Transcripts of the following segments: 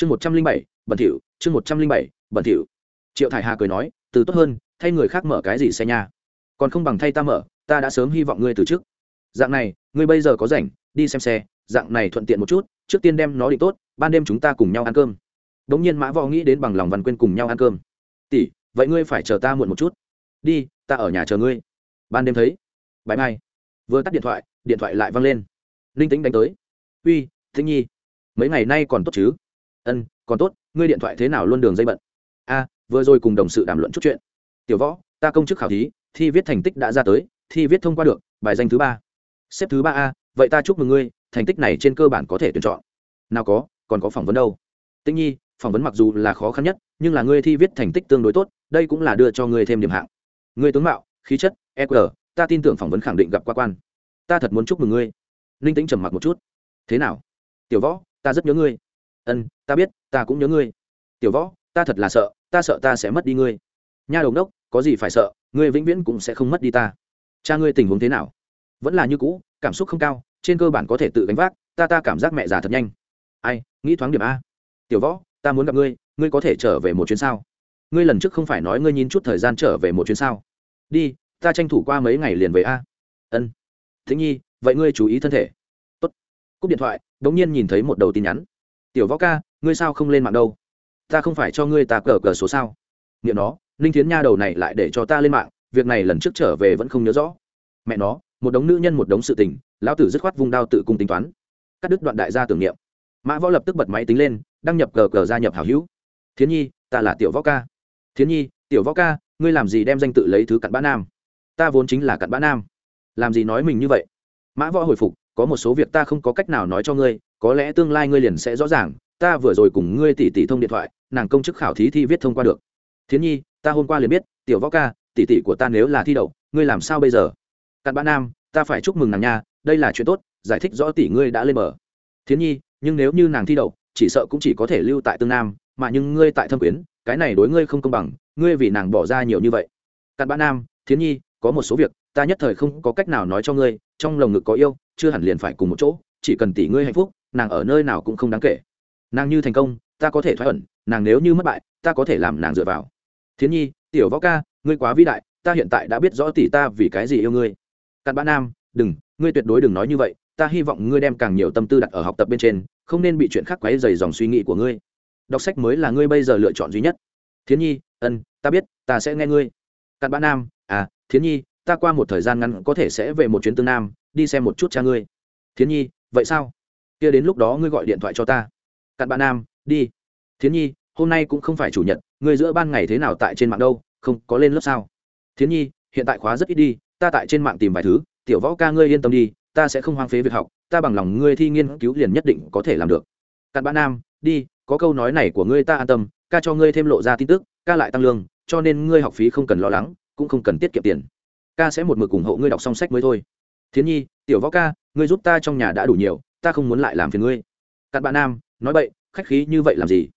chương một trăm linh bảy, bẩn thỉu, chương một trăm linh bảy, bẩn thỉu. Triệu thải hà cười nói, từ tốt hơn, thay người khác mở cái gì xe nha? Còn không bằng thay ta mở, ta đã sớm hy vọng ngươi từ trước. Dạng này, ngươi bây giờ có rảnh, đi xem xe, dạng này thuận tiện một chút, trước tiên đem nó định tốt, ban đêm chúng ta cùng nhau ăn cơm. Đ ỗ n g nhiên mã võ nghĩ đến bằng lòng văn quên cùng nhau ăn cơm. Tỷ, vậy ngươi phải chờ ta muộn một chút. Đi, ta ở nhà chờ ngươi. Ban đêm thấy, bãi mai. Vừa tắt điện thoại điện thoại lại văng lên. Linh tính đánh tới. Uy thính nhi, mấy ngày nay còn tốt chứ? Ân, còn tốt, ngươi điện thoại thế nào luôn đường dây bận? A, vừa rồi cùng đồng sự đàm luận chút chuyện. Tiểu võ, ta công chức khảo thí, thi viết thành tích đã ra tới, thi viết thông qua được, bài danh thứ ba. Xếp thứ ba a, vậy ta chúc mừng ngươi, thành tích này trên cơ bản có thể tuyển chọn. Nào có, còn có phỏng vấn đâu. Tĩnh nhi, phỏng vấn mặc dù là khó khăn nhất, nhưng là ngươi thi viết thành tích tương đối tốt, đây cũng là đưa cho ngươi thêm điểm hạng. Ngươi tướng mạo, khí chất eq ta tin tưởng phỏng vấn khẳng định gặp qua quan. Ta thật muốn chúc mừng ngươi. Ninh tĩnh trầm mặc một chút. Thế nào? Tiểu võ, ta rất nhớ ngươi ân, ta biết, ta cũng nhớ ngươi. Tiểu võ, ta thật là sợ, ta sợ ta sẽ mất đi ngươi. Nha đồng đốc, có gì phải sợ, ngươi vĩnh viễn cũng sẽ không mất đi ta. Cha ngươi tình huống thế nào? Vẫn là như cũ, cảm xúc không cao, trên cơ bản có thể tự gánh vác, ta ta cảm giác mẹ già thật nhanh. Ai, nghĩ thoáng điểm a. Tiểu võ, ta muốn gặp ngươi ngươi có thể trở về một chuyến sao? Ngươi lần trước không phải nói ngươi nhìn chút thời gian trở về một chuyến sao? Đi, ta tranh thủ qua mấy ngày liền về a. Ân. Thính nhi, vậy ngươi chú ý thân thể. Tốt. Cúp điện thoại đ ỗ n g nhiên nhìn thấy một đầu tin nhắn tiểu võ ca, ngươi sao không lên mạng đâu? Ta không phải cho ngươi ta cờ cờ số sao? Nghiệm nó, ninh thiến nha đầu này lại để cho ta lên mạng, việc này lần trước trở về vẫn không nhớ rõ. Mẹ nó, một đống nữ nhân một đống sự tình, lão tử dứt khoát vung đao tự cung tính toán. Cắt đứt đoạn đại gia tưởng niệm. Mã võ lập tức bật máy tính lên, đăng nhập cờ cờ gia nhập hảo hữu. Thiến nhi, ta là tiểu võ ca. Thiến nhi, tiểu võ ca, ngươi làm gì đem danh tự lấy thứ cặn bã nam? Ta vốn chính là cặn bã nam. Làm gì nói mình như vậy? Mã võ hồi phục, có một số việc ta không có cách nào nói cho ngươi có lẽ tương lai ngươi liền sẽ rõ ràng, ta vừa rồi cùng ngươi tỷ tỷ thông điện thoại, nàng công chức khảo thí thi viết thông qua được. Thiến nhi, ta hôm qua liền biết, tiểu võ ca tỷ tỷ của ta nếu là thi đậu, ngươi làm sao bây giờ? Cặn bã nam, ta phải chúc mừng nàng nha, đây là chuyện tốt, giải thích rõ tỷ ngươi đã lên mở. thiến nhi, nhưng nếu như nàng thi đậu, chỉ sợ cũng chỉ có thể lưu tại tương nam, mà nhưng ngươi tại thâm quyến, cái này đối ngươi không công bằng, ngươi vì nàng bỏ ra nhiều như vậy. Cặn bã nam, thiến nhi, có một số việc, ta nhất thời không có cách nào nói cho ngươi, trong lồng ngực có yêu, chưa hẳn liền phải cùng một chỗ, chỉ cần tỷ ngươi hạnh phúc nàng ở nơi nào cũng không đáng kể. Nàng như thành công, ta có thể thoái ẩn, nàng nếu như mất bại, ta có thể làm nàng dựa vào. Thiến nhi, tiểu võ ca, ngươi quá vĩ đại, ta hiện tại đã biết rõ tỷ ta vì cái gì yêu ngươi. Cặn bã nam, đừng, ngươi tuyệt đối đừng nói như vậy, ta hy vọng ngươi đem càng nhiều tâm tư đặt ở học tập bên trên, không nên bị chuyện khác quấy dày dòng suy nghĩ của ngươi. Đọc sách mới là ngươi bây giờ lựa chọn duy nhất. Thiến nhi, ân, ta biết, ta sẽ nghe ngươi. Cặn bã nam à thiến nhi, ta qua một thời gian ngắn có thể sẽ về một chuyến tương nam, đi xem một chút cha ngươi. Thiến nhi, vậy sao? Kia đến lúc đó ngươi gọi điện thoại cho ta. Cặn bạn nam, đi. Thiến nhi, hôm nay cũng không phải chủ nhật, ngươi giữa ban ngày thế nào tại trên mạng đâu, không có lên lớp sao? Thiến nhi, hiện tại khóa rất ít đi, ta tại trên mạng tìm vài thứ, tiểu võ ca ngươi yên tâm đi, ta sẽ không hoang phế việc học, ta bằng lòng ngươi thi nghiên cứu liền nhất định có thể làm được. Cặn bạn nam, đi, có câu nói này của ngươi ta an tâm, ca cho ngươi thêm lộ ra tin tức, ca lại tăng lương, cho nên ngươi học phí không cần lo lắng, cũng không cần tiết kiệm tiền. Ca sẽ một mực ủng hộ ngươi đọc xong sách mới thôi. Thiến nhi, tiểu võ ca, ngươi giúp ta trong nhà đã đủ nhiều ta không muốn lại làm phiền ngươi. Cặn bạn nam, nói vậy khách khí như vậy làm gì?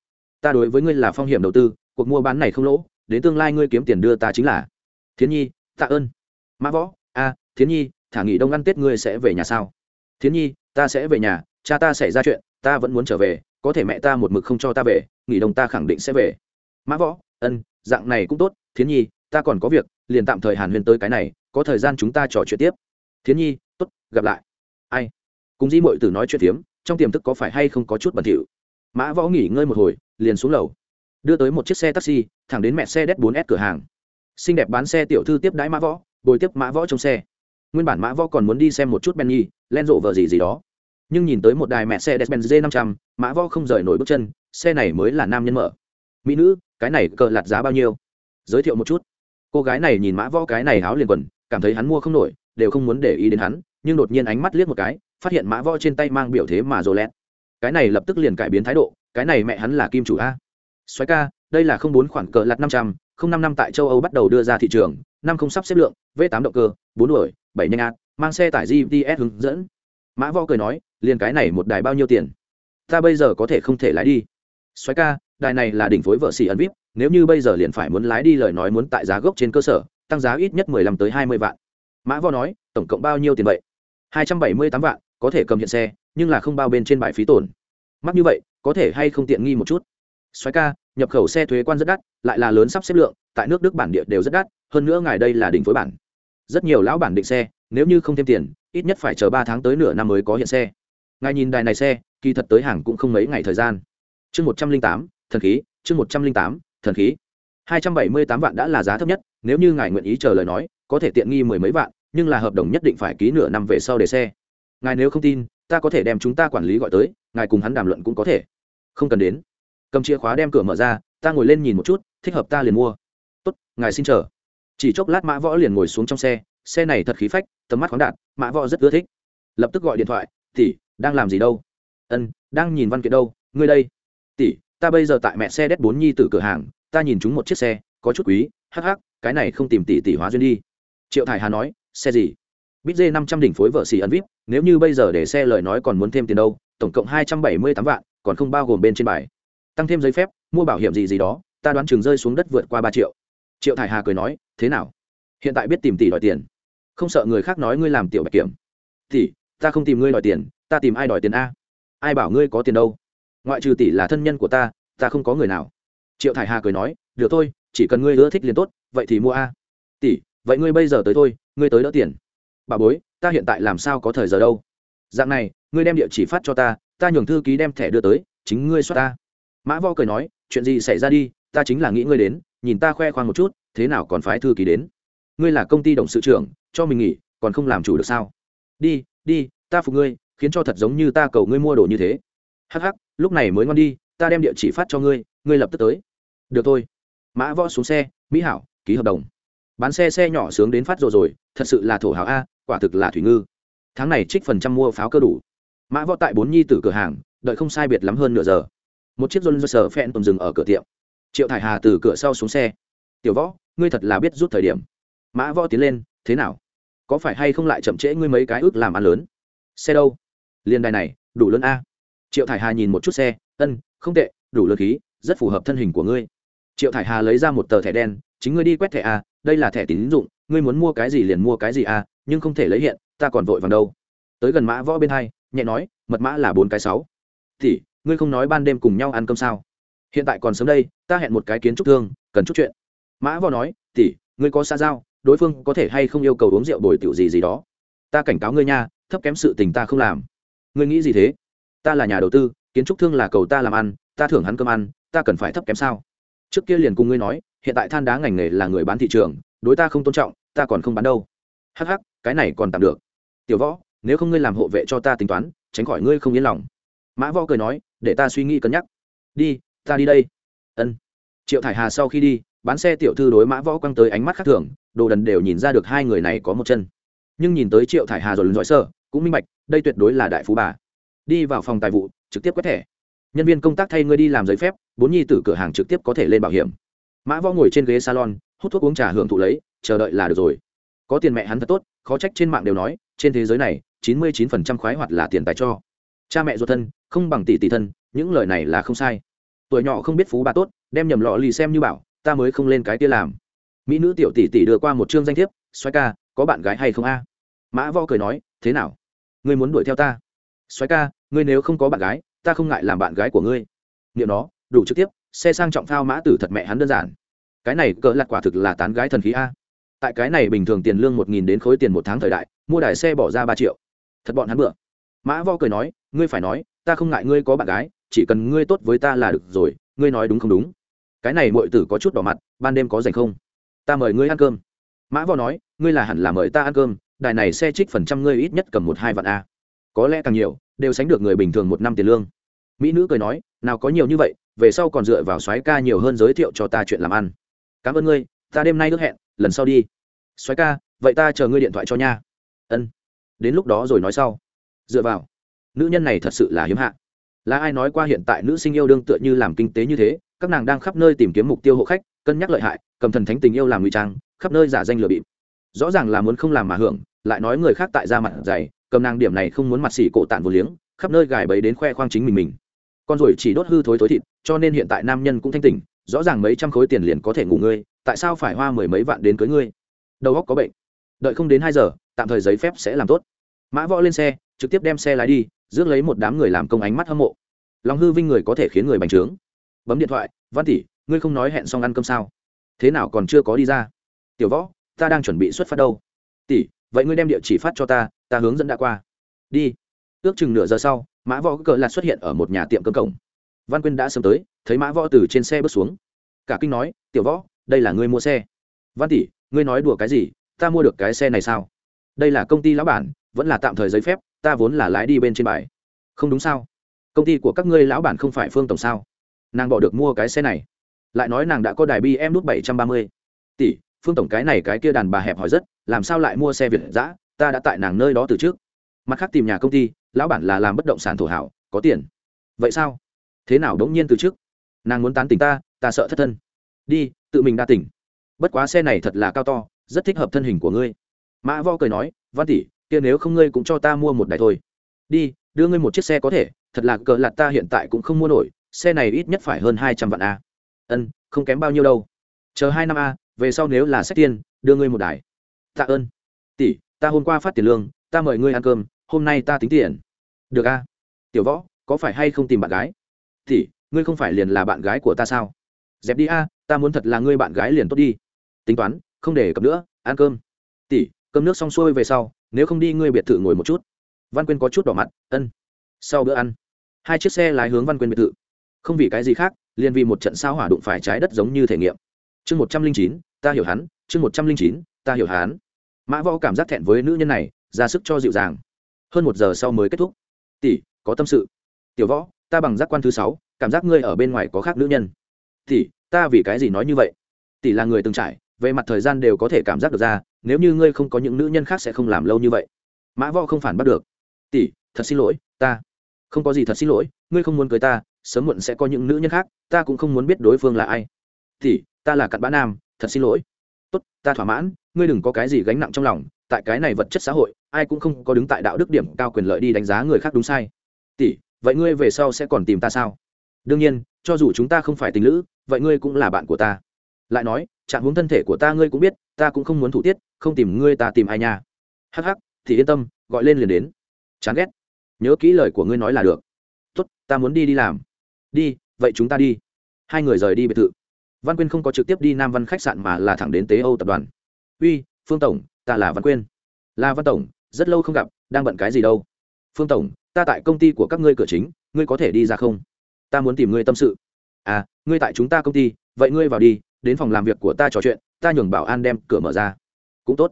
Ta đối với ngươi là phong hiểm đầu tư, cuộc mua bán này không lỗ, đến tương lai ngươi kiếm tiền đưa ta chính là. Thiến nhi, tạ ơn. Mã võ, a, thiến nhi, thả nghỉ đông ăn tết ngươi sẽ về nhà sao? Thiến nhi, ta sẽ về nhà, cha ta xảy ra chuyện, ta vẫn muốn trở về, có thể mẹ ta một mực không cho ta về, nghỉ đông ta khẳng định sẽ về. Mã võ, ân, dạng này cũng tốt, thiến nhi, ta còn có việc, liền tạm thời hàn huyền tới cái này, có thời gian chúng ta trò chuyện tiếp. Thiến nhi t ố t gặp lại. Ai? Cùng di mội tử nói chuyện tiếm trong tiềm thức có phải hay không có chút bẩn thỉu? Mã võ nghỉ ngơi một hồi, liền xuống lầu. Đưa tới một chiếc xe taxi, thẳng đến mẹ xe đét 4 s cửa hàng. Xinh đẹp bán xe tiểu thư tiếp đãi mã võ, bồi tiếp mã võ trong xe. Nguyên bản mã võ còn muốn đi xem một chút benny, len rộ vợ gì gì đó. Nhưng nhìn tới một đài mẹ xe despen g năm trăm, mã võ không rời nổi bước chân, xe này mới là nam nhân mở. Mỹ nữ, cái này cờ lạt giá bao nhiêu? Giới thiệu một chút. Cô gái này nhìn mã võ cái này háo liền quần, cảm thấy hắn mua không nổi, đều không muốn để ý đến hắn, nhưng đột nhiên ánh mắt liếc một cái phát hiện mã võ trên tay mang biểu thế mà rồ lẹt cái này lập tức liền cải biến thái độ, cái này mẹ hắn là kim chủ a. Xoáy ca, đây là không bốn khoản cờ lạt năm trăm, không năm năm tại châu âu bắt đầu đưa ra thị trường, năm không sắp xếp lượng v tám động cơ, bốn đuổi, bảy nhanh ạt mang xe tải gps hướng dẫn. Mã võ cười nói, liền cái này một đài bao nhiêu tiền? Ta bây giờ có thể không thể lái đi. Xoáy ca, đài này là đỉnh phối vợ xỉ ẩn vip, nếu như bây giờ liền phải muốn lái đi lời nói muốn tại giá gốc trên cơ sở, tăng giá ít nhất mười lăm tới hai mươi vạn. Mã võ nói, tổng cộng bao nhiêu tiền vậy? Hai trăm bảy mươi tám vạn có thể cầm hiện xe, nhưng là không bao bên trên bãi phí tổn. Mắc như vậy, có thể hay không tiện nghi một chút? Xoáy ca, nhập khẩu xe thuế quan rất đắt, lại là lớn sắp xếp lượng, tại nước đức bản địa đều rất đắt, hơn nữa ngài đây là đỉnh phối bản. Rất nhiều lão bản định xe, nếu như không thêm tiền, ít nhất phải chờ ba tháng tới nửa năm mới có hiện xe. Ngài nhìn đài này xe, kỳ thật tới hàng cũng không mấy ngày thời gian. Chương một trăm linh tám, thần khí, chương một trăm linh tám, thần khí. Hai trăm bảy mươi tám vạn đã là giá thấp nhất, nếu như ngài nguyện ý chờ lời nói, có thể tiện nghi mười mấy vạn, nhưng là hợp đồng nhất định phải ký nửa năm về sau để xe ngài nếu không tin, ta có thể đem chúng ta quản lý gọi tới, ngài cùng hắn đàm luận cũng có thể. Không cần đến. Cầm chìa khóa đem cửa mở ra, ta ngồi lên nhìn một chút, thích hợp ta liền mua. Tốt, ngài xin chờ. Chỉ chốc lát mã võ liền ngồi xuống trong xe xe này thật khí phách, tầm mắt khoáng đạt, mã võ rất ưa thích. Lập tức gọi điện thoại, tỷ, đang làm gì đâu? Ân, đang nhìn văn kiện đâu, ngươi đây. Tỷ, ta bây giờ tại mẹ xe đét bốn nhi từ cửa hàng, ta nhìn chúng một chiếc xe, có chút quý, hắc hắc, cái này không tìm tỷ tỷ hóa duyên đi. Triệu thải hà nói, xe gì? Bít dê năm trăm đỉnh phối vợ xì ấn vip, nếu như bây giờ để xe lời nói còn muốn thêm tiền đâu, tổng cộng hai trăm bảy mươi tám vạn, còn không bao gồm bên trên bài. Tăng thêm giấy phép, mua bảo hiểm gì gì đó, ta đoán chừng rơi xuống đất vượt qua ba triệu. Triệu thải hà cười nói, thế nào? Hiện tại biết tìm tỷ đòi tiền. Không sợ người khác nói ngươi làm tiểu bạch kiểm. Tỷ, ta không tìm ngươi đòi tiền, ta tìm ai đòi tiền a? Ai bảo ngươi có tiền đâu? Ngoại trừ tỷ là thân nhân của ta ta không có người nào. Triệu thải hà cười nói, được thôi, chỉ cần ngươi ưa thích liền tốt, vậy thì mua a. Tỷ, vậy ngươi bây giờ tới thôi, ngươi tới đỡ tiền bà bối, ta hiện tại làm sao có thời giờ đâu? Dạng này, ngươi đem địa chỉ phát cho ta ta nhường thư ký đem thẻ đưa tới, chính ngươi soát ta. Mã vo cười nói, chuyện gì xảy ra đi, ta chính là nghĩ ngươi đến, nhìn ta khoe khoang một chút, thế nào còn phái thư ký đến? Ngươi là công ty đồng sự trưởng, cho mình nghỉ, còn không làm chủ được sao? Đi đi, ta phục ngươi, khiến cho thật giống như ta cầu ngươi mua đồ như thế. Hắc hắc, lúc này mới ngon đi, ta đem địa chỉ phát cho ngươi ngươi lập tức tới. Được thôi. Mã võ xuống xe, mỹ hảo, ký hợp đồng. Bán xe xe nhỏ sướng đến phát rồi rồi, thật sự là thổ hảo a quả thực là thủy ngư. Tháng này trích phần trăm mua pháo cơ đủ. Mã võ tại bốn nhi tử cửa hàng, đợi không sai biệt lắm hơn nửa giờ. Một chiếc rôn sờ phen tồn dừng ở cửa tiệm. Triệu thải hà từ cửa sau xuống xe. Tiểu võ, ngươi thật là biết rút thời điểm. Mã võ tiến lên, thế nào? Có phải hay không lại chậm trễ ngươi mấy cái ước làm ăn lớn? Xe đâu? Liên đài này, đủ lớn a. Triệu thải hà nhìn một chút xe, ân, không tệ, đủ lớn khí, rất phù hợp thân hình của ngươi. Triệu thải hà lấy ra một tờ thẻ đen, chính ngươi đi quét thẻ a, đây là thẻ tín dụng, ngươi muốn mua cái gì liền mua cái gì a nhưng không thể lấy hiện, ta còn vội vàng đâu. Tới gần mã võ bên hai, nhẹ nói, mật mã là bốn cái sáu. Thì ngươi không nói ban đêm cùng nhau ăn cơm sao? Hiện tại còn sớm đây, ta hẹn một cái kiến trúc thương, cần chút chuyện. Mã võ nói tỉ ngươi có xa giao, đối phương có thể hay không yêu cầu uống rượu bồi tiểu gì gì đó. Ta cảnh cáo ngươi nha, thấp kém sự tình ta không làm. Ngươi nghĩ gì thế? Ta là nhà đầu tư, kiến trúc thương là cầu ta làm ăn, ta thưởng hắn cơm ăn, ta cần phải thấp kém sao? Trước kia liền cùng ngươi nói, hiện tại than đá ngành nghề là người bán thị trường, đối ta không tôn trọng, ta còn không bán đâu hắc hắc, cái này còn tạm được. Tiểu võ, nếu không ngươi làm hộ vệ cho ta tính toán, tránh khỏi ngươi không yên lòng. Mã võ cười nói, để ta suy nghĩ cân nhắc. Đi, ta đi đây. Ân. Triệu thải hà sau khi đi, bán xe tiểu thư đối mã võ quăng tới ánh mắt khác thường, đồ đần đều nhìn ra được hai người này có một chân. Nhưng nhìn tới triệu thải hà rồi lần dõi sơ, cũng minh bạch, đây tuyệt đối là đại phú bà. Đi vào phòng tài vụ, trực tiếp quét thẻ. Nhân viên công tác thay ngươi đi làm giấy phép, bốn nhi tử cửa hàng trực tiếp có thể lên bảo hiểm. Mã võ ngồi trên ghế salon, hút thuốc uống trà hưởng thụ lấy, chờ đợi là được rồi có tiền mẹ hắn thật tốt, khó trách trên mạng đều nói, trên thế giới này, chín mươi chín phần trăm khoái hoạt là tiền tài cho. Cha mẹ ruột thân, không bằng tỷ tỷ thân, những lời này là không sai. Tuổi nhỏ không biết phú bà tốt, đem nhầm lọ lì xem như bảo, ta mới không lên cái kia làm. Mỹ nữ tiểu tỷ tỷ đưa qua một chương danh thiếp xoáy ca, có bạn gái hay không a? Mã võ cười nói, thế nào? Ngươi muốn đuổi theo ta? Xoáy ca, ngươi nếu không có bạn gái, ta không ngại làm bạn gái của ngươi. Nghiệm nó đủ trực tiếp, xe sang trọng thao mã tử thật mẹ hắn đơn giản. Cái này cỡ lặt quả thực là tán gái thần khí a tại cái này bình thường tiền lương một nghìn đến khối tiền một tháng thời đại, mua đài xe bỏ ra ba triệu. Thật bọn hắn bựa. Mã võ cười nói, ngươi phải nói, ta không ngại ngươi có bạn gái, chỉ cần ngươi tốt với ta là được rồi, ngươi nói đúng không đúng. Cái này mọi tử có chút đỏ mặt, ban đêm có dành không? Ta mời ngươi ăn cơm. Mã võ nói, ngươi là hẳn là mời ta ăn cơm, đài này xe trích phần trăm ngươi ít nhất cầm một hai vạn a. Có lẽ càng nhiều, đều sánh được người bình thường một năm tiền lương. Mỹ nữ cười nói, nào có nhiều như vậy, về sau còn dựa vào soái ca nhiều hơn giới thiệu cho ta chuyện làm ăn. Cảm ơn ngươi, ta đêm nay ước hẹn lần sau đi. Xoáy ca, vậy ta chờ ngươi điện thoại cho nha. Ân. Đến lúc đó rồi nói sau. Dựa vào. Nữ nhân này thật sự là hiếm hạ. Là ai nói qua hiện tại nữ sinh yêu đương tựa như làm kinh tế như thế, các nàng đang khắp nơi tìm kiếm mục tiêu hộ khách, cân nhắc lợi hại, cầm thần thánh tình yêu làm ngụy trang, khắp nơi giả danh lừa bịp. Rõ ràng là muốn không làm mà hưởng, lại nói người khác tại ra mặt dày, cầm nàng điểm này không muốn mặt xỉ cổ tản vô liếng, khắp nơi gài bẫy đến khoe khoang chính mình mình. Con rồi chỉ đốt hư thối thối thịt, cho nên hiện tại nam nhân cũng thanh tỉnh, rõ ràng mấy trăm khối tiền liền có thể ngủ ngươi tại sao phải hoa mười mấy vạn đến cưới ngươi? Đầu óc có bệnh. Đợi không đến hai giờ, tạm thời giấy phép sẽ làm tốt. Mã võ lên xe, trực tiếp đem xe lái đi, rước lấy một đám người làm công ánh mắt hâm mộ. Lòng hư vinh người có thể khiến người bành trướng. Bấm điện thoại, văn tỷ, ngươi không nói hẹn xong ăn cơm sao? Thế nào còn chưa có đi ra? Tiểu võ, ta đang chuẩn bị xuất phát đâu. Tỷ, vậy ngươi đem địa chỉ phát cho ta ta hướng dẫn đã qua. Đi. Ước chừng nửa giờ sau, mã võ cờ lạt xuất hiện ở một nhà tiệm cơm cổng. Văn quyên đã sớm tới, thấy mã võ từ trên xe bước xuống. Cả kinh nói, tiểu võ đây là ngươi mua xe. Văn tỷ, ngươi nói đùa cái gì? Ta mua được cái xe này sao? Đây là công ty lão bản, vẫn là tạm thời giấy phép, ta vốn là lái đi bên trên bài. Không đúng sao? Công ty của các ngươi lão bản không phải phương tổng sao? Nàng bỏ được mua cái xe này. Lại nói nàng đã có đài bi em nút bảy trăm ba mươi. Tỷ, phương tổng cái này cái kia đàn bà hẹp hỏi rất, làm sao lại mua xe việt giã ta đã tại nàng nơi đó từ trước. Mặt khác tìm nhà công ty, lão bản là làm bất động sản thổ hảo, có tiền. Vậy sao? Thế nào đống nhiên từ trước? Nàng muốn tán tỉnh ta ta sợ thất thân. Đi tự mình đa tỉnh bất quá xe này thật là cao to, rất thích hợp thân hình của ngươi. Mã vo cười nói, văn tỷ, kia nếu không ngươi cũng cho ta mua một đài thôi. Đi, đưa ngươi một chiếc xe có thể, thật là cờ lạt ta hiện tại cũng không mua nổi, xe này ít nhất phải hơn hai trăm vạn a. Ân, không kém bao nhiêu đâu. Chờ hai năm a, về sau nếu là sách tiên đưa ngươi một đài. Tạ ơn. Tỷ, ta hôm qua phát tiền lương, ta mời ngươi ăn cơm, hôm nay ta tính tiền. Được a. Tiểu võ, có phải hay không tìm bạn gái? Tỷ, ngươi không phải liền là bạn gái của ta sao? Dẹp đi a ta muốn thật là ngươi bạn gái liền tốt đi. Tính toán, không để cập nữa, ăn cơm. Tỷ, cơm nước xong xuôi về sau, nếu không đi ngươi biệt thự ngồi một chút. Văn quyên có chút đỏ mặt, ân. Sau bữa ăn, hai chiếc xe lái hướng văn quyên biệt thự. Không vì cái gì khác, liền vì một trận sao hỏa đụng phải trái đất giống như thể nghiệm. Chương một trăm linh chín, ta hiểu hắn, chương một trăm linh chín, ta hiểu hắn. Mã võ cảm giác thẹn với nữ nhân này, ra sức cho dịu dàng. Hơn một giờ sau mới kết thúc. Tỷ, có tâm sự. Tiểu võ, ta bằng giác quan thứ sáu, cảm giác ngươi ở bên ngoài có khác nữ nhân. Tỷ ta vì cái gì nói như vậy? Tỷ là người từng trải, về mặt thời gian đều có thể cảm giác được ra, nếu như ngươi không có những nữ nhân khác sẽ không làm lâu như vậy. Mã võ không phản bắt được. Tỷ, thật xin lỗi, ta. Không có gì thật xin lỗi, ngươi không muốn cưới ta, sớm muộn sẽ có những nữ nhân khác, ta cũng không muốn biết đối phương là ai. Tỷ, ta là cặn bã nam, thật xin lỗi. Tốt, ta thỏa mãn, ngươi đừng có cái gì gánh nặng trong lòng, tại cái này vật chất xã hội, ai cũng không có đứng tại đạo đức điểm cao quyền lợi đi đánh giá người khác đúng sai. Tỷ, vậy ngươi về sau sẽ còn tìm ta sao? Đương nhiên, cho dù chúng ta không phải tình lữ vậy ngươi cũng là bạn của ta. Lại nói, trạng hướng thân thể của ta ngươi cũng biết, ta cũng không muốn thủ tiết, không tìm ngươi ta tìm ai nha. Hắc hắc, thì yên tâm, gọi lên liền đến. Chán ghét. Nhớ kỹ lời của ngươi nói là được. Tốt, ta muốn đi đi làm. Đi, vậy chúng ta đi. Hai người rời đi biệt thự. Văn quyên không có trực tiếp đi nam văn khách sạn mà là thẳng đến tế âu tập đoàn. Uy, phương tổng, ta là văn quyên. Là văn tổng, rất lâu không gặp, đang bận cái gì đâu? Phương tổng, ta tại công ty của các ngươi cửa chính, ngươi có thể đi ra không? Ta muốn tìm ngươi tâm sự à ngươi tại chúng ta công ty, vậy ngươi vào đi, đến phòng làm việc của ta trò chuyện, ta nhường bảo an đem cửa mở ra. Cũng tốt.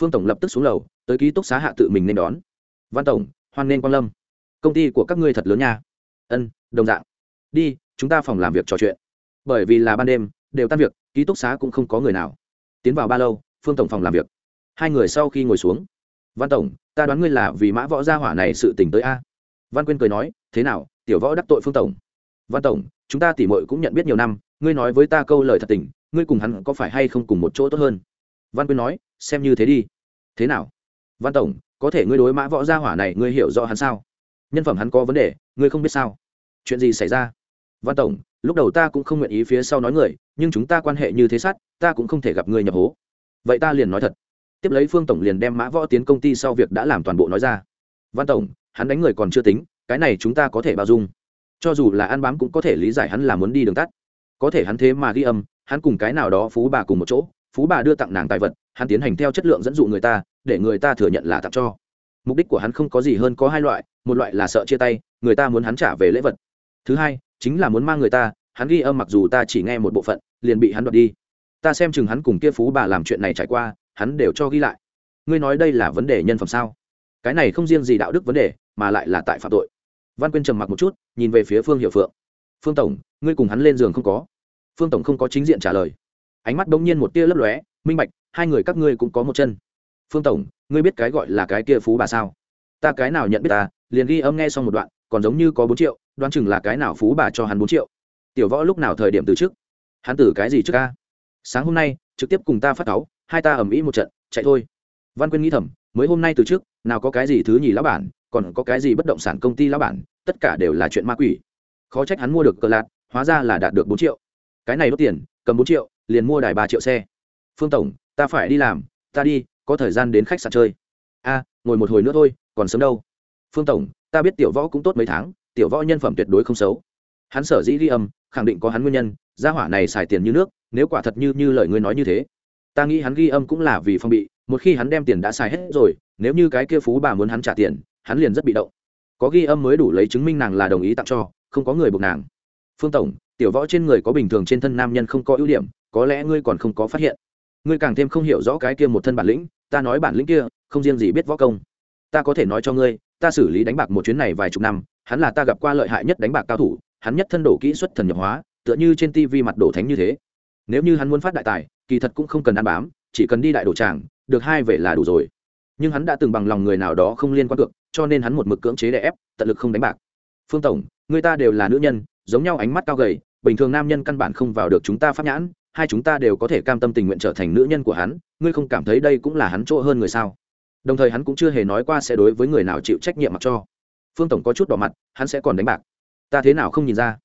Phương tổng lập tức xuống lầu, tới ký túc xá hạ tự mình nên đón. Văn tổng, hoan nên quan lâm. Công ty của các ngươi thật lớn nha. Ân, đồng dạng. Đi, chúng ta phòng làm việc trò chuyện. Bởi vì là ban đêm, đều tan việc, ký túc xá cũng không có người nào. Tiến vào ba lâu, phương tổng phòng làm việc. Hai người sau khi ngồi xuống. Văn tổng, ta đoán ngươi là vì mã võ gia hỏa này sự tình tới a. Văn quyên cười nói, thế nào, tiểu võ đắc tội phương tổng. Văn tổng chúng ta tỉ mội cũng nhận biết nhiều năm, ngươi nói với ta câu lời thật tình, ngươi cùng hắn có phải hay không cùng một chỗ tốt hơn? Văn quyên nói, xem như thế đi. Thế nào? Văn tổng, có thể ngươi đối mã võ gia hỏa này ngươi hiểu rõ hắn sao? Nhân phẩm hắn có vấn đề, ngươi không biết sao? Chuyện gì xảy ra? Văn tổng, lúc đầu ta cũng không nguyện ý phía sau nói người, nhưng chúng ta quan hệ như thế sát ta cũng không thể gặp ngươi nhập hố. Vậy ta liền nói thật. Tiếp lấy phương tổng liền đem mã võ tiến công ty sau việc đã làm toàn bộ nói ra. Văn tổng, hắn đánh người còn chưa tính, cái này chúng ta có thể bao dung cho dù là ăn bám cũng có thể lý giải hắn là muốn đi đường tắt. Có thể hắn thế mà ghi âm, hắn cùng cái nào đó phú bà cùng một chỗ, phú bà đưa tặng nàng tài vật, hắn tiến hành theo chất lượng dẫn dụ người ta, để người ta thừa nhận là tặng cho. Mục đích của hắn không có gì hơn có hai loại, một loại là sợ chia tay, người ta muốn hắn trả về lễ vật. Thứ hai, chính là muốn mang người ta, hắn ghi âm mặc dù ta chỉ nghe một bộ phận, liền bị hắn đoạt đi. Ta xem chừng hắn cùng kia phú bà làm chuyện này trải qua, hắn đều cho ghi lại. Ngươi nói đây là vấn đề nhân phẩm sao? Cái này không riêng gì đạo đức vấn đề, mà lại là tại phạm tội văn quyên trầm mặc một chút, nhìn về phía phương hiệu phượng. Phương tổng, ngươi cùng hắn lên giường không có. Phương tổng không có chính diện trả lời. Ánh mắt bỗng nhiên một tia lấp lóe, minh bạch, hai người các ngươi cũng có một chân. Phương tổng, ngươi biết cái gọi là cái kia phú bà sao? Ta cái nào nhận biết ta, liền ghi âm nghe xong một đoạn, còn giống như có bốn triệu, đoán chừng là cái nào phú bà cho hắn bốn triệu. Tiểu võ lúc nào thời điểm từ trước hắn từ cái gì trước ca sáng hôm nay, trực tiếp cùng ta phát cáu, hai ta ầm ĩ một trận, chạy thôi. Văn quyên nghĩ thầm mới hôm nay từ trước, nào có cái gì thứ nhì lão bản, còn có cái gì bất động sản công ty lão bản, tất cả đều là chuyện ma quỷ. Khó trách hắn mua được cờ lạt, hóa ra là đạt được bốn triệu. Cái này đốt tiền, cầm bốn triệu, liền mua đài ba triệu xe. Phương tổng, ta phải đi làm, ta đi, có thời gian đến khách sạn chơi. A, ngồi một hồi nữa thôi, còn sớm đâu. Phương tổng, ta biết tiểu võ cũng tốt mấy tháng, tiểu võ nhân phẩm tuyệt đối không xấu. Hắn sở dĩ ghi âm, khẳng định có hắn nguyên nhân, gia hỏa này xài tiền như nước, nếu quả thật như như lời ngươi nói như thế. Ta nghĩ hắn ghi âm cũng là vì phong bị một khi hắn đem tiền đã xài hết rồi, nếu như cái kia phú bà muốn hắn trả tiền, hắn liền rất bị động. Có ghi âm mới đủ lấy chứng minh nàng là đồng ý tặng cho, không có người buộc nàng. Phương tổng, tiểu võ trên người có bình thường trên thân nam nhân không có ưu điểm, có lẽ ngươi còn không có phát hiện. Ngươi càng thêm không hiểu rõ cái kia một thân bản lĩnh, ta nói bản lĩnh kia, không riêng gì biết võ công. Ta có thể nói cho ngươi, ta xử lý đánh bạc một chuyến này vài chục năm, hắn là ta gặp qua lợi hại nhất đánh bạc cao thủ, hắn nhất thân đổ kỹ xuất thần nhập hóa, tựa như trên tivi mặt đổ thánh như thế. Nếu như hắn muốn phát đại tài, kỳ thật cũng không cần ăn bám, chỉ cần đi đại đổ tràng được hai về là đủ rồi. Nhưng hắn đã từng bằng lòng người nào đó không liên quan cược, cho nên hắn một mực cưỡng chế đè ép, tận lực không đánh bạc. Phương tổng, người ta đều là nữ nhân, giống nhau ánh mắt cao gầy, bình thường nam nhân căn bản không vào được chúng ta pháp nhãn, hai chúng ta đều có thể cam tâm tình nguyện trở thành nữ nhân của hắn, ngươi không cảm thấy đây cũng là hắn chỗ hơn người sao? Đồng thời hắn cũng chưa hề nói qua sẽ đối với người nào chịu trách nhiệm mặc cho. Phương tổng có chút đỏ mặt, hắn sẽ còn đánh bạc. Ta thế nào không nhìn ra?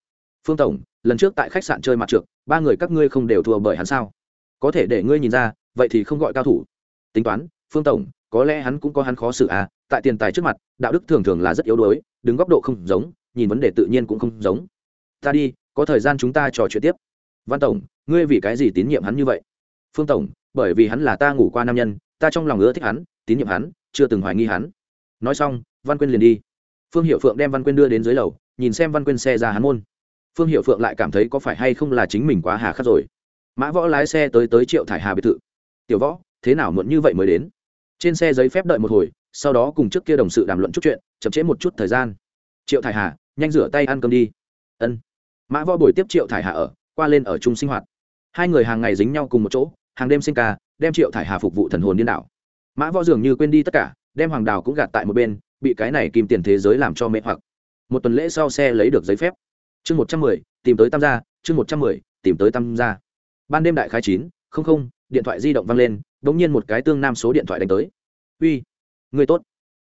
Phương tổng, lần trước tại khách sạn chơi mặt trượt ba người các ngươi không đều thua bởi hắn sao? Có thể để ngươi nhìn ra, vậy thì không gọi cao thủ tính toán, phương tổng, có lẽ hắn cũng có hắn khó xử à tại tiền tài trước mặt, đạo đức thường thường là rất yếu đuối, đứng góc độ không giống, nhìn vấn đề tự nhiên cũng không giống. Ta đi, có thời gian chúng ta trò chuyện tiếp. Văn tổng, ngươi vì cái gì tín nhiệm hắn như vậy? Phương tổng, bởi vì hắn là ta ngủ qua nam nhân, ta trong lòng ưa thích hắn, tín nhiệm hắn, chưa từng hoài nghi hắn. Nói xong, văn quyên liền đi. Phương hiệu phượng đem văn quyên đưa đến dưới lầu, nhìn xem văn quyên xe ra hắn môn. Phương hiệu phượng lại cảm thấy có phải hay không là chính mình quá hà khắc rồi. Mã võ lái xe tới tới triệu thải hà biệt thự. Tiểu võ thế nào muộn như vậy mới đến? Trên xe giấy phép đợi một hồi, sau đó cùng trước kia đồng sự đàm luận chút chuyện, chậm trễ một chút thời gian. Triệu thải hà, nhanh rửa tay ăn cơm đi. Ân. Mã võ buổi tiếp triệu thải hà ở, qua lên ở chung sinh hoạt. Hai người hàng ngày dính nhau cùng một chỗ, hàng đêm sinh ca, đem triệu thải hà phục vụ thần hồn điên đảo. Mã võ dường như quên đi tất cả, đem hoàng đào cũng gạt tại một bên, bị cái này kìm tiền thế giới làm cho mệt hoặc. Một tuần lễ sau xe lấy được giấy phép. Chương một trăm mười, tìm tới tam gia, chương một trăm mười, tìm tới tam gia. Ban đêm đại khai chín, không không điện thoại di động vang lên đ ỗ n g nhiên một cái tương nam số điện thoại đánh tới. Uy, người tốt.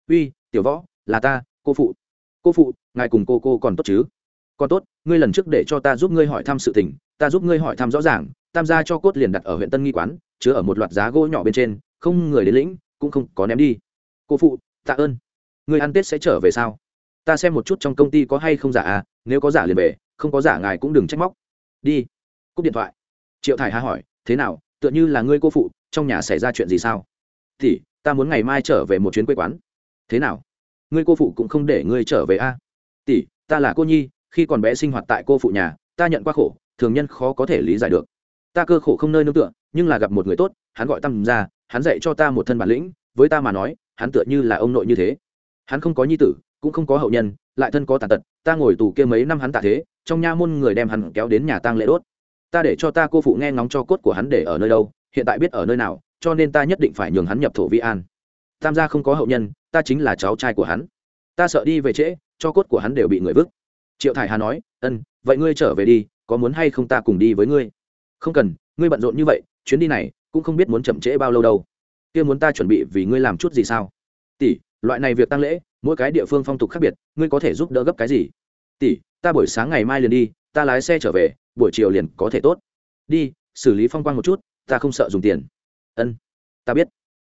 Uy, tiểu võ, là ta, cô phụ. Cô phụ, ngài cùng cô cô còn tốt chứ? Còn tốt, ngươi lần trước để cho ta giúp ngươi hỏi thăm sự tình, ta giúp ngươi hỏi thăm rõ ràng, tam gia cho cốt liền đặt ở huyện tân nghi quán, chứa ở một loạt giá gỗ nhỏ bên trên, không người đến lĩnh, cũng không có ném đi. Cô phụ, tạ ơn. Người ăn tết sẽ trở về sao? Ta xem một chút trong công ty có hay không giả à nếu có giả liền về, không có giả ngài cũng đừng trách móc. Đi. Cúp điện thoại. Triệu thải hà hỏi, thế nào tựa như là ngươi cô phụ, trong nhà xảy ra chuyện gì sao? Thì, ta muốn ngày mai trở về một chuyến quê quán. Thế nào? Ngươi cô phụ cũng không để ngươi trở về a? À? tỷ, ta là cô nhi, khi còn bé sinh hoạt tại cô phụ nhà, ta nhận qua khổ, thường nhân khó có thể lý giải được. Ta cơ khổ không nơi nương tựa, nhưng là gặp một người tốt, hắn gọi tâm ra, hắn dạy cho ta một thân bản lĩnh, với ta mà nói, hắn tựa như là ông nội như thế. Hắn không có nhi tử, cũng không có hậu nhân, lại thân có tàn tật, ta ngồi tù kia mấy năm hắn tạ thế, trong nha môn người đem hắn kéo đến nhà tang lễ đốt ta để cho ta cô phụ nghe ngóng cho cốt của hắn để ở nơi đâu, hiện tại biết ở nơi nào, cho nên ta nhất định phải nhường hắn nhập thổ vi an. Tam gia không có hậu nhân, ta chính là cháu trai của hắn. Ta sợ đi về trễ, cho cốt của hắn đều bị người vứt. Triệu thải hà nói, ân, vậy ngươi trở về đi, có muốn hay không ta cùng đi với ngươi? Không cần, ngươi bận rộn như vậy, chuyến đi này cũng không biết muốn chậm trễ bao lâu đâu. Kia muốn ta chuẩn bị vì ngươi làm chút gì sao? Tỷ, loại này việc tăng lễ, mỗi cái địa phương phong tục khác biệt, ngươi có thể giúp đỡ gấp cái gì? Tỷ, ta buổi sáng ngày mai liền đi ta lái xe trở về, buổi chiều liền có thể tốt. Đi, xử lý phong quang một chút, ta không sợ dùng tiền. Ân, ta biết.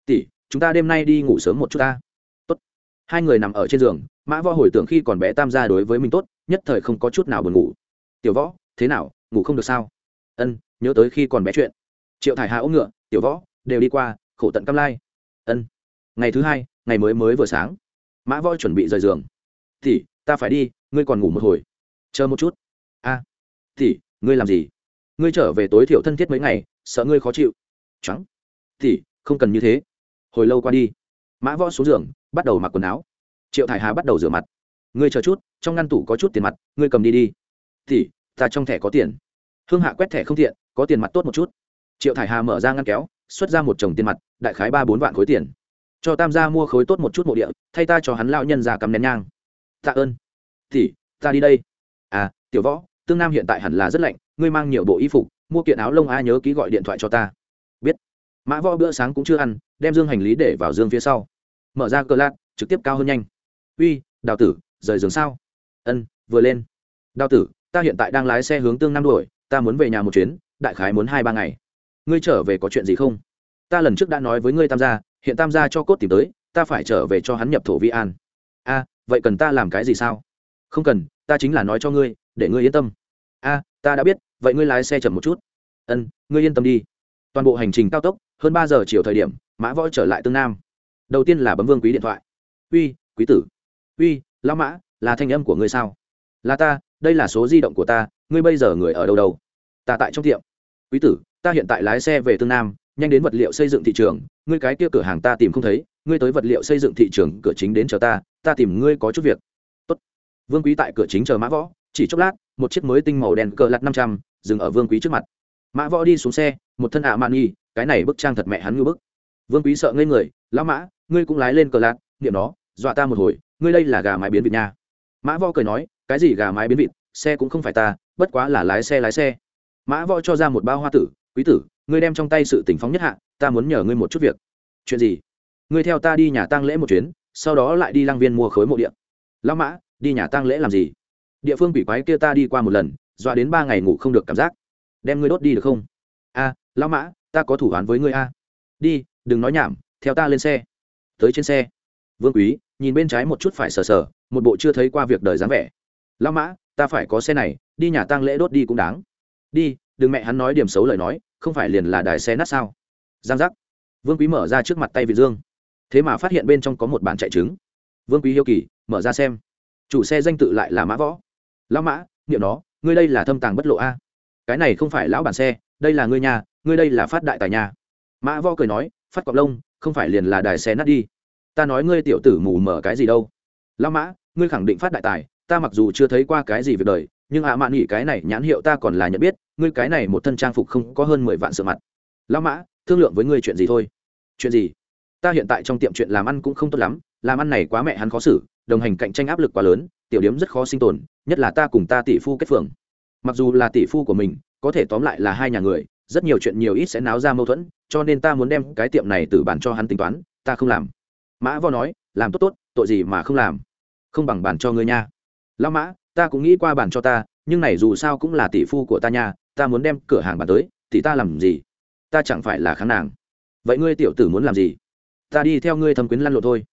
Tỷ, chúng ta đêm nay đi ngủ sớm một chút ta. Tốt. Hai người nằm ở trên giường, mã võ hồi tưởng khi còn bé tam gia đối với mình tốt, nhất thời không có chút nào buồn ngủ. Tiểu võ, thế nào, ngủ không được sao? Ân, nhớ tới khi còn bé chuyện. Triệu thải hà ôm ngựa, tiểu võ, đều đi qua, khổ tận cam lai. Ân. Ngày thứ hai, ngày mới mới vừa sáng, mã võ chuẩn bị rời giường. Thì ta phải đi, ngươi còn ngủ một hồi. Chờ một chút a à, tỷ, ngươi làm gì? Ngươi trở về tối thiểu thân thiết mấy ngày sợ ngươi khó chịu. Trắng. Tỷ, không cần như thế. Hồi lâu qua đi. Mã võ xuống giường bắt đầu mặc quần áo. Triệu thải hà bắt đầu rửa mặt. Ngươi chờ chút trong ngăn tủ có chút tiền mặt ngươi cầm đi đi. Tỷ, ta trong thẻ có tiền. Hương hạ quét thẻ không thiện có tiền mặt tốt một chút. Triệu thải hà mở ra ngăn kéo xuất ra một chồng tiền mặt đại khái ba bốn vạn khối tiền. Cho tam gia mua khối tốt một chút mộ địa thay ta cho hắn lao nhân già cắm nén nhang. Tạ ơn. Tỷ, ta đi đây. À tiểu võ tương nam hiện tại hẳn là rất lạnh, ngươi mang nhiều bộ y phục, mua kiện áo lông a nhớ ký gọi điện thoại cho ta. Biết. Mã võ bữa sáng cũng chưa ăn, đem dương hành lý để vào dương phía sau. Mở ra cờ lát trực tiếp cao hơn nhanh. Uy, đào tử, rời giường sao? Ân, vừa lên. Đào tử, ta hiện tại đang lái xe hướng tương nam đuổi, ta muốn về nhà một chuyến, đại khái muốn hai ba ngày. Ngươi trở về có chuyện gì không? Ta lần trước đã nói với ngươi tam gia, hiện tam gia cho cốt tìm tới, ta phải trở về cho hắn nhập thổ vi an. A, vậy cần ta làm cái gì sao? Không cần, ta chính là nói cho ngươi để ngươi yên tâm. A, ta đã biết, vậy ngươi lái xe chậm một chút. Ân, ngươi yên tâm đi. Toàn bộ hành trình cao tốc, hơn ba giờ chiều thời điểm, mã võ trở lại tương nam. Đầu tiên là bấm vương quý điện thoại. Uy, quý tử. Uy, lão mã, là thanh âm của ngươi sao? Là ta, đây là số di động của ta, ngươi bây giờ người ở đâu đâu? Ta tại trong tiệm. Quý tử, ta hiện tại lái xe về tương nam, nhanh đến vật liệu xây dựng thị trường, ngươi cái kia cửa hàng ta tìm không thấy, ngươi tới vật liệu xây dựng thị trường, cửa chính đến chờ ta ta tìm ngươi có chút việc. Tốt. vương quý tại cửa chính chờ mã võ chỉ chốc lát, một chiếc mới tinh màu đen cờ lặt năm trăm dừng ở vương quý trước mặt. Mã võ đi xuống xe, một thân ạ à mạn nghi cái này bức trang thật mẹ hắn ngư bức. Vương quý sợ ngây người, lão mã, ngươi cũng lái lên cờ lạt nghiệm nó, dọa ta một hồi, ngươi đây là gà mái biến vịt nha. Mã võ cười nói, cái gì gà mái biến vịt, xe cũng không phải ta, bất quá là lái xe lái xe. Mã võ cho ra một bao hoa tử, quý tử, ngươi đem trong tay sự tỉnh phóng nhất hạ, ta muốn nhờ ngươi một chút việc. Chuyện gì? Ngươi theo ta đi nhà tang lễ một chuyến, sau đó lại đi lăng viên mua khối mộ điện lão mã, đi nhà tang lễ làm gì? Địa phương quỷ quái kia ta đi qua một lần, dọa đến ba ngày ngủ không được cảm giác. Đem ngươi đốt đi được không? A, lão mã, ta có thủ đoán với ngươi a. Đi, đừng nói nhảm, theo ta lên xe. Tới trên xe. Vương quý, nhìn bên trái một chút phải sờ sờ, một bộ chưa thấy qua việc đời dáng vẻ. Lão mã, ta phải có xe này, đi nhà tang lễ đốt đi cũng đáng. Đi, đừng mẹ hắn nói điểm xấu lời nói, không phải liền là đài xe nát sao? Giang giác. Vương quý mở ra trước mặt tay vị dương. Thế mà phát hiện bên trong có một bản chạy trứng. Vương quý hiếu kỳ, mở ra xem. Chủ xe danh tự lại là mã võ lão mã niệm nó, ngươi đây là thâm tàng bất lộ a. Cái này không phải lão bản xe đây là ngươi nhà ngươi đây là phát đại tài nhà. Mã võ cười nói phát cọc lông không phải liền là đài xe nát đi. Ta nói ngươi tiểu tử mù mở cái gì đâu. Lão mã ngươi khẳng định phát đại tài ta mặc dù chưa thấy qua cái gì việc đời nhưng ạ à mạn nghỉ cái này nhãn hiệu ta còn là nhận biết ngươi cái này một thân trang phục không có hơn mười vạn sự mặt. Lão mã thương lượng với ngươi chuyện gì thôi? Chuyện gì? Ta hiện tại trong tiệm chuyện làm ăn cũng không tốt lắm làm ăn này quá mẹ hắn khó xử, đồng hành cạnh tranh áp lực quá lớn, tiểu điếm rất khó sinh tồn, nhất là ta cùng ta tỷ phu kết phường. Mặc dù là tỷ phu của mình, có thể tóm lại là hai nhà người, rất nhiều chuyện nhiều ít sẽ náo ra mâu thuẫn, cho nên ta muốn đem cái tiệm này từ bàn cho hắn tính toán, ta không làm. Mã vo nói, làm tốt tốt, tội gì mà không làm? Không bằng bàn cho ngươi nha. Lao mã, ta cũng nghĩ qua bàn cho ta, nhưng này dù sao cũng là tỷ phu của ta nha, ta muốn đem cửa hàng bàn tới, thì ta làm gì? Ta chẳng phải là kháng nàng. Vậy ngươi tiểu tử muốn làm gì? Ta đi theo ngươi thâm quyến lăn lộn thôi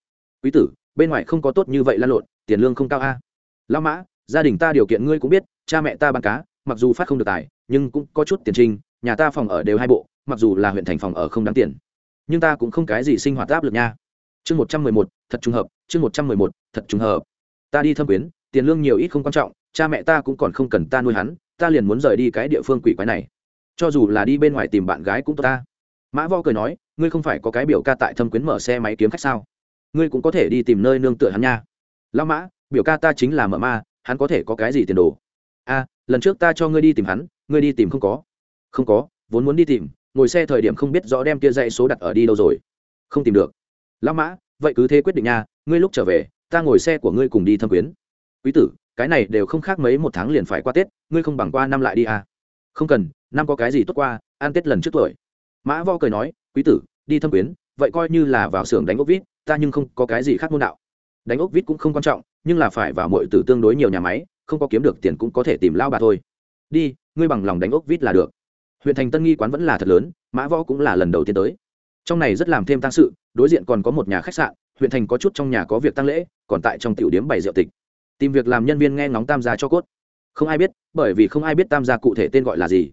quý tử, bên ngoài không có tốt như vậy lan lộn, tiền lương không cao a. À? lao mã, gia đình ta điều kiện ngươi cũng biết, cha mẹ ta bán cá, mặc dù phát không được tài, nhưng cũng có chút tiền trinh nhà ta phòng ở đều hai bộ, mặc dù là huyện thành phòng ở không đáng tiền. Nhưng ta cũng không cái gì sinh hoạt áp lực nha. Chương một trăm mười một, thật trùng hợp, chương một trăm mười một, thật trùng hợp. Ta đi thâm quyến, tiền lương nhiều ít không quan trọng, cha mẹ ta cũng còn không cần ta nuôi hắn, ta liền muốn rời đi cái địa phương quỷ quái này. Cho dù là đi bên ngoài tìm bạn gái cũng tốt ta. Mã vo cười nói, ngươi không phải có cái biểu ca tại thâm quyến mở xe máy kiếm khách sao? Ngươi cũng có thể đi tìm nơi nương tựa hắn nha. Lao mã, biểu ca ta chính là mở ma, hắn có thể có cái gì tiền đồ? A, lần trước ta cho ngươi đi tìm hắn, ngươi đi tìm không có. Không có, vốn muốn đi tìm, ngồi xe thời điểm không biết rõ đem kia dãy số đặt ở đi đâu rồi. Không tìm được. Lão mã, vậy cứ thế quyết định nha, ngươi lúc trở về, ta ngồi xe của ngươi cùng đi thâm quyến. Quý tử, cái này đều không khác mấy một tháng liền phải qua tết, ngươi không bằng qua năm lại đi à? Không cần, năm có cái gì tốt qua, ăn tết lần trước tuổi. Mã vo cười nói, quý tử, đi thâm quyến, vậy coi như là vào xưởng đánh ốc vít ta nhưng không có cái gì khác môn đạo. Đánh ốc vít cũng không quan trọng, nhưng là phải vào mọi từ tương đối nhiều nhà máy, không có kiếm được tiền cũng có thể tìm lao bà thôi. Đi, ngươi bằng lòng đánh ốc vít là được. Huyện thành tân nghi quán vẫn là thật lớn, mã võ cũng là lần đầu tiên tới. Trong này rất làm thêm tăng sự, đối diện còn có một nhà khách sạn, huyện thành có chút trong nhà có việc tăng lễ, còn tại trong tiểu điếm bày rượu tịch. Tìm việc làm nhân viên nghe ngóng tam gia cho cốt. Không ai biết, bởi vì không ai biết tam gia cụ thể tên gọi là gì.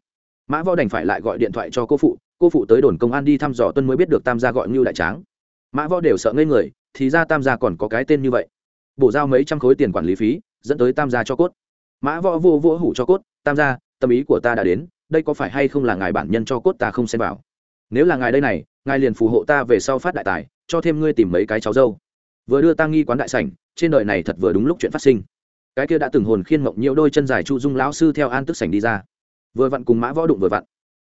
Mã võ đành phải lại gọi điện thoại cho cô phụ cô phụ tới đồn công an đi thăm dò tuân mới biết được tam gia gọi ngưu đại tráng mã võ đều sợ ngây người, thì ra tam gia còn có cái tên như vậy. Bổ giao mấy trăm khối tiền quản lý phí, dẫn tới tam gia cho cốt. Mã võ vô vô hủ cho cốt, tam gia, tâm ý của ta đã đến, đây có phải hay không là ngài bản nhân cho cốt ta không xem vào? Nếu là ngài đây này, ngài liền phù hộ ta về sau phát đại tài, cho thêm ngươi tìm mấy cái cháu dâu. Vừa đưa ta nghi quán đại sảnh, trên đời này thật vừa đúng lúc chuyện phát sinh. Cái kia đã từng hồn khiên mộng nhiều đôi chân dài chu dung lão sư theo an tức sảnh đi ra. Vừa vặn cùng mã võ đụng vừa vặn.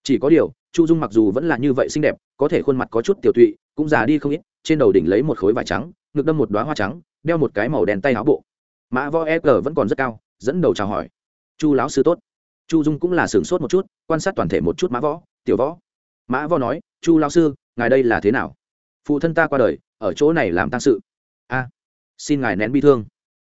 Chỉ có điều, chu dung mặc dù vẫn là như vậy xinh đẹp, có thể khuôn mặt có chút tiểu tụy, cũng già đi không ít trên đầu đỉnh lấy một khối vải trắng, ngực đâm một đoá hoa trắng, đeo một cái màu đen tay áo bộ. Mã võ e g vẫn còn rất cao, dẫn đầu chào hỏi. Chu lão sư tốt. Chu dung cũng là sửng sốt một chút, quan sát toàn thể một chút mã võ, tiểu võ. Mã võ nói, chu lão sư, ngài đây là thế nào? Phụ thân ta qua đời, ở chỗ này làm tăng sự. A, xin ngài nén bi thương.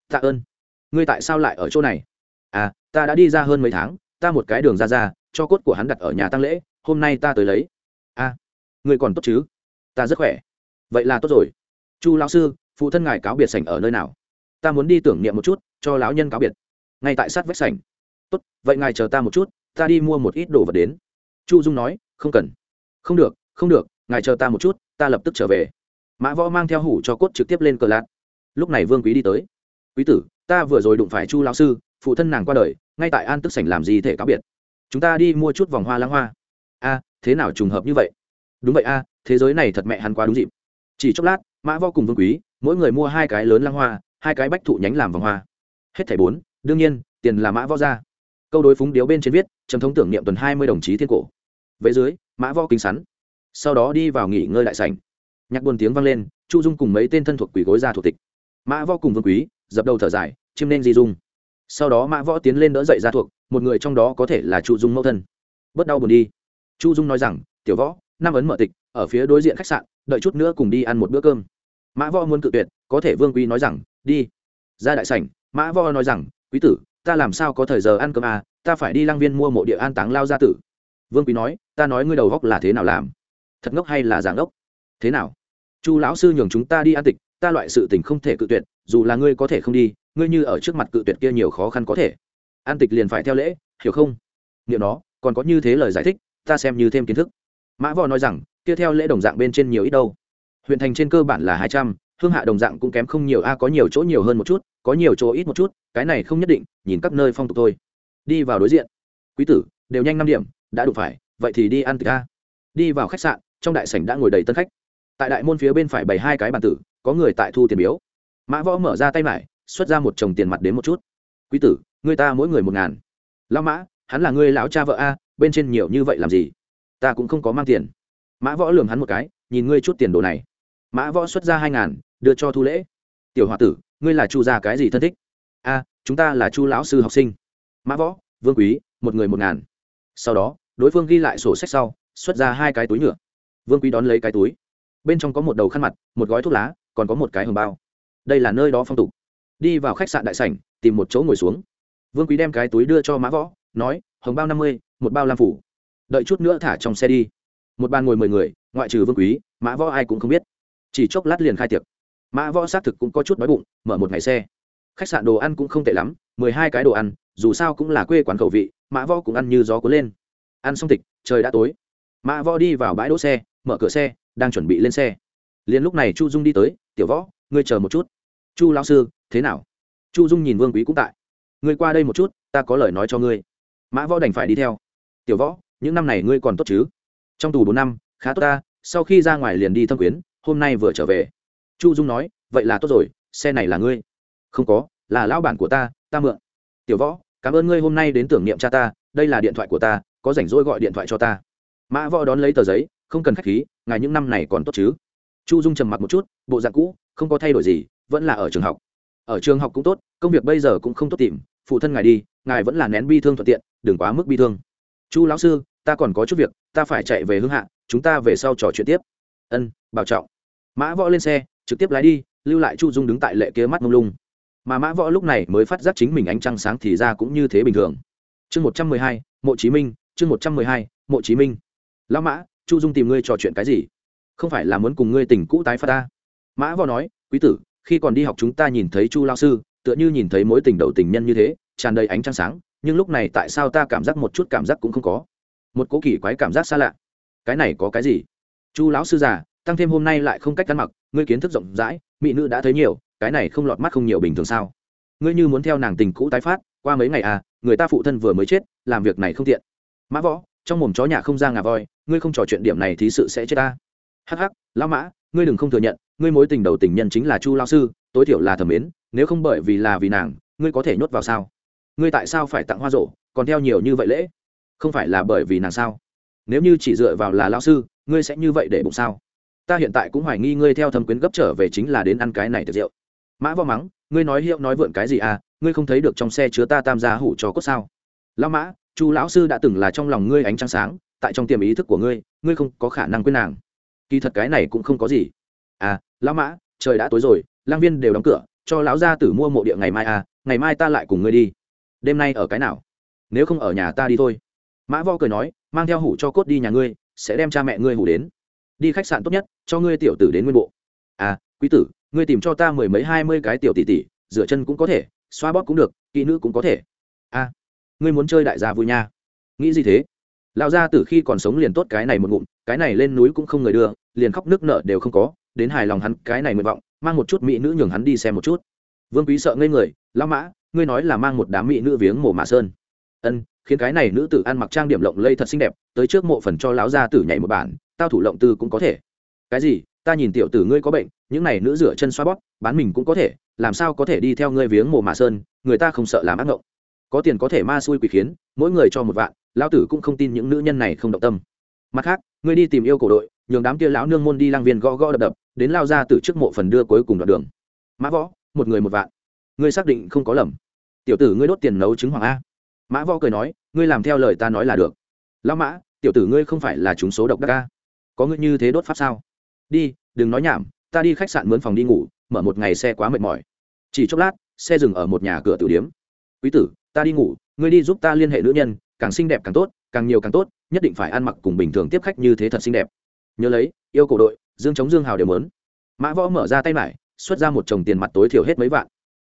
Tạ ơn. Ngươi tại sao lại ở chỗ này? À ta đã đi ra hơn mấy tháng, ta một cái đường ra ra, cho cốt của hắn đặt ở nhà tăng lễ, hôm nay ta tới lấy. A, ngươi còn tốt chứ? Ta rất khỏe vậy là tốt rồi. Chu lão sư, phụ thân ngài cáo biệt sảnh ở nơi nào? Ta muốn đi tưởng niệm một chút, cho lão nhân cáo biệt. Ngay tại sát vách sảnh. Tốt, vậy ngài chờ ta một chút, ta đi mua một ít đồ vật đến. Chu dung nói, không cần. Không được không được, ngài chờ ta một chút, ta lập tức trở về. Mã võ mang theo hủ cho cốt trực tiếp lên cờ lạc lúc này vương quý đi tới. Quý tử, ta vừa rồi đụng phải chu lão sư, phụ thân nàng qua đời, ngay tại an tức sảnh làm gì thể cáo biệt? Chúng ta đi mua chút vòng hoa lãng hoa. A, thế nào trùng hợp như vậy? Đúng vậy a, thế giới này thật mẹ hắn quá đúng dịp chỉ chốc lát, mã võ cùng vương quý, mỗi người mua hai cái lớn lăng hoa, hai cái bách thụ nhánh làm vòng hoa. Hết thẻ bốn, đương nhiên, tiền là mã võ ra. Câu đối phúng điếu bên trên viết, trầm thống tưởng niệm tuần hai mươi đồng chí thiên cổ. Vệ dưới, mã võ kính sắn. Sau đó đi vào nghỉ ngơi đại sảnh. Nhạc buồn tiếng vang lên, chu dung cùng mấy tên thân thuộc quỷ gối ra thuộc tịch. Mã võ cùng vương quý, dập đầu thở dài, chiêm nên di dung. Sau đó mã võ tiến lên đỡ dậy ra thuộc, một người trong đó có thể là chu dung mẫu thân. Bớt đau buồn đi. Chu dung nói rằng, tiểu võ, năm ấn mở tịch, ở phía đối diện khách sạn đợi chút nữa cùng đi ăn một bữa cơm. Mã võ muốn cự tuyệt, có thể vương quý nói rằng, đi. Ra đại sảnh, mã võ nói rằng, quý tử, ta làm sao có thời giờ ăn cơm à ta phải đi lang viên mua mộ địa an táng lao gia tử. Vương quý nói, ta nói ngươi đầu góc là thế nào làm? Thật ngốc hay là giảng ngốc? Thế nào? Chu lão sư nhường chúng ta đi ăn tịch, ta loại sự tình không thể cự tuyệt, dù là ngươi có thể không đi, ngươi như ở trước mặt cự tuyệt kia nhiều khó khăn có thể. An tịch liền phải theo lễ, hiểu không? Niệm nó, còn có như thế lời giải thích, ta xem như thêm kiến thức. Mã võ nói rằng kia theo lễ đồng dạng bên trên nhiều ít đâu. Huyện thành trên cơ bản là hai trăm, hương hạ đồng dạng cũng kém không nhiều, a, có nhiều chỗ nhiều hơn một chút, có nhiều chỗ ít một chút, cái này không nhất định, nhìn các nơi phong tục thôi. Đi vào đối diện. Quý tử, đều nhanh năm điểm, đã đủ phải, vậy thì đi ăn thịt a. Đi vào khách sạn, trong đại sảnh đã ngồi đầy tân khách. Tại đại môn phía bên phải bày hai cái bàn tử, có người tại thu tiền biếu. Mã võ mở ra tay mải, xuất ra một chồng tiền mặt đến một chút. Quý tử, người ta mỗi người một ngàn. Lão mã, hắn là người lão cha vợ a, bên trên nhiều như vậy làm gì? Ta cũng không có mang tiền mã võ lường hắn một cái, nhìn ngươi chút tiền đồ này. Mã võ xuất ra hai ngàn, đưa cho thu lễ. Tiểu h o a tử, ngươi là chu gia cái gì thân thích? A, chúng ta là chu lão sư học sinh. Mã võ, vương quý, một người một ngàn. Sau đó, đối phương ghi lại sổ sách sau, xuất ra hai cái túi nhựa. Vương quý đón lấy cái túi. Bên trong có một đầu khăn mặt, một gói thuốc lá, còn có một cái hồng bao. Đây là nơi đó phong tục. Đi vào khách sạn đại sảnh, tìm một chỗ ngồi xuống. Vương quý đem cái túi đưa cho mã võ, nói, hồng bao năm mươi, một bao lam phủ. Đợi chút nữa thả trong xe đi một bàn ngồi mười người, ngoại trừ vương quý, mã võ ai cũng không biết. Chỉ chốc lát liền khai tiệc. Mã võ xác thực cũng có chút đói bụng, mở một ngày xe. Khách sạn đồ ăn cũng không tệ lắm, mười hai cái đồ ăn, dù sao cũng là quê quán khẩu vị, mã võ cũng ăn như gió cuốn lên. Ăn xong tịch, trời đã tối. Mã võ đi vào bãi đỗ xe, mở cửa xe, đang chuẩn bị lên xe. Liền lúc này chu dung đi tới, tiểu võ, ngươi chờ một chút. Chu lao sư, thế nào? Chu dung nhìn vương quý cũng tại. Ngươi qua đây một chút, ta có lời nói cho ngươi. Mã võ đành phải đi theo. Tiểu võ, những năm này ngươi còn tốt chứ? Trong tù bốn năm, khá tốt ta, sau khi ra ngoài liền đi thâm quyến, hôm nay vừa trở về. Chu dung nói, vậy là tốt rồi, xe này là ngươi. Không có, là lão bản của ta ta mượn. Tiểu võ, cảm ơn ngươi hôm nay đến tưởng niệm cha ta, đây là điện thoại của ta, có rảnh rỗi gọi điện thoại cho ta. Mã võ đón lấy tờ giấy, không cần k h á c h khí, ngài những năm này còn tốt chứ? Chu dung trầm mặc một chút, bộ dạng cũ, không có thay đổi gì, vẫn là ở trường học. Ở trường học cũng tốt, công việc bây giờ cũng không tốt tìm, phụ thân ngài đi, ngài vẫn là nén bi thương thuận tiện, đừng quá mức bi thương. Chu lão sư ta còn có chút việc, ta phải chạy về hương hạ, chúng ta về sau trò chuyện tiếp. Ân, bảo trọng. Mã võ lên xe, trực tiếp lái đi, lưu lại chu dung đứng tại lệ kia mắt mông lung. Mà mã võ lúc này mới phát giác chính mình ánh trăng sáng thì ra cũng như thế bình thường. Chương một trăm mười hai, mộ chí minh, chương một trăm mười hai, mộ chí minh. Lão mã, chu dung tìm ngươi trò chuyện cái gì? Không phải là muốn cùng ngươi tình cũ tái phát ta? Mã võ nói, quý tử, khi còn đi học chúng ta nhìn thấy chu lao sư, tựa như nhìn thấy mối tình đầu tình nhân như thế, tràn đầy ánh trăng sáng, nhưng lúc này tại sao ta cảm giác một chút cảm giác cũng không có? Một cố kỳ quái cảm giác xa lạ. Cái này có cái gì? Chu lão sư già, tăng thêm hôm nay lại không cách ăn mặc, ngươi kiến thức rộng rãi, mỹ nữ đã thấy nhiều, cái này không lọt mắt không nhiều bình thường sao? Ngươi như muốn theo nàng tình cũ tái phát, qua mấy ngày à người ta phụ thân vừa mới chết, làm việc này không tiện. Mã võ, trong mồm chó nhà không ra ngà voi, ngươi không trò chuyện điểm này thì sự sẽ chết ta. Hắc hắc, lão mã, ngươi đừng không thừa nhận, ngươi mối tình đầu tình nhân chính là chu lao sư, tối thiểu là thẩm mến, nếu không bởi vì là vì nàng, ngươi có thể nhốt vào sao? Ngươi tại sao phải tặng hoa rổ, còn theo nhiều như vậy lễ? Không phải là bởi vì nàng sao? Nếu như chỉ dựa vào là lao sư, ngươi sẽ như vậy để bụng sao? Ta hiện tại cũng hoài nghi ngươi theo thâm quyến gấp trở về chính là đến ăn cái này tiệc rượu. Mã vo mắng, ngươi nói hiệu nói vượn cái gì à? Ngươi không thấy được trong xe chứa ta tam gia hủ cho cốt sao? Lao mã, chu lão sư đã từng là trong lòng ngươi ánh trăng sáng, tại trong tiềm ý thức của ngươi ngươi không có khả năng quên nàng. Kỳ thật cái này cũng không có gì. À lão mã, trời đã tối rồi, lang viên đều đóng cửa, cho lão gia tử mua mộ địa ngày mai à? Ngày mai ta lại cùng ngươi đi. Đêm nay ở cái nào? Nếu không ở nhà ta đi thôi mã vo cười nói, mang theo hủ cho cốt đi nhà ngươi, sẽ đem cha mẹ ngươi hủ đến. Đi khách sạn tốt nhất, cho ngươi tiểu tử đến nguyên bộ. À quý tử, ngươi tìm cho ta mười mấy, hai mươi cái tiểu tỷ tỷ, rửa chân cũng có thể, xoa bóp cũng được, kỹ nữ cũng có thể. A ngươi muốn chơi đại gia vui nha. Nghĩ gì thế? Lão gia tử khi còn sống liền tốt cái này một ngụm, cái này lên núi cũng không người đưa, liền khóc nước nợ đều không có, đến hài lòng hắn cái này nguyện vọng, mang một chút mỹ nữ nhường hắn đi xem một chút. Vương quý sợ ngây người, lão mã, ngươi nói là mang một đám mỹ nữ viếng mộ mã sơn ân, khiến cái này nữ tử ăn mặc trang điểm lộng lây thật xinh đẹp, tới trước mộ phần cho lão gia tử nhảy một bản, tao thủ lộng tư cũng có thể. Cái gì? Ta nhìn tiểu tử ngươi có bệnh, những này nữ rửa chân xoa bóp, bán mình cũng có thể, làm sao có thể đi theo ngươi viếng mộ mà sơn, người ta không sợ làm ác ngộng. Có tiền có thể ma xui quỷ khiến, mỗi người cho một vạn, lão tử cũng không tin những nữ nhân này không động tâm. Mặt khác, ngươi đi tìm yêu cổ đội, nhường đám kia lão nương môn đi lang viên gõ gõ đập đập, đến lao ra từ trước mộ phần đưa cuối cùng đoạn đường. Mã võ, một người một vạn. Ngươi xác định không có lầm. Tiểu tử ngươi đốt tiền nấu trứng hoàng a mã võ cười nói, ngươi làm theo lời ta nói là được. Lão mã, tiểu tử ngươi không phải là chúng số độc đắc ca có ngươi như thế đốt pháp sao? Đi, đừng nói nhảm, ta đi khách sạn mướn phòng đi ngủ, mở một ngày xe quá mệt mỏi. Chỉ chốc lát, xe dừng ở một nhà cửa tử điếm. Quý tử, ta đi ngủ, ngươi đi giúp ta liên hệ nữ nhân, càng xinh đẹp càng tốt, càng nhiều càng tốt, nhất định phải ăn mặc cùng bình thường tiếp khách như thế thật xinh đẹp. Nhớ lấy, yêu cổ đội, dương chống dương hào đều mớn mã võ mở ra tay mải xuất ra một chồng tiền mặt tối thiểu hết mấy vạn.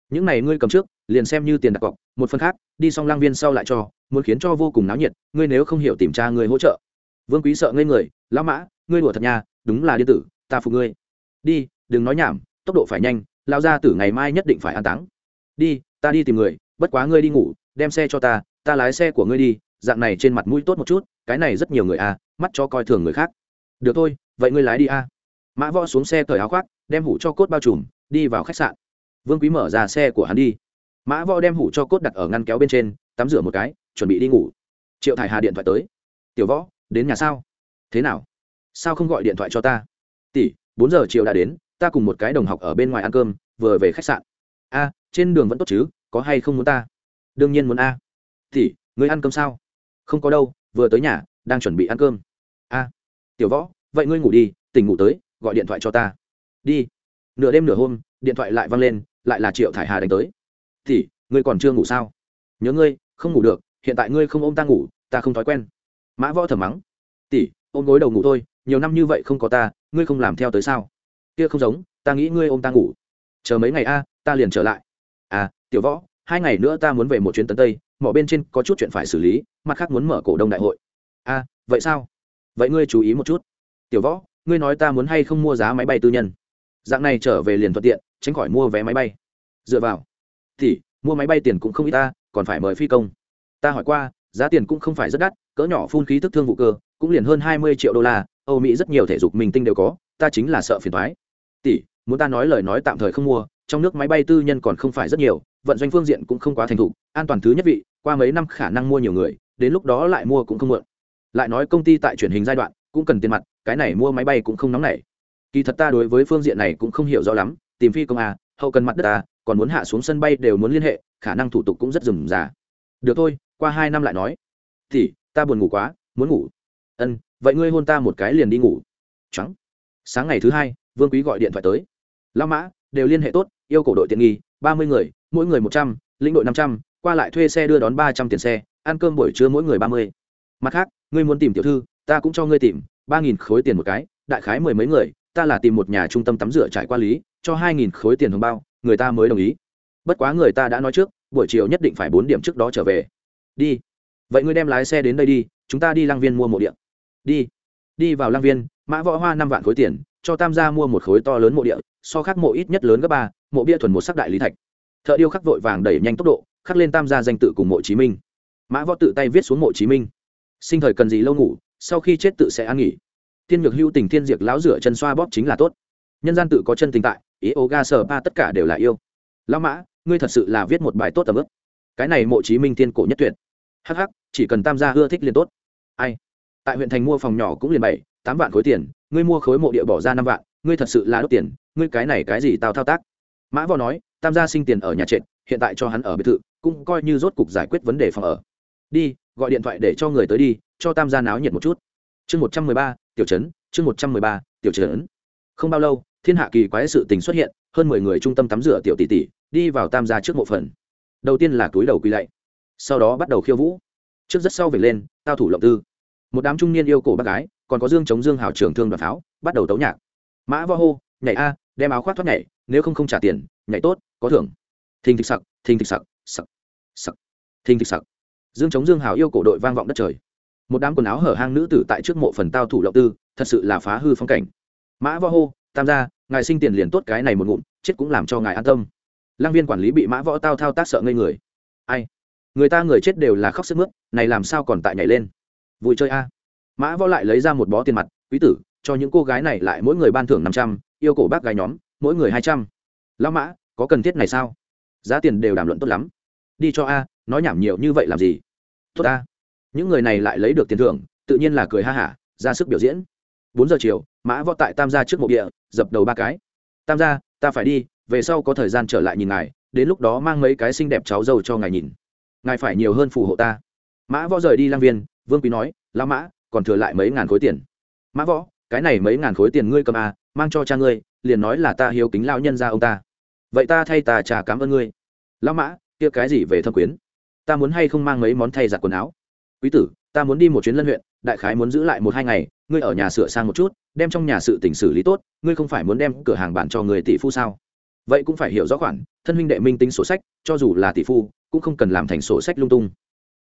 Những này ngươi cầm trước liền xem như tiền đặt cọc, một phần khác, đi xong lang viên sau lại cho, muốn khiến cho vô cùng náo nhiệt, ngươi nếu không hiểu tìm tra người hỗ trợ. Vương quý sợ ngây người, lão mã, ngươi đùa thật nha, đúng là điên tử, ta phục ngươi. Đi, đừng nói nhảm, tốc độ phải nhanh lao ra tử ngày mai nhất định phải an táng. Đi, ta đi tìm người, bất quá ngươi đi ngủ, đem xe cho ta ta lái xe của ngươi đi, dạng này trên mặt mũi tốt một chút, cái này rất nhiều người à mắt cho coi thường người khác. Được thôi, vậy ngươi lái đi a. Mã võ xuống xe cởi áo khoác, đem hủ cho cốt bao trùm, đi vào khách sạn. Vương quý mở ra xe của hắn đi mã võ đem hủ cho cốt đặt ở ngăn kéo bên trên, tắm rửa một cái, chuẩn bị đi ngủ. Triệu thải hà điện thoại tới. Tiểu võ, đến nhà sao? Thế nào? Sao không gọi điện thoại cho ta? Tỷ, bốn giờ chiều đã đến, ta cùng một cái đồng học ở bên ngoài ăn cơm, vừa về khách sạn. A, trên đường vẫn tốt chứ, có hay không muốn ta? Đương nhiên muốn a. Tỷ người ăn cơm sao? Không có đâu, vừa tới nhà, đang chuẩn bị ăn cơm. A, tiểu võ, vậy ngươi ngủ đi, tỉnh ngủ tới, gọi điện thoại cho ta. Đi. Nửa đêm nửa hôm, điện thoại lại văng lên, lại là triệu thải hà đánh tới thì ngươi còn chưa ngủ sao? Nhớ ngươi, không ngủ được, hiện tại ngươi không ôm ta ngủ, ta không thói quen. Mã võ thầm mắng. Tỷ, ôm gối đầu ngủ thôi, nhiều năm như vậy không có ta, ngươi không làm theo tới sao? Kia không giống, ta nghĩ ngươi ôm ta ngủ. Chờ mấy ngày a, ta liền trở lại. À tiểu võ, hai ngày nữa ta muốn về một chuyến tấn tây, mỏ bên trên có chút chuyện phải xử lý, mặt khác muốn mở cổ đông đại hội. A, vậy sao? Vậy ngươi chú ý một chút. Tiểu võ, ngươi nói ta muốn hay không mua giá máy bay tư nhân? Dạng này trở về liền thuận tiện, tránh khỏi mua vé máy bay. Dựa vào thì mua máy bay tiền cũng không ít ta, còn phải mời phi công. Ta hỏi qua, giá tiền cũng không phải rất đắt, cỡ nhỏ phun khí thức thương vụ cơ, cũng liền hơn hai mươi triệu đô la, âu mỹ rất nhiều thể dục mình tinh đều có, ta chính là sợ phiền thoái tỷ, muốn ta nói lời nói tạm thời không mua, trong nước máy bay tư nhân còn không phải rất nhiều, vận doanh phương diện cũng không quá thành thục, an toàn thứ nhất vị, qua mấy năm khả năng mua nhiều người, đến lúc đó lại mua cũng không mượn. Lại nói công ty tại truyền hình giai đoạn, cũng cần tiền mặt, cái này mua máy bay cũng không nóng nảy. Kỳ thật ta đối với phương diện này cũng không hiểu rõ lắm, tìm phi công à? Hậu cần mặt đất ta còn muốn hạ xuống sân bay đều muốn liên hệ, khả năng thủ tục cũng rất rườm rà. Được thôi, qua hai năm lại nói. Thì, ta buồn ngủ quá, muốn ngủ. Ân, vậy ngươi hôn ta một cái liền đi ngủ. Trắng sáng ngày thứ hai, vương quý gọi điện thoại tới. Lao mã, đều liên hệ tốt, yêu cầu đội tiện nghi, ba mươi người, mỗi người một trăm, lĩnh đội năm trăm, qua lại thuê xe đưa đón ba trăm tiền xe, ăn cơm buổi trưa mỗi người ba mươi. Mặt khác, ngươi muốn tìm tiểu thư, ta cũng cho ngươi tìm, ba nghìn khối tiền một cái, đại khái mười mấy người, ta là tìm một nhà trung tâm tắm rửa trải qua lý cho hai nghìn khối tiền hồng bao, người ta mới đồng ý. Bất quá người ta đã nói trước, buổi chiều nhất định phải bốn điểm trước đó trở về. Đi. Vậy ngươi đem lái xe đến đây đi, chúng ta đi lang viên mua mộ địa. đi. Đi vào lang viên, mã võ hoa năm vạn khối tiền, cho tam gia mua một khối to lớn mộ địa, so khắc mộ ít nhất lớn gấp ba, mộ bia thuần một sắc đại lý thạch. Thợ điêu khắc vội vàng đẩy nhanh tốc độ, khắc lên tam gia danh tự cùng mộ chí minh. Mã võ tự tay viết xuống mộ chí minh. Sinh thời cần gì lâu ngủ, sau khi chết tự sẽ an nghỉ. Thiên nhược hữu tình thiên diệt lão rửa chân xoa bóp chính là tốt nhân gian tự có chân tình tại, ý ô ga sờ ba tất cả đều là yêu. Lão mã, ngươi thật sự là viết một bài tốt tầm ức cái này mộ chí minh thiên cổ nhất tuyệt. Hh chỉ cần tam gia ưa thích liền tốt. Ai? Tại huyện thành mua phòng nhỏ cũng liền bảy, tám vạn khối tiền, ngươi mua khối mộ địa bỏ ra năm vạn, ngươi thật sự là đốt tiền, ngươi cái này cái gì tao thao tác? Mã vò nói, tam gia sinh tiền ở nhà trệt, hiện tại cho hắn ở biệt thự, cũng coi như rốt cục giải quyết vấn đề phòng ở. Đi, gọi điện thoại để cho người tới đi, cho tam gia náo nhiệt một chút. Chương một trăm mười ba, tiểu trấn, chương một trăm mười ba, tiểu trấn. Không bao lâu thiên hạ kỳ quái sự tình xuất hiện, hơn mười người trung tâm tắm rửa tiểu tỷ tỷ, đi vào tam gia trước mộ phần. Đầu tiên là túi đầu quỳ lạy, sau đó bắt đầu khiêu vũ. Trước rất sau về lên, tao thủ lộng tư. Một đám trung niên yêu cổ bác gái, còn có dương chống dương hào trường thương đoàn pháo, bắt đầu tấu nhạc. Mã vo hô, nhảy a, đem áo khoác thoát nhảy, nếu không không trả tiền, nhảy tốt, có thưởng. Thình thịch sặc, thình thịch sặc sặc sặc, thình thịch sặc. Dương chống dương hào yêu cổ đội vang vọng đất trời. Một đám quần áo hở hang nữ tử tại trước mộ phần tao thủ lộng tư, thật sự là phá hư phong cảnh. Mã võ hô tam gia, ngài sinh tiền liền tốt cái này một ngụm, chết cũng làm cho ngài an tâm. Lăng viên quản lý bị mã võ tao thao tác sợ ngây người. Ai? Người ta người chết đều là khóc sức mướt, này làm sao còn tại nhảy lên? Vui chơi a. Mã võ lại lấy ra một bó tiền mặt, quý tử, cho những cô gái này lại mỗi người ban thưởng năm trăm, yêu cổ bác gái nhóm, mỗi người hai trăm. Lão mã, có cần thiết này sao? Giá tiền đều đàm luận tốt lắm. Đi cho a, nói nhảm nhiều như vậy làm gì? Tốt a. Những người này lại lấy được tiền thưởng, tự nhiên là cười ha hả, ra sức biểu diễn. Bốn giờ chiều mã võ tại tam gia trước mộ địa, dập đầu ba cái. Tam gia, ta phải đi, về sau có thời gian trở lại nhìn ngài, đến lúc đó mang mấy cái xinh đẹp cháu dâu cho ngài nhìn. Ngài phải nhiều hơn phù hộ ta. Mã võ rời đi lang viên, vương quý nói, lão mã, còn thừa lại mấy ngàn khối tiền. Mã võ, cái này mấy ngàn khối tiền ngươi cầm à mang cho cha ngươi, liền nói là ta hiếu kính lao nhân ra ông ta. Vậy ta thay ta trả cảm ơn ngươi. Lão mã, kia cái gì về thâm quyến? Ta muốn hay không mang mấy món thay giặt quần áo? Quý tử, ta muốn đi một chuyến lân huyện, đại khái muốn giữ lại một hai ngày ngươi ở nhà sửa sang một chút, đem trong nhà sự tình xử lý tốt, ngươi không phải muốn đem cửa hàng bán cho người tỷ phu sao? Vậy cũng phải hiểu rõ khoản, thân huynh đệ minh tính sổ sách, cho dù là tỷ phu, cũng không cần làm thành sổ sách lung tung.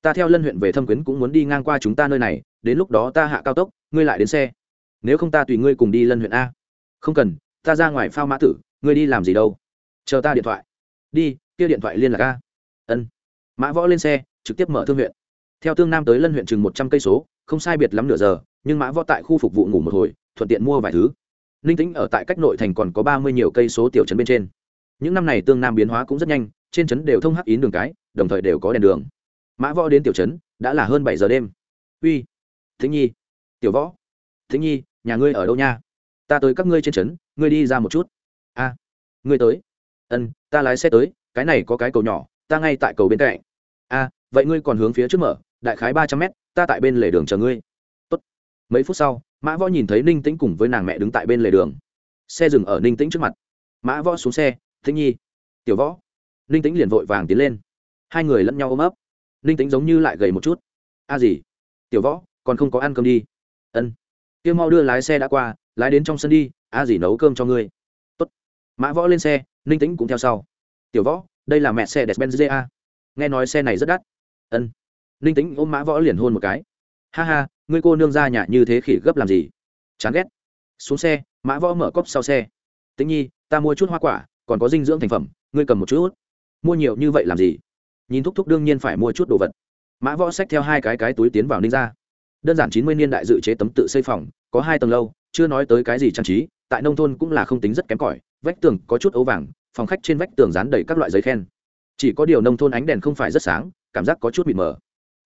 Ta theo lân huyện về thâm quyến cũng muốn đi ngang qua chúng ta nơi này, đến lúc đó ta hạ cao tốc, ngươi lại đến xe. Nếu không ta tùy ngươi cùng đi lân huyện a. Không cần, ta ra ngoài phao mã tử, ngươi đi làm gì đâu. Chờ ta điện thoại. Đi, kia điện thoại liên lạc a. Ân. Mã võ lên xe, trực tiếp mở thương huyện. Theo tương nam tới lân huyện chừng một trăm cây số, không sai biệt lắm nửa giờ nhưng mã võ tại khu phục vụ ngủ một hồi, thuận tiện mua vài thứ. Ninh tĩnh ở tại cách nội thành còn có ba mươi nhiều cây số tiểu trấn bên trên. Những năm này tương nam biến hóa cũng rất nhanh, trên trấn đều thông hắc ín đường cái, đồng thời đều có đèn đường. Mã võ đến tiểu trấn, đã là hơn bảy giờ đêm. Uy thính nhi, tiểu võ thính nhi, nhà ngươi ở đâu nha? Ta tới các ngươi trên trấn, ngươi đi ra một chút. A, ngươi tới. Ân, ta lái xe tới, cái này có cái cầu nhỏ, ta ngay tại cầu bên cạnh. A, vậy ngươi còn hướng phía trước mở, đại khái ba trăm mét, ta tại bên lề đường chờ ngươi mấy phút sau, mã võ nhìn thấy ninh tĩnh cùng với nàng mẹ đứng tại bên lề đường. Xe dừng ở ninh tĩnh trước mặt. Mã võ xuống xe thính nhi. Tiểu võ. Ninh tĩnh liền vội vàng tiến lên. Hai người lẫn nhau ôm ấp. Ninh tĩnh giống như lại gầy một chút. A gì? Tiểu võ, còn không có ăn cơm đi. Ân. Tiêu mau đưa lái xe đã qua, lái đến trong sân đi, a gì nấu cơm cho ngươi. Tốt. mã võ lên xe, ninh tĩnh cũng theo sau. Tiểu võ, đây là mẹ xe despenz a. Nghe nói xe này rất đắt. Ân. Ninh tĩnh ôm mã võ liền hôn một cái ha ha, ngươi cô nương ra nhà như thế khỉ gấp làm gì? Chán ghét. Xuống xe, mã võ mở cốc sau xe. Tĩnh nhi, ta mua chút hoa quả, còn có dinh dưỡng thành phẩm, ngươi cầm một chút mua nhiều như vậy làm gì? Nhìn thúc thúc đương nhiên phải mua chút đồ vật. Mã võ xách theo hai cái cái túi tiến vào ninh ra đơn giản chín mươi niên đại dự chế tấm tự xây phòng, có hai tầng lâu, chưa nói tới cái gì trang trí, tại nông thôn cũng là không tính rất kém cỏi, vách tường có chút ấu vàng, phòng khách trên vách tường dán đầy các loại giấy khen. Chỉ có điều nông thôn ánh đèn không phải rất sáng, cảm giác có chút bị mờ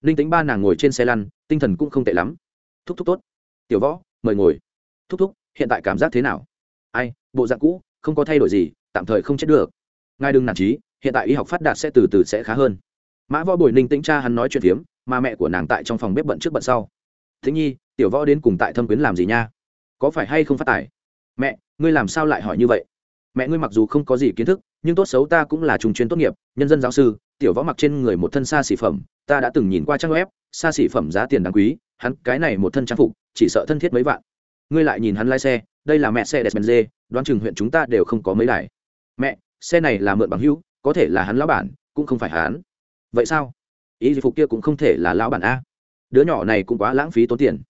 ninh tính ba nàng ngồi trên xe lăn, tinh thần cũng không tệ lắm. Thúc thúc tốt. Tiểu võ, mời ngồi. Thúc thúc, hiện tại cảm giác thế nào? Ai, bộ dạng cũ, không có thay đổi gì, tạm thời không chết được. Ngài đừng nản trí hiện tại y học phát đạt sẽ từ từ sẽ khá hơn. Mã võ bồi ninh tính cha hắn nói chuyện phiếm, mà mẹ của nàng tại trong phòng bếp bận trước bận sau. Thế nhi, tiểu võ đến cùng tại thâm quyến làm gì nha? Có phải hay không phát tài? Mẹ, ngươi làm sao lại hỏi như vậy? Mẹ ngươi mặc dù không có gì kiến thức, nhưng tốt xấu ta cũng là trung chuyên tốt nghiệp, nhân dân giáo sư, tiểu võ mặc trên người một thân xa xỉ phẩm, ta đã từng nhìn qua trang web, xa xỉ phẩm giá tiền đáng quý, hắn cái này một thân trang phục, chỉ sợ thân thiết mấy vạn. Ngươi lại nhìn hắn lái xe, đây là mẹ xe despenz đoán chừng huyện chúng ta đều không có mấy đài. Mẹ, xe này là mượn bằng hữu, có thể là hắn lão bản, cũng không phải hắn. Vậy sao? Ý phục kia cũng không thể là lão bản a. Đứa nhỏ này cũng quá lãng phí tốn tiền.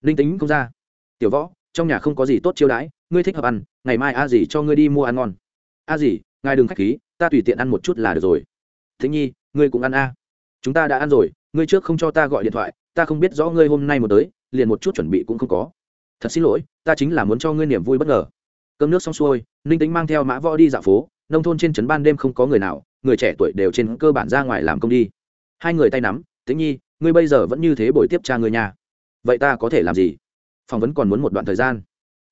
Linh tính không ra. Tiểu võ trong nhà không có gì tốt chiêu đãi, ngươi thích hợp ăn, ngày mai a gì cho ngươi đi mua ăn ngon. A gì ngài đừng k h á c h khí, ta tùy tiện ăn một chút là được rồi. Thế nhi, ngươi cũng ăn a. Chúng ta đã ăn rồi, ngươi trước không cho ta gọi điện thoại, ta không biết rõ ngươi hôm nay một tới, liền một chút chuẩn bị cũng không có. Thật xin lỗi, ta chính là muốn cho ngươi niềm vui bất ngờ. Cơm nước xong xuôi, ninh tính mang theo mã võ đi dạo phố, nông thôn trên trấn ban đêm không có người nào, người trẻ tuổi đều trên cơ bản ra ngoài làm công đi. Hai người tay nắm, tĩnh nhi, ngươi bây giờ vẫn như thế buổi tiếp cha người nhà. Vậy ta có thể làm gì? Phỏng vấn còn muốn một đoạn thời gian.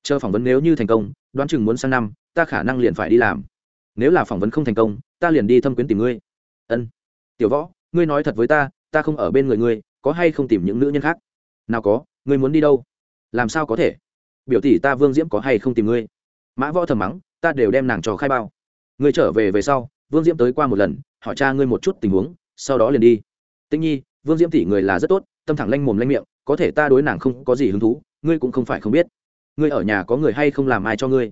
Chờ phỏng vấn nếu như thành công, đoán chừng muốn sang năm, ta khả năng liền phải đi làm. Nếu là phỏng vấn không thành công, ta liền đi thâm quyến tìm ngươi. Ân. Tiểu võ, ngươi nói thật với ta ta không ở bên người ngươi, có hay không tìm những nữ nhân khác? Nào có, ngươi muốn đi đâu? Làm sao có thể? Biểu tỷ ta vương diễm có hay không tìm ngươi? Mã võ thầm mắng, ta đều đem nàng trò khai bao. Ngươi trở về về sau, vương diễm tới qua một lần, hỏi cha ngươi một chút tình huống, sau đó liền đi. Tĩnh nhi, vương diễm tỷ người là rất tốt, tâm thẳng lanh mồm lanh miệng, có thể ta đối nàng không có gì hứng thú ngươi cũng không phải không biết. Ngươi ở nhà có người hay không làm ai cho ngươi?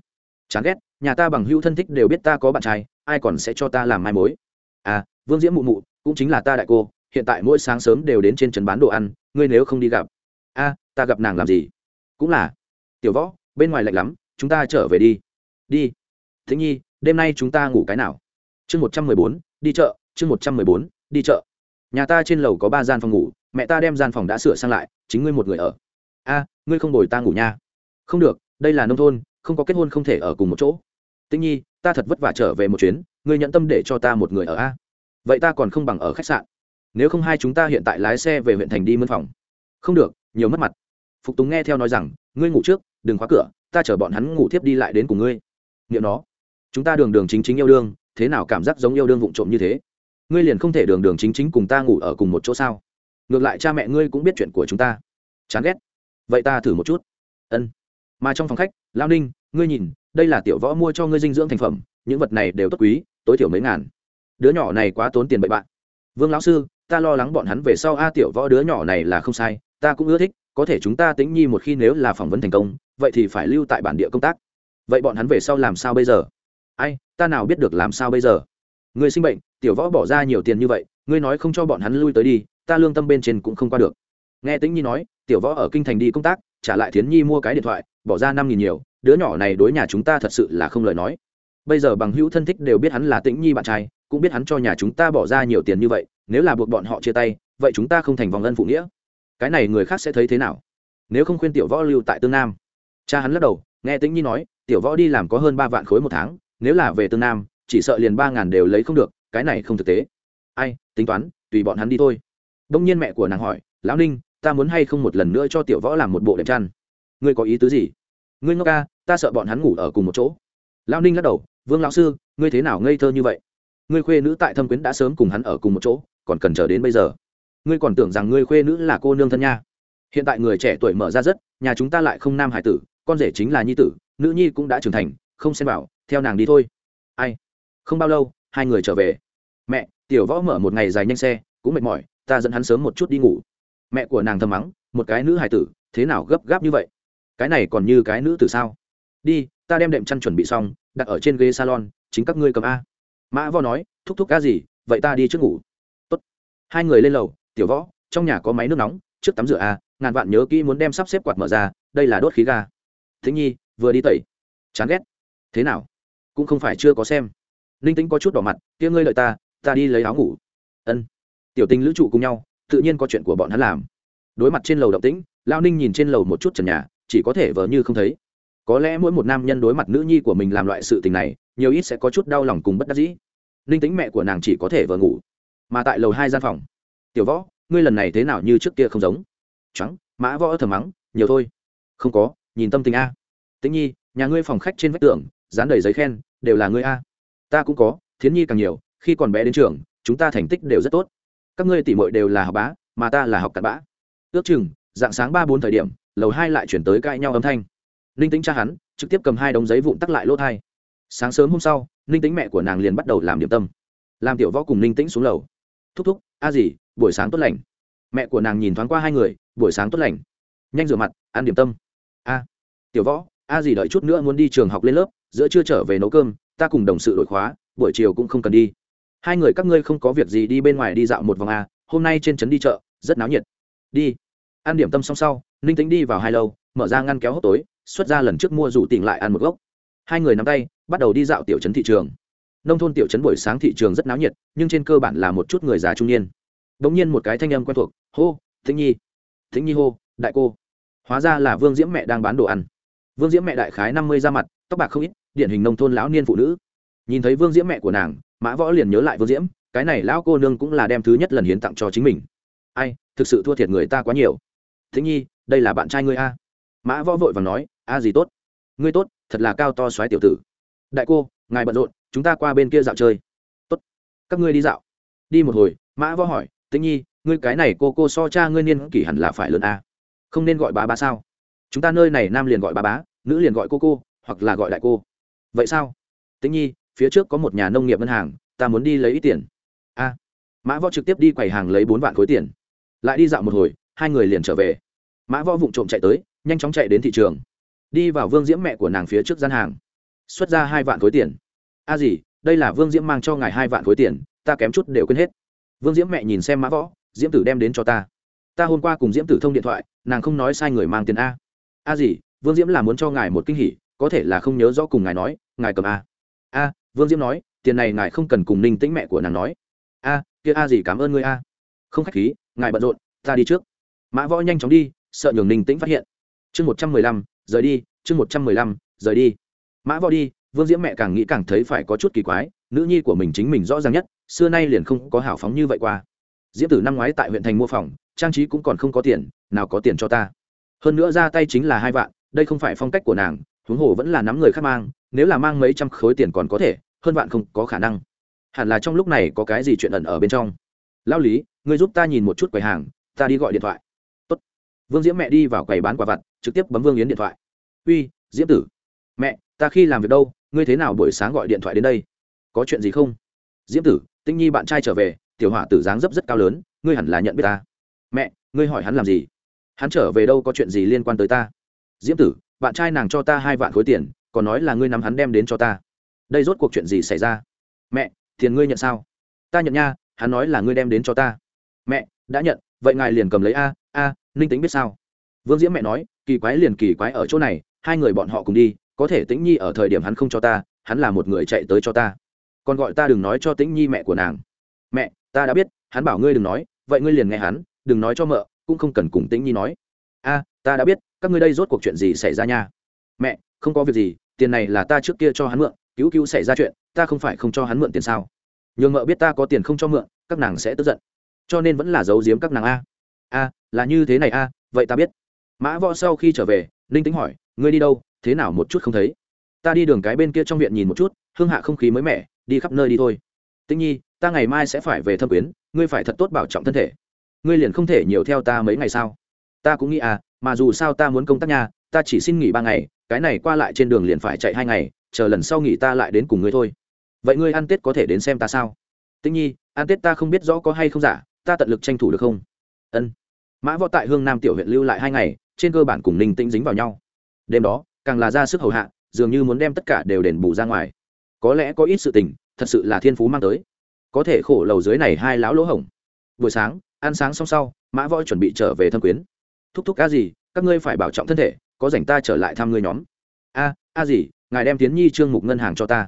Chán ghét, nhà ta bằng hữu thân thích đều biết ta có bạn trai, ai còn sẽ cho ta làm mai mối? À vương diễm mụ mụ, cũng chính là ta đại cô, hiện tại mỗi sáng sớm đều đến trên trấn bán đồ ăn, ngươi nếu không đi gặp. A ta gặp nàng làm gì? Cũng là. Tiểu võ, bên ngoài lạnh lắm, chúng ta trở về đi. Đi. Thế nhi, đêm nay chúng ta ngủ cái nào? Chương một trăm mười bốn, đi chợ. Chương một trăm mười bốn, đi chợ. Nhà ta trên lầu có ba gian phòng ngủ, mẹ ta đem gian phòng đã sửa sang lại, chính ngươi một người ở a, ngươi không đổi ta ngủ nha. Không được, đây là nông thôn, không có kết hôn không thể ở cùng một chỗ. Tĩnh nhi, ta thật vất vả trở về một chuyến, ngươi nhận tâm để cho ta một người ở a. Vậy ta còn không bằng ở khách sạn. Nếu không hai chúng ta hiện tại lái xe về huyện thành đi mân phòng. Không được, nhiều mất mặt. Phục tùng nghe theo nói rằng, ngươi ngủ trước, đừng khóa cửa, ta chở bọn hắn ngủ tiếp đi lại đến cùng ngươi. Nghiệm nó. Chúng ta đường đường chính chính yêu đương, thế nào cảm giác giống yêu đương vụng trộm như thế? Ngươi liền không thể đường đường chính chính cùng ta ngủ ở cùng một chỗ sao? Ngược lại cha mẹ ngươi cũng biết chuyện của chúng ta. Chán ghét vậy ta thử một chút. Ân. Mà trong phòng khách, lao ninh, ngươi nhìn, đây là tiểu võ mua cho ngươi dinh dưỡng thành phẩm, những vật này đều tốt quý, tối thiểu mấy ngàn. Đứa nhỏ này quá tốn tiền bậy bạn. Vương lão sư, ta lo lắng bọn hắn về sau, a, tiểu võ đứa nhỏ này là không sai, ta cũng ưa thích, có thể chúng ta tính nhi một khi nếu là phỏng vấn thành công, vậy thì phải lưu tại bản địa công tác. Vậy bọn hắn về sau làm sao bây giờ? Ai, ta nào biết được làm sao bây giờ? Người sinh bệnh, tiểu võ bỏ ra nhiều tiền như vậy, ngươi nói không cho bọn hắn lui tới đi, ta lương tâm bên trên cũng không qua được. Nghe tĩnh nhi nói tiểu võ ở kinh thành đi công tác, trả lại thiến nhi mua cái điện thoại, bỏ ra năm nghìn nhiều, đứa nhỏ này đối nhà chúng ta thật sự là không lời nói. Bây giờ bằng hữu thân thích đều biết hắn là tĩnh nhi bạn trai, cũng biết hắn cho nhà chúng ta bỏ ra nhiều tiền như vậy, nếu là buộc bọn họ chia tay, vậy chúng ta không thành vòng ân phụ nghĩa. Cái này người khác sẽ thấy thế nào? Nếu không khuyên tiểu võ lưu tại tương nam. Cha hắn lắc đầu, nghe tĩnh nhi nói, tiểu võ đi làm có hơn ba vạn khối một tháng, nếu là về tương nam, chỉ sợ liền ba ngàn đều lấy không được, cái này không thực tế. Ai, tính toán, tùy bọn hắn đi thôi. Đông nhiên mẹ của nàng hỏi, lão ninh ta muốn hay không một lần nữa cho tiểu võ làm một bộ đệm chăn? Ngươi có ý tứ gì? Ngươi ngốc ca, ta sợ bọn hắn ngủ ở cùng một chỗ. Lão ninh lắc đầu, vương lão sư, ngươi thế nào ngây thơ như vậy? Ngươi khuê nữ tại thâm quyến đã sớm cùng hắn ở cùng một chỗ, còn cần chờ đến bây giờ. Ngươi còn tưởng rằng ngươi khuê nữ là cô nương thân nha. Hiện tại người trẻ tuổi mở ra rất, nhà chúng ta lại không nam hải tử, con rể chính là nhi tử, nữ nhi cũng đã trưởng thành, không xem bảo theo nàng đi thôi. Ai? Không bao lâu, hai người trở về. Mẹ, tiểu võ mở một ngày dài nhanh xe, cũng mệt mỏi, ta dẫn hắn sớm một chút đi ngủ mẹ của nàng thầm mắng, một cái nữ hải tử, thế nào gấp gáp như vậy? Cái này còn như cái nữ tử sao? Đi, ta đem đệm chăn chuẩn bị xong, đặt ở trên ghế salon, chính các ngươi cầm a. Mã võ nói, thúc thúc ca gì, vậy ta đi trước ngủ. Tốt. hai người lên lầu, tiểu võ, trong nhà có máy nước nóng, trước tắm rửa a, ngàn vạn nhớ kỹ muốn đem sắp xếp quạt mở ra, đây là đốt khí ga. Thính nhi, vừa đi tẩy. Chán ghét. Thế nào? Cũng không phải chưa có xem. Linh tính có chút đỏ mặt, kia ngươi lợi ta ta đi lấy áo ngủ. Ân. Tiểu tình lữ trụ cùng nhau tự nhiên có chuyện của bọn hắn làm. Đối mặt trên lầu động tĩnh lao ninh nhìn trên lầu một chút trần nhà, chỉ có thể vờ như không thấy. Có lẽ mỗi một nam nhân đối mặt nữ nhi của mình làm loại sự tình này, nhiều ít sẽ có chút đau lòng cùng bất đắc dĩ. Ninh tính mẹ của nàng chỉ có thể vờ ngủ. Mà tại lầu hai gian phòng, tiểu võ, ngươi lần này thế nào như trước kia không giống? Trắng, mã võ thầm mắng, nhiều thôi. Không có, nhìn tâm tình a. Tĩnh nhi, nhà ngươi phòng khách trên vách tường, dán đầy giấy khen, đều là ngươi a. Ta cũng có, thiến nhi càng nhiều, khi còn bé đến trường, chúng ta thành tích đều rất tốt các ngươi tỉ mội đều là học bá, mà ta là học cặn bã. Ước chừng, dạng sáng ba bốn thời điểm, lầu hai lại chuyển tới cãi nhau âm thanh. Ninh tính cha hắn, trực tiếp cầm hai đống giấy vụn tắc lại lỗ thai. Sáng sớm hôm sau, ninh tính mẹ của nàng liền bắt đầu làm điểm tâm. Làm tiểu võ cùng ninh tĩnh xuống lầu. Thúc thúc, a gì, buổi sáng tốt lành. Mẹ của nàng nhìn thoáng qua hai người, buổi sáng tốt lành. Nhanh rửa mặt, ăn điểm tâm. A, tiểu võ, a gì đợi chút nữa muốn đi trường học lên lớp, giữa chưa trở về nấu cơm, ta cùng đồng sự đổi khóa, buổi chiều cũng không cần đi hai người các ngươi không có việc gì đi bên ngoài đi dạo một vòng a hôm nay trên trấn đi chợ, rất náo nhiệt. Đi. Ăn điểm tâm xong sau, ninh tính đi vào hai lâu, mở ra ngăn kéo hốc tối, xuất ra lần trước mua rủ tỉnh lại ăn một gốc. Hai người nắm tay, bắt đầu đi dạo tiểu trấn thị trường. Nông thôn tiểu trấn buổi sáng thị trường rất náo nhiệt, nhưng trên cơ bản là một chút người già trung niên. Đ ỗ n g nhiên một cái thanh âm quen thuộc, hô thính nhi. Thính nhi hô, đại cô. Hóa ra là vương diễm mẹ đang bán đồ ăn. Vương diễm mẹ đại khái năm mươi ra mặt, tóc bạc không ít, điển hình nông thôn lão niên phụ nữ. Nhìn thấy vương diễm mẹ của nàng mã võ liền nhớ lại vương diễm, cái này lão cô nương cũng là đem thứ nhất lần hiến tặng cho chính mình. Ai, thực sự thua thiệt người ta quá nhiều. Thính nhi, đây là bạn trai ngươi a. Mã võ vội và nói, a gì tốt? Ngươi tốt, thật là cao to xoáy tiểu tử. Đại cô, ngài bận rộn, chúng ta qua bên kia dạo chơi. Tốt. Các ngươi đi dạo. Đi một hồi, mã võ hỏi tĩnh nhi, ngươi cái này cô cô so cha ngươi niên kỷ hẳn là phải lớn a. Không nên gọi bà bá sao? Chúng ta nơi này nam liền gọi bà bá, nữ liền gọi cô cô, hoặc là gọi đại cô. Vậy sao? Tĩnh nhi phía trước có một nhà nông nghiệp ngân hàng, ta muốn đi lấy ít tiền. A. Mã võ trực tiếp đi quầy hàng lấy bốn vạn khối tiền. Lại đi dạo một hồi, hai người liền trở về. Mã võ vụng trộm chạy tới, nhanh chóng chạy đến thị trường. Đi vào vương diễm mẹ của nàng phía trước gian hàng. Xuất ra hai vạn khối tiền. A gì, đây là vương diễm mang cho ngài hai vạn khối tiền, ta kém chút đều quên hết. Vương diễm mẹ nhìn xem mã võ, diễm tử đem đến cho ta. Ta hôm qua cùng diễm tử thông điện thoại, nàng không nói sai người mang tiền a. A gì, vương diễm là muốn cho ngài một kinh hỉ, có thể là không nhớ rõ cùng ngài nói, ngài cầm a. A vương diễm nói, tiền này ngài không cần cùng ninh tĩnh mẹ của nàng nói. A, kia a gì cảm ơn ngươi a. Không khách khí, ngài bận rộn, ta đi trước. Mã võ nhanh chóng đi, sợ nhường ninh tĩnh phát hiện. Chương một trăm mười lăm, rời đi, chương một trăm mười lăm, rời đi. Mã võ đi, vương diễm mẹ càng nghĩ càng thấy phải có chút kỳ quái, nữ nhi của mình chính mình rõ ràng nhất, xưa nay liền không có hào phóng như vậy qua. Diễm tử năm ngoái tại huyện thành mua phòng, trang trí cũng còn không có tiền, nào có tiền cho ta. Hơn nữa ra tay chính là hai vạn, đây không phải phong cách của nàng, huống hồ vẫn là nắm người khác mang, nếu là mang mấy trăm khối tiền còn có thể hơn vạn không có khả năng. Hẳn là trong lúc này có cái gì chuyện ẩn ở bên trong. Lao lý người giúp ta nhìn một chút quầy hàng, ta đi gọi điện thoại. Tốt. vương diễm mẹ đi vào quầy bán quả vặt, trực tiếp bấm vương yến điện thoại. Uy, diễm tử. Mẹ, ta khi làm việc đâu, ngươi thế nào buổi sáng gọi điện thoại đến đây? Có chuyện gì không? Diễm tử, tinh nhi bạn trai trở về, tiểu hỏa tử dáng dấp rất cao lớn, ngươi hẳn là nhận biết ta. Mẹ, ngươi hỏi hắn làm gì? Hắn trở về đâu có chuyện gì liên quan tới ta? Diễm tử, bạn trai nàng cho ta hai vạn khối tiền, còn nói là ngươi nắm hắn đem đến cho ta đây rốt cuộc chuyện gì xảy ra? Mẹ, tiền ngươi nhận sao? Ta nhận nha, hắn nói là ngươi đem đến cho ta. Mẹ, đã nhận, vậy ngài liền cầm lấy a a, ninh tính biết sao? Vương diễm mẹ nói, kỳ quái liền kỳ quái ở chỗ này, hai người bọn họ cùng đi, có thể tĩnh nhi ở thời điểm hắn không cho ta, hắn là một người chạy tới cho ta. Còn gọi ta đừng nói cho tĩnh nhi mẹ của nàng. Mẹ, ta đã biết, hắn bảo ngươi đừng nói, vậy ngươi liền nghe hắn, đừng nói cho mợ, cũng không cần cùng tĩnh nhi nói. A, ta đã biết, các ngươi đây rốt cuộc chuyện gì xảy ra nha? Mẹ, không có việc gì, tiền này là ta trước kia cho hắn mượn cứu cứu xảy ra chuyện, ta không phải không cho hắn mượn tiền sao? Nhường mợ biết ta có tiền không cho mượn, các nàng sẽ tức giận. Cho nên vẫn là giấu giếm các nàng a. A, là như thế này a, vậy ta biết. Mã võ sau khi trở về, ninh tính hỏi, ngươi đi đâu? Thế nào một chút không thấy? Ta đi đường cái bên kia trong viện nhìn một chút, hương hạ không khí mới mẻ, đi khắp nơi đi thôi. Tĩnh nhi, ta ngày mai sẽ phải về thâm quyến, ngươi phải thật tốt bảo trọng thân thể. Ngươi liền không thể nhiều theo ta mấy ngày sao? Ta cũng nghĩ à mà dù sao ta muốn công tác nhà, ta chỉ xin nghỉ ba ngày, cái này qua lại trên đường liền phải chạy hai ngày chờ lần sau nghỉ ta lại đến cùng ngươi thôi. Vậy ngươi ăn tết có thể đến xem ta sao? Tĩnh nhi, ăn tết ta không biết rõ có hay không giả, ta tận lực tranh thủ được không? Ân. Mã võ tại hương nam tiểu huyện lưu lại hai ngày, trên cơ bản cùng ninh tĩnh dính vào nhau. Đêm đó, càng là ra sức hầu hạ, dường như muốn đem tất cả đều đền bù ra ngoài. Có lẽ có ít sự tình, thật sự là thiên phú mang tới. Có thể khổ lầu dưới này hai lão lỗ hổng. Buổi sáng, ăn sáng xong sau, mã võ chuẩn bị trở về thâm quyến. Thúc thúc, a gì, các ngươi phải bảo trọng thân thể, có rảnh ta trở lại thăm ngươi nhóm. A a gì ngài đem tiến nhi trương mục ngân hàng cho ta.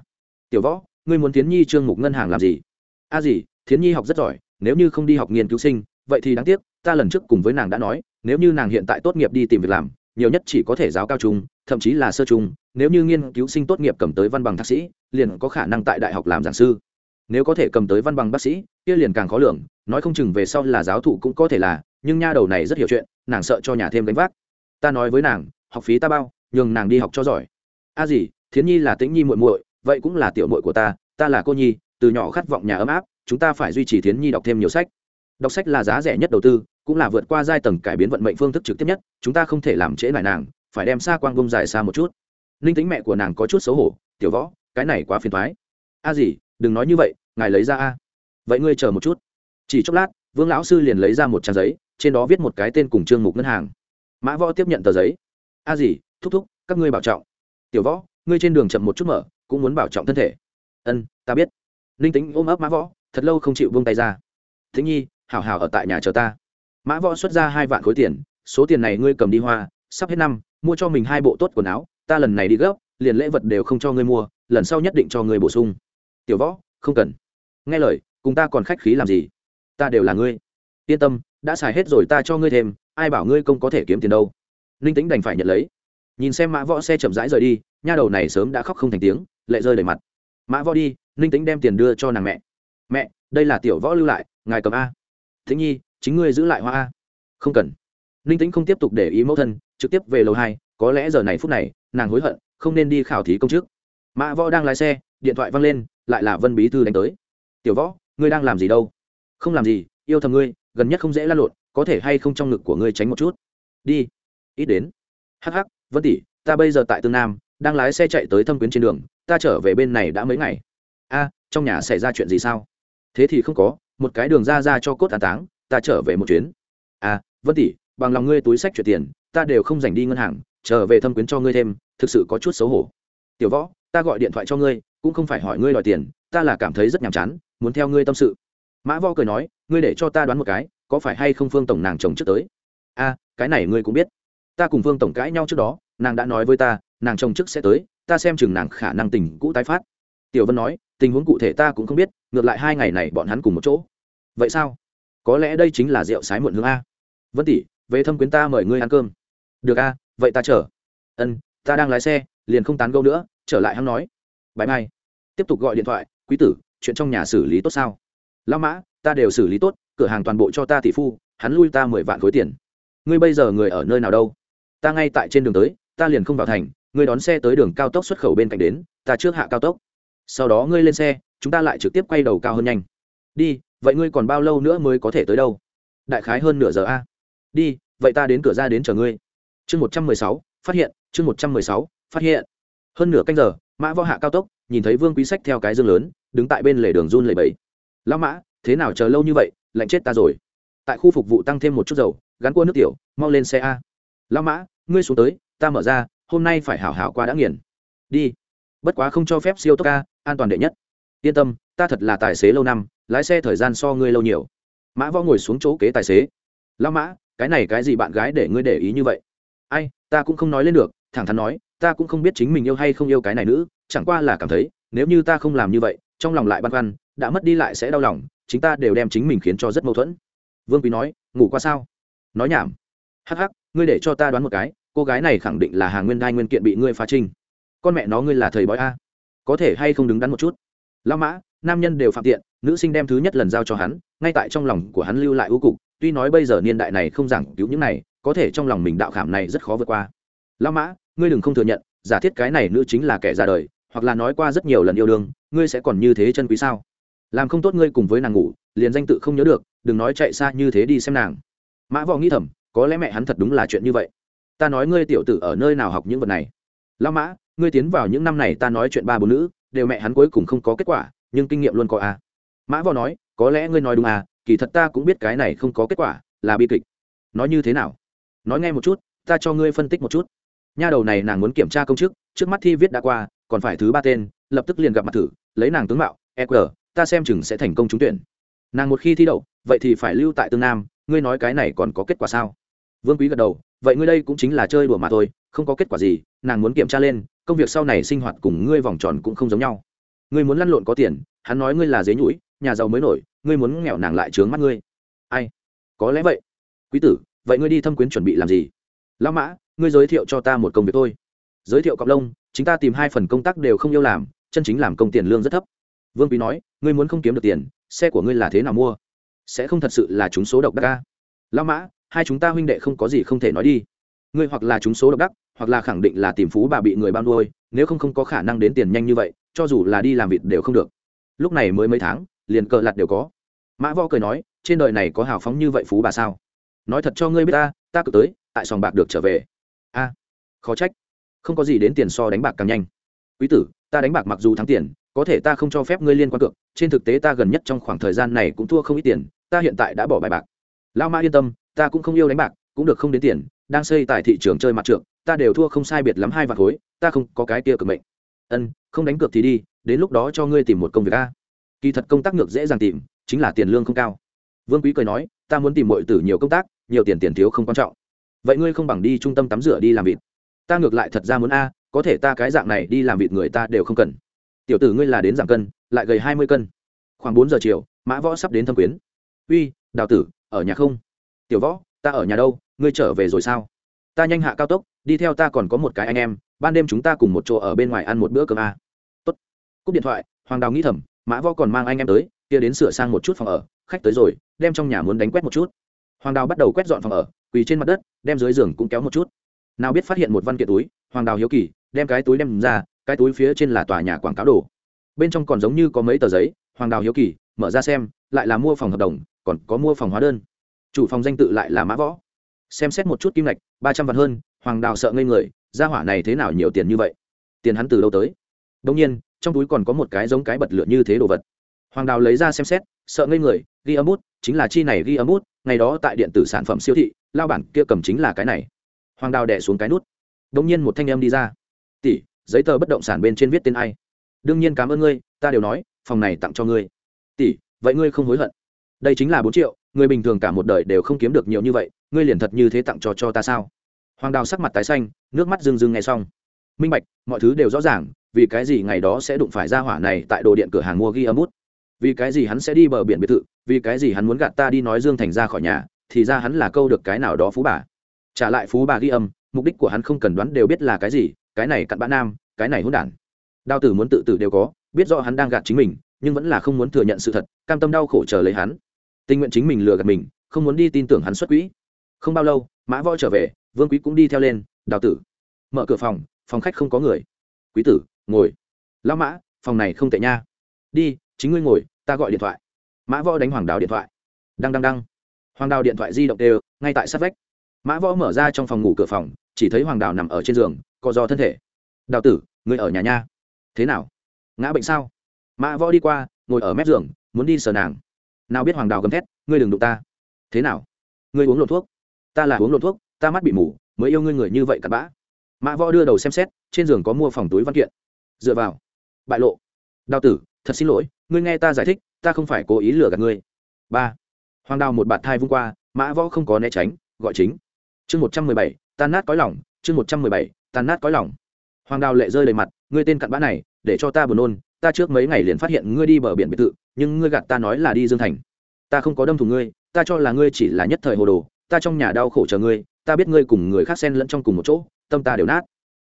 Tiểu võ, ngươi muốn tiến nhi trương mục ngân hàng làm gì? A gì, thiến nhi học rất giỏi, nếu như không đi học nghiên cứu sinh, vậy thì đáng tiếc, ta lần trước cùng với nàng đã nói, nếu như nàng hiện tại tốt nghiệp đi tìm việc làm, nhiều nhất chỉ có thể giáo cao trung, thậm chí là sơ trung, nếu như nghiên cứu sinh tốt nghiệp cầm tới văn bằng thạc sĩ, liền có khả năng tại đại học làm giảng sư. Nếu có thể cầm tới văn bằng bác sĩ, kia liền càng khó lường, nói không chừng về sau là giáo thụ cũng có thể là, nhưng nha đầu này rất hiểu chuyện, nàng sợ cho nhà thêm gánh vác. Ta nói với nàng, học phí ta bao, nhường nàng đi học cho giỏi a gì, thiến nhi là tĩnh nhi muội muội, vậy cũng là tiểu muội của ta ta là cô nhi, từ nhỏ khát vọng nhà ấm áp, chúng ta phải duy trì thiến nhi đọc thêm nhiều sách. Đọc sách là giá rẻ nhất đầu tư, cũng là vượt qua giai tầng cải biến vận mệnh phương thức trực tiếp nhất, chúng ta không thể làm trễ lại nàng, phải đem xa quang bông dài xa một chút. Linh tính mẹ của nàng có chút xấu hổ, tiểu võ, cái này quá phiền thoái. A gì, đừng nói như vậy, ngài lấy ra a. Vậy ngươi chờ một chút. Chỉ chốc lát, vương lão sư liền lấy ra một trang giấy, trên đó viết một cái tên cùng trương mục ngân hàng. Mã võ tiếp nhận tờ giấy. A gì, thúc thúc, các ngươi bảo trọng tiểu võ, ngươi trên đường chậm một chút mở, cũng muốn bảo trọng thân thể. Ân, ta biết. Linh tính ôm ấp mã võ, thật lâu không chịu buông tay ra. Thính nhi, hảo hảo ở tại nhà chờ ta. Mã võ xuất ra hai vạn khối tiền, số tiền này ngươi cầm đi hoa, sắp hết năm, mua cho mình hai bộ tốt quần áo, ta lần này đi gấp, liền lễ vật đều không cho ngươi mua, lần sau nhất định cho ngươi bổ sung. Tiểu võ, không cần. Nghe lời, cùng ta còn khách khí làm gì? Ta đều là ngươi. Yên tâm, đã xài hết rồi ta cho ngươi thêm, ai bảo ngươi không có thể kiếm tiền đâu? Ninh tính đành phải nhận lấy nhìn xem mã võ xe chậm rãi rời đi, nha đầu này sớm đã khóc không thành tiếng, lệ rơi đầy mặt. Mã võ đi, ninh tính đem tiền đưa cho nàng mẹ. Mẹ, đây là tiểu võ lưu lại, ngài cầm a. Thính nhi, chính ngươi giữ lại hoa a. Không cần. Ninh tính không tiếp tục để ý mẫu thân, trực tiếp về lầu hai, có lẽ giờ này phút này, nàng hối hận, không nên đi khảo thí công chức. Mã võ đang lái xe, điện thoại văng lên, lại là vân bí thư đánh tới. Tiểu võ, ngươi đang làm gì đâu? Không làm gì, yêu thầm ngươi, gần nhất không dễ lan lộn, có thể hay không trong ngực của ngươi tránh một chút? Đi, ít đến. Hh vân tỷ, ta bây giờ tại tương nam, đang lái xe chạy tới thâm quyến trên đường, ta trở về bên này đã mấy ngày. A, trong nhà xảy ra chuyện gì sao? Thế thì không có, một cái đường ra ra cho cốt an táng, ta trở về một chuyến. À vân tỷ, bằng lòng ngươi túi sách chuyển tiền, ta đều không dành đi ngân hàng, trở về thâm quyến cho ngươi thêm, thực sự có chút xấu hổ. Tiểu võ, ta gọi điện thoại cho ngươi, cũng không phải hỏi ngươi đòi tiền, ta là cảm thấy rất nhàm chán, muốn theo ngươi tâm sự. Mã võ cười nói, ngươi để cho ta đoán một cái, có phải hay không phương tổng nàng chồng trước tới? A, cái này ngươi cũng biết ta cùng vương tổng cãi nhau trước đó, nàng đã nói với ta, nàng chồng chức sẽ tới, ta xem chừng nàng khả năng tình cũ tái phát. Tiểu vân nói, tình huống cụ thể ta cũng không biết, ngược lại hai ngày này bọn hắn cùng một chỗ. Vậy sao? Có lẽ đây chính là rượu sái muộn hương a. Vân tỷ, về thâm quyến ta mời ngươi ăn cơm. Được a, vậy ta chở ân, ta đang lái xe, liền không tán gâu nữa, trở lại hắn nói. Bãi mai. Tiếp tục gọi điện thoại, quý tử, chuyện trong nhà xử lý tốt sao? Lao mã, ta đều xử lý tốt, cửa hàng toàn bộ cho ta tỷ phu, hắn lui ta mười vạn khối tiền. Ngươi bây giờ người ở nơi nào đâu? Ta ngay tại trên đường tới, ta liền không vào thành, ngươi đón xe tới đường cao tốc xuất khẩu bên cạnh đến, ta trước hạ cao tốc. Sau đó ngươi lên xe, chúng ta lại trực tiếp quay đầu cao hơn nhanh. Đi, vậy ngươi còn bao lâu nữa mới có thể tới đâu? Đại khái hơn nửa giờ a. Đi, vậy ta đến cửa ra đến chờ ngươi. Chương một trăm mười sáu, phát hiện, chương một trăm mười sáu, phát hiện. Hơn nửa canh giờ, mã võ hạ cao tốc, nhìn thấy vương quý sách theo cái dương lớn, đứng tại bên lề đường run lầy bẫy lão mã, thế nào chờ lâu như vậy, lạnh chết ta rồi. Tại khu phục vụ tăng thêm một chút dầu, gắn cua nước tiểu, mau lên xe a. Lão mã ngươi xuống tới, ta mở ra, hôm nay phải hảo hảo qua đã nghiền. Đi. Bất quá không cho phép siêu tốc ca, an toàn đệ nhất. Yên tâm, ta thật là tài xế lâu năm, lái xe thời gian so ngươi lâu nhiều. Mã võ ngồi xuống chỗ kế tài xế. Lao mã, cái này cái gì bạn gái để ngươi để ý như vậy? Ai, ta cũng không nói lên được, thẳng thắn nói, ta cũng không biết chính mình yêu hay không yêu cái này nữ, chẳng qua là cảm thấy, nếu như ta không làm như vậy, trong lòng lại băn khoăn, đã mất đi lại sẽ đau lòng, chính ta đều đem chính mình khiến cho rất mâu thuẫn. Vương quý nói, ngủ qua sao? Nói nhảm. Hắc hắc ngươi để cho ta đoán một cái, cô gái này khẳng định là hàng nguyên đai nguyên kiện bị ngươi phá trinh. Con mẹ nó ngươi là thầy bói a. Có thể hay không đứng đắn một chút? Lao mã, nam nhân đều phạm tiện, nữ sinh đem thứ nhất lần giao cho hắn, ngay tại trong lòng của hắn lưu lại ưu cục, tuy nói bây giờ niên đại này không giảng cứu những này, có thể trong lòng mình đạo khảm này rất khó vượt qua. Lao mã, ngươi đừng không thừa nhận, giả thiết cái này nữ chính là kẻ ra đời, hoặc là nói qua rất nhiều lần yêu đương, ngươi sẽ còn như thế chân quý sao? Làm không tốt ngươi cùng với nàng ngủ, liền danh tự không nhớ được, đừng nói chạy xa như thế đi xem nàng. Mã võ nghĩ thầm có lẽ mẹ hắn thật đúng là chuyện như vậy. Ta nói ngươi tiểu tử ở nơi nào học những vật này? Lao mã, ngươi tiến vào những năm này ta nói chuyện ba bốn nữ, đều mẹ hắn cuối cùng không có kết quả, nhưng kinh nghiệm luôn có a. À. mã võ nói, có lẽ ngươi nói đúng à kỳ thật ta cũng biết cái này không có kết quả, là bi kịch. Nói như thế nào? Nói nghe một chút, ta cho ngươi phân tích một chút. Nha đầu này nàng muốn kiểm tra công chức, trước mắt thi viết đã qua, còn phải thứ ba tên, lập tức liền gặp mặt thử, lấy nàng tướng mạo eq ta xem chừng sẽ thành công trúng tuyển. Nàng một khi thi đậu, vậy thì phải lưu tại tương nam, ngươi nói cái này còn có kết quả sao? Vương quý gật đầu, vậy ngươi đây cũng chính là chơi đùa mà thôi, không có kết quả gì, nàng muốn kiểm tra lên, công việc sau này sinh hoạt cùng ngươi vòng tròn cũng không giống nhau. Ngươi muốn lăn lộn có tiền, hắn nói ngươi là dế nhũi, nhà giàu mới nổi, ngươi muốn nghèo nàng lại trướng mắt ngươi. Ai? Có lẽ vậy. Quý tử, vậy ngươi đi thâm quyến chuẩn bị làm gì? Lão mã, ngươi giới thiệu cho ta một công việc thôi. Giới thiệu cọc lông chúng ta tìm hai phần công tác đều không yêu làm, chân chính làm công tiền lương rất thấp. Vương quý nói, ngươi muốn không kiếm được tiền, xe của ngươi là thế nào mua? Sẽ không thật sự là chúng số độc đắc ca. Lão mã hai chúng ta huynh đệ không có gì không thể nói đi. Ngươi hoặc là chúng số độc đắc, hoặc là khẳng định là tìm phú bà bị người bao nuôi, nếu không không có khả năng đến tiền nhanh như vậy, cho dù là đi làm vịt đều không được. Lúc này mới mấy tháng, liền cờ lặt đều có. Mã võ cười nói, trên đời này có hào phóng như vậy phú bà sao? Nói thật cho ngươi biết ta ta cực tới, tại sòng bạc được trở về. A, khó trách. Không có gì đến tiền so đánh bạc càng nhanh. Quý tử, ta đánh bạc mặc dù thắng tiền, có thể ta không cho phép ngươi liên quan cược, trên thực tế ta gần nhất trong khoảng thời gian này cũng thua không ít tiền, ta hiện tại đã bỏ bài bạc. Lao ma yên tâm ta cũng không yêu đánh bạc, cũng được không đến tiền, đang xây tại thị trường chơi mặt trượng ta đều thua không sai biệt lắm hai vạt khối, ta không có cái kia cực mệnh. Ân, không đánh cược thì đi, đến lúc đó cho ngươi tìm một công việc a. Kỳ thật công tác ngược dễ dàng tìm, chính là tiền lương không cao. Vương quý cười nói, ta muốn tìm mọi tử nhiều công tác, nhiều tiền tiền thiếu không quan trọng. Vậy ngươi không bằng đi trung tâm tắm rửa đi làm vịt. Ta ngược lại thật ra muốn a, có thể ta cái dạng này đi làm vịt người ta đều không cần. Tiểu tử ngươi là đến giảm cân, lại gầy hai mươi cân. Khoảng bốn giờ chiều, mã võ sắp đến thâm quyến. Uy, đào tử, ở nhà không? Tiểu võ, ta ở nhà đâu, ngươi trở về rồi sao? Ta nhanh hạ cao tốc, đi theo ta còn có một cái anh em, ban đêm chúng ta cùng một chỗ ở bên ngoài ăn một bữa cơm a tốt. Cúp điện thoại, hoàng đào nghĩ thầm, mã võ còn mang anh em tới, kia đến sửa sang một chút phòng ở, khách tới rồi, đem trong nhà muốn đánh quét một chút. Hoàng đào bắt đầu quét dọn phòng ở, quỳ trên mặt đất, đem dưới giường cũng kéo một chút. Nào biết phát hiện một văn kiện túi, hoàng đào hiếu kỳ, đem cái túi đem ra, cái túi phía trên là tòa nhà quảng cáo đồ. Bên trong còn giống như có mấy tờ giấy, hoàng đào hiếu kỳ, mở ra xem, lại là mua phòng hợp đồng, còn có mua phòng hóa đơn chủ phòng danh tự lại là mã võ. Xem xét một chút kim ngạch, ba trăm vạn hơn, hoàng đào sợ ngây người, gia hỏa này thế nào nhiều tiền như vậy? Tiền hắn từ đâu tới? Đông nhiên, trong túi còn có một cái giống cái bật lửa như thế đồ vật. Hoàng đào lấy ra xem xét, sợ ngây người, ghi âm bút, chính là chi này ghi âm bút, ngày đó tại điện tử sản phẩm siêu thị, lao bản kia cầm chính là cái này. Hoàng đào đẻ xuống cái nút. Đông nhiên một thanh em đi ra. Tỷ, giấy tờ bất động sản bên trên viết tên ai? Đương nhiên cảm ơn ngươi, ta đều nói, phòng này tặng cho ngươi. Tỷ, vậy ngươi không hối hận. Đây chính là bốn triệu người bình thường cả một đời đều không kiếm được nhiều như vậy, ngươi liền thật như thế tặng cho cho ta sao? Hoàng đào sắc mặt tái xanh, nước mắt rưng rưng nghe xong. Minh bạch, mọi thứ đều rõ ràng, vì cái gì ngày đó sẽ đụng phải ra hỏa này tại đồ điện cửa hàng mua ghi âm út? Vì cái gì hắn sẽ đi bờ biển biệt thự? Vì cái gì hắn muốn gạt ta đi nói dương thành ra khỏi nhà, thì ra hắn là câu được cái nào đó phú bà. Trả lại phú bà ghi âm, mục đích của hắn không cần đoán đều biết là cái gì, cái này cặn bã nam, cái này hôn đản. Đao tử muốn tự tử đều có, biết rõ hắn đang gạt chính mình, nhưng vẫn là không muốn thừa nhận sự thật, cam tâm đau khổ chờ lấy hắn tình nguyện chính mình lừa gạt mình, không muốn đi tin tưởng hắn xuất quỹ. Không bao lâu, mã võ trở về, vương quý cũng đi theo lên, đào tử, mở cửa phòng phòng khách không có người. Quý tử, ngồi. Lão mã, phòng này không tệ nha. Đi, chính ngươi ngồi, ta gọi điện thoại. Mã võ đánh hoàng đào điện thoại. Đăng đăng đăng. Hoàng đào điện thoại di động đều, ngay tại sát vách. Mã võ mở ra trong phòng ngủ cửa phòng, chỉ thấy hoàng đào nằm ở trên giường, co do thân thể. Đào tử, ngươi ở nhà nha. Thế nào? Ngã bệnh sao? Mã võ đi qua, ngồi ở mép giường, muốn đi sờ nàng nào biết hoàng đào gầm thét, ngươi đừng đụng ta. Thế nào? Ngươi uống lộn thuốc? Ta là uống lộn thuốc, ta mắt bị mù, mới yêu ngươi người như vậy cặn bã. Mã võ đưa đầu xem xét, trên giường có mua phòng túi văn kiện. Dựa vào. Bại lộ. Đào tử, thật xin lỗi, ngươi nghe ta giải thích, ta không phải cố ý lừa gạt ngươi. Ba. Hoàng đào một bạt thai vung qua, mã võ không có né tránh, gọi chính. Chương một trăm mười bảy, tan nát cõi lòng, chương một trăm mười bảy, tan nát cõi lòng. Hoàng đào lệ rơi đầy mặt, ngươi tên cặn bã này, để cho ta buồn nôn ta trước mấy ngày liền phát hiện ngươi đi bờ biển biệt thự, nhưng ngươi gạt ta nói là đi dương thành. Ta không có đâm thủng ngươi, ta cho là ngươi chỉ là nhất thời hồ đồ, ta trong nhà đau khổ chờ ngươi, ta biết ngươi cùng người khác xen lẫn trong cùng một chỗ, tâm ta đều nát.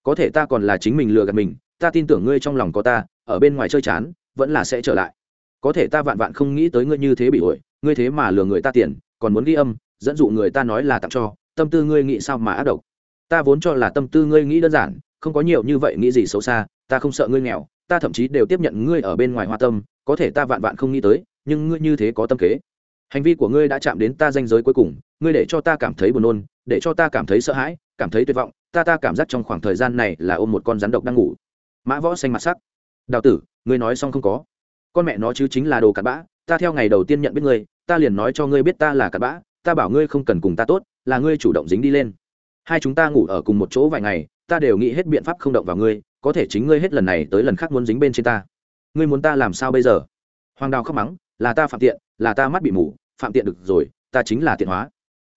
Có thể ta còn là chính mình lừa gạt mình, ta tin tưởng ngươi trong lòng có ta, ở bên ngoài chơi chán, vẫn là sẽ trở lại. Có thể ta vạn vạn không nghĩ tới ngươi như thế bị ổi, ngươi thế mà lừa người ta tiền, còn muốn ghi âm, dẫn dụ người ta nói là tặng cho, tâm tư ngươi nghĩ sao mà ác độc. Ta vốn cho là tâm tư ngươi nghĩ đơn giản, không có nhiều như vậy nghĩ gì xấu xa, ta không sợ ngươi nghèo ta thậm chí đều tiếp nhận ngươi ở bên ngoài hoa tâm, có thể ta vạn vạn không nghĩ tới, nhưng ngươi như thế có tâm kế. Hành vi của ngươi đã chạm đến ta danh giới cuối cùng, ngươi để cho ta cảm thấy buồn nôn, để cho ta cảm thấy sợ hãi, cảm thấy tuyệt vọng, ta ta cảm giác trong khoảng thời gian này là ôm một con rắn độc đang ngủ. Mã võ xanh mặt sắc. Đào tử, ngươi nói xong không có. Con mẹ nó chứ chính là đồ cặn bã, ta theo ngày đầu tiên nhận biết ngươi, ta liền nói cho ngươi biết ta là cặn bã, ta bảo ngươi không cần cùng ta tốt, là ngươi chủ động dính đi lên. Hai chúng ta ngủ ở cùng một chỗ vài ngày, ta đều nghĩ hết biện pháp không động vào ngươi có thể chính ngươi hết lần này tới lần khác muốn dính bên trên ta. Ngươi muốn ta làm sao bây giờ? Hoàng đào khóc mắng, là ta phạm tiện, là ta mắt bị mù, phạm tiện được rồi, ta chính là tiện hóa.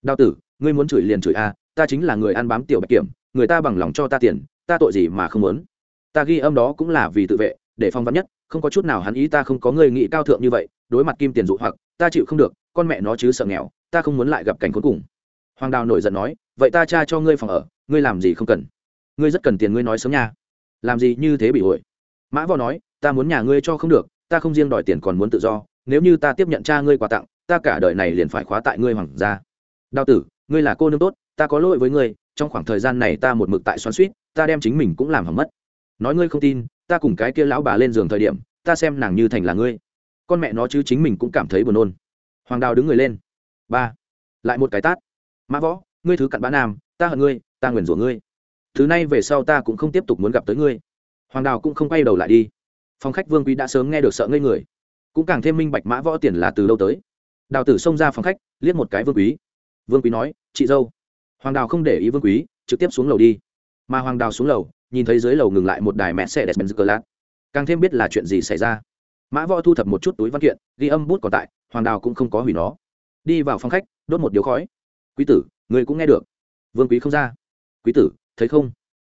Đào tử, ngươi muốn chửi liền chửi a, ta chính là người ăn bám tiểu bạch kiểm, người ta bằng lòng cho ta tiền, ta tội gì mà không muốn? Ta ghi âm đó cũng là vì tự vệ, để phong vắn nhất, không có chút nào hắn ý ta không có người nghĩ cao thượng như vậy, đối mặt kim tiền dụ hoặc, ta chịu không được, con mẹ nó chứ sợ nghèo, ta không muốn lại gặp cảnh cuối cùng. Hoàng đào nổi giận nói, vậy ta cha cho ngươi phòng ở, ngươi làm gì không cần? Ngươi rất cần tiền ngươi nói sớm nha làm gì như thế bị hội mã võ nói, ta muốn nhà ngươi cho không được, ta không riêng đòi tiền còn muốn tự do, nếu như ta tiếp nhận cha ngươi quà tặng, ta cả đời này liền phải khóa tại ngươi hoàng gia. Đào tử, ngươi là cô nương tốt, ta có lỗi với ngươi, trong khoảng thời gian này ta một mực tại xoắn suýt, ta đem chính mình cũng làm hỏng mất. Nói ngươi không tin, ta cùng cái kia lão bà lên giường thời điểm, ta xem nàng như thành là ngươi. Con mẹ nó chứ chính mình cũng cảm thấy buồn nôn. Hoàng đào đứng người lên. Ba, lại một cái tát. Mã võ, ngươi thứ cặn bã nam, ta hận ngươi, ta nguyền rủa ngươi thứ này về sau ta cũng không tiếp tục muốn gặp tới ngươi. Hoàng đào cũng không quay đầu lại đi. Phòng khách vương quý đã sớm nghe được sợ ngây người. Cũng càng thêm minh bạch mã võ tiền là từ lâu tới. Đào tử xông ra phòng khách, liếc một cái vương quý. Vương quý nói, chị dâu. Hoàng đào không để ý vương quý, trực tiếp xuống lầu đi. Mà hoàng đào xuống lầu, nhìn thấy dưới lầu ngừng lại một đài mẹ xe đẹp benz cờ càng thêm biết là chuyện gì xảy ra. Mã võ thu thập một chút túi văn kiện, ghi âm bút còn tại, hoàng đào cũng không có hủy nó. Đi vào phòng khách, đốt một điếu khói. Quý tử, người cũng nghe được. Vương quý không ra. Quý tử thấy không?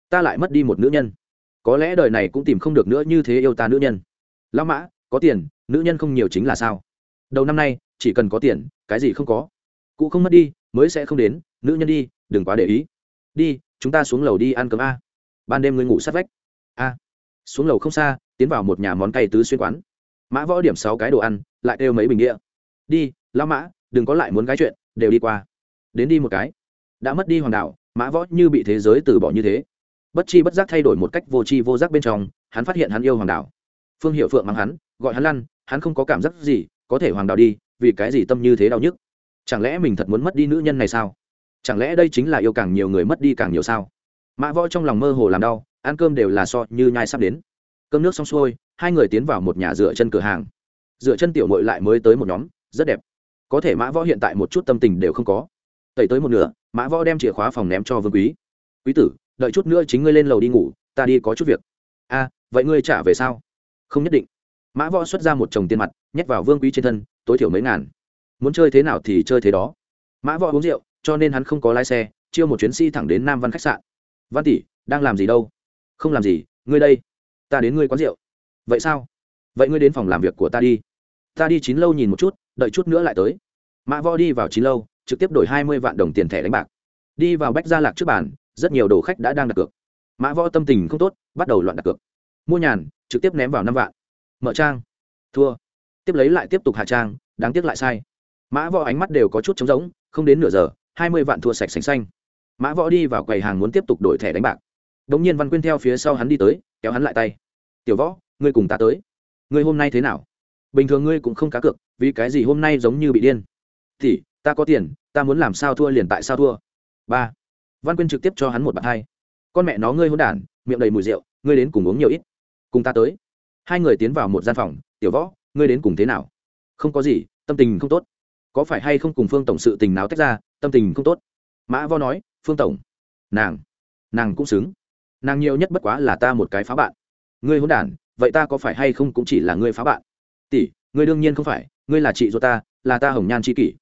Ta lại mất đi một nữ nhân. Có lẽ đời này cũng tìm không được nữa như thế yêu ta nữ nhân. Lão mã, có tiền, nữ nhân không nhiều chính là sao? Đầu năm nay, chỉ cần có tiền, cái gì không có. Cụ không mất đi, mới sẽ không đến. Nữ nhân đi, đừng quá để ý. Đi, chúng ta xuống lầu đi ăn cơm a. Ban đêm ngươi ngủ sát vách. A. Xuống lầu không xa, tiến vào một nhà món cay tứ xuyên quán. Mã võ điểm sáu cái đồ ăn, lại kêu mấy bình đĩa đi lao mã, đừng có lại muốn cái chuyện, đều đi qua. Đến đi một cái. Đã mất đi hoàng đạo mã võ như bị thế giới từ bỏ như thế. Bất chi bất giác thay đổi một cách vô tri vô giác bên trong, hắn phát hiện hắn yêu hoàng đạo phương hiệu phượng mắng hắn, gọi hắn lăn, hắn không có cảm giác gì, có thể hoàng đạo đi, vì cái gì tâm như thế đau nhức? Chẳng lẽ mình thật muốn mất đi nữ nhân này sao? Chẳng lẽ đây chính là yêu càng nhiều người mất đi càng nhiều sao? Mã võ trong lòng mơ hồ làm đau, ăn cơm đều là so như nhai sắp đến. Cơm nước xong xuôi, hai người tiến vào một nhà dựa chân cửa hàng. Dựa chân tiểu mội lại mới tới một nhóm, rất đẹp. Có thể mã võ hiện tại một chút tâm tình đều không có tẩy tới một nửa, mã võ đem chìa khóa phòng ném cho vương quý. Quý tử, đợi chút nữa chính ngươi lên lầu đi ngủ, ta đi có chút việc. A, vậy ngươi trả về sao? Không nhất định. Mã võ xuất ra một chồng tiền mặt, nhét vào vương quý trên thân, tối thiểu mấy ngàn. Muốn chơi thế nào thì chơi thế đó. Mã võ uống rượu, cho nên hắn không có lái xe, chiêu một chuyến si thẳng đến nam văn khách sạn. Văn tỷ, đang làm gì đâu? Không làm gì, ngươi đây. Ta đến ngươi quán rượu. Vậy sao? Vậy ngươi đến phòng làm việc của ta đi. Ta đi chín lâu nhìn một chút, đợi chút nữa lại tới. Mã võ đi vào chín lâu trực tiếp đổi hai mươi vạn đồng tiền thẻ đánh bạc. Đi vào bách gia lạc trước bàn, rất nhiều đồ khách đã đang đặt cược. Mã võ tâm tình không tốt, bắt đầu loạn đặt cược. Mua nhàn, trực tiếp ném vào năm vạn. Mở trang. Thua. Tiếp lấy lại tiếp tục hạ trang, đáng tiếc lại sai. Mã võ ánh mắt đều có chút trống rỗng, không đến nửa giờ, hai mươi vạn thua sạch sành xanh. Mã võ đi vào quầy hàng muốn tiếp tục đổi thẻ đánh bạc. Đ ỗ n g nhiên văn quyên theo phía sau hắn đi tới, kéo hắn lại tay. Tiểu võ, ngươi cùng ta tới. Ngươi hôm nay thế nào? Bình thường ngươi cũng không cá cược, vì cái gì hôm nay giống như bị điên? Thì ta có tiền, ta muốn làm sao thua liền tại sao thua. Ba. Văn quyên trực tiếp cho hắn một bạt hai. Con mẹ nó ngươi hôn đản, miệng đầy mùi rượu, ngươi đến cùng uống nhiều ít. Cùng ta tới. Hai người tiến vào một gian phòng, tiểu võ, ngươi đến cùng thế nào? Không có gì, tâm tình không tốt. Có phải hay không cùng phương tổng sự tình nào tách ra, tâm tình không tốt? Mã vo nói, phương tổng. Nàng nàng cũng xứng. Nàng nhiều nhất bất quá là ta một cái phá bạn. Ngươi hôn đản, vậy ta có phải hay không cũng chỉ là ngươi phá bạn? Tỷ, ngươi đương nhiên không phải, ngươi là chị ruột ta, là ta hồng nhan c kỷ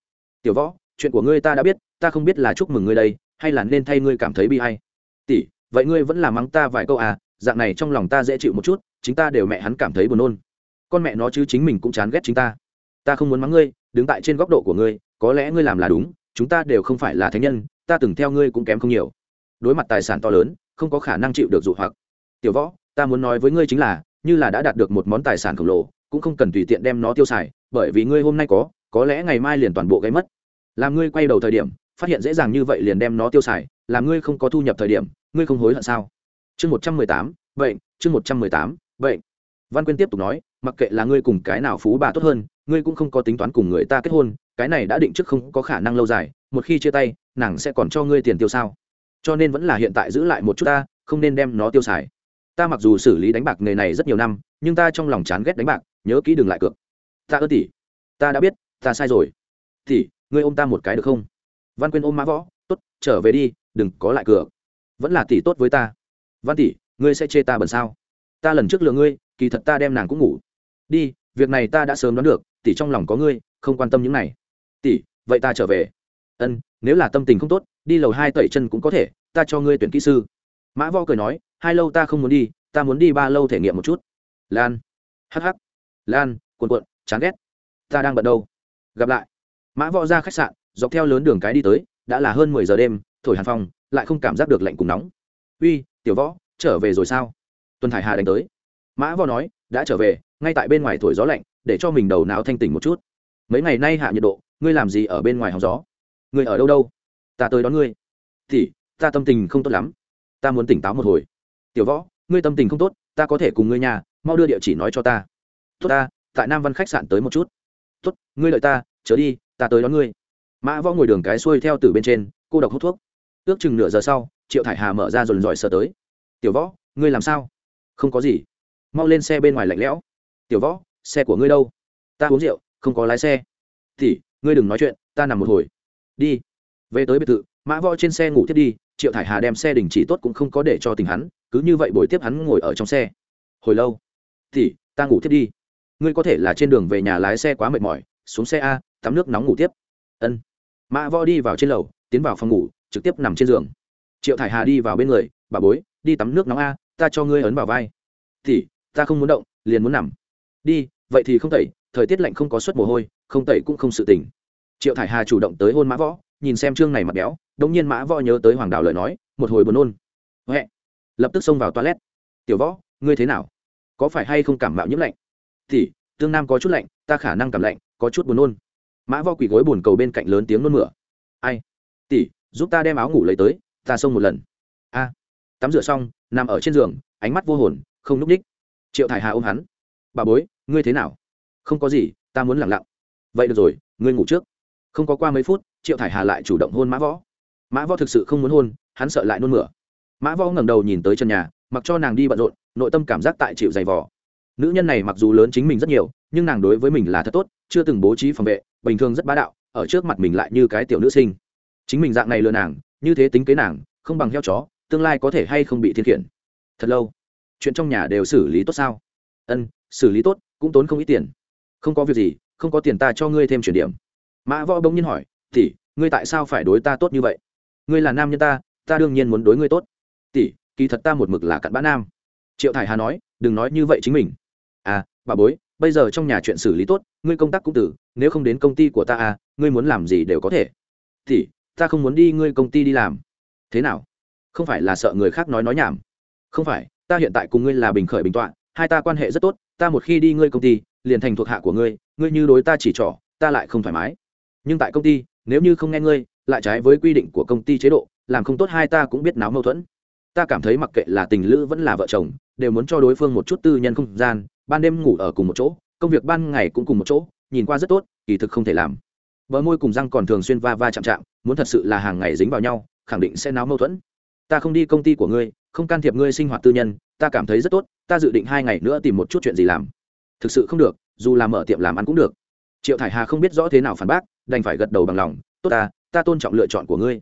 tiểu võ, chuyện của ngươi ta đã biết, ta không biết là chúc mừng ngươi đây, hay là nên thay ngươi cảm thấy bi hay tỷ, vậy ngươi vẫn là mắng ta vài câu à dạng này trong lòng ta dễ chịu một chút, chính ta đều mẹ hắn cảm thấy buồn nôn. Con mẹ nó chứ chính mình cũng chán ghét chính ta. Ta không muốn mắng ngươi, đứng tại trên góc độ của ngươi, có lẽ ngươi làm là đúng, chúng ta đều không phải là thánh nhân, ta từng theo ngươi cũng kém không nhiều. Đối mặt tài sản to lớn, không có khả năng chịu được dụ hoặc. Tiểu võ, ta muốn nói với ngươi chính là, như là đã đạt được một món tài sản khổng lồ, cũng không cần tùy tiện đem nó tiêu xài, bởi vì ngươi hôm nay có có lẽ ngày mai liền toàn bộ gây mất. Làm ngươi quay đầu thời điểm, phát hiện dễ dàng như vậy liền đem nó tiêu xài, làm ngươi không có thu nhập thời điểm, ngươi không hối hận sao? Chương một trăm mười tám vậy chương một trăm mười tám vậy văn quyên tiếp tục nói, mặc kệ là ngươi cùng cái nào phú bà tốt hơn, ngươi cũng không có tính toán cùng người ta kết hôn, cái này đã định trước không có khả năng lâu dài, một khi chia tay, nàng sẽ còn cho ngươi tiền tiêu sao? Cho nên vẫn là hiện tại giữ lại một chút ta, không nên đem nó tiêu xài. Ta mặc dù xử lý đánh bạc nghề này rất nhiều năm, nhưng ta trong lòng chán ghét đánh bạc, nhớ kỹ đừng lại cược. Ta ơ tỷ. Ta đã biết ta sai rồi. Tỷ, ngươi ôm ta một cái được không? Văn quyên ôm mã võ, tốt, trở về đi, đừng có lại cửa. Vẫn là tỷ tốt với ta. Văn tỷ, ngươi sẽ chê ta bẩn sao? Ta lần trước lừa ngươi, kỳ thật ta đem nàng cũng ngủ. Đi, việc này ta đã sớm đoán được, tỷ trong lòng có ngươi, không quan tâm những này. Tỷ, vậy ta trở về. Ân, nếu là tâm tình không tốt, đi lầu hai tẩy chân cũng có thể, ta cho ngươi tuyển kỹ sư. Mã võ cười nói, hai lâu ta không muốn đi, ta muốn đi ba lâu thể nghiệm một chút. Lan hh lan, cuộn cuộn, chán ghét. Ta đang bận đâu? Gặp lại. Mã võ ra khách sạn, dọc theo lớn đường cái đi tới, đã là hơn mười giờ đêm, thổi hàn phong, lại không cảm giác được lạnh cùng nóng. Uy, tiểu võ, trở về rồi sao? Tuần thải hà đánh tới. Mã võ nói, đã trở về, ngay tại bên ngoài thổi gió lạnh, để cho mình đầu não thanh tỉnh một chút. Mấy ngày nay hạ nhiệt độ, ngươi làm gì ở bên ngoài hóng gió? Ngươi ở đâu đâu? Ta tới đón ngươi. Thì, ta tâm tình không tốt lắm. Ta muốn tỉnh táo một hồi. Tiểu võ, ngươi tâm tình không tốt, ta có thể cùng ngươi nhà, mau đưa địa chỉ nói cho ta. Tốt ta, tại nam văn khách sạn tới một chút tốt, ngươi lợi ta, chớ đi, ta tới đón ngươi. Mã võ ngồi đường cái xuôi theo từ bên trên, cô độc hút thuốc. Ước chừng nửa giờ sau, triệu thải hà mở ra dồn dòi sờ tới. Tiểu võ, ngươi làm sao? Không có gì. Mau lên xe bên ngoài lạnh lẽo. Tiểu võ, xe của ngươi đâu? Ta uống rượu, không có lái xe. Thì ngươi đừng nói chuyện, ta nằm một hồi. Đi. Về tới biệt thự, mã võ trên xe ngủ tiếp đi, triệu thải hà đem xe đình chỉ tốt cũng không có để cho tình hắn, cứ như vậy buổi tiếp hắn ngồi ở trong xe. Hồi lâu? Thì ta ngủ tiếp đi ngươi có thể là trên đường về nhà lái xe quá mệt mỏi, xuống xe a, tắm nước nóng ngủ tiếp. Ân. Mã võ đi vào trên lầu, tiến vào phòng ngủ, trực tiếp nằm trên giường. Triệu thải hà đi vào bên người, bà bối, đi tắm nước nóng a, ta cho ngươi ấn vào vai. Thì ta không muốn động, liền muốn nằm. Đi, vậy thì không tẩy, thời tiết lạnh không có suất mồ hôi, không tẩy cũng không sự tỉnh triệu thải hà chủ động tới hôn mã võ, nhìn xem chương này mặt béo, đống nhiên mã võ nhớ tới hoàng đào lời nói, một hồi buồn nôn. Huệ. Lập tức xông vào toilet. Tiểu võ, ngươi thế nào? Có phải hay không cảm mạo nhiễm lạnh? Thì, tương nam có chút lạnh, ta khả năng cảm lạnh, có chút buồn nôn. Mã võ quỳ gối buồn cầu bên cạnh lớn tiếng nôn mửa. Ai? Tỷ, giúp ta đem áo ngủ lấy tới, ta xông một lần. A. Tắm rửa xong, nằm ở trên giường, ánh mắt vô hồn, không núp ních. Triệu thải hà ôm hắn. Bà bối, ngươi thế nào? Không có gì, ta muốn lặng lặng. Vậy được rồi, ngươi ngủ trước. Không có qua mấy phút, triệu thải hà lại chủ động hôn mã võ. Mã võ thực sự không muốn hôn, hắn sợ lại nôn mửa. Mã võ ngẩng đầu nhìn tới chân nhà, mặc cho nàng đi bận rộn, nội tâm cảm giác tại chịu dày vò nữ nhân này mặc dù lớn chính mình rất nhiều, nhưng nàng đối với mình là thật tốt, chưa từng bố trí phòng vệ, bình thường rất bá đạo, ở trước mặt mình lại như cái tiểu nữ sinh. Chính mình dạng này lừa nàng, như thế tính kế nàng, không bằng heo chó, tương lai có thể hay không bị thiên khiển. Thật lâu, chuyện trong nhà đều xử lý tốt sao? Ân, xử lý tốt, cũng tốn không ít tiền. Không có việc gì, không có tiền ta cho ngươi thêm chuyển điểm. Mã võ bỗng nhiên hỏi, tỷ, ngươi tại sao phải đối ta tốt như vậy? Ngươi là nam nhân ta ta đương nhiên muốn đối ngươi tốt. Tỷ, kỳ thật ta một mực là cặn bã nam. Triệu thải hà nói, đừng nói như vậy chính mình bà bối bây giờ trong nhà chuyện xử lý tốt ngươi công tác cũng tử nếu không đến công ty của ta à ngươi muốn làm gì đều có thể. Thì, ta không muốn đi ngươi công ty đi làm. Thế nào? Không phải là sợ người khác nói nói nhảm. Không phải ta hiện tại cùng ngươi là bình khởi bình tọa hai ta quan hệ rất tốt ta một khi đi ngươi công ty liền thành thuộc hạ của ngươi ngươi như đối ta chỉ trỏ ta lại không thoải mái. Nhưng tại công ty nếu như không nghe ngươi lại trái với quy định của công ty chế độ làm không tốt hai ta cũng biết náo mâu thuẫn. Ta cảm thấy mặc kệ là tình lữ vẫn là vợ chồng đều muốn cho đối phương một chút tư nhân không gian ban đêm ngủ ở cùng một chỗ, công việc ban ngày cũng cùng một chỗ, nhìn qua rất tốt, kỳ thực không thể làm. Bờ môi cùng răng còn thường xuyên va va chạm chạm, muốn thật sự là hàng ngày dính vào nhau, khẳng định sẽ náo mâu thuẫn. Ta không đi công ty của ngươi, không can thiệp ngươi sinh hoạt tư nhân, ta cảm thấy rất tốt, ta dự định hai ngày nữa tìm một chút chuyện gì làm. Thực sự không được, dù làm mở tiệm làm ăn cũng được. Triệu thải hà không biết rõ thế nào phản bác, đành phải gật đầu bằng lòng, tốt ta ta tôn trọng lựa chọn của ngươi.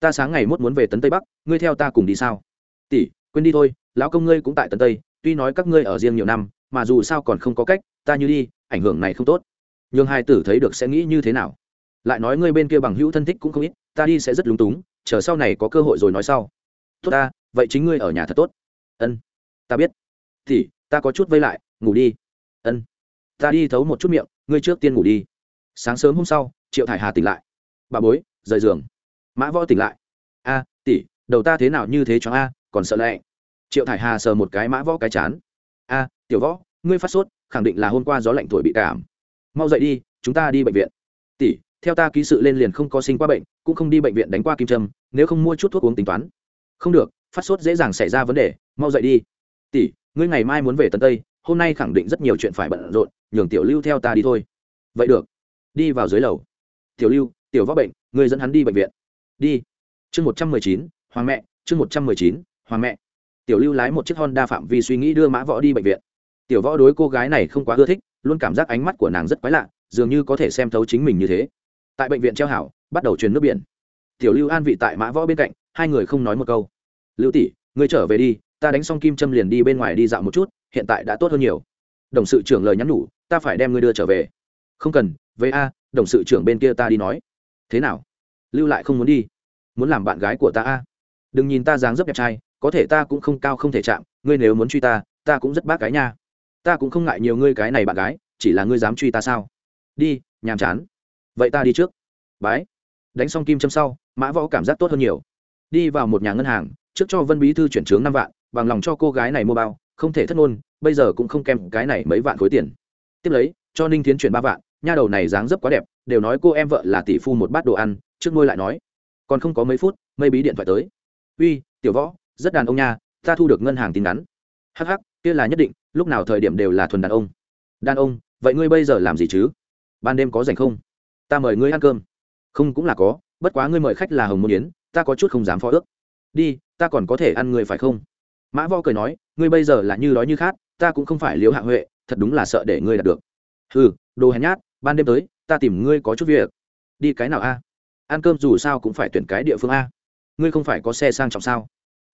Ta sáng ngày mốt muốn về tấn tây bắc, ngươi theo ta cùng đi sao? Tỷ, quên đi thôi, lão công ngươi cũng tại tấn tây, tuy nói các ngươi ở riêng nhiều năm mà dù sao còn không có cách, ta như đi, ảnh hưởng này không tốt. Nhưng hai tử thấy được sẽ nghĩ như thế nào? Lại nói ngươi bên kia bằng hữu thân thích cũng không ít, ta đi sẽ rất lúng túng, chờ sau này có cơ hội rồi nói sau. Tốt ta, vậy chính ngươi ở nhà thật tốt. Ân. Ta biết. Thì, ta có chút vây lại, ngủ đi. Ân. Ta đi thấu một chút miệng, ngươi trước tiên ngủ đi. Sáng sớm hôm sau, triệu thải hà tỉnh lại. Bà bối, rời giường. Mã võ tỉnh lại. A, tỷ, đầu ta thế nào như thế cho a, còn sợ lẹ. Triệu thải hà sờ một cái mã võ cái chán. A tiểu võ, ngươi phát sốt, khẳng định là hôm qua gió lạnh thổi bị cảm. Mau dậy đi, chúng ta đi bệnh viện. Tỷ, theo ta ký sự lên liền không có sinh qua bệnh, cũng không đi bệnh viện đánh qua kim trâm nếu không mua chút thuốc uống tính toán. Không được, phát sốt dễ dàng xảy ra vấn đề, mau dậy đi. Tỷ, ngươi ngày mai muốn về tân tây, hôm nay khẳng định rất nhiều chuyện phải bận rộn, nhường tiểu lưu theo ta đi thôi. Vậy được. Đi vào dưới lầu. Tiểu lưu, tiểu võ bệnh, ngươi dẫn hắn đi bệnh viện. Đi. Chương một trăm mười chín, hoàng mẹ, chương một trăm mười chín, hoàng mẹ. Tiểu lưu lái một chiếc honda phạm vi suy nghĩ đưa mã võ đi bệnh viện tiểu võ đối cô gái này không quá ưa thích, luôn cảm giác ánh mắt của nàng rất quái lạ, dường như có thể xem thấu chính mình như thế. Tại bệnh viện treo hảo, bắt đầu truyền nước biển. Tiểu lưu an vị tại mã võ bên cạnh, hai người không nói một câu. Lưu tỷ, ngươi trở về đi, ta đánh xong kim châm liền đi bên ngoài đi dạo một chút, hiện tại đã tốt hơn nhiều. Đồng sự trưởng lời nhắn nhủ, ta phải đem ngươi đưa trở về. Không cần, về a, đồng sự trưởng bên kia ta đi nói. Thế nào? Lưu lại không muốn đi. Muốn làm bạn gái của ta a? Đừng nhìn ta dáng dấp đẹp trai, có thể ta cũng không cao không thể chạm, ngươi nếu muốn truy ta ta cũng rất bác cái nha ta cũng không ngại nhiều ngươi cái này bạn gái, chỉ là ngươi dám truy ta sao? Đi, nhàm chán. Vậy ta đi trước. Bái. Đánh xong kim châm sau, mã võ cảm giác tốt hơn nhiều. Đi vào một nhà ngân hàng, trước cho vân bí thư chuyển trướng năm vạn, bằng lòng cho cô gái này mua bao, không thể thất ngôn, bây giờ cũng không kèm cái này mấy vạn khối tiền. Tiếp lấy, cho ninh tiến chuyển ba vạn, nha đầu này dáng dấp quá đẹp, đều nói cô em vợ là tỷ phu một bát đồ ăn, trước môi lại nói. Còn không có mấy phút, mây bí điện thoại tới. Uy, tiểu võ, rất đàn ông nha, ta thu được ngân hàng tin Hắc hắc, kia là nhất định lúc nào thời điểm đều là thuần đàn ông. Đàn ông vậy ngươi bây giờ làm gì chứ? Ban đêm có rảnh không? Ta mời ngươi ăn cơm. Không cũng là có bất quá ngươi mời khách là hồng môn yến ta có chút không dám phó ước. Đi ta còn có thể ăn người phải không? Mã vo cười nói ngươi bây giờ là như đói như khát ta cũng không phải liếu hạ huệ thật đúng là sợ để ngươi đạt được. Ừ đồ hèn nhát ban đêm tới ta tìm ngươi có chút việc. Đi cái nào a? Ăn cơm dù sao cũng phải tuyển cái địa phương a. Ngươi không phải có xe sang trọng sao?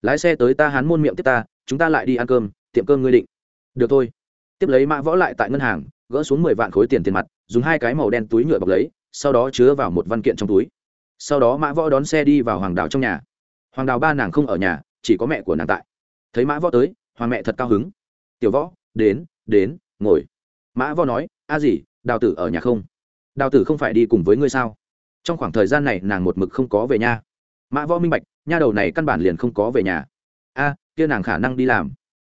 Lái xe tới ta hán môn miệng tiếp ta, chúng ta lại đi ăn cơm, tiệm cơm ngươi định. Được thôi. Tiếp lấy mã võ lại tại ngân hàng, gỡ xuống mười vạn khối tiền tiền mặt, dùng hai cái màu đen túi nhựa bọc lấy, sau đó chứa vào một văn kiện trong túi. Sau đó mã võ đón xe đi vào hoàng đào trong nhà. Hoàng đào ba nàng không ở nhà, chỉ có mẹ của nàng tại. Thấy mã võ tới, hoàng mẹ thật cao hứng. Tiểu võ, đến đến, ngồi. Mã võ nói, a gì đào tử ở nhà không? Đào tử không phải đi cùng với ngươi sao? Trong khoảng thời gian này nàng một mực không có về nhà. Mã võ minh bạch nha đầu này căn bản liền không có về nhà. A, kia nàng khả năng đi làm.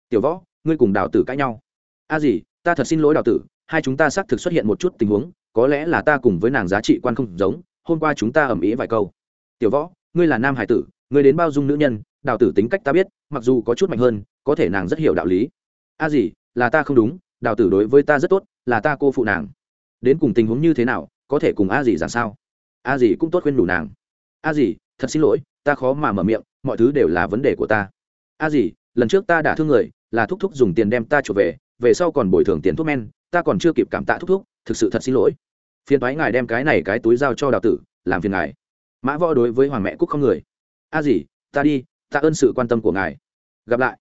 Tiểu võ, ngươi cùng đào tử cãi nhau. A gì, ta thật xin lỗi đào tử, hai chúng ta xác thực xuất hiện một chút tình huống, có lẽ là ta cùng với nàng giá trị quan không giống, hôm qua chúng ta ầm ĩ vài câu. Tiểu võ, ngươi là nam hải tử, ngươi đến bao dung nữ nhân, đào tử tính cách ta biết, mặc dù có chút mạnh hơn, có thể nàng rất hiểu đạo lý. A gì, là ta không đúng, đào tử đối với ta rất tốt, là ta cô phụ nàng. Đến cùng tình huống như thế nào, có thể cùng a gì giảng sao? A gì cũng tốt khuyên đủ nàng. A gì, thật xin lỗi ta khó mà mở miệng, mọi thứ đều là vấn đề của ta. A gì lần trước ta đã thương người, là thúc thúc dùng tiền đem ta trở về về sau còn bồi thường tiền thuốc men, ta còn chưa kịp cảm tạ thúc thúc, thực sự thật xin lỗi. Phiền thoái ngài đem cái này cái túi giao cho đào tử, làm phiền ngài. Mã võ đối với hoàng mẹ cúc không người. A gì ta đi, ta ơn sự quan tâm của ngài. Gặp lại.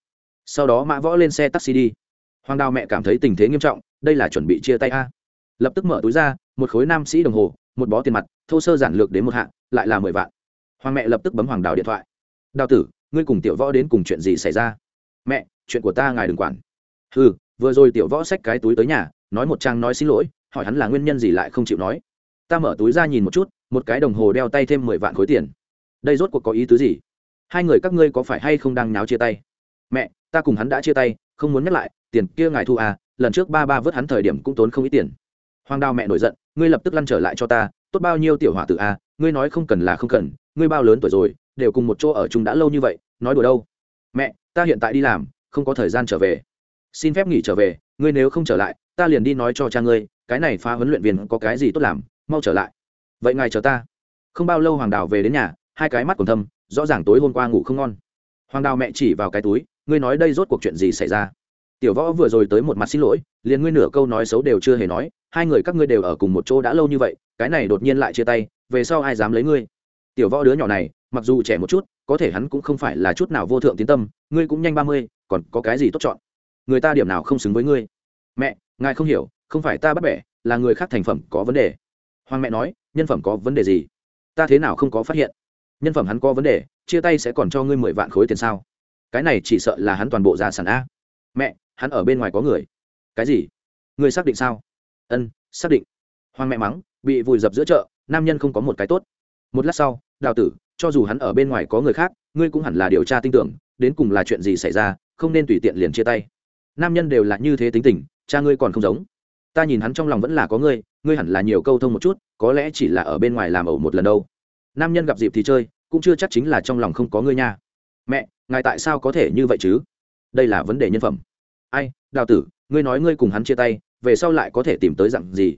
Sau đó mã võ lên xe taxi đi. Hoàng đào mẹ cảm thấy tình thế nghiêm trọng, đây là chuẩn bị chia tay a. Lập tức mở túi ra, một khối nam sĩ đồng hồ, một bó tiền mặt, thô sơ giản lược đến một hạng lại là mười vạn hoàng mẹ lập tức bấm hoàng đào điện thoại. Đào tử, ngươi cùng tiểu võ đến cùng chuyện gì xảy ra? Mẹ, chuyện của ta ngài đừng quản. Ừ vừa rồi tiểu võ xách cái túi tới nhà, nói một trang nói xin lỗi, hỏi hắn là nguyên nhân gì lại không chịu nói. Ta mở túi ra nhìn một chút, một cái đồng hồ đeo tay thêm mười vạn khối tiền. Đây rốt cuộc có ý tứ gì? Hai người các ngươi có phải hay không đang nháo chia tay? Mẹ, ta cùng hắn đã chia tay, không muốn nhắc lại, tiền kia ngài thu à lần trước ba ba vớt hắn thời điểm cũng tốn không ít tiền. Hoàng đào mẹ nổi giận, ngươi lập tức lăn trở lại cho ta, tốt bao nhiêu tiểu hỏa tử à? ngươi nói không cần là không cần ngươi bao lớn tuổi rồi, đều cùng một chỗ ở chung đã lâu như vậy, nói đùa đâu? Mẹ, ta hiện tại đi làm, không có thời gian trở về. Xin phép nghỉ trở về, ngươi nếu không trở lại, ta liền đi nói cho cha ngươi, cái này phá huấn luyện viên có cái gì tốt làm, mau trở lại. Vậy ngài chờ ta. Không bao lâu hoàng đào về đến nhà, hai cái mắt còn thâm, rõ ràng tối hôm qua ngủ không ngon. Hoàng đào mẹ chỉ vào cái túi, ngươi nói đây rốt cuộc chuyện gì xảy ra? Tiểu võ vừa rồi tới một mặt xin lỗi, liền ngươi nửa câu nói xấu đều chưa hề nói, hai người các ngươi đều ở cùng một chỗ đã lâu như vậy, cái này đột nhiên lại chia tay, về sau ai dám lấy ngươi? Tiểu võ đứa nhỏ này, mặc dù trẻ một chút, có thể hắn cũng không phải là chút nào vô thượng tiến tâm, ngươi cũng nhanh ba mươi, còn có cái gì tốt chọn? Người ta điểm nào không xứng với ngươi? Mẹ, ngài không hiểu, không phải ta bắt bẻ, là người khác thành phẩm có vấn đề. Hoàng mẹ nói, nhân phẩm có vấn đề gì? Ta thế nào không có phát hiện? Nhân phẩm hắn có vấn đề, chia tay sẽ còn cho ngươi mười vạn khối tiền sao? Cái này chỉ sợ là hắn toàn bộ gia sản a. Mẹ, hắn ở bên ngoài có người. Cái gì? Ngươi xác định sao? Ân, xác định. Hoàng mẹ mắng, bị vùi dập giữa chợ, nam nhân không có một cái tốt một lát sau, đào tử, cho dù hắn ở bên ngoài có người khác, ngươi cũng hẳn là điều tra tin tưởng, đến cùng là chuyện gì xảy ra, không nên tùy tiện liền chia tay. Nam nhân đều là như thế tính tình, cha ngươi còn không giống. Ta nhìn hắn trong lòng vẫn là có ngươi ngươi hẳn là nhiều câu thông một chút, có lẽ chỉ là ở bên ngoài làm ẩu một lần đâu. Nam nhân gặp dịp thì chơi, cũng chưa chắc chính là trong lòng không có ngươi nha. Mẹ, ngài tại sao có thể như vậy chứ? Đây là vấn đề nhân phẩm. Ai, đào tử, ngươi nói ngươi cùng hắn chia tay, về sau lại có thể tìm tới dặn gì?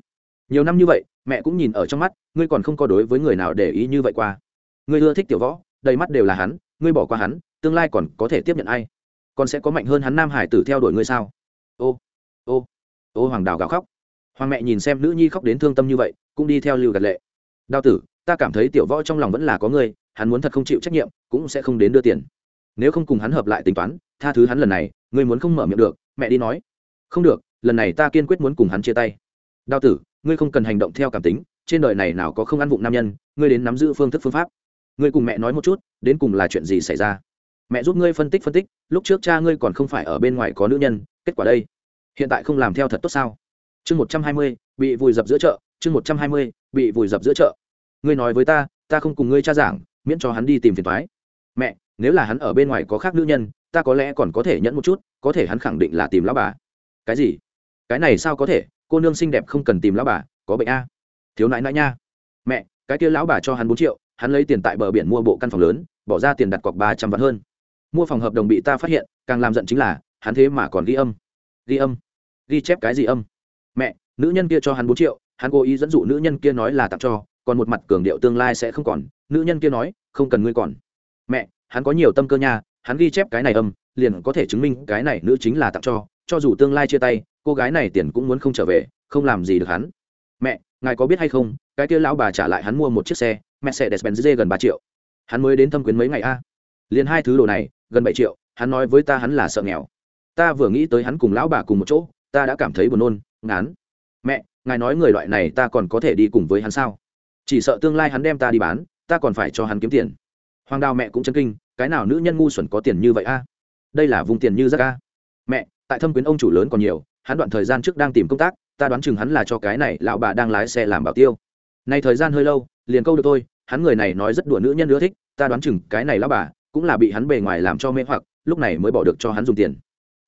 Nhiều năm như vậy, mẹ cũng nhìn ở trong mắt, ngươi còn không có đối với người nào để ý như vậy qua. Ngươi ưa thích tiểu võ, đầy mắt đều là hắn, ngươi bỏ qua hắn, tương lai còn có thể tiếp nhận ai? Còn sẽ có mạnh hơn hắn nam hải tử theo đuổi ngươi sao? Ô ô ô, hoàng đào gào khóc. Hoàng mẹ nhìn xem nữ nhi khóc đến thương tâm như vậy, cũng đi theo lưu gật lệ. Đào tử, ta cảm thấy tiểu võ trong lòng vẫn là có ngươi, hắn muốn thật không chịu trách nhiệm, cũng sẽ không đến đưa tiền. Nếu không cùng hắn hợp lại tính toán, tha thứ hắn lần này, ngươi muốn không mở miệng được, mẹ đi nói. Không được, lần này ta kiên quyết muốn cùng hắn chia tay. Đào tử ngươi không cần hành động theo cảm tính, trên đời này nào có không ăn vụng nam nhân, ngươi đến nắm giữ phương thức phương pháp. Ngươi cùng mẹ nói một chút, đến cùng là chuyện gì xảy ra? Mẹ giúp ngươi phân tích phân tích, lúc trước cha ngươi còn không phải ở bên ngoài có nữ nhân, kết quả đây? Hiện tại không làm theo thật tốt sao? Chương một trăm hai mươi, bị vùi dập giữa chợ, chương một trăm hai mươi, bị vùi dập giữa chợ. Ngươi nói với ta ta không cùng ngươi cha giảng, miễn cho hắn đi tìm phiền thoái mẹ, nếu là hắn ở bên ngoài có khác nữ nhân, ta có lẽ còn có thể nhẫn một chút, có thể hắn khẳng định là tìm lão bà. Cái gì? Cái này sao có thể? Cô nương xinh đẹp không cần tìm lão bà, có bệnh a. Thiếu nãi nãi nha. Mẹ, cái kia lão bà cho hắn bốn triệu, hắn lấy tiền tại bờ biển mua bộ căn phòng lớn, bỏ ra tiền đặt cọc ba trăm vạn hơn. Mua phòng hợp đồng bị ta phát hiện, càng làm giận chính là, hắn thế mà còn ghi âm. Ghi âm? Ghi chép cái gì âm? Mẹ, nữ nhân kia cho hắn bốn triệu, hắn cố ý dẫn dụ nữ nhân kia nói là tặng cho, còn một mặt cường điệu tương lai sẽ không còn, nữ nhân kia nói, không cần ngươi còn. Mẹ, hắn có nhiều tâm cơ nha, hắn ghi chép cái này âm, liền có thể chứng minh cái này nữ chính là tặng cho cho dù tương lai chia tay cô gái này tiền cũng muốn không trở về, không làm gì được hắn. Mẹ, ngài có biết hay không, cái kia lão bà trả lại hắn mua một chiếc xe mẹ xe despenz gần ba triệu. Hắn mới đến thâm quyến mấy ngày a. Liền hai thứ đồ này, gần bảy triệu, hắn nói với ta hắn là sợ nghèo. Ta vừa nghĩ tới hắn cùng lão bà cùng một chỗ, ta đã cảm thấy buồn nôn, ngán. Mẹ, ngài nói người loại này ta còn có thể đi cùng với hắn sao? Chỉ sợ tương lai hắn đem ta đi bán, ta còn phải cho hắn kiếm tiền. Hoàng đào mẹ cũng chân kinh, cái nào nữ nhân ngu xuẩn có tiền như vậy a? Đây là vùng tiền như rác a. Mẹ, tại thâm quyến ông chủ lớn còn nhiều hắn đoạn thời gian trước đang tìm công tác, ta đoán chừng hắn là cho cái này lão bà đang lái xe làm bảo tiêu. Nay thời gian hơi lâu, liền câu được tôi hắn người này nói rất đùa nữ nhân ưa thích, ta đoán chừng cái này lão bà cũng là bị hắn bề ngoài làm cho mê hoặc, lúc này mới bỏ được cho hắn dùng tiền.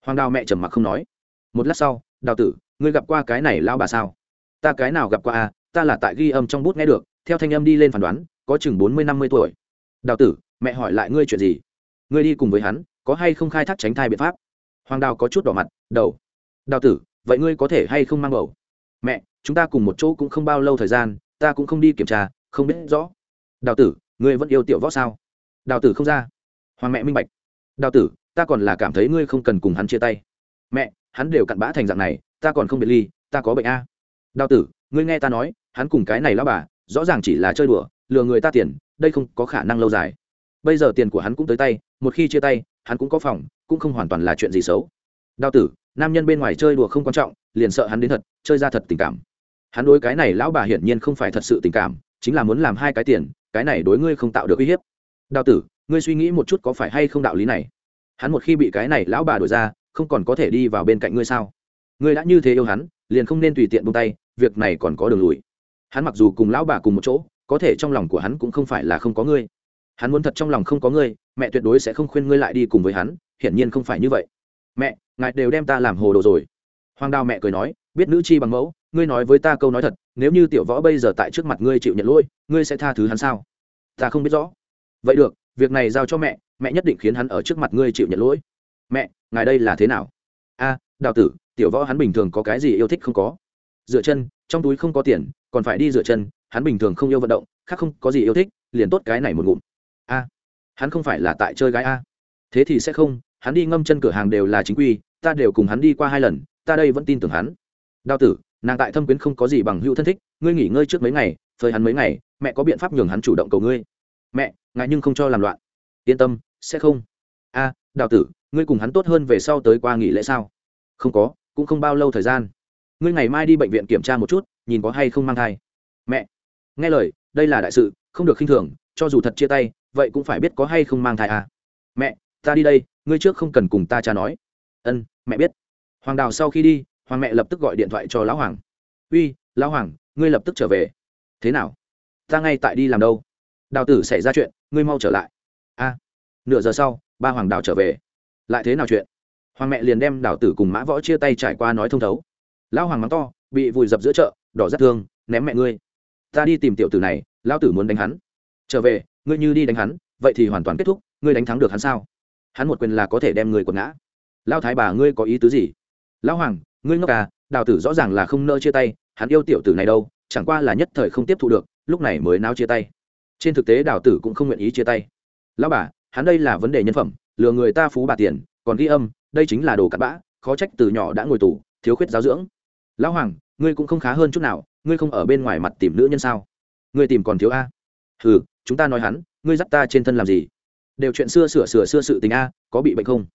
Hoàng đào mẹ trầm mặc không nói. Một lát sau, đào tử, ngươi gặp qua cái này lão bà sao? Ta cái nào gặp qua à ta là tại ghi âm trong bút nghe được, theo thanh âm đi lên phán đoán, có chừng bốn mươi, năm mươi tuổi. Đào tử, mẹ hỏi lại ngươi chuyện gì? Ngươi đi cùng với hắn, có hay không khai thác tránh thai biện pháp? Hoàng đào có chút đỏ mặt, đầu đào tử, vậy ngươi có thể hay không mang bầu? Mẹ, chúng ta cùng một chỗ cũng không bao lâu thời gian, ta cũng không đi kiểm tra, không biết rõ. Đào tử, ngươi vẫn yêu tiểu võ sao? Đào tử không ra. Hoàng mẹ minh bạch. Đào tử, ta còn là cảm thấy ngươi không cần cùng hắn chia tay. Mẹ, hắn đều cặn bã thành dạng này, ta còn không biệt ly, ta có bệnh a. Đào tử, ngươi nghe ta nói, hắn cùng cái này lao bà, rõ ràng chỉ là chơi đùa, lừa người ta tiền, đây không có khả năng lâu dài. Bây giờ tiền của hắn cũng tới tay, một khi chia tay, hắn cũng có phòng, cũng không hoàn toàn là chuyện gì xấu. Đào tử nam nhân bên ngoài chơi đùa không quan trọng, liền sợ hắn đến thật, chơi ra thật tình cảm. Hắn đối cái này lão bà hiển nhiên không phải thật sự tình cảm, chính là muốn làm hai cái tiền, cái này đối ngươi không tạo được uy hiếp. Đào tử, ngươi suy nghĩ một chút có phải hay không đạo lý này? Hắn một khi bị cái này lão bà đổi ra, không còn có thể đi vào bên cạnh ngươi sao? Ngươi đã như thế yêu hắn, liền không nên tùy tiện buông tay, việc này còn có đường lùi. Hắn mặc dù cùng lão bà cùng một chỗ, có thể trong lòng của hắn cũng không phải là không có ngươi. Hắn muốn thật trong lòng không có ngươi, mẹ tuyệt đối sẽ không khuyên ngươi lại đi cùng với hắn, hiển nhiên không phải như vậy. Mẹ ngài đều đem ta làm hồ đồ rồi. Hoàng đào mẹ cười nói, biết nữ chi bằng mẫu, ngươi nói với ta câu nói thật, nếu như tiểu võ bây giờ tại trước mặt ngươi chịu nhận lỗi, ngươi sẽ tha thứ hắn sao? Ta không biết rõ. Vậy được, việc này giao cho mẹ mẹ nhất định khiến hắn ở trước mặt ngươi chịu nhận lỗi. Mẹ, ngài đây là thế nào? A, đào tử, tiểu võ hắn bình thường có cái gì yêu thích không có? Dựa chân, trong túi không có tiền, còn phải đi dựa chân, hắn bình thường không yêu vận động, khác không có gì yêu thích, liền tốt cái này một ngụm. A, hắn không phải là tại chơi gái a. Thế thì sẽ không hắn đi ngâm chân cửa hàng đều là chính quy, ta đều cùng hắn đi qua hai lần, ta đây vẫn tin tưởng hắn. Đào tử, nàng tại thâm quyến không có gì bằng hữu thân thích, ngươi nghỉ ngơi trước mấy ngày, phơi hắn mấy ngày, mẹ có biện pháp nhường hắn chủ động cầu ngươi. Mẹ ngại nhưng không cho làm loạn. Yên tâm, sẽ không. A đào tử, ngươi cùng hắn tốt hơn về sau tới qua nghỉ lễ sao? Không có, cũng không bao lâu thời gian. Ngươi ngày mai đi bệnh viện kiểm tra một chút, nhìn có hay không mang thai. Mẹ, nghe lời, đây là đại sự, không được khinh thường, cho dù thật chia tay, vậy cũng phải biết có hay không mang thai à. Mẹ, ta đi đây ngươi trước không cần cùng ta cha nói. Ân, mẹ biết. Hoàng đào sau khi đi, hoàng mẹ lập tức gọi điện thoại cho lão hoàng. Uy, lão hoàng, ngươi lập tức trở về. Thế nào? Ta ngay tại đi làm đâu? Đào tử xảy ra chuyện, ngươi mau trở lại. A. Nửa giờ sau, ba hoàng đào trở về. Lại thế nào chuyện? Hoàng mẹ liền đem đào tử cùng mã võ chia tay trải qua nói thông thấu. Lão hoàng mắng to, bị vùi dập giữa chợ, đỏ rất thương, ném mẹ ngươi. Ta đi tìm tiểu tử này, lão tử muốn đánh hắn. Trở về, ngươi như đi đánh hắn, vậy thì hoàn toàn kết thúc, ngươi đánh thắng được hắn sao? Hắn một quyền là có thể đem người quật ngã. Lao thái bà, ngươi có ý tứ gì? Lão hoàng, ngươi ngốc à đào tử rõ ràng là không nỡ chia tay, hắn yêu tiểu tử này đâu, chẳng qua là nhất thời không tiếp thu được, lúc này mới nao chia tay. Trên thực tế, đào tử cũng không nguyện ý chia tay. Lão bà, hắn đây là vấn đề nhân phẩm, lừa người ta phú bà tiền, còn ghi âm, đây chính là đồ cặn bã, khó trách từ nhỏ đã ngồi tù, thiếu khuyết giáo dưỡng. Lão hoàng, ngươi cũng không khá hơn chút nào, ngươi không ở bên ngoài mặt tìm nữ nhân sao? Ngươi tìm còn thiếu a? Ừ chúng ta nói hắn, ngươi dắt ta trên thân làm gì? Đều chuyện xưa sửa sửa xưa sự tình a, có bị bệnh không?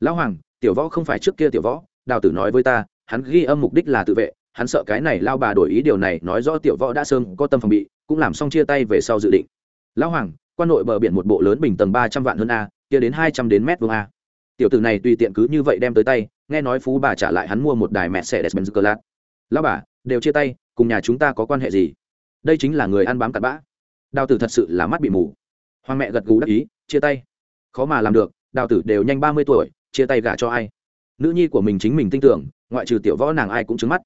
Lão hoàng, tiểu võ không phải trước kia tiểu võ, đào tử nói với ta, hắn ghi âm mục đích là tự vệ, hắn sợ cái này lao bà đổi ý điều này, nói rõ tiểu võ đã sớm có tâm phòng bị, cũng làm xong chia tay về sau dự định. Lão hoàng, quan nội bờ biển một bộ lớn bình tầng ba trăm vạn hơn a, kia đến hai trăm đến mét vuông a. Tiểu tử này tùy tiện cứ như vậy đem tới tay, nghe nói phú bà trả lại hắn mua một đài mẹ xe despenz cờ lát lão bà, đều chia tay, cùng nhà chúng ta có quan hệ gì? Đây chính là người ăn bám cặn bã. Đào tử thật sự là mắt bị mù hoàng mẹ gật gù đắc ý, chia tay. Khó mà làm được, đào tử đều nhanh ba mươi tuổi, chia tay gả cho ai? Nữ nhi của mình chính mình tin tưởng, ngoại trừ tiểu võ nàng ai cũng trứng mắt.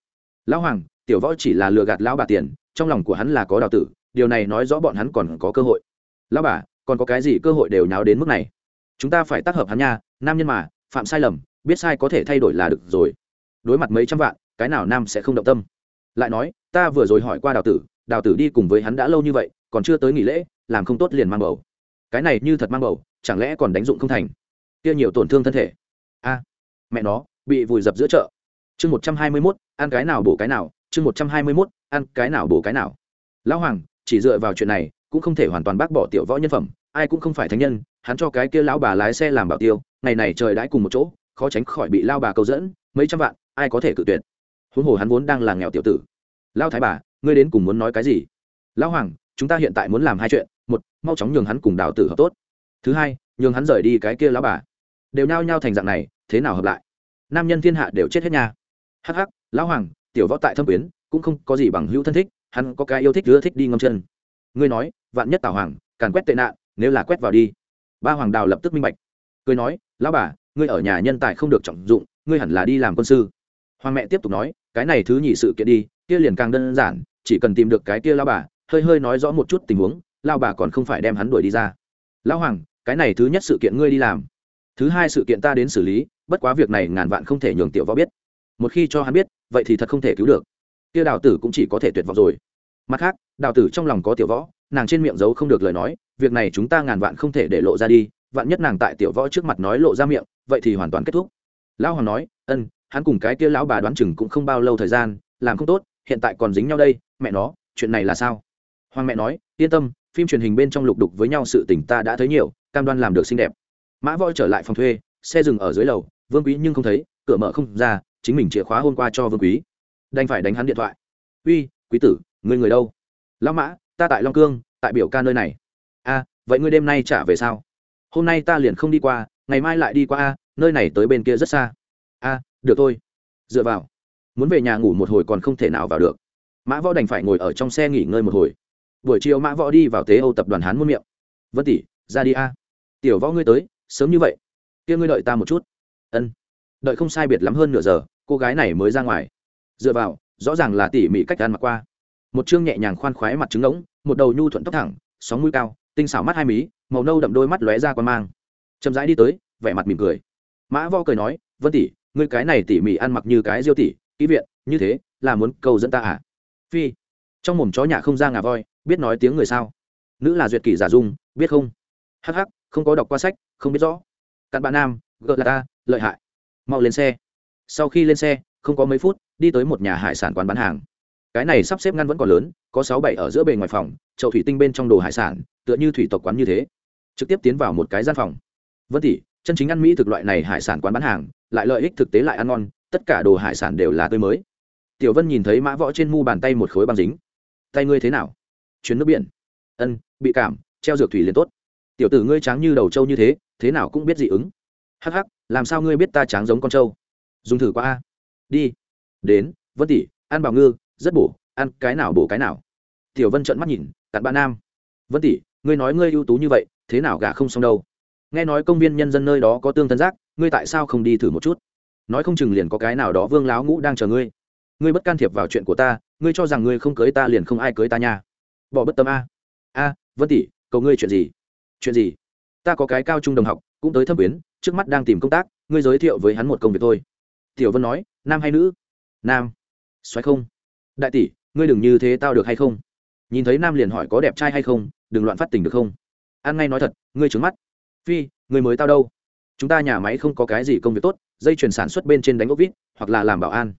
Lão hoàng, tiểu võ chỉ là lừa gạt lão bà tiền, trong lòng của hắn là có đào tử, điều này nói rõ bọn hắn còn có cơ hội. Lão bà, còn có cái gì cơ hội đều nháo đến mức này? Chúng ta phải tác hợp hắn nha, nam nhân mà, phạm sai lầm, biết sai có thể thay đổi là được rồi. Đối mặt mấy trăm vạn, cái nào nam sẽ không động tâm? Lại nói, ta vừa rồi hỏi qua đào tử đào tử đi cùng với hắn đã lâu như vậy, còn chưa tới nghỉ lễ, làm không tốt liền mang bầu cái này như thật mang bầu, chẳng lẽ còn đánh dụng không thành? Kia nhiều tổn thương thân thể. A, mẹ nó, bị vùi dập giữa chợ. Chương một trăm hai mươi mốt, ăn cái nào bổ cái nào, chương một trăm hai mươi mốt, ăn cái nào bổ cái nào. Lão hoàng, chỉ dựa vào chuyện này, cũng không thể hoàn toàn bác bỏ tiểu võ nhân phẩm, ai cũng không phải thánh nhân, hắn cho cái kia lão bà lái xe làm bảo tiêu, ngày này trời đãi cùng một chỗ, khó tránh khỏi bị lao bà câu dẫn, mấy trăm vạn, ai có thể cự tuyệt. Huống hồ hắn vốn đang là nghèo tiểu tử. Lao thái bà, ngươi đến cùng muốn nói cái gì? Lão hoàng, chúng ta hiện tại muốn làm hai chuyện một, mau chóng nhường hắn cùng đào tử hợp tốt. Thứ hai, nhường hắn rời đi cái kia lão bà. Đều nao nhau thành dạng này, thế nào hợp lại? Nam nhân thiên hạ đều chết hết nha. Hắc hắc, lão hoàng, tiểu võ tại thâm quyến, cũng không có gì bằng hữu thân thích, hắn có cái yêu thích ưa thích đi ngâm chân. Ngươi nói, vạn nhất tào hoàng, càn quét tệ nạn, nếu là quét vào đi. Ba hoàng đào lập tức minh bạch. Cười nói, lão bà, ngươi ở nhà nhân tài không được trọng dụng, ngươi hẳn là đi làm quân sư. Hoàng mẹ tiếp tục nói, cái này thứ nhị sự kiện đi, kia liền càng đơn giản, chỉ cần tìm được cái kia lão bà, hơi hơi nói rõ một chút tình huống lao bà còn không phải đem hắn đuổi đi ra. Lão hoàng, cái này thứ nhất sự kiện ngươi đi làm. Thứ hai sự kiện ta đến xử lý, bất quá việc này ngàn vạn không thể nhường tiểu võ biết. Một khi cho hắn biết, vậy thì thật không thể cứu được. Kia đào tử cũng chỉ có thể tuyệt vọng rồi. Mặt khác, đào tử trong lòng có tiểu võ, nàng trên miệng giấu không được lời nói, việc này chúng ta ngàn vạn không thể để lộ ra đi, vạn nhất nàng tại tiểu võ trước mặt nói lộ ra miệng, vậy thì hoàn toàn kết thúc. Lão hoàng nói, ân, hắn cùng cái kia lão bà đoán chừng cũng không bao lâu thời gian, làm không tốt, hiện tại còn dính nhau đây, mẹ nó, chuyện này là sao? Hoàng mẹ nói, yên tâm phim truyền hình bên trong lục đục với nhau sự tình ta đã thấy nhiều, cam đoan làm được xinh đẹp. Mã voi trở lại phòng thuê, xe dừng ở dưới lầu, vương quý nhưng không thấy, cửa mở không ra, chính mình chìa khóa hôm qua cho vương quý. Đành phải đánh hắn điện thoại. Uy, quý tử người người đâu? Lão mã, ta tại long cương, tại biểu ca nơi này. A, vậy ngươi đêm nay trả về sao? Hôm nay ta liền không đi qua, ngày mai lại đi qua a, nơi này tới bên kia rất xa. A, được thôi. Dựa vào, muốn về nhà ngủ một hồi còn không thể nào vào được. Mã võ đành phải ngồi ở trong xe nghỉ ngơi một hồi buổi chiều mã võ đi vào tế âu tập đoàn hán muôn miệng. Vân tỷ, ra đi a. Tiểu võ ngươi tới, sớm như vậy. Kia ngươi đợi ta một chút. Ân. Đợi không sai biệt lắm hơn nửa giờ, cô gái này mới ra ngoài. Dựa vào, rõ ràng là tỉ mỉ cách ăn mặc qua. Một chương nhẹ nhàng khoan khoái mặt trứng ngỗng một đầu nhu thuận tóc thẳng, sóng mũi cao, tinh xảo mắt hai mí, màu nâu đậm đôi mắt lóe ra quan mang. Chậm rãi đi tới, vẻ mặt mỉm cười. Mã vo cười nói, vân tỷ, ngươi cái này tỉ mỉ ăn mặc như cái diêu tỷ, kỹ viện, như thế, là muốn câu dẫn ta à? Phi. Trong mồm chó nhà không ra ngà voi biết nói tiếng người sao? Nữ là duyệt kỷ giả dung, biết không? Hh không có đọc qua sách, không biết rõ. Cặn bạn nam gợ là ta, lợi hại. Mau lên xe. Sau khi lên xe, không có mấy phút, đi tới một nhà hải sản quán bán hàng. Cái này sắp xếp ngăn vẫn còn lớn, có sáu bảy ở giữa bề ngoài phòng, chậu thủy tinh bên trong đồ hải sản, tựa như thủy tộc quán như thế. Trực tiếp tiến vào một cái gian phòng. Vân tỷ, chân chính ăn mỹ thực loại này hải sản quán bán hàng, lại lợi ích thực tế lại ăn ngon, tất cả đồ hải sản đều là tươi mới. Tiểu vân nhìn thấy mã võ trên mu bàn tay một khối băng dính. Tay ngươi thế nào? Chuyến nước biển. Ân, bị cảm, treo dược thủy liền tốt. Tiểu tử ngươi trắng như đầu trâu như thế thế nào cũng biết dị ứng. Hắc hắc, làm sao ngươi biết ta trắng giống con trâu? Dùng thử qua a. Đi. Đến, vân tỷ, ăn bảo ngư, rất bổ, ăn cái nào bổ cái nào. Tiểu vân trợn mắt nhìn, cặn bạn nam. Vân tỷ, ngươi nói ngươi ưu tú như vậy, thế nào gả không xong đâu? Nghe nói công viên nhân dân nơi đó có tương thân giác, ngươi tại sao không đi thử một chút? Nói không chừng liền có cái nào đó vương láo ngũ đang chờ ngươi. Ngươi bất can thiệp vào chuyện của ta, ngươi cho rằng ngươi không cưới ta liền không ai cưới ta nha bỏ bất tâm a. A, vân tỷ, cầu ngươi chuyện gì? Chuyện gì? Ta có cái cao trung đồng học, cũng tới thâm quyến, trước mắt đang tìm công tác, ngươi giới thiệu với hắn một công việc thôi. Tiểu vân nói, nam hay nữ? Nam. Xoáy không. Đại tỷ, ngươi đừng như thế tao được hay không? Nhìn thấy nam liền hỏi có đẹp trai hay không, đừng loạn phát tình được không? An ngay nói thật, ngươi trứng mắt. Phi, ngươi mới tao đâu? Chúng ta nhà máy không có cái gì công việc tốt, dây chuyển sản xuất bên trên đánh ốc vít, hoặc là làm bảo an.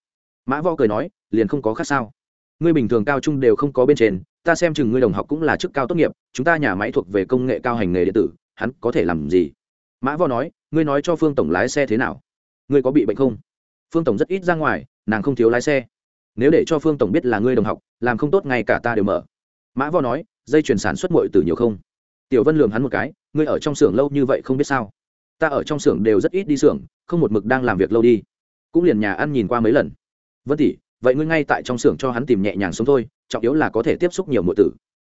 Mã võ cười nói, liền không có khác sao. Ngươi bình thường cao trung đều không có bên trên ta xem chừng ngươi đồng học cũng là chức cao tốt nghiệp, chúng ta nhà máy thuộc về công nghệ cao hành nghề điện tử, hắn có thể làm gì? Mã võ nói, ngươi nói cho phương tổng lái xe thế nào? Ngươi có bị bệnh không? Phương tổng rất ít ra ngoài, nàng không thiếu lái xe. Nếu để cho phương tổng biết là ngươi đồng học, làm không tốt ngay cả ta đều mở. Mã võ nói, dây chuyển sản xuất muội từ nhiều không? Tiểu vân lường hắn một cái, ngươi ở trong xưởng lâu như vậy không biết sao? Ta ở trong xưởng đều rất ít đi xưởng, không một mực đang làm việc lâu đi. Cũng liền nhà ăn nhìn qua mấy lần. Vân tỷ, vậy ngươi ngay tại trong xưởng cho hắn tìm nhẹ nhàng sống thôi trọng yếu là có thể tiếp xúc nhiều muội tử.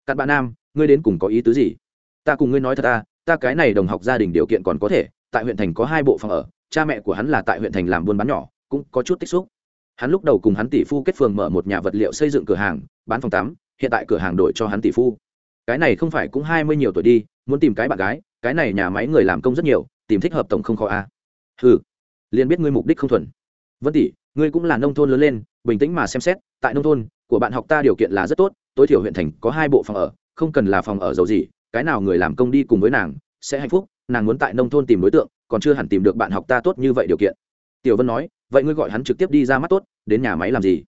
Cặn bạn nam, ngươi đến cùng có ý tứ gì? Ta cùng ngươi nói thật ta ta cái này đồng học gia đình điều kiện còn có thể, tại huyện thành có hai bộ phòng ở, cha mẹ của hắn là tại huyện thành làm buôn bán nhỏ, cũng có chút tích xúc. Hắn lúc đầu cùng hắn tỷ phu kết phường mở một nhà vật liệu xây dựng cửa hàng, bán phòng tắm, hiện tại cửa hàng đổi cho hắn tỷ phu. Cái này không phải cũng hai mươi nhiều tuổi đi, muốn tìm cái bạn gái, cái này nhà máy người làm công rất nhiều, tìm thích hợp tổng không khó a à. ừ liền biết ngươi mục đích không thuần. Vân tỷ, ngươi cũng là nông thôn lớn lên bình tĩnh mà xem xét, tại nông thôn, của bạn học ta điều kiện là rất tốt, tối thiểu huyện thành có hai bộ phòng ở, không cần là phòng ở giàu gì, cái nào người làm công đi cùng với nàng, sẽ hạnh phúc, nàng muốn tại nông thôn tìm đối tượng, còn chưa hẳn tìm được bạn học ta tốt như vậy điều kiện. Tiểu vân nói, vậy ngươi gọi hắn trực tiếp đi ra mắt tốt, đến nhà máy làm gì?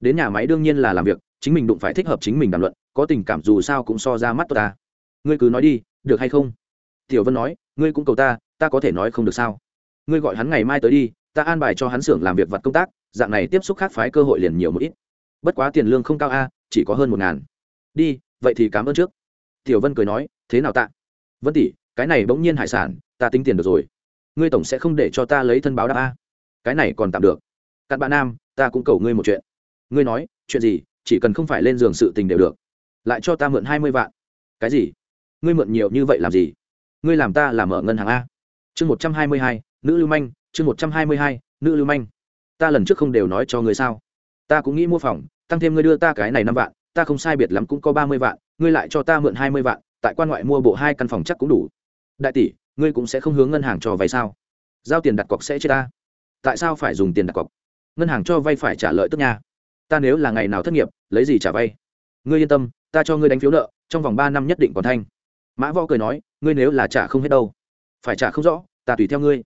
Đến nhà máy đương nhiên là làm việc, chính mình đụng phải thích hợp chính mình đàm luận, có tình cảm dù sao cũng so ra mắt tốt ta. Ngươi cứ nói đi, được hay không? Tiểu vân nói, ngươi cũng cầu ta ta có thể nói không được sao? Ngươi gọi hắn ngày mai tới đi ta an bài cho hắn xưởng làm việc vật công tác, dạng này tiếp xúc khác phái cơ hội liền nhiều một ít. Bất quá tiền lương không cao a, chỉ có hơn một ngàn. Đi, vậy thì cảm ơn trước. Tiểu vân cười nói, thế nào tạ? Vân tỷ, cái này bỗng nhiên hải sản, ta tính tiền được rồi. Ngươi tổng sẽ không để cho ta lấy thân báo đáp a. Cái này còn tạm được. Cặn bạn nam, ta cũng cầu ngươi một chuyện. Ngươi nói, chuyện gì, chỉ cần không phải lên giường sự tình đều được. Lại cho ta mượn hai mươi vạn. Cái gì? Ngươi mượn nhiều như vậy làm gì? Ngươi làm ta làm ở ngân hàng a. Chương một trăm hai mươi hai, nữ lưu manh chương một trăm hai mươi hai, nữ lưu manh. Ta lần trước không đều nói cho ngươi sao? Ta cũng nghĩ mua phòng, tăng thêm ngươi đưa ta cái này năm vạn, ta không sai biệt lắm cũng có ba mươi vạn, ngươi lại cho ta mượn hai mươi vạn, tại quan ngoại mua bộ hai căn phòng chắc cũng đủ. Đại tỷ, ngươi cũng sẽ không hướng ngân hàng cho vay sao? Giao tiền đặt cọc sẽ chết ta. Tại sao phải dùng tiền đặt cọc? Ngân hàng cho vay phải trả lợi tức nha. Ta nếu là ngày nào thất nghiệp, lấy gì trả vay? Ngươi yên tâm, ta cho ngươi đánh phiếu nợ, trong vòng ba năm nhất định còn thanh. Mã võ cười nói, ngươi nếu là trả không hết đâu. Phải trả không rõ, ta tùy theo ngươi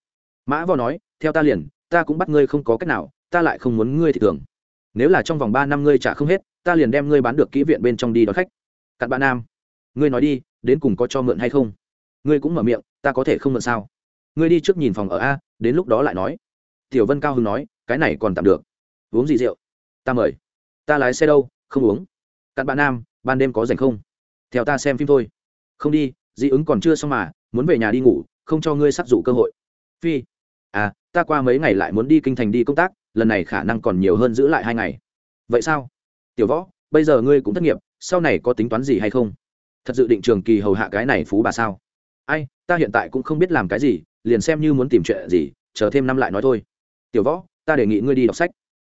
mã võ nói, theo ta liền, ta cũng bắt ngươi không có cách nào, ta lại không muốn ngươi thì thường. Nếu là trong vòng ba năm ngươi trả không hết, ta liền đem ngươi bán được kỹ viện bên trong đi đón khách. Cặn bạn nam, ngươi nói đi, đến cùng có cho mượn hay không? Ngươi cũng mở miệng, ta có thể không mượn sao? Ngươi đi trước nhìn phòng ở a, đến lúc đó lại nói. Tiểu vân cao hưng nói, cái này còn tạm được. Uống gì rượu? Ta mời. Ta lái xe đâu, không uống. Cặn bạn nam, ban đêm có rảnh không? Theo ta xem phim thôi. Không đi, dị ứng còn chưa xong mà, muốn về nhà đi ngủ, không cho ngươi sắc dụ cơ hội. Phi à ta qua mấy ngày lại muốn đi kinh thành đi công tác, lần này khả năng còn nhiều hơn giữ lại hai ngày. Vậy sao? Tiểu võ, bây giờ ngươi cũng thất nghiệp, sau này có tính toán gì hay không? Thật dự định trường kỳ hầu hạ cái này phú bà sao? Ai, ta hiện tại cũng không biết làm cái gì, liền xem như muốn tìm chuyện gì, chờ thêm năm lại nói thôi. Tiểu võ, ta đề nghị ngươi đi đọc sách.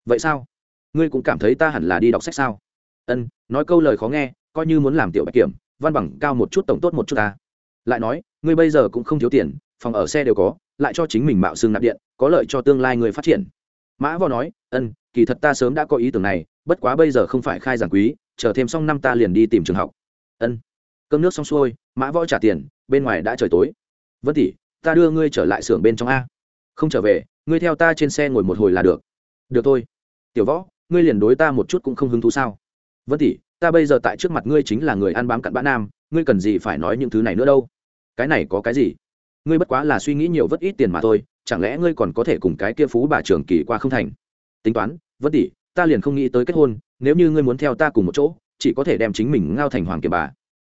Vậy sao? Ngươi cũng cảm thấy ta hẳn là đi đọc sách sao? Ân, nói câu lời khó nghe, coi như muốn làm tiểu bạch kiểm, văn bằng cao một chút, tổng tốt một chút ta. Lại nói, ngươi bây giờ cũng không thiếu tiền, phòng ở xe đều có lại cho chính mình mạo xương nạp điện, có lợi cho tương lai người phát triển. Mã võ nói, ân, kỳ thật ta sớm đã có ý tưởng này, bất quá bây giờ không phải khai giảng quý, chờ thêm xong năm ta liền đi tìm trường học. Ân. Cơm nước xong xuôi, mã võ trả tiền, bên ngoài đã trời tối. Vân tỷ, ta đưa ngươi trở lại xưởng bên trong a. Không trở về, ngươi theo ta trên xe ngồi một hồi là được. Được thôi. Tiểu võ, ngươi liền đối ta một chút cũng không hứng thú sao? Vân tỷ, ta bây giờ tại trước mặt ngươi chính là người ăn bám cặn bã nam, ngươi cần gì phải nói những thứ này nữa đâu? Cái này có cái gì? Ngươi bất quá là suy nghĩ nhiều vất ít tiền mà thôi, chẳng lẽ ngươi còn có thể cùng cái kia phú bà trường kỳ qua không thành? Tính toán, vất tỷ ta liền không nghĩ tới kết hôn, nếu như ngươi muốn theo ta cùng một chỗ, chỉ có thể đem chính mình ngao thành hoàng kiệt bà.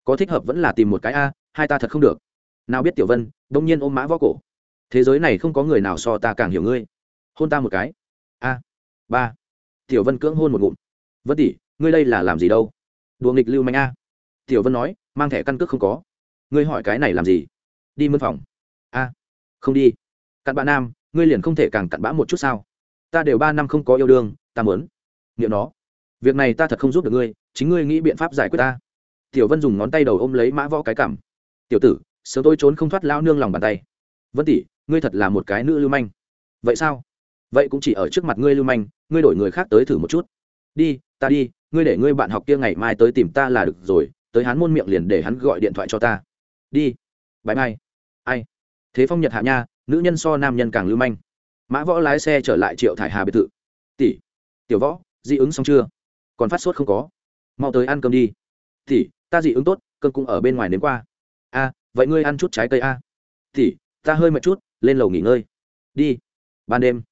Có thích hợp vẫn là tìm một cái a, hai ta thật không được. Nào biết tiểu vân, đông nhiên ôm mã võ cổ. Thế giới này không có người nào so ta càng hiểu ngươi. Hôn ta một cái. A, ba. Tiểu vân cưỡng hôn một ngụm. Vân tỷ ngươi đây là làm gì đâu? Đùa nghịch lưu manh a. Tiểu vân nói, mang thẻ căn cước không có. Ngươi hỏi cái này làm gì? Đi mân phòng a không đi. Cặn bạn nam, ngươi liền không thể càng cặn bã một chút sao? Ta đều ba năm không có yêu đương, ta muốn. Nghiệm nó. Việc này ta thật không giúp được ngươi, chính ngươi nghĩ biện pháp giải quyết ta. Tiểu vân dùng ngón tay đầu ôm lấy mã võ cái cảm. Tiểu tử, sớm tôi trốn không thoát lao nương lòng bàn tay. Vân tỷ, ngươi thật là một cái nữ lưu manh. Vậy sao? Vậy cũng chỉ ở trước mặt ngươi lưu manh, ngươi đổi người khác tới thử một chút. Đi, ta đi, ngươi để ngươi bạn học kia ngày mai tới tìm ta là được rồi, tới hắn môn miệng liền để hắn gọi điện thoại cho ta. Đi. Bãi mai. Ai? Thế phong nhật hạ nha, nữ nhân so nam nhân càng lưu manh. Mã võ lái xe trở lại triệu thải hà biệt thự. Tỷ, tiểu võ, dị ứng xong chưa? Còn phát sốt không có? Mau tới ăn cơm đi. Tỷ, ta dị ứng tốt, cơm cũng ở bên ngoài nếm qua. A, vậy ngươi ăn chút trái cây a. Tỷ, ta hơi mệt chút, lên lầu nghỉ ngơi. Đi. Ban đêm.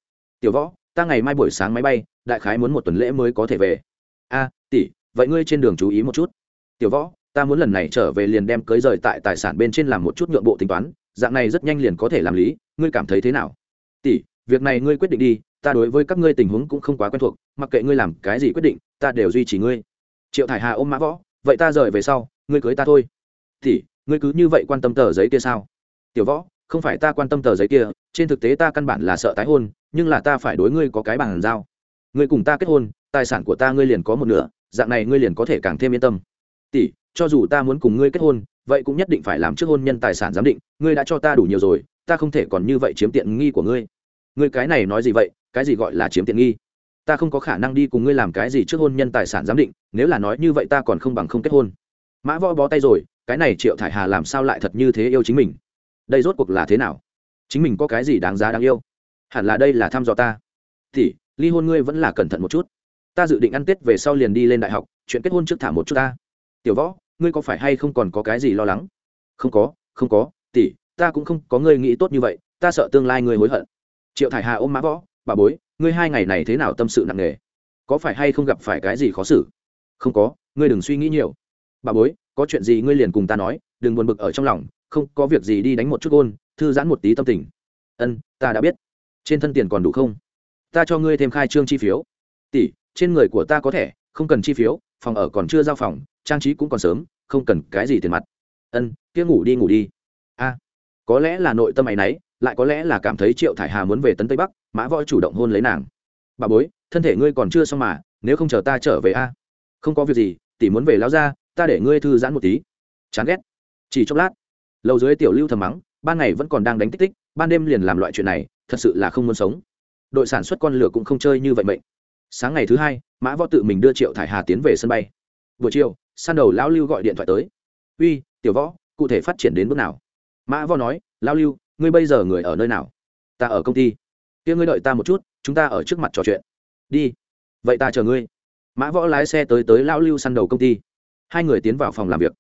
Tiểu võ, ta ngày mai buổi sáng máy bay, đại khái muốn một tuần lễ mới có thể về. A, tỷ, vậy ngươi trên đường chú ý một chút. Tiểu võ, ta muốn lần này trở về liền đem cưới rời tại tài sản bên trên làm một chút nhượng bộ tính toán dạng này rất nhanh liền có thể làm lý, ngươi cảm thấy thế nào? Tỷ, việc này ngươi quyết định đi, ta đối với các ngươi tình huống cũng không quá quen thuộc, mặc kệ ngươi làm cái gì quyết định, ta đều duy trì ngươi. Triệu thải hà ôm mã võ, vậy ta rời về sau, ngươi cưới ta thôi. Tỷ, ngươi cứ như vậy quan tâm tờ giấy kia sao? Tiểu võ, không phải ta quan tâm tờ giấy kia, trên thực tế ta căn bản là sợ tái hôn, nhưng là ta phải đối ngươi có cái bàn giao. Ngươi cùng ta kết hôn, tài sản của ta ngươi liền có một nửa, dạng này ngươi liền có thể càng thêm yên tâm. Tỷ, cho dù ta muốn cùng ngươi kết hôn vậy cũng nhất định phải làm trước hôn nhân tài sản giám định, ngươi đã cho ta đủ nhiều rồi, ta không thể còn như vậy chiếm tiện nghi của ngươi. Ngươi cái này nói gì vậy, cái gì gọi là chiếm tiện nghi? Ta không có khả năng đi cùng ngươi làm cái gì trước hôn nhân tài sản giám định, nếu là nói như vậy ta còn không bằng không kết hôn. Mã võ bó tay rồi, cái này triệu thải hà làm sao lại thật như thế yêu chính mình? Đây rốt cuộc là thế nào? Chính mình có cái gì đáng giá đáng yêu? Hẳn là đây là thăm dò ta. Thì, ly hôn ngươi vẫn là cẩn thận một chút. Ta dự định ăn tết về sau liền đi lên đại học, chuyện kết hôn trước thả một chút ta. Tiểu võ ngươi có phải hay không còn có cái gì lo lắng? Không có không có tỷ ta cũng không có ngươi nghĩ tốt như vậy ta sợ tương lai ngươi hối hận. Triệu thải hà ôm mã võ bà bối ngươi hai ngày này thế nào tâm sự nặng nề? Có phải hay không gặp phải cái gì khó xử? Không có ngươi đừng suy nghĩ nhiều. Bà bối có chuyện gì ngươi liền cùng ta nói đừng buồn bực ở trong lòng không có việc gì đi đánh một chút ôn thư giãn một tí tâm tình. Ân ta đã biết. Trên thân tiền còn đủ không? Ta cho ngươi thêm khai trương chi phiếu. Tỷ trên người của ta có thể, không cần chi phiếu phòng ở còn chưa giao phòng trang trí cũng còn sớm, không cần cái gì tiền mặt. Ân, kia ngủ đi ngủ đi. A, có lẽ là nội tâm ấ y n ấ y lại có lẽ là cảm thấy triệu thải hà muốn về tấn tây bắc, mã võ chủ động hôn lấy nàng. Bà bối, thân thể ngươi còn chưa xong mà, nếu không chờ ta trở về a. Không có việc gì, tỷ muốn về lao ra ta để ngươi thư giãn một tí. Chán ghét. Chỉ chốc lát, lầu dưới tiểu lưu thầm mắng, ban ngày vẫn còn đang đánh tích tích, ban đêm liền làm loại chuyện này, thật sự là không muốn sống. Đội sản xuất con lửa cũng không chơi như vậy mệnh. Sáng ngày thứ hai, mã võ tự mình đưa triệu thải hà tiến về sân bay. Buổi chiều san đầu lão lưu gọi điện thoại tới. Uy, tiểu võ, cụ thể phát triển đến bước nào? Mã võ nói, lão lưu, ngươi bây giờ người ở nơi nào? Ta ở công ty. Kia ngươi đợi ta một chút, chúng ta ở trước mặt trò chuyện. Đi. Vậy ta chờ ngươi. Mã võ lái xe tới tới lão lưu săn đầu công ty. Hai người tiến vào phòng làm việc.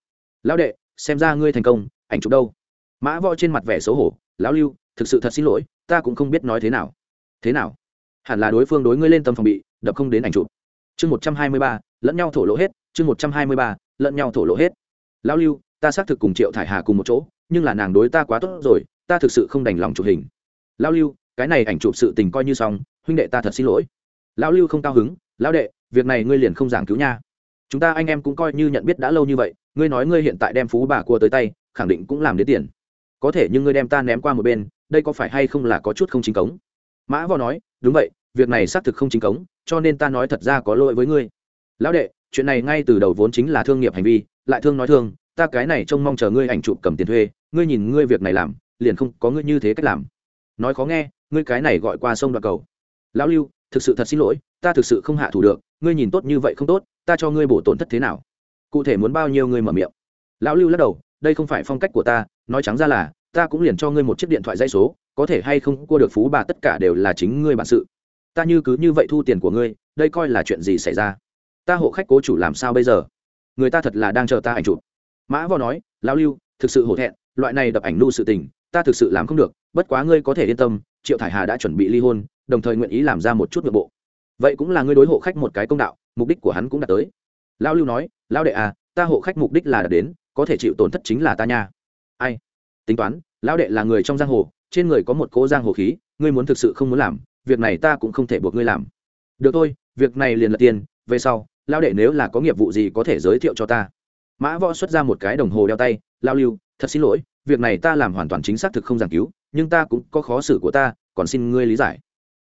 Lão đệ, xem ra ngươi thành công, ảnh chụp đâu? Mã võ trên mặt vẻ xấu hổ, lão lưu, thực sự thật xin lỗi, ta cũng không biết nói thế nào. Thế nào? Hẳn là đối phương đối ngươi lên tâm phòng bị, đập không đến ảnh chụp chương một trăm hai mươi ba, lẫn nhau thổ lộ hết, chương một trăm hai mươi ba, lẫn nhau thổ lộ hết. Lao lưu, ta xác thực cùng triệu thải hà cùng một chỗ, nhưng là nàng đối ta quá tốt rồi, ta thực sự không đành lòng chụp hình. Lao lưu, cái này ảnh chụp sự tình coi như xong, huynh đệ ta thật xin lỗi. Lão lưu không cao hứng, lão đệ, việc này ngươi liền không giảng cứu nha. Chúng ta anh em cũng coi như nhận biết đã lâu như vậy, ngươi nói ngươi hiện tại đem phú bà cua tới tay, khẳng định cũng làm đến tiền. Có thể nhưng ngươi đem ta ném qua một bên, đây có phải hay không là có chút không chính cống? Mã võ nói, đúng vậy việc này xác thực không chính cống, cho nên ta nói thật ra có lỗi với ngươi. Lão đệ, chuyện này ngay từ đầu vốn chính là thương nghiệp hành vi, lại thương nói thương, ta cái này trông mong chờ ngươi ảnh chụp cầm tiền thuê, ngươi nhìn ngươi việc này làm, liền không có ngươi như thế cách làm. Nói khó nghe, ngươi cái này gọi qua sông đoạn cầu. Lão lưu, thực sự thật xin lỗi, ta thực sự không hạ thủ được, ngươi nhìn tốt như vậy không tốt, ta cho ngươi bổ tổn thất thế nào? Cụ thể muốn bao nhiêu ngươi mở miệng. Lão lưu lắc đầu, đây không phải phong cách của ta, nói trắng ra là, ta cũng liền cho ngươi một chiếc điện thoại dây số, có thể hay không cua được phú bà tất cả đều là chính ngươi bản sự ta như cứ như vậy thu tiền của ngươi, đây coi là chuyện gì xảy ra? Ta hộ khách cố chủ làm sao bây giờ? Người ta thật là đang chờ ta ảnh chụp. Mã võ nói, lão lưu, thực sự hổ thẹn, loại này đập ảnh nu sự tình, ta thực sự làm không được, bất quá ngươi có thể yên tâm, triệu thải hà đã chuẩn bị ly hôn, đồng thời nguyện ý làm ra một chút nội bộ. Vậy cũng là ngươi đối hộ khách một cái công đạo, mục đích của hắn cũng đã tới. Lão lưu nói, lão đệ à ta hộ khách mục đích là đạt đến, có thể chịu tổn thất chính là ta nha. Ai? Tính toán, lão đệ là người trong giang hồ, trên người có một cố giang hồ khí, ngươi muốn thực sự không muốn làm việc này ta cũng không thể buộc ngươi làm. Được thôi, việc này liền là tiền, về sau, lão đệ nếu là có nghiệp vụ gì có thể giới thiệu cho ta. Mã võ xuất ra một cái đồng hồ đeo tay lao lưu, thật xin lỗi, việc này ta làm hoàn toàn chính xác thực không giảng cứu, nhưng ta cũng có khó xử của ta, còn xin ngươi lý giải.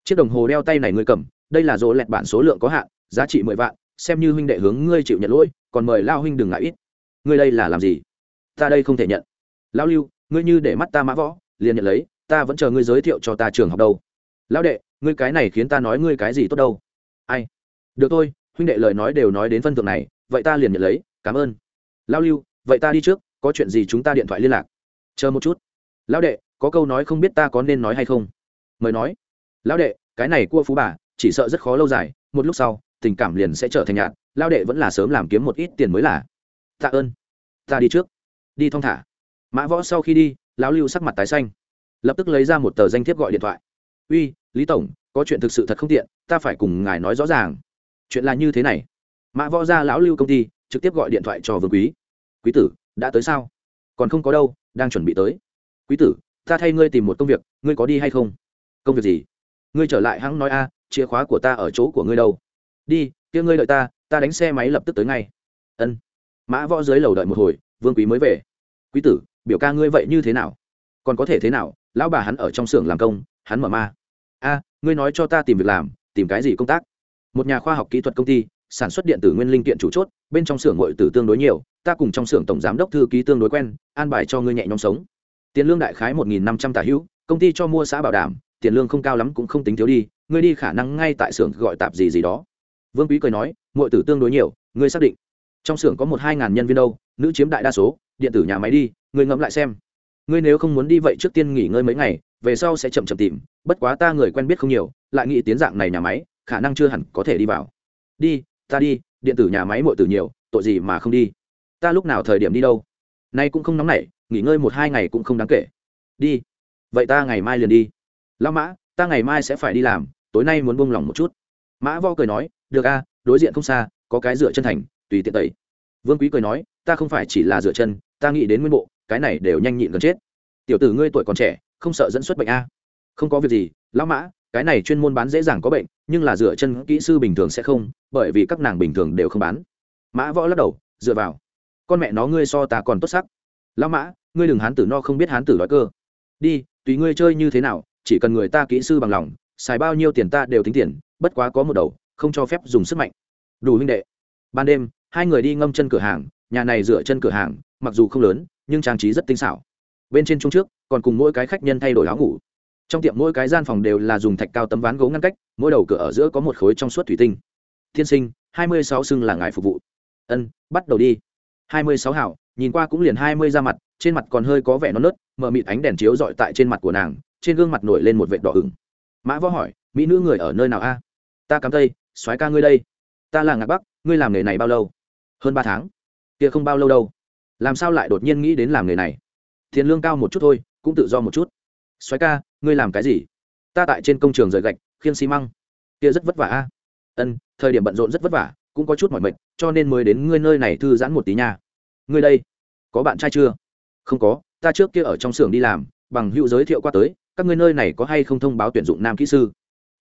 Chiếc đồng hồ đeo tay này ngươi cầm, đây là rỗ lẹt bản số lượng có hạn, giá trị mười vạn, xem như huynh đệ hướng ngươi chịu nhận lỗi, còn mời lao huynh đừng ngại ít. Ngươi đây là làm gì? Ta đây không thể nhận. Lao lưu, ngươi như để mắt ta mã võ, liền nhận lấy, ta vẫn chờ ngươi giới thiệu cho ta trường học đâu. Lão đệ ngươi cái này khiến ta nói ngươi cái gì tốt đâu. Ai? Được thôi, huynh đệ lời nói đều nói đến phân thượng này, vậy ta liền nhận lấy, cảm ơn. Lao lưu, vậy ta đi trước, có chuyện gì chúng ta điện thoại liên lạc. Chờ một chút. Lão đệ, có câu nói không biết ta có nên nói hay không? Mời nói. Lão đệ, cái này cua phú bà, chỉ sợ rất khó lâu dài, một lúc sau, tình cảm liền sẽ trở thành nhạt, lão đệ vẫn là sớm làm kiếm một ít tiền mới là. Tạ ơn. Ta đi trước. Đi thong thả. Mã võ sau khi đi, lão lưu sắc mặt tái xanh. Lập tức lấy ra một tờ danh thiếp gọi điện thoại uy, lý tổng, có chuyện thực sự thật không tiện, ta phải cùng ngài nói rõ ràng. Chuyện là như thế này. Mã võ gia lão lưu công ty, trực tiếp gọi điện thoại cho vương quý. Quý tử, đã tới sao? Còn không có đâu, đang chuẩn bị tới. Quý tử, ta thay ngươi tìm một công việc, ngươi có đi hay không? Công việc gì? Ngươi trở lại hãng nói a, chìa khóa của ta ở chỗ của ngươi đâu. Đi, kia ngươi đợi ta ta đánh xe máy lập tức tới ngay. Ân. Mã võ dưới lầu đợi một hồi, vương quý mới về. Quý tử, biểu ca ngươi vậy như thế nào? Còn có thể thế nào? Lão bà hắn ở trong xưởng làm công hắn mở ma. A, ngươi nói cho ta tìm việc làm, tìm cái gì công tác? Một nhà khoa học kỹ thuật công ty, sản xuất điện tử nguyên linh kiện chủ chốt, bên trong xưởng hội tử tương đối nhiều, ta cùng trong xưởng tổng giám đốc thư ký tương đối quen, an bài cho ngươi nhẹ nhõm sống. Tiền lương đại khái một nghìn năm trăm tả hữu, công ty cho mua xã bảo đảm, tiền lương không cao lắm cũng không tính thiếu đi, ngươi đi khả năng ngay tại xưởng gọi tạp gì gì đó. Vương quý cười nói mọi tử tương đối nhiều, ngươi xác định. Trong xưởng có một hai ngàn nhân viên đâu, nữ chiếm đại đa số, điện tử nhà máy đi, ngươi ngẫm lại xem. Ngươi nếu không muốn đi vậy trước tiên nghỉ ngơi mấy ngày về sau sẽ chậm chậm tìm, bất quá ta người quen biết không nhiều, lại nghĩ tiến dạng này nhà máy, khả năng chưa hẳn có thể đi vào. Đi, ta đi, điện tử nhà máy muội tử nhiều, tội gì mà không đi. Ta lúc nào thời điểm đi đâu? Nay cũng không nóng nảy, nghỉ ngơi một hai ngày cũng không đáng kể. Đi, vậy ta ngày mai liền đi. Lão mã, ta ngày mai sẽ phải đi làm, tối nay muốn buông lỏng một chút. Mã vo cười nói, được a, đối diện không xa, có cái dựa chân thành, tùy tiện tẩy. Vương quý cười nói, ta không phải chỉ là dựa chân, ta nghĩ đến nguyên bộ, cái này đều nhanh nhịn gần chết. Tiểu tử ngươi tuổi còn trẻ không sợ dẫn xuất bệnh a. Không có việc gì, lão mã, cái này chuyên môn bán dễ dàng có bệnh, nhưng là dựa chân kỹ sư bình thường sẽ không, bởi vì các nàng bình thường đều không bán. Mã võ lắc đầu, dựa vào. Con mẹ nó ngươi so ta còn tốt sắc. Lão mã, ngươi đừng hán tử no không biết hán tử đói cơ. Đi, tùy ngươi chơi như thế nào, chỉ cần người ta kỹ sư bằng lòng, xài bao nhiêu tiền ta đều tính tiền, bất quá có một đầu, không cho phép dùng sức mạnh. Đủ huynh đệ. Ban đêm, hai người đi ngâm chân cửa hàng, nhà này dựa chân cửa hàng, mặc dù không lớn, nhưng trang trí rất tinh xảo. Bên trên trung trước còn cùng mỗi cái khách nhân thay đổi áo ngủ. Trong tiệm mỗi cái gian phòng đều là dùng thạch cao tấm ván gỗ ngăn cách, mỗi đầu cửa ở giữa có một khối trong suốt thủy tinh. Thiên sinh, hai mươi sáu xưng là ngài phục vụ. Ân, bắt đầu đi. hai mươi sáu hảo, nhìn qua cũng liền hai mươi ra mặt, trên mặt còn hơi có vẻ non nớt mờ mịt ánh đèn chiếu dọi tại trên mặt của nàng, trên gương mặt nổi lên một vệt đỏ ửng. Mã võ hỏi, mỹ nữ người ở nơi nào a? Ta cắm tây, soái ca ngươi đây. Ta là ngạc bắc, ngươi làm nghề này bao lâu? Hơn ba tháng. Kia không bao lâu đâu. Làm sao lại đột nhiên nghĩ đến làm nghề này? Tiền lương cao một chút thôi cũng tự do một chút. Xoáy ca, ngươi làm cái gì? Ta tại trên công trường rời gạch khiên xi măng. Kia rất vất vả a. Ân, thời điểm bận rộn rất vất vả, cũng có chút mỏi mệt, cho nên mới đến ngươi nơi này thư giãn một tí nha. Ngươi đây, có bạn trai chưa? Không có, ta trước kia ở trong xưởng đi làm, bằng hữu giới thiệu qua tới, các ngươi nơi này có hay không thông báo tuyển dụng nam kỹ sư?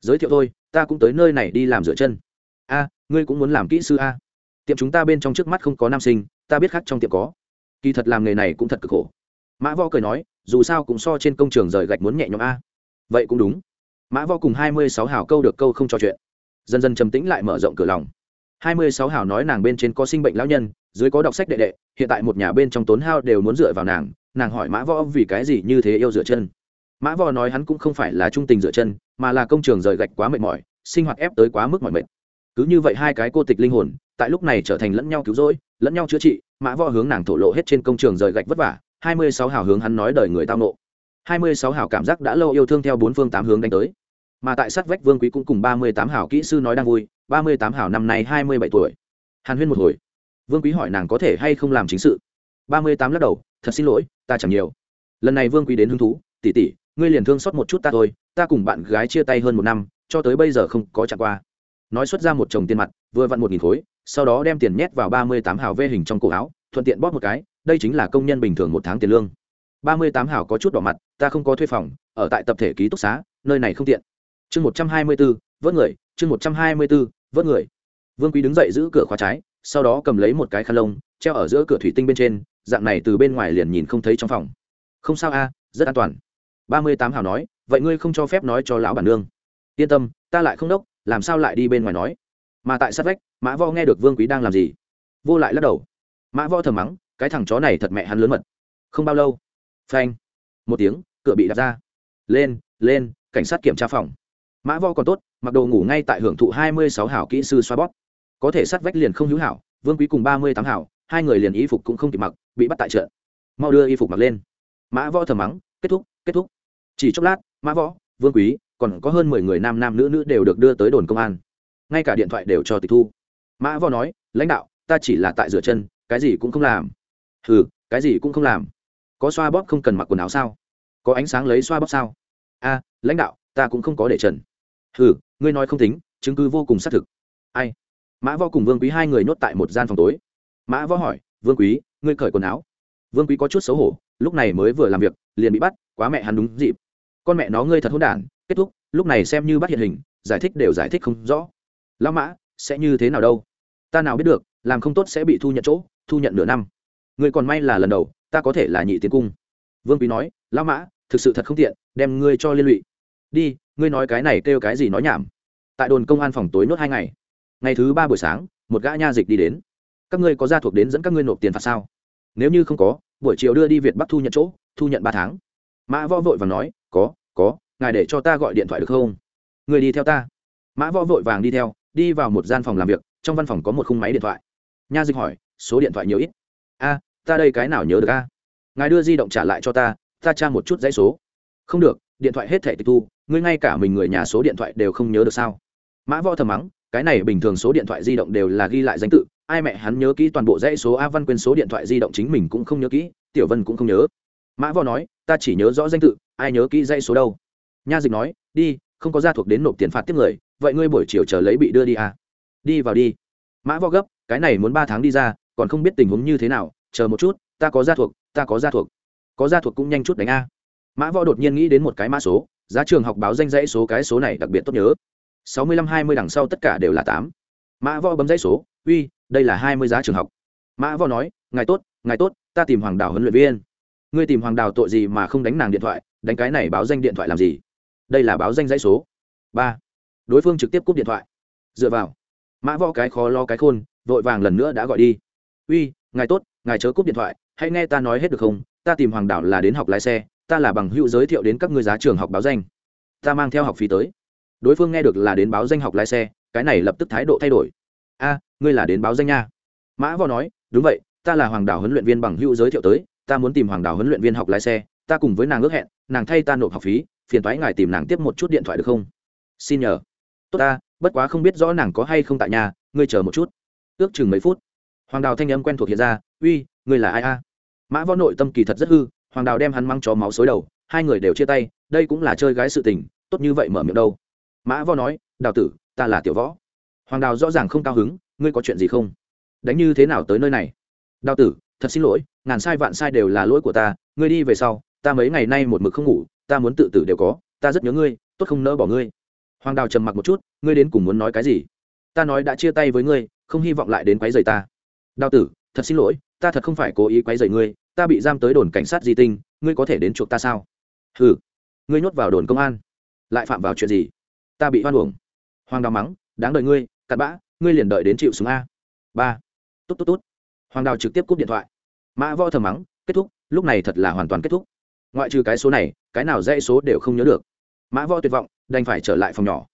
Giới thiệu thôi, ta cũng tới nơi này đi làm rửa chân. A, ngươi cũng muốn làm kỹ sư a? Tiệm chúng ta bên trong trước mắt không có nam sinh, ta biết khác trong tiệm có. Kỳ thật làm nghề này cũng thật cực khổ mã võ cười nói, dù sao cũng so trên công trường rời gạch muốn nhẹ nhõm a. Vậy cũng đúng. Mã võ cùng hai mươi sáu hào câu được câu không trò chuyện. Dần dần trầm tĩnh lại mở rộng cửa lòng. Hai mươi sáu hào nói nàng bên trên có sinh bệnh lão nhân, dưới có đọc sách đệ đệ, hiện tại một nhà bên trong tốn hao đều muốn dựa vào nàng nàng hỏi mã võ vì cái gì như thế yêu dựa chân. Mã võ nói hắn cũng không phải là trung tình dựa chân, mà là công trường rời gạch quá mệt mỏi, sinh hoạt ép tới quá mức mỏi mệt. Cứ như vậy hai cái cô tịch linh hồn, tại lúc này trở thành lẫn nhau cứu rỗi, lẫn nhau chữa trị, mã võ hướng nàng thổ lộ hết trên công trường rời gạch vất vả hai mươi sáu hào hướng hắn nói đời người tao nộ. hai mươi sáu hào cảm giác đã lâu yêu thương theo bốn phương tám hướng đánh tới. Mà tại sát vách vương quý cũng cùng ba mươi tám hào kỹ sư nói đang vui, ba mươi tám hào năm nay hai mươi bảy tuổi. Hàn huyên một hồi. Vương quý hỏi nàng có thể hay không làm chính sự. ba mươi tám lắc đầu, thật xin lỗi, ta chẳng nhiều. Lần này vương quý đến hứng thú tỉ tỉ ngươi liền thương xót một chút ta thôi, ta cùng bạn gái chia tay hơn một năm, cho tới bây giờ không có chạm qua. Nói xuất ra một chồng tiền mặt, vừa vặn một nghìn khối, sau đó đem tiền nhét vào ba mươi tám hào vê hình trong cổ áo, thuận tiện bóp một cái đây chính là công nhân bình thường một tháng tiền lương. Ba mươi tám hảo có chút đỏ mặt, ta không có thuê phòng, ở tại tập thể ký túc xá, nơi này không tiện. Chương một trăm hai mươi b ố vớt người, chương một trăm hai mươi b ố vớt người. Vương quý đứng dậy giữ cửa khóa trái, sau đó cầm lấy một cái khăn lông, treo ở giữa cửa thủy tinh bên trên, dạng này từ bên ngoài liền nhìn không thấy trong phòng. Không sao a, rất an toàn. Ba mươi tám hảo nói, vậy ngươi không cho phép nói cho lão bản nương. Yên tâm, ta lại không đốc, làm sao lại đi bên ngoài nói? Mà tại sát vách, mã vo nghe được vương quý đang làm gì? Vô lại lắc đầu. Mã vo thầm mắng cái thằng chó này thật mẹ hắn lớn mật. Không bao lâu phanh một tiếng cửa bị đặt ra. Lên lên cảnh sát kiểm tra phòng. Mã vo còn tốt mặc đồ ngủ ngay tại hưởng thụ hai mươi sáu hảo kỹ sư xoa bót có thể sát vách liền không hữu hảo vương quý cùng ba mươi tám hảo hai người liền y phục cũng không kịp mặc bị bắt tại chợ, mau đưa y phục mặc lên. Mã võ thầm mắng kết thúc kết thúc. Chỉ chốc lát mã võ vương quý còn có hơn mười người nam nam nữ nữ đều được đưa tới đồn công an. Ngay cả điện thoại đều cho tịch thu. Mã võ nói lãnh đạo ta chỉ là tại rửa chân cái gì cũng không làm hừ, cái gì cũng không làm. Có xoa bóp không cần mặc quần áo sao? Có ánh sáng lấy xoa bóp sao? A, lãnh đạo, ta cũng không có để trần. Hừ, ngươi nói không tính, chứng cứ vô cùng xác thực. Ai? Mã võ cùng vương quý hai người nhốt tại một gian phòng tối. Mã võ hỏi, vương quý, ngươi cởi quần áo? Vương quý có chút xấu hổ, lúc này mới vừa làm việc, liền bị bắt, quá mẹ hắn đúng dịp. Con mẹ nó, ngươi thật hỗn đản, kết thúc, lúc này xem như bắt hiện hình, giải thích đều giải thích không rõ. Lão mã, sẽ như thế nào đâu? Ta nào biết được, làm không tốt sẽ bị thu nhận chỗ, thu nhận nửa năm ngươi còn may là lần đầu, ta có thể là nhị tiến cung. Vương quý nói, lão mã, thực sự thật không tiện, đem ngươi cho liên lụy. Đi, ngươi nói cái này kêu cái gì nói nhảm. Tại đồn công an phòng tối nốt hai ngày. Ngày thứ ba buổi sáng, một gã nha dịch đi đến. Các ngươi có gia thuộc đến dẫn các ngươi nộp tiền phạt sao? Nếu như không có, buổi chiều đưa đi việt bắc thu nhận chỗ, thu nhận ba tháng. Mã võ vội vàng nói, có có, ngài để cho ta gọi điện thoại được không? Người đi theo ta. Mã võ vội vàng đi theo, đi vào một gian phòng làm việc, trong văn phòng có một khung máy điện thoại. Nha dịch hỏi, số điện thoại nhiều ít? A, ta đây cái nào nhớ được a? Ngài đưa di động trả lại cho ta ta tra một chút dãy số. Không được, điện thoại hết thẻ tịch thu, ngươi ngay cả mình người nhà số điện thoại đều không nhớ được sao? Mã võ thầm mắng, cái này bình thường số điện thoại di động đều là ghi lại danh tự, ai mẹ hắn nhớ kỹ toàn bộ dãy số a văn quên số điện thoại di động chính mình cũng không nhớ kỹ, tiểu vân cũng không nhớ. Mã võ nói, ta chỉ nhớ rõ danh tự, ai nhớ kỹ dãy số đâu? Nha dịch nói, đi, không có gia thuộc đến nộp tiền phạt tiếp người, vậy ngươi buổi chiều chờ lấy bị đưa đi à? Đi vào đi. Mã võ gấp, cái này muốn ba tháng đi ra còn không biết tình huống như thế nào, chờ một chút, ta có gia thuộc, ta có gia thuộc. Có gia thuộc cũng nhanh chút đánh a. Mã võ đột nhiên nghĩ đến một cái mã số, giá trường học báo danh dãy số cái số này đặc biệt tốt nhớ. Sáu mươi lăm hai mươi đằng sau tất cả đều là tám. Mã võ bấm dãy số, uy, đây là hai mươi giá trường học. Mã võ nói, ngài tốt ngài tốt, ta tìm hoàng đào huấn luyện viên. Ngươi tìm hoàng đào tội gì mà không đánh nàng điện thoại, đánh cái này báo danh điện thoại làm gì? Đây là báo danh dãy số. Ba. Đối phương trực tiếp cúp điện thoại. Dựa vào. Mã võ cái khó lo cái khôn, vội vàng lần nữa đã gọi đi uy, ngài tốt, ngài chớ cúp điện thoại, hãy nghe ta nói hết được không? Ta tìm hoàng đảo là đến học lái xe, ta là bằng hữu giới thiệu đến các ngươi giá trường học báo danh. Ta mang theo học phí tới. Đối phương nghe được là đến báo danh học lái xe, cái này lập tức thái độ thay đổi. A, ngươi là đến báo danh nha. Mã võ nói, đúng vậy, ta là hoàng đảo huấn luyện viên bằng hữu giới thiệu tới, ta muốn tìm hoàng đảo huấn luyện viên học lái xe, ta cùng với nàng ước hẹn, nàng thay ta nộp học phí, phiền thoái ngài tìm nàng tiếp một chút điện thoại được không? Xin nhờ. Tốt ta, bất quá không biết rõ nàng có hay không tại nhà, ngươi chờ một chút. Ước chừng mấy phút hoàng đào thanh âm quen thuộc hiện ra, uy, ngươi là ai a? Mã võ nội tâm kỳ thật rất hư, hoàng đào đem hắn măng chó máu xối đầu, hai người đều chia tay, đây cũng là chơi gái sự tình, tốt như vậy mở miệng đâu. Mã võ nói, đào tử, ta là tiểu võ. Hoàng đào rõ ràng không cao hứng, ngươi có chuyện gì không? Đánh như thế nào tới nơi này? Đào tử, thật xin lỗi, ngàn sai vạn sai đều là lỗi của ta, ngươi đi về sau, ta mấy ngày nay một mực không ngủ, ta muốn tự tử đều có, ta rất nhớ ngươi, tốt không nỡ bỏ ngươi. Hoàng đào trầm mặc một chút, ngươi đến cùng muốn nói cái gì? Ta nói đã chia tay với ngươi, không hy vọng lại đến quấy rầy ta đào tử, thật xin lỗi, ta thật không phải cố ý quấy rầy ngươi, ta bị giam tới đồn cảnh sát di tinh, ngươi có thể đến chuộc ta sao? Ừ ngươi nhốt vào đồn công an. Lại phạm vào chuyện gì? Ta bị hoan uổng. Hoàng đào mắng, đáng đợi ngươi, cặn bã, ngươi liền đợi đến chịu súng a. Ba. Tốt tốt tốt. Hoàng đào trực tiếp cúp điện thoại. Mã võ thầm mắng, kết thúc, lúc này thật là hoàn toàn kết thúc. Ngoại trừ cái số này, cái nào dãy số đều không nhớ được. Mã võ tuyệt vọng, đành phải trở lại phòng nhỏ.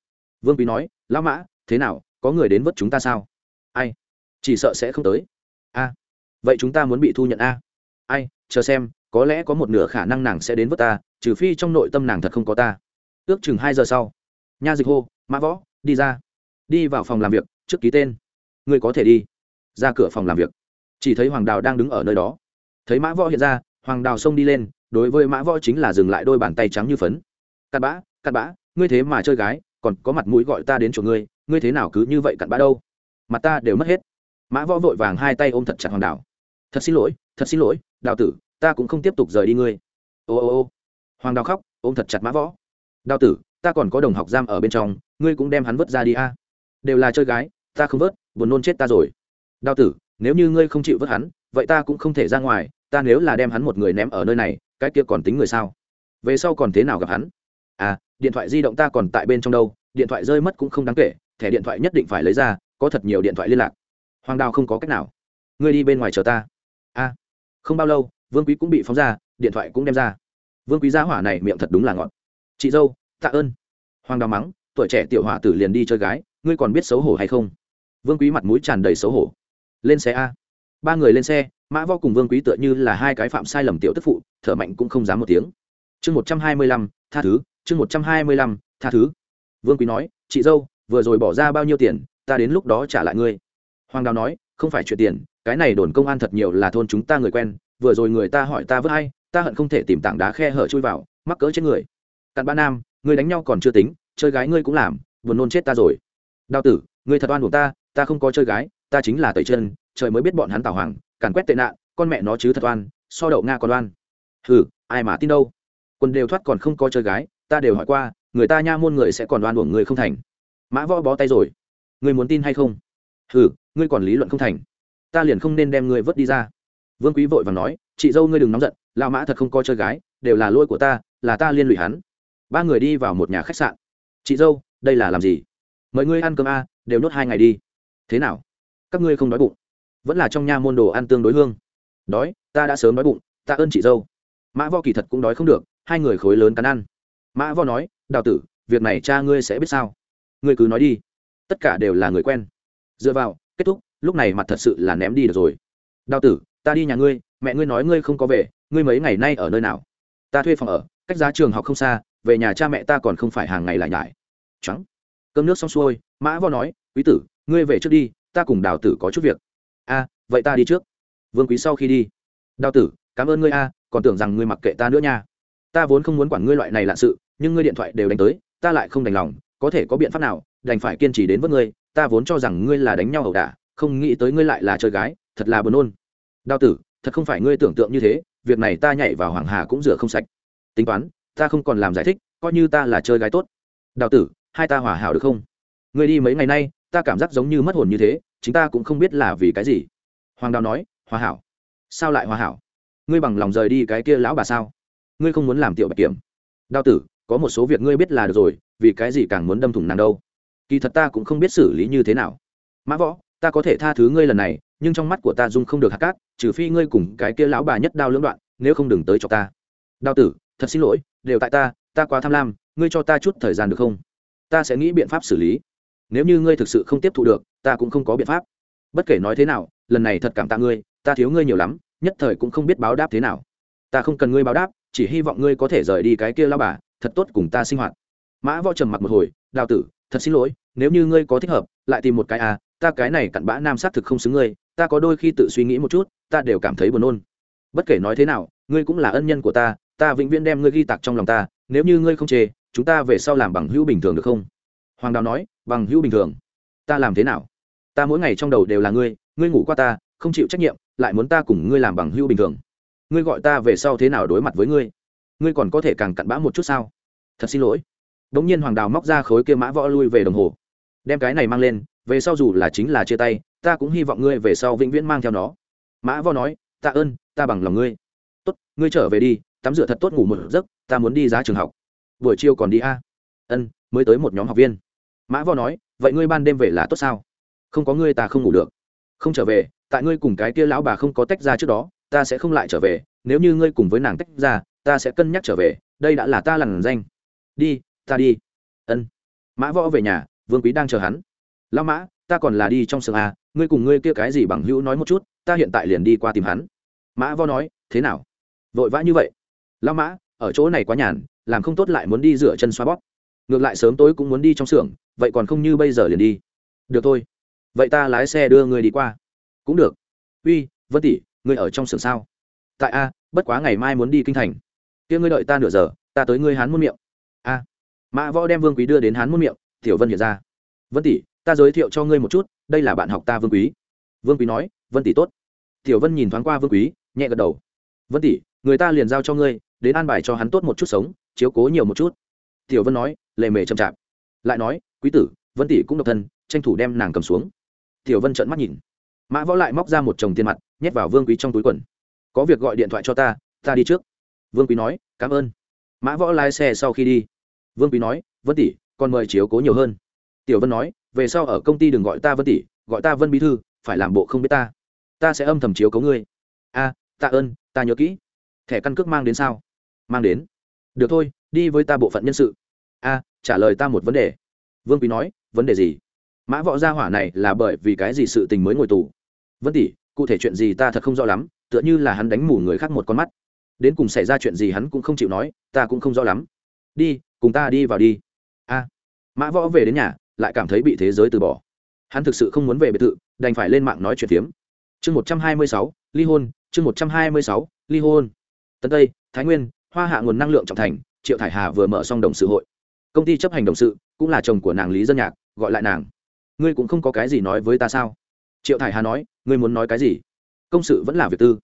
Vương quý nói, lão mã, thế nào, có người đến vớt chúng ta sao? Ai? Chỉ sợ sẽ không tới. A, vậy chúng ta muốn bị thu nhận a. Ai, chờ xem, có lẽ có một nửa khả năng nàng sẽ đến vớt ta, trừ phi trong nội tâm nàng thật không có ta. Ước chừng hai giờ sau, nha dịch hô, mã võ, đi ra. Đi vào phòng làm việc, trước ký tên. Ngươi có thể đi. Ra cửa phòng làm việc. Chỉ thấy hoàng đào đang đứng ở nơi đó. Thấy mã võ hiện ra, hoàng đào xông đi lên, đối với mã võ chính là dừng lại đôi bàn tay trắng như phấn. Cặn bã cặn bã, ngươi thế mà chơi gái, còn có mặt mũi gọi ta đến chỗ ngươi ngươi thế nào cứ như vậy cặn bã đâu? Mặt ta đều mất hết mã võ vội vàng hai tay ôm thật chặt hoàng đào thật xin lỗi, thật xin lỗi, đào tử, ta cũng không tiếp tục rời đi ngươi. Ô ô ô. Hoàng đào khóc, ôm thật chặt mã võ. Đào tử, ta còn có đồng học giam ở bên trong, ngươi cũng đem hắn vớt ra đi a. Đều là chơi gái, ta không vớt, buồn nôn chết ta rồi. Đào tử, nếu như ngươi không chịu vớt hắn, vậy ta cũng không thể ra ngoài, ta nếu là đem hắn một người ném ở nơi này, cái kia còn tính người sao? Về sau còn thế nào gặp hắn? À điện thoại di động ta còn tại bên trong đâu, điện thoại rơi mất cũng không đáng kể, thẻ điện thoại nhất định phải lấy ra, có thật nhiều điện thoại liên lạc hoàng đào không có cách nào. Ngươi đi bên ngoài chờ ta. A. À, không bao lâu vương quý cũng bị phóng ra điện thoại cũng đem ra. Vương quý gia hỏa này miệng thật đúng là ngọt. Chị dâu tạ ơn. Hoàng đào mắng tuổi trẻ tiểu hỏa tử liền đi chơi gái ngươi còn biết xấu hổ hay không? Vương quý mặt mũi tràn đầy xấu hổ. Lên xe a. Ba người lên xe mã vo cùng vương quý tựa như là hai cái phạm sai lầm tiểu tức phụ thở mạnh cũng không dám một tiếng. Chương một trăm hai mươi lăm tha thứ chương một trăm hai mươi lăm tha thứ. Vương quý nói chị dâu vừa rồi bỏ ra bao nhiêu tiền ta đến lúc đó trả lại ngươi hoàng đào nói không phải chuyện tiền cái này đồn công an thật nhiều là thôn chúng ta người quen vừa rồi người ta hỏi ta vớt hay ta hận không thể tìm tảng đá khe hở chui vào mắc cỡ chết người. Cặn ba nam người đánh nhau còn chưa tính chơi gái ngươi cũng làm buồn nôn chết ta rồi. Đào tử ngươi thật oan của ta ta không có chơi gái ta chính là tẩy chân trời mới biết bọn hắn tào hoàng càn quét tệ nạn con mẹ nó chứ thật oan so đậu nga còn oan. Hừ, ai mà tin đâu. Quân đều thoát còn không có chơi gái ta đều hỏi qua người ta nha môn người sẽ còn oan uổng người không thành. Mã võ bó tay rồi. Người muốn tin hay không? Hừ, ngươi còn lý luận không thành. Ta liền không nên đem ngươi vớt đi ra. Vương quý vội và nói chị dâu ngươi đừng nóng giận lao mã thật không coi chơi gái đều là lỗi của ta là ta liên lụy hắn. Ba người đi vào một nhà khách sạn. Chị dâu đây là làm gì? Mời ngươi ăn cơm a đều nốt hai ngày đi. Thế nào? Các ngươi không đói bụng. Vẫn là trong nha môn đồ ăn tương đối hương. Đói ta đã sớm đói bụng ta ơn chị dâu. Mã vo kỳ thật cũng đói không được hai người khối lớn cắn ăn. Mã vo nói đào tử việc này cha ngươi sẽ biết sao? Ngươi cứ nói đi. Tất cả đều là người quen dựa vào, kết thúc, lúc này mặt thật sự là ném đi được rồi. Đào tử, ta đi nhà ngươi, mẹ ngươi nói ngươi không có về, ngươi mấy ngày nay ở nơi nào? Ta thuê phòng ở, cách giá trường học không xa, về nhà cha mẹ ta còn không phải hàng ngày lại nhải. Trắng. Cơm nước xong xuôi, mã vo nói, quý tử, ngươi về trước đi, ta cùng đào tử có chút việc. A, vậy ta đi trước. Vương quý sau khi đi. Đào tử, cảm ơn ngươi a, còn tưởng rằng ngươi mặc kệ ta nữa nha. Ta vốn không muốn quản ngươi loại này lạ sự, nhưng ngươi điện thoại đều đánh tới, ta lại không đành lòng, có thể có biện pháp nào, đành phải kiên trì đến với ngươi ta vốn cho rằng ngươi là đánh nhau ẩu đả, không nghĩ tới ngươi lại là chơi gái, thật là buồn nôn. Đào tử, thật không phải ngươi tưởng tượng như thế, việc này ta nhảy vào hoàng hà cũng rửa không sạch. Tính toán, ta không còn làm giải thích, coi như ta là chơi gái tốt. Đào tử, hai ta hòa hảo được không? Ngươi đi mấy ngày nay, ta cảm giác giống như mất hồn như thế, chính ta cũng không biết là vì cái gì. Hoàng đào nói, hòa hảo. Sao lại hòa hảo? Ngươi bằng lòng rời đi cái kia lão bà sao? Ngươi không muốn làm tiểu bạch kiểm. Đào tử, có một số việc ngươi biết là được rồi, vì cái gì càng muốn đâm thủng nàng đâu? Kỳ thật ta cũng không biết xử lý như thế nào. Mã võ, ta có thể tha thứ ngươi lần này, nhưng trong mắt của ta dung không được hạt cát, trừ phi ngươi cùng cái kia lão bà nhất đao lưỡng đoạn, nếu không đừng tới cho ta. Đao tử, thật xin lỗi, đều tại ta ta quá tham lam, ngươi cho ta chút thời gian được không? Ta sẽ nghĩ biện pháp xử lý. Nếu như ngươi thực sự không tiếp thu được, ta cũng không có biện pháp. Bất kể nói thế nào, lần này thật cảm tạ ngươi, ta thiếu ngươi nhiều lắm, nhất thời cũng không biết báo đáp thế nào. Ta không cần ngươi báo đáp, chỉ hy vọng ngươi có thể rời đi cái kia lao bà, thật tốt cùng ta sinh hoạt. Mã võ trầm mặc một hồi đào tử thật xin lỗi, nếu như ngươi có thích hợp, lại tìm một cái à ta cái này cặn bã nam xác thực không xứng ngươi, ta có đôi khi tự suy nghĩ một chút, ta đều cảm thấy buồn nôn. Bất kể nói thế nào, ngươi cũng là ân nhân của ta ta vĩnh viễn đem ngươi ghi tạc trong lòng ta, nếu như ngươi không chê, chúng ta về sau làm bằng hữu bình thường được không? Hoàng đào nói, bằng hữu bình thường. Ta làm thế nào? Ta mỗi ngày trong đầu đều là ngươi ngươi ngủ qua ta, không chịu trách nhiệm, lại muốn ta cùng ngươi làm bằng hữu bình thường. Ngươi gọi ta về sau thế nào đối mặt với ngươi? Ngươi còn có thể càng cặn bã một chút sao? Thật xin lỗi đống nhiên hoàng đào móc ra khối kia mã võ lui về đồng hồ. Đem cái này mang lên, về sau dù là chính là chia tay, ta cũng hy vọng ngươi về sau vĩnh viễn mang theo nó. Mã võ nói, tạ ơn, ta bằng lòng ngươi. Tốt, ngươi trở về đi, tắm rửa thật tốt, ngủ một giấc, ta muốn đi giá trường học. Buổi chiều còn đi a? Ân, mới tới một nhóm học viên. Mã võ nói, vậy ngươi ban đêm về là tốt sao? Không có ngươi ta không ngủ được. Không trở về, tại ngươi cùng cái kia lão bà không có tách ra trước đó, ta sẽ không lại trở về, nếu như ngươi cùng với nàng tách ra, ta sẽ cân nhắc trở về, đây đã là ta lằn danh. Đi ta đi. Ân. Mã võ về nhà, vương quý đang chờ hắn. Lão mã, ta còn là đi trong sừng a à, ngươi cùng ngươi kia cái gì bằng hữu nói một chút, ta hiện tại liền đi qua tìm hắn. Mã võ nói, thế nào? Vội vã như vậy. Lão mã, ở chỗ này quá nhàn, làm không tốt lại muốn đi rửa chân xoa bóp. Ngược lại sớm tối cũng muốn đi trong xưởng, vậy còn không như bây giờ liền đi. Được thôi. Vậy ta lái xe đưa ngươi đi qua. Cũng được. Uy, vân tỷ, ngươi ở trong xưởng sao? Tại a, bất quá ngày mai muốn đi kinh thành. Kia ngươi đợi ta nửa giờ, ta tới ngươi hán muôn miệng mã võ đem vương quý đưa đến hắn muôn miệng tiểu vân hiện ra vân tỷ ta giới thiệu cho ngươi một chút đây là bạn học ta vương quý vương quý nói vân tỷ tốt tiểu vân nhìn thoáng qua vương quý nhẹ gật đầu vân tỷ người ta liền giao cho ngươi đến an bài cho hắn tốt một chút sống chiếu cố nhiều một chút tiểu vân nói lề mề chậm chạp lại nói quý tử vân tỷ cũng độc thân tranh thủ đem nàng cầm xuống tiểu vân trợn mắt nhìn mã võ lại móc ra một chồng tiền mặt nhét vào vương quý trong túi quần có việc gọi điện thoại cho ta ta đi trước vương quý nói cảm ơn mã võ lái xe sau khi đi vương quý nói, vân tỷ còn mời chiếu cố nhiều hơn. Tiểu vân nói, về sau ở công ty đừng gọi ta vân tỷ, gọi ta vân bí thư, phải làm bộ không biết ta. Ta sẽ âm thầm chiếu cố ngươi. A, tạ ơn, ta nhớ kỹ. Thẻ căn cước mang đến sao? Mang đến. Được thôi, đi với ta bộ phận nhân sự. A, trả lời ta một vấn đề. Vương quý nói, vấn đề gì? Mã võ gia hỏa này là bởi vì cái gì sự tình mới ngồi tù? Vân tỷ, cụ thể chuyện gì ta thật không rõ lắm, tựa như là hắn đánh mù người khác một con mắt. Đến cùng xảy ra chuyện gì hắn cũng không chịu nói, ta cũng không rõ lắm. Đi cùng ta đi vào đi. A. Mã võ về đến nhà, lại cảm thấy bị thế giới từ bỏ. Hắn thực sự không muốn về biệt thự, đành phải lên mạng nói chuyện phiếm. Chương một trăm hai mươi sáu, ly hôn, chương một trăm hai mươi sáu, ly hôn. Tân tây, thái nguyên, hoa hạ nguồn năng lượng trọng thành, triệu thải hà vừa mở xong đồng sự hội. Công ty chấp hành đồng sự, cũng là chồng của nàng lý dân nhạc, gọi lại nàng. Ngươi cũng không có cái gì nói với ta sao? Triệu thải hà nói, ngươi muốn nói cái gì? Công sự vẫn là việc tư.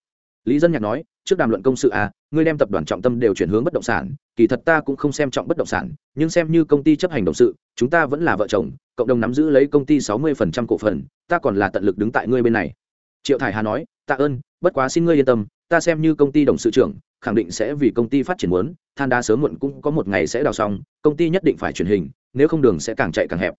Lý dân nhạc nói trước đàm luận công sự à ngươi đem tập đoàn trọng tâm đều chuyển hướng bất động sản, kỳ thật ta cũng không xem trọng bất động sản, nhưng xem như công ty chấp hành động sự, chúng ta vẫn là vợ chồng, cộng đồng nắm giữ lấy công ty sáu mươi phần trăm cổ phần, ta còn là tận lực đứng tại ngươi bên này. Triệu thải hà nói, tạ ơn, bất quá xin ngươi yên tâm, ta xem như công ty đồng sự trưởng, khẳng định sẽ vì công ty phát triển muốn, than đá sớm muộn cũng có một ngày sẽ đào xong, công ty nhất định phải truyền hình, nếu không đường sẽ càng chạy càng hẹp.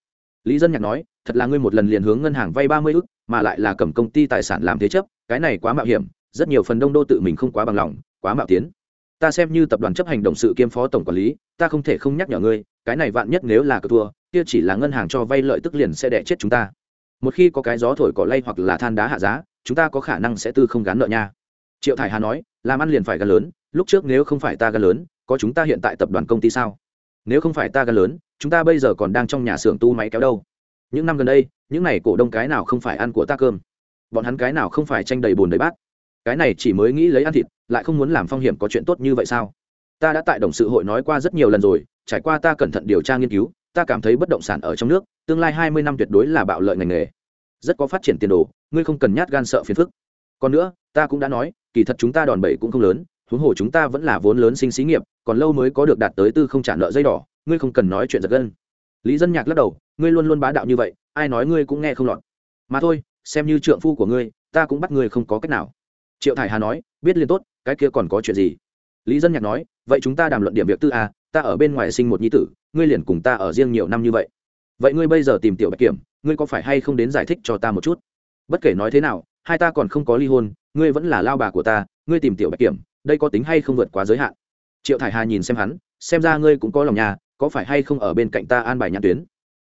Lý dân nhạc nói, thật là ngươi một lần liền hướng ngân hàng vay ba mươi ức, mà lại là cầm công ty tài sản làm thế chấp, cái này quá mạo hiểm rất nhiều phần đông đô tự mình không quá bằng lòng, quá mạo tiến. Ta xem như tập đoàn chấp hành động sự kiêm phó tổng quản lý, ta không thể không nhắc nhở ngươi, cái này vạn nhất nếu là cờ thua, kia chỉ là ngân hàng cho vay lợi tức liền sẽ đẻ chết chúng ta. Một khi có cái gió thổi cỏ lay hoặc là than đá hạ giá, chúng ta có khả năng sẽ tư không gán nợ nha. Triệu thải hà nói, làm ăn liền phải gan lớn, lúc trước nếu không phải ta gan lớn, có chúng ta hiện tại tập đoàn công ty sao? Nếu không phải ta gan lớn, chúng ta bây giờ còn đang trong nhà xưởng tu máy kéo đâu? Những năm gần đây, những n à y cổ đông cái nào không phải ăn của ta cơm? Bọn hắn cái nào không phải tranh đầy bồn đầy bát? Cái này chỉ mới nghĩ lấy ăn thịt, lại không muốn làm phong hiểm có chuyện tốt như vậy sao? Ta đã tại đồng sự hội nói qua rất nhiều lần rồi, trải qua ta cẩn thận điều tra nghiên cứu, ta cảm thấy bất động sản ở trong nước, tương lai hai mươi năm tuyệt đối là bạo lợi ngành nghề. Rất có phát triển tiền đồ, ngươi không cần nhát gan sợ phiền phức. Còn nữa, ta cũng đã nói, kỳ thật chúng ta đòn bẩy cũng không lớn, huống hồ chúng ta vẫn là vốn lớn sinh xí nghiệp, còn lâu mới có được đạt tới tư không trả nợ dây đỏ, ngươi không cần nói chuyện giật gân. Lý dân nhạc lắc đầu, ngươi luôn luôn bá đạo như vậy, ai nói ngươi cũng nghe không lọt. Mà thôi, xem như trượng phu của ngươi, ta cũng bắt ngươi không có cách nào triệu thải hà nói, biết liền tốt, cái kia còn có chuyện gì? Lý dân nhạc nói, vậy chúng ta đàm luận điểm việc tư a, ta ở bên ngoài sinh một nhi tử, ngươi liền cùng ta ở riêng nhiều năm như vậy. Vậy ngươi bây giờ tìm tiểu bạch kiểm, ngươi có phải hay không đến giải thích cho ta một chút? Bất kể nói thế nào, hai ta còn không có ly hôn, ngươi vẫn là lao bà của ta, ngươi tìm tiểu bạch kiểm, đây có tính hay không vượt quá giới hạn? Triệu thải hà nhìn xem hắn, xem ra ngươi cũng có lòng nhà, có phải hay không ở bên cạnh ta an bài nhãn tuyến?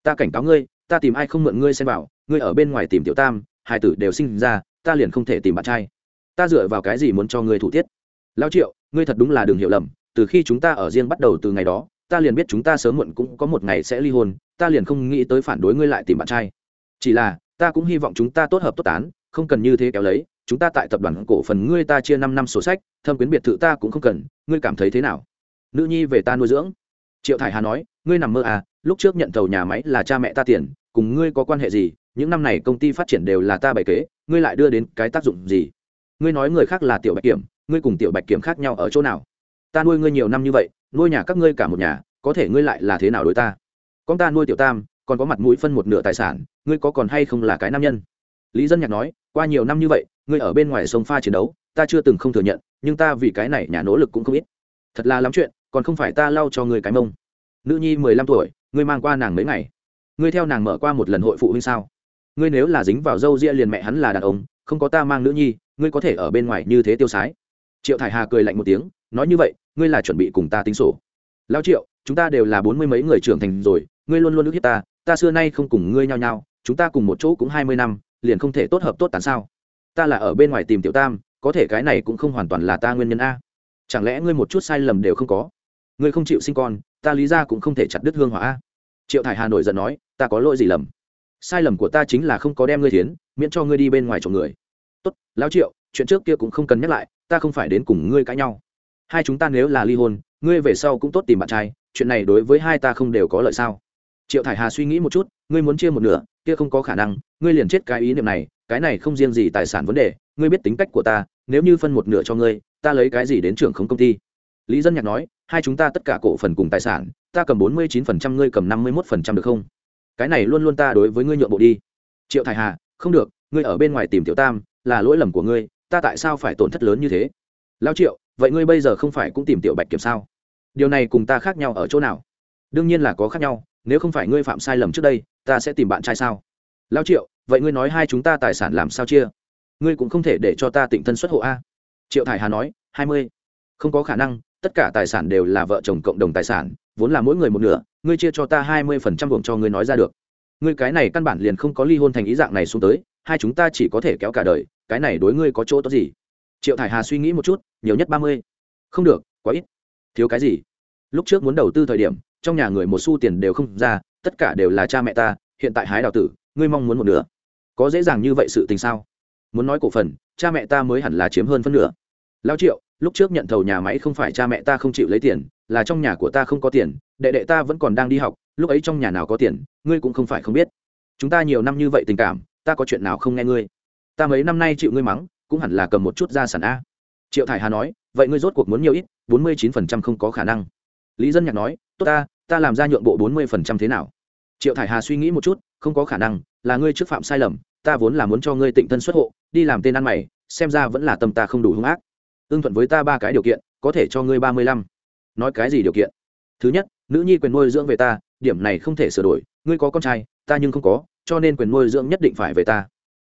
Ta cảnh cáo ngươi, ta tìm ai không mượn ngươi xem vào, ngươi ở bên ngoài tìm tiểu tam, hai tử đều sinh ra, ta liền không thể tìm bạn trai ta dựa vào cái gì muốn cho ngươi thủ tiết? Lao triệu, ngươi thật đúng là đừng hiểu lầm, từ khi chúng ta ở riêng bắt đầu từ ngày đó, ta liền biết chúng ta sớm muộn cũng có một ngày sẽ ly hôn, ta liền không nghĩ tới phản đối ngươi lại tìm bạn trai. Chỉ là, ta cũng hy vọng chúng ta tốt hợp tốt tán, không cần như thế kéo lấy, chúng ta tại tập đoàn cổ phần ngươi ta chia năm năm sổ sách, thâm quyến biệt thự ta cũng không cần, ngươi cảm thấy thế nào? Nữ nhi về ta nuôi dưỡng. Triệu thải hà nói, ngươi nằm mơ à lúc trước nhận thầu nhà máy là cha mẹ ta tiền, cùng ngươi có quan hệ gì, những năm này công ty phát triển đều là ta bày kế, ngươi lại đưa đến cái tác dụng gì? Ngươi nói người khác là tiểu bạch kiểm, ngươi cùng tiểu bạch kiểm khác nhau ở chỗ nào? Ta nuôi ngươi nhiều năm như vậy, nuôi nhà các ngươi cả một nhà, có thể ngươi lại là thế nào đối ta? Con ta nuôi tiểu tam, còn có mặt mũi phân một nửa tài sản, ngươi có còn hay không là cái nam nhân? Lý dân nhạc nói, qua nhiều năm như vậy, ngươi ở bên ngoài sông pha chiến đấu, ta chưa từng không thừa nhận, nhưng ta vì cái này nhà nỗ lực cũng không ít. Thật là lắm chuyện, còn không phải ta lau cho ngươi cái mông. Nữ nhi mười lăm tuổi, ngươi mang qua nàng mấy ngày. Ngươi theo nàng mở qua một lần hội phụ huynh sao? Ngươi nếu là dính vào dâu ria liền mẹ hắn là đàn ông, không có ta mang nữ nhi ngươi có thể ở bên ngoài như thế tiêu sái. Triệu thải hà cười lạnh một tiếng, nói như vậy, ngươi là chuẩn bị cùng ta tính sổ. Lao triệu, chúng ta đều là bốn mươi mấy người trưởng thành rồi, ngươi luôn luôn ước hiếp ta ta xưa nay không cùng ngươi nhau nhau chúng ta cùng một chỗ cũng hai mươi năm, liền không thể tốt hợp tốt tán sao? Ta là ở bên ngoài tìm tiểu tam, có thể cái này cũng không hoàn toàn là ta nguyên nhân a. Chẳng lẽ ngươi một chút sai lầm đều không có? Ngươi không chịu sinh con, ta lý ra cũng không thể chặt đứt hương hỏa a. Triệu thải hà nổi giận nói, ta có lỗi gì lầm? Sai lầm của ta chính là không có đem ngươi thiến miễn cho ngươi đi bên ngoài chồng người tốt, lão triệu, chuyện trước kia cũng không cần nhắc lại, ta không phải đến cùng ngươi cãi nhau. Hai chúng ta nếu là ly hôn, ngươi về sau cũng tốt tìm bạn trai, chuyện này đối với hai ta không đều có lợi sao? Triệu thải hà suy nghĩ một chút, ngươi muốn chia một nửa, kia không có khả năng, ngươi liền chết cái ý niệm này, cái này không riêng gì tài sản vấn đề, ngươi biết tính cách của ta, nếu như phân một nửa cho ngươi, ta lấy cái gì đến trưởng không công ty? Lý dân nhạc nói, hai chúng ta tất cả cổ phần cùng tài sản, ta cầm bốn mươi chín phần trăm, ngươi cầm năm mươi mốt phần trăm được không? Cái này luôn luôn ta đối với ngươi nhượng bộ đi. Triệu thải hà, không được, ngươi ở bên ngoài tìm tiểu tam là lỗi lầm của ngươi, ta tại sao phải tổn thất lớn như thế? Lao triệu, vậy ngươi bây giờ không phải cũng tìm tiểu bạch kiểm sao? Điều này cùng ta khác nhau ở chỗ nào? Đương nhiên là có khác nhau, nếu không phải ngươi phạm sai lầm trước đây, ta sẽ tìm bạn trai sao? Lao triệu, vậy ngươi nói hai chúng ta tài sản làm sao chia? Ngươi cũng không thể để cho ta tịnh thân xuất hộ a. Triệu thải hà nói, hai mươi. Không có khả năng, tất cả tài sản đều là vợ chồng cộng đồng tài sản, vốn là mỗi người một nửa, ngươi chia cho ta hai mươi phần trăm buồng cho ngươi nói ra được. Ngươi cái này căn bản liền không có ly hôn thành ý dạng này xuống tới hai chúng ta chỉ có thể kéo cả đời, cái này đối ngươi có chỗ tốt gì? Triệu thải hà suy nghĩ một chút, nhiều nhất ba mươi. Không được, quá ít. Thiếu cái gì? Lúc trước muốn đầu tư thời điểm, trong nhà người một xu tiền đều không ra, tất cả đều là cha mẹ ta, hiện tại hái đào tử, ngươi mong muốn một nửa. Có dễ dàng như vậy sự tình sao? Muốn nói cổ phần, cha mẹ ta mới hẳn là chiếm hơn phân nửa. Lao triệu, lúc trước nhận thầu nhà máy không phải cha mẹ ta không chịu lấy tiền, là trong nhà của ta không có tiền, đệ đệ ta vẫn còn đang đi học, lúc ấy trong nhà nào có tiền, ngươi cũng không phải không biết. Chúng ta nhiều năm như vậy tình cảm ta có chuyện nào không nghe ngươi? Ta mấy năm nay chịu ngươi mắng, cũng hẳn là cầm một chút gia sản a. Triệu thải hà nói, vậy ngươi rốt cuộc muốn nhiều ít? Bốn mươi chín phần trăm không có khả năng. Lý dân nhạc nói, tốt ta ta làm ra nhượng bộ bốn mươi phần trăm thế nào? Triệu thải hà suy nghĩ một chút, không có khả năng, là ngươi trước phạm sai lầm, ta vốn là muốn cho ngươi tịnh thân xuất hộ, đi làm tên ăn mày, xem ra vẫn là tâm ta không đủ hung ác. Ưng thuận với ta ba cái điều kiện, có thể cho ngươi ba mươi lăm. Nói cái gì điều kiện? Thứ nhất, nữ nhi quyền nuôi dưỡng về ta, điểm này không thể sửa đổi, ngươi có con trai, ta nhưng không có cho nên quyền nuôi dưỡng nhất định phải về ta.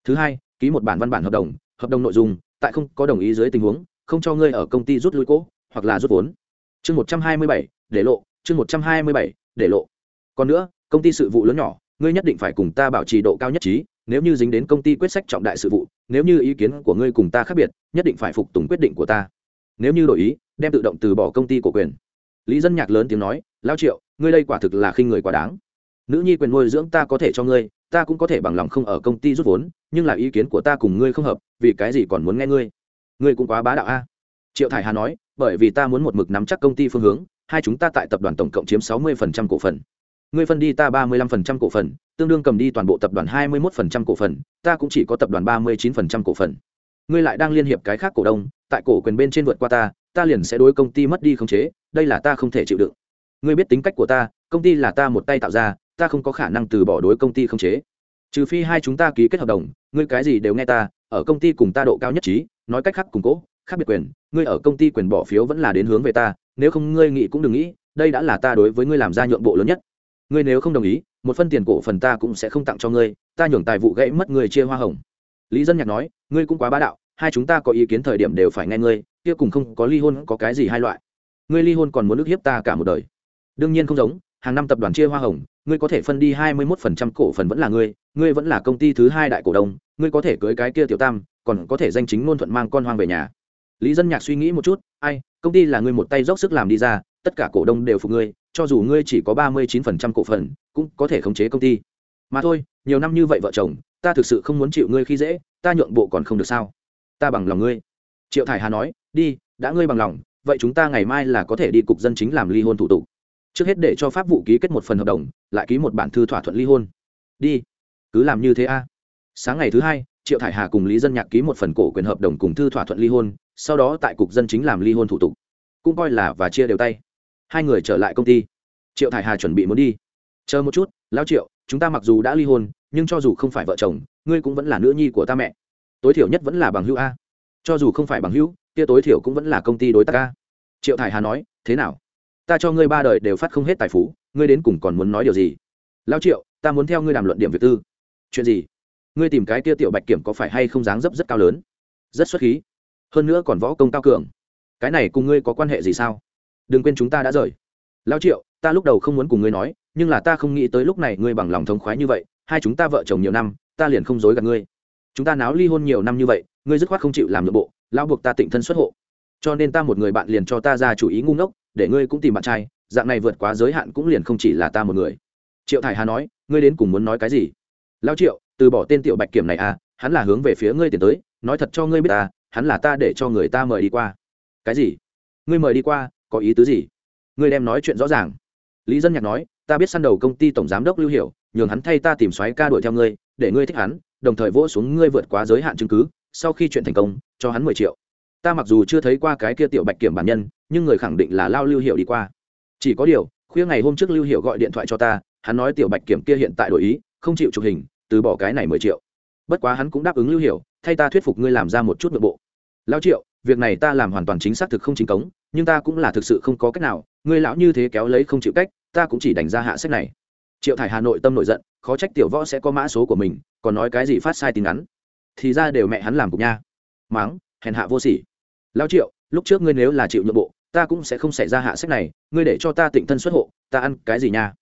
Thứ hai, ký một bản văn bản hợp đồng hợp đồng nội dung, tại không có đồng ý dưới tình huống, không cho ngươi ở công ty rút lui cỗ hoặc là rút vốn. Chương một trăm hai mươi bảy, để lộ, chương một trăm hai mươi bảy, để lộ. Còn nữa, công ty sự vụ lớn nhỏ, ngươi nhất định phải cùng ta bảo trì độ cao nhất trí, nếu như dính đến công ty quyết sách trọng đại sự vụ, nếu như ý kiến của ngươi cùng ta khác biệt, nhất định phải phục tùng quyết định của ta. Nếu như đổi ý, đem tự động từ bỏ công ty của quyền. Lý dân nhạc lớn tiếng nói, lao triệu, ngươi đây quả thực là khinh người quá đáng. Nữ nhi quyền nuôi dưỡng ta có thể cho ngươi ta cũng có thể bằng lòng không ở công ty rút vốn, nhưng là ý kiến của ta cùng ngươi không hợp, vì cái gì còn muốn nghe ngươi? Ngươi cũng quá bá đạo a. Triệu thải hà nói, bởi vì ta muốn một mực nắm chắc công ty phương hướng, hai chúng ta tại tập đoàn tổng cộng chiếm sáu mươi cổ phần. Ngươi phân đi ta ba mươi lăm cổ phần, tương đương cầm đi toàn bộ tập đoàn hai mươi một cổ phần, ta cũng chỉ có tập đoàn ba mươi chín cổ phần. Ngươi lại đang liên hiệp cái khác cổ đông, tại cổ quyền bên trên vượt qua ta ta liền sẽ đối công ty mất đi khống chế, đây là ta không thể chịu đựng. Ngươi biết tính cách của ta, công ty là ta một tay tạo ra ta không có khả năng từ bỏ đối công ty không chế. Trừ phi hai chúng ta ký kết hợp đồng, ngươi cái gì đều nghe ta, ở công ty cùng ta độ cao nhất trí, nói cách khác củng cố, khác biệt quyền, ngươi ở công ty quyền bỏ phiếu vẫn là đến hướng về ta, nếu không ngươi nghĩ cũng đừng nghĩ, đây đã là ta đối với ngươi làm ra nhượng bộ lớn nhất. Ngươi nếu không đồng ý, một phân tiền cổ phần ta cũng sẽ không tặng cho ngươi, ta nhường tài vụ gãy mất người chia hoa hồng. Lý dân nhạc nói, ngươi cũng quá bá đạo, hai chúng ta có ý kiến thời điểm đều phải nghe ngươi, kia cùng không có ly hôn có cái gì hai loại. Ngươi ly hôn còn muốn ức hiếp ta cả một đời. Đương nhiên không giống, hàng năm tập đoàn chia hoa hồng ngươi có thể phân đi hai mươi 21% cổ phần vẫn là ngươi ngươi vẫn là công ty thứ hai đại cổ đông, ngươi có thể cưới cái kia tiểu tam, còn có thể danh chính ngôn thuận mang con hoang về nhà. Lý dân nhạc suy nghĩ một chút, ai, công ty là ngươi một tay dốc sức làm đi ra, tất cả cổ đông đều phục ngươi, cho dù ngươi chỉ có ba mươi chín phần trăm cổ phần, cũng có thể khống chế công ty. Mà thôi, nhiều năm như vậy vợ chồng, ta thực sự không muốn chịu ngươi khi dễ, ta nhượng bộ còn không được sao? Ta bằng lòng ngươi. Triệu thải hà nói, đi, đã ngươi bằng lòng, vậy chúng ta ngày mai là có thể đi cục dân chính làm ly hôn thủ tục trước hết để cho pháp vụ ký kết một phần hợp đồng, lại ký một bản thư thỏa thuận ly hôn. Đi. Cứ làm như thế a. Sáng ngày thứ hai, triệu thải hà cùng lý dân nhạc ký một phần cổ quyền hợp đồng cùng thư thỏa thuận ly hôn, sau đó tại cục dân chính làm ly hôn thủ tục. Cũng coi là và chia đều tay. Hai người trở lại công ty. Triệu thải hà chuẩn bị muốn đi. Chờ một chút lao triệu, chúng ta mặc dù đã ly hôn, nhưng cho dù không phải vợ chồng, ngươi cũng vẫn là nữ nhi của ta mẹ. Tối thiểu nhất vẫn là bằng hữu a. Cho dù không phải bằng hữu, kia tối thiểu cũng vẫn là công ty đối tác a. Triệu thải hà nói, thế nào? Ta cho ngươi ba đời đều phát không hết tài phú, ngươi đến cùng còn muốn nói điều gì? Lao triệu, ta muốn theo ngươi đàm luận điểm việc tư. Chuyện gì? Ngươi tìm cái kia tiểu bạch kiểm có phải hay không dáng dấp rất cao lớn? Rất xuất khí. Hơn nữa còn võ công cao cường. Cái này cùng ngươi có quan hệ gì sao? Đừng quên chúng ta đã rời. Lao triệu, ta lúc đầu không muốn cùng ngươi nói, nhưng là ta không nghĩ tới lúc này ngươi bằng lòng thống khoái như vậy, hai chúng ta vợ chồng nhiều năm, ta liền không dối gạt ngươi. Chúng ta náo ly hôn nhiều năm như vậy, ngươi dứt khoát không chịu làm nội bộ lao buộc ta tịnh thân xuất hộ. Cho nên ta một người bạn liền cho ta ra chủ ý ngu ngốc để ngươi cũng tìm bạn trai, dạng này vượt quá giới hạn cũng liền không chỉ là ta một người. Triệu thải hà nói, ngươi đến cùng muốn nói cái gì? Lao triệu, từ bỏ tên tiểu bạch kiểm này à hắn là hướng về phía ngươi tiến tới, nói thật cho ngươi biết ta, hắn là ta để cho người ta mời đi qua. Cái gì? Ngươi mời đi qua, có ý tứ gì? Ngươi đem nói chuyện rõ ràng. Lý dân nhạc nói, ta biết săn đầu công ty tổng giám đốc lưu hiểu, nhường hắn thay ta tìm xoáy ca đuổi theo ngươi, để ngươi thích hắn, đồng thời vỗ xuống ngươi vượt quá giới hạn chứng cứ, sau khi chuyện thành công, cho hắn mười triệu ta mặc dù chưa thấy qua cái kia tiểu bạch kiểm bản nhân, nhưng người khẳng định là lao lưu hiệu đi qua. Chỉ có điều, khuya ngày hôm trước lưu hiệu gọi điện thoại cho ta, hắn nói tiểu bạch kiểm kia hiện tại đổi ý, không chịu chụp hình, từ bỏ cái này mười triệu. Bất quá hắn cũng đáp ứng lưu hiệu thay ta thuyết phục ngươi làm ra một chút nội bộ. Lao triệu, việc này ta làm hoàn toàn chính xác thực không chính cống, nhưng ta cũng là thực sự không có cách nào, ngươi lão như thế kéo lấy không chịu cách, ta cũng chỉ đánh ra hạ sách này. Triệu thải hà nội tâm nổi giận, khó trách tiểu võ sẽ có mã số của mình, còn nói cái gì phát sai tin ngắn. Thì ra đều mẹ hắn làm cục nha. Máng, hèn hạ vô sỉ lao triệu, lúc trước ngươi nếu là chịu nhượng bộ, ta cũng sẽ không xảy ra hạ sách này, ngươi để cho ta tịnh thân xuất hộ, ta ăn cái gì nha?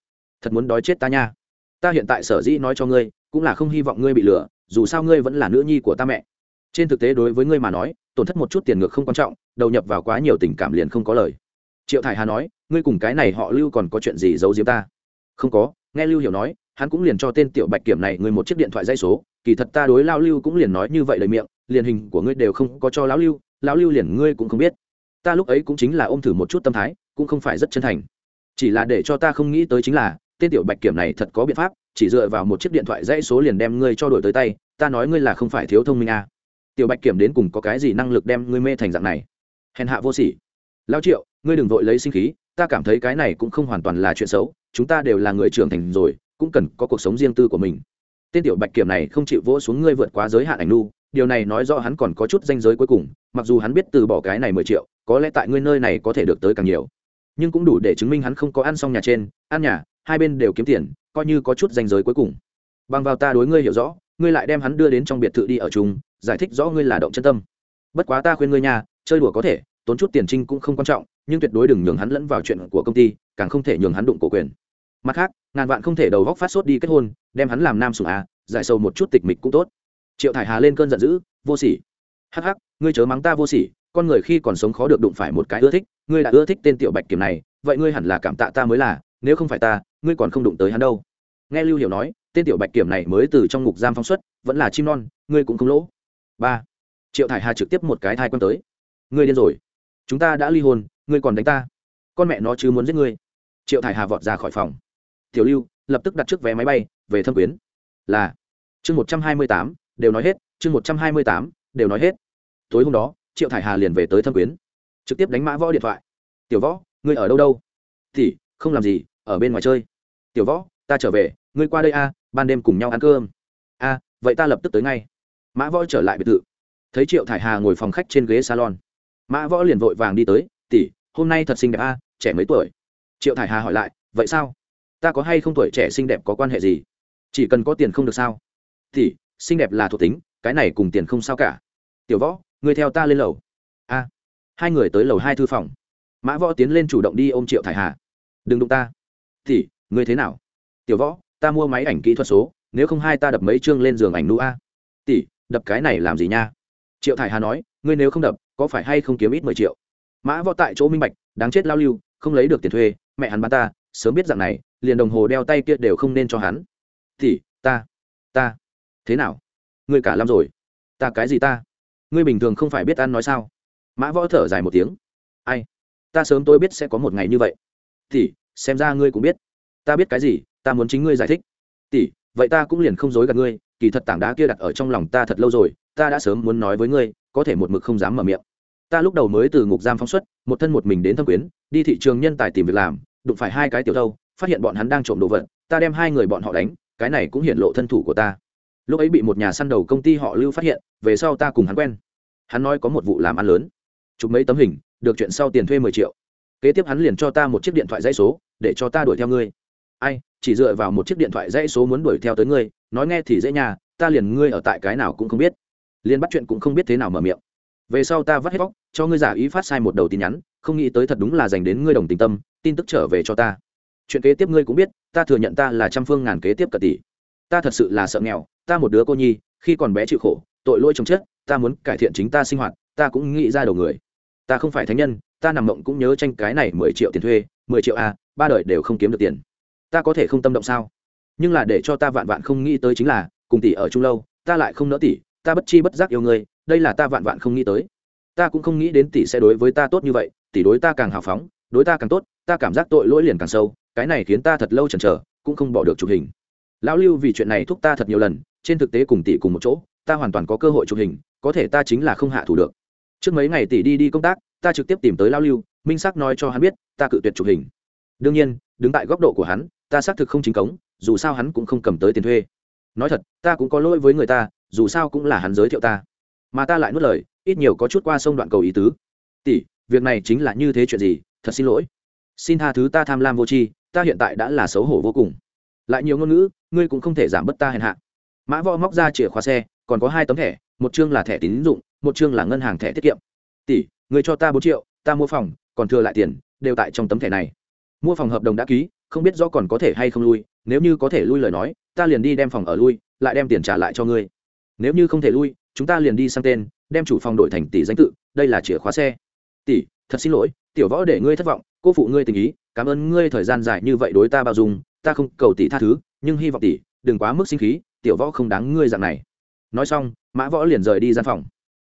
Thật muốn đói chết ta nha. Ta hiện tại sở dĩ nói cho ngươi, cũng là không hy vọng ngươi bị lừa, dù sao ngươi vẫn là nữ nhi của ta mẹ. Trên thực tế đối với ngươi mà nói, tổn thất một chút tiền ngược không quan trọng, đầu nhập vào quá nhiều tình cảm liền không có lời. Triệu thải hà nói, ngươi cùng cái này họ lưu còn có chuyện gì giấu giếm ta? Không có, nghe lưu hiểu nói, hắn cũng liền cho tên tiểu bạch kiểm này ngươi một chiếc điện thoại dây số, kỳ thật ta đối lao lưu cũng liền nói như vậy lời miệng, liền hình của ngươi đều không có cho lão lưu lão lưu liền ngươi cũng không biết. Ta lúc ấy cũng chính là ôm thử một chút tâm thái, cũng không phải rất chân thành. Chỉ là để cho ta không nghĩ tới chính là, tên tiểu bạch kiểm này thật có biện pháp, chỉ dựa vào một chiếc điện thoại dãy số liền đem ngươi cho đổi tới tay, ta nói ngươi là không phải thiếu thông minh à. tiểu bạch kiểm đến cùng có cái gì năng lực đem ngươi mê thành dạng này? Hèn hạ vô sỉ. Lão triệu, ngươi đừng vội lấy sinh khí, ta cảm thấy cái này cũng không hoàn toàn là chuyện xấu, chúng ta đều là người trưởng thành rồi, cũng cần có cuộc sống riêng tư của mình. Tên tiểu bạch kiểm này không chịu vỗ xuống ngươi vượt quá giới hạn ảnh nu điều này nói rõ hắn còn có chút danh giới cuối cùng, mặc dù hắn biết từ bỏ cái này mười triệu, có lẽ tại ngươi nơi này có thể được tới càng nhiều. Nhưng cũng đủ để chứng minh hắn không có ăn xong nhà trên, ăn nhà, hai bên đều kiếm tiền, coi như có chút danh giới cuối cùng. Bằng vào ta đối ngươi hiểu rõ, ngươi lại đem hắn đưa đến trong biệt thự đi ở chung, giải thích rõ ngươi là động chân tâm. Bất quá ta khuyên ngươi nhà chơi đùa có thể, tốn chút tiền trinh cũng không quan trọng, nhưng tuyệt đối đừng nhường hắn lẫn vào chuyện của công ty, càng không thể nhường hắn đụng cổ quyền. Mặt khác, ngàn vạn không thể đầu góc phát sốt đi kết hôn, đem hắn làm nam sủng à giải sâu một chút tịch mịch cũng tốt triệu thải hà lên cơn giận dữ, vô sỉ. Hắc hắc, ngươi chớ mắng ta vô sỉ, con người khi còn sống khó được đụng phải một cái ưa thích, ngươi đã ưa thích tên tiểu bạch kiểm này, vậy ngươi hẳn là cảm tạ ta mới là, nếu không phải ta, ngươi còn không đụng tới hắn đâu. Nghe lưu hiểu nói, tên tiểu bạch kiểm này mới từ trong ngục giam phóng xuất, vẫn là chim non, ngươi cũng không lỗ. Ba. Triệu thải hà trực tiếp một cái thai quân tới. Ngươi điên rồi. Chúng ta đã ly hôn, ngươi còn đánh ta. Con mẹ nó chứ muốn giết ngươi. Triệu thải hà vọt ra khỏi phòng. Tiểu lưu, lập tức đặt trước vé máy bay, về thâm quyến. Là. Chương một trăm hai mươi tám đều nói hết, chương một trăm hai mươi tám, đều nói hết. Tối hôm đó, triệu thải hà liền về tới thâm quyến, trực tiếp đánh mã võ điện thoại. Tiểu võ, ngươi ở đâu đâu? Thì, không làm gì, ở bên ngoài chơi. Tiểu võ, ta trở về, ngươi qua đây a, ban đêm cùng nhau ăn cơm. A, vậy ta lập tức tới ngay. Mã võ trở lại biệt thự. Thấy triệu thải hà ngồi phòng khách trên ghế salon. Mã võ liền vội vàng đi tới, tỷ, hôm nay thật xinh đẹp a, trẻ mấy tuổi? Triệu thải hà hỏi lại, vậy sao? Ta có hay không tuổi trẻ xinh đẹp có quan hệ gì? Chỉ cần có tiền không được sao? Tỉ xinh đẹp là thuộc tính, cái này cùng tiền không sao cả. Tiểu võ người theo ta lên lầu. A. Hai người tới lầu hai thư phòng. Mã võ tiến lên chủ động đi ôm triệu thải hà. Đừng đụng ta. Thì, ngươi thế nào? Tiểu võ, ta mua máy ảnh kỹ thuật số, nếu không hai ta đập mấy chương lên giường ảnh nu a. Tỷ, đập cái này làm gì nha? Triệu thải hà nói, ngươi nếu không đập, có phải hay không kiếm ít mười triệu? Mã võ tại chỗ minh bạch, đáng chết lao lưu, không lấy được tiền thuê, mẹ hắn bán ta, sớm biết dạng này, liền đồng hồ đeo tay kia đều không nên cho hắn. Thì ta ta thế nào? Ngươi cả lắm rồi. Ta cái gì ta? Ngươi bình thường không phải biết ăn nói sao? Mã võ thở dài một tiếng. Ai? Ta sớm tôi biết sẽ có một ngày như vậy. Thì xem ra ngươi cũng biết. Ta biết cái gì? Ta muốn chính ngươi giải thích. Tỷ, vậy ta cũng liền không dối gạt ngươi. Kỳ thật tảng đá kia đặt ở trong lòng ta thật lâu rồi. Ta đã sớm muốn nói với ngươi, có thể một mực không dám mở miệng. Ta lúc đầu mới từ ngục giam phóng xuất, một thân một mình đến thâm quyến, đi thị trường nhân tài tìm việc làm, đụng phải hai cái tiểu thâu, phát hiện bọn hắn đang trộm đồ vật, ta đem hai người bọn họ đánh, cái này cũng hiện lộ thân thủ của ta lúc ấy bị một nhà săn đầu công ty họ lưu phát hiện, về sau ta cùng hắn quen. Hắn nói có một vụ làm ăn lớn. Chụp mấy tấm hình, được chuyện sau tiền thuê mười triệu. Kế tiếp hắn liền cho ta một chiếc điện thoại dãy số, để cho ta đuổi theo ngươi. Ai, chỉ dựa vào một chiếc điện thoại dãy số muốn đuổi theo tới ngươi, nói nghe thì dễ nhà ta liền ngươi ở tại cái nào cũng không biết. Liền bắt chuyện cũng không biết thế nào mở miệng. Về sau ta vắt hết bóc cho ngươi giả ý phát sai một đầu tin nhắn, không nghĩ tới thật đúng là dành đến ngươi đồng tình tâm, tin tức trở về cho ta. Chuyện kế tiếp ngươi cũng biết, ta thừa nhận ta là trăm phương ngàn kế tiếp cả tỷ ta thật sự là sợ nghèo ta một đứa cô nhi khi còn bé chịu khổ tội lỗi chồng chết ta muốn cải thiện chính ta sinh hoạt ta cũng nghĩ ra đầu người. Ta không phải thánh nhân ta nằm mộng cũng nhớ tranh cái này mười triệu tiền thuê mười triệu a à, ba đời đều không kiếm được tiền. Ta có thể không tâm động sao? Nhưng là để cho ta vạn vạn không nghĩ tới chính là cùng tỷ ở chung lâu ta lại không nỡ tỷ ta bất chi bất giác yêu ngươi đây là ta vạn vạn không nghĩ tới. Ta cũng không nghĩ đến tỷ sẽ đối với ta tốt như vậy tỷ đối ta càng hào phóng đối ta càng tốt ta cảm giác tội lỗi liền càng sâu cái này khiến ta thật lâu chần chờ cũng không bỏ được chụp hình lão lưu vì chuyện này thúc ta thật nhiều lần, trên thực tế cùng tỷ cùng một chỗ, ta hoàn toàn có cơ hội chụp hình, có thể ta chính là không hạ thủ được. Trước mấy ngày tỷ đi đi công tác, ta trực tiếp tìm tới lão lưu, minh xác nói cho hắn biết, ta cự tuyệt chụp hình. Đương nhiên, đứng tại góc độ của hắn, ta xác thực không chính cống, dù sao hắn cũng không cầm tới tiền thuê. Nói thật, ta cũng có lỗi với người ta, dù sao cũng là hắn giới thiệu ta. Mà ta lại nuốt lời, ít nhiều có chút qua sông đoạn cầu ý tứ. Tỷ, việc này chính là như thế chuyện gì, thật xin lỗi. Xin tha thứ ta tham lam vô tri, ta hiện tại đã là xấu hổ vô cùng. Lại nhiều ngôn ngữ ngươi cũng không thể giảm bớt ta hèn hạ. Mã võ móc ra chìa khóa xe, còn có hai tấm thẻ, một chương là thẻ tín dụng, một chương là ngân hàng thẻ tiết kiệm. Tỷ người cho ta bốn triệu, ta mua phòng, còn thừa lại tiền, đều tại trong tấm thẻ này. Mua phòng hợp đồng đã ký, không biết rõ còn có thể hay không lui, nếu như có thể lui lời nói, ta liền đi đem phòng ở lui, lại đem tiền trả lại cho ngươi. Nếu như không thể lui, chúng ta liền đi sang tên, đem chủ phòng đổi thành tỷ danh tự, đây là chìa khóa xe. Tỷ, thật xin lỗi, tiểu võ để ngươi thất vọng, cô phụ ngươi tình ý, cảm ơn ngươi thời gian dài như vậy đối ta bao dung, ta không cầu tỷ tha thứ nhưng hy vọng tỷ đừng quá mức sinh khí, tiểu võ không đáng ngươi dạng này. Nói xong, mã võ liền rời đi gian phòng.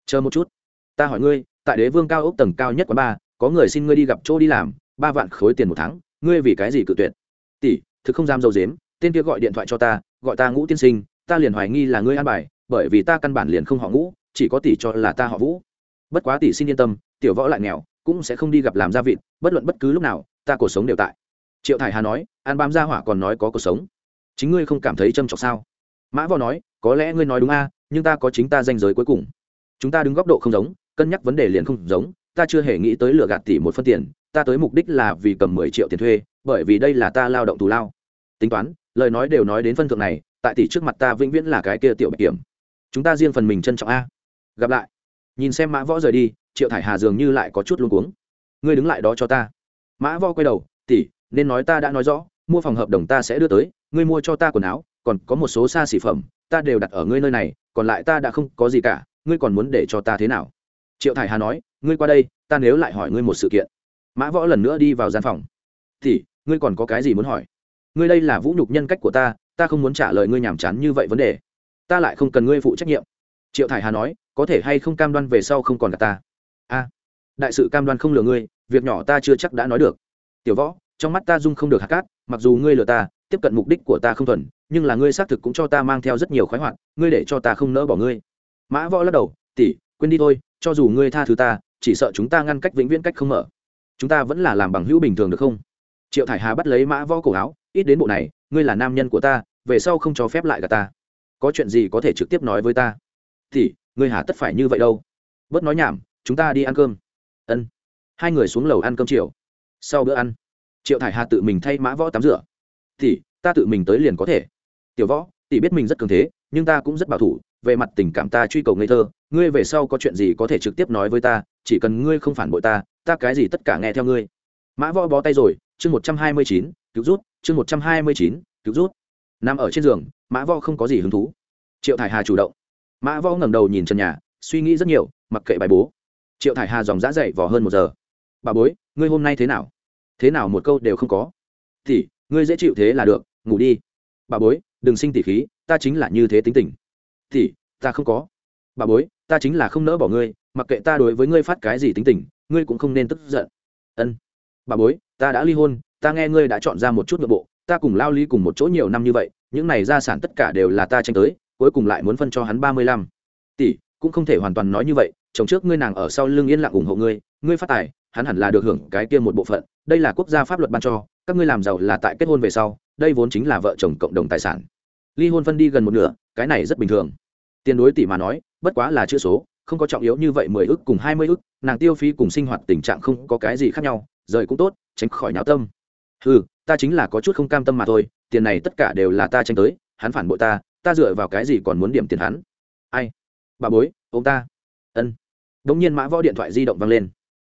Chờ một chút. Ta hỏi ngươi, tại đế vương cao ốc tầng cao nhất quán ba, có người xin ngươi đi gặp chỗ đi làm, ba vạn khối tiền một tháng, ngươi vì cái gì cự tuyệt? Tỷ thực không dám dâu dếm, tên kia gọi điện thoại cho ta, gọi ta ngũ tiên sinh, ta liền hoài nghi là ngươi an bài, bởi vì ta căn bản liền không họ ngũ, chỉ có tỷ cho là ta họ vũ. Bất quá tỷ xin yên tâm, tiểu võ lại nghèo, cũng sẽ không đi gặp làm gia vịt bất luận bất cứ lúc nào, ta cuộc sống đều tại. Triệu thải hà nói, an bám gia hỏa còn nói có cuộc sống chính ngươi không cảm thấy trâm trọc sao? Mã võ nói, có lẽ ngươi nói đúng a, nhưng ta có chính ta danh giới cuối cùng. Chúng ta đứng góc độ không giống, cân nhắc vấn đề liền không giống, ta chưa hề nghĩ tới lừa gạt tỷ một phân tiền, ta tới mục đích là vì cầm mười triệu tiền thuê, bởi vì đây là ta lao động tù lao. Tính toán, lời nói đều nói đến phân thượng này, tại tỷ trước mặt ta vĩnh viễn là cái kia tiểu bạch kiểm. Chúng ta riêng phần mình trân trọng a. Gặp lại. Nhìn xem mã võ rời đi, triệu thải hà dường như lại có chút luôn cuống. Ngươi đứng lại đó cho ta. Mã võ quay đầu, tỷ, nên nói ta đã nói rõ mua phòng hợp đồng ta sẽ đưa tới, ngươi mua cho ta quần áo, còn có một số xa xỉ phẩm, ta đều đặt ở ngươi nơi này, còn lại ta đã không có gì cả, ngươi còn muốn để cho ta thế nào? Triệu thải hà nói, ngươi qua đây, ta nếu lại hỏi ngươi một sự kiện. Mã võ lần nữa đi vào gian phòng. Thì, ngươi còn có cái gì muốn hỏi? Ngươi đây là vũ nhục nhân cách của ta ta không muốn trả lời ngươi nhàm chán như vậy vấn đề. Ta lại không cần ngươi phụ trách nhiệm. Triệu thải hà nói, có thể hay không cam đoan về sau không còn cả ta? A, đại sự cam đoan không lừa ngươi, việc nhỏ ta chưa chắc đã nói được. Tiểu võ, trong mắt ta dung không được hạt cát mặc dù ngươi lừa ta, tiếp cận mục đích của ta không thuần, nhưng là ngươi xác thực cũng cho ta mang theo rất nhiều khoái hoạt, ngươi để cho ta không nỡ bỏ ngươi. Mã võ lắc đầu tỉ quên đi thôi, cho dù ngươi tha thứ ta, chỉ sợ chúng ta ngăn cách vĩnh viễn cách không mở. Chúng ta vẫn là làm bằng hữu bình thường được không? Triệu thải hà bắt lấy mã võ cổ áo, ít đến bộ này, ngươi là nam nhân của ta, về sau không cho phép lại cả ta. Có chuyện gì có thể trực tiếp nói với ta? Thì ngươi hà tất phải như vậy đâu. Bớt nói nhảm, chúng ta đi ăn cơm. Ân. Hai người xuống lầu ăn cơm chiều. Sau bữa ăn triệu thải hà tự mình thay mã võ tắm rửa. Thì, ta tự mình tới liền có thể. Tiểu võ, tỷ biết mình rất cường thế, nhưng ta cũng rất bảo thủ, về mặt tình cảm ta truy cầu ngây thơ, ngươi về sau có chuyện gì có thể trực tiếp nói với ta, chỉ cần ngươi không phản bội ta ta cái gì tất cả nghe theo ngươi. Mã võ bó tay rồi, chương một trăm hai mươi chín, cứu rút, chương một trăm hai mươi chín, cứu rút. Nằm ở trên giường, mã võ không có gì hứng thú. Triệu thải hà chủ động. Mã võ ngẩng đầu nhìn trần nhà, suy nghĩ rất nhiều, mặc kệ bài bố. Triệu thải hà dòng dã dậy vò hơn một giờ. Bà bối, ngươi hôm nay thế nào? Thế nào một câu đều không có. Tỷ, ngươi dễ chịu thế là được ngủ đi. Bà bối đừng sinh tỉ khí ta chính là như thế tính tình. Tỷ, ta không có. Bà bối ta chính là không nỡ bỏ ngươi mặc kệ ta đối với ngươi phát cái gì tính tình ngươi cũng không nên tức giận. Ân. Bà bối ta đã ly hôn ta nghe ngươi đã chọn ra một chút nội bộ ta cùng lao lý cùng một chỗ nhiều năm như vậy những này gia sản tất cả đều là ta tranh tới cuối cùng lại muốn phân cho hắn ba mươi lăm. Tỷ cũng không thể hoàn toàn nói như vậy chồng trước ngươi nàng ở sau lưng yên lặng ủng hộ ngươi ngươi phát tài hắn hẳn là được hưởng cái kia một bộ phận, đây là quốc gia pháp luật ban cho, các ngươi làm giàu là tại kết hôn về sau, đây vốn chính là vợ chồng cộng đồng tài sản. Ly hôn phân đi gần một nửa, cái này rất bình thường. Tiền đối tỷ mà nói, bất quá là chữ số, không có trọng yếu như vậy mười ức cùng hai mươi ức, nàng tiêu phí cùng sinh hoạt tình trạng không có cái gì khác nhau, rời cũng tốt, tránh khỏi nháo tâm. Ừ ta chính là có chút không cam tâm mà thôi, tiền này tất cả đều là ta tranh tới, hắn phản bội ta ta dựa vào cái gì còn muốn điểm tiền hắn? Ai? Bà bối, ông ta. Ân. Đ ỗ n g nhiên mã võ điện thoại di động vang lên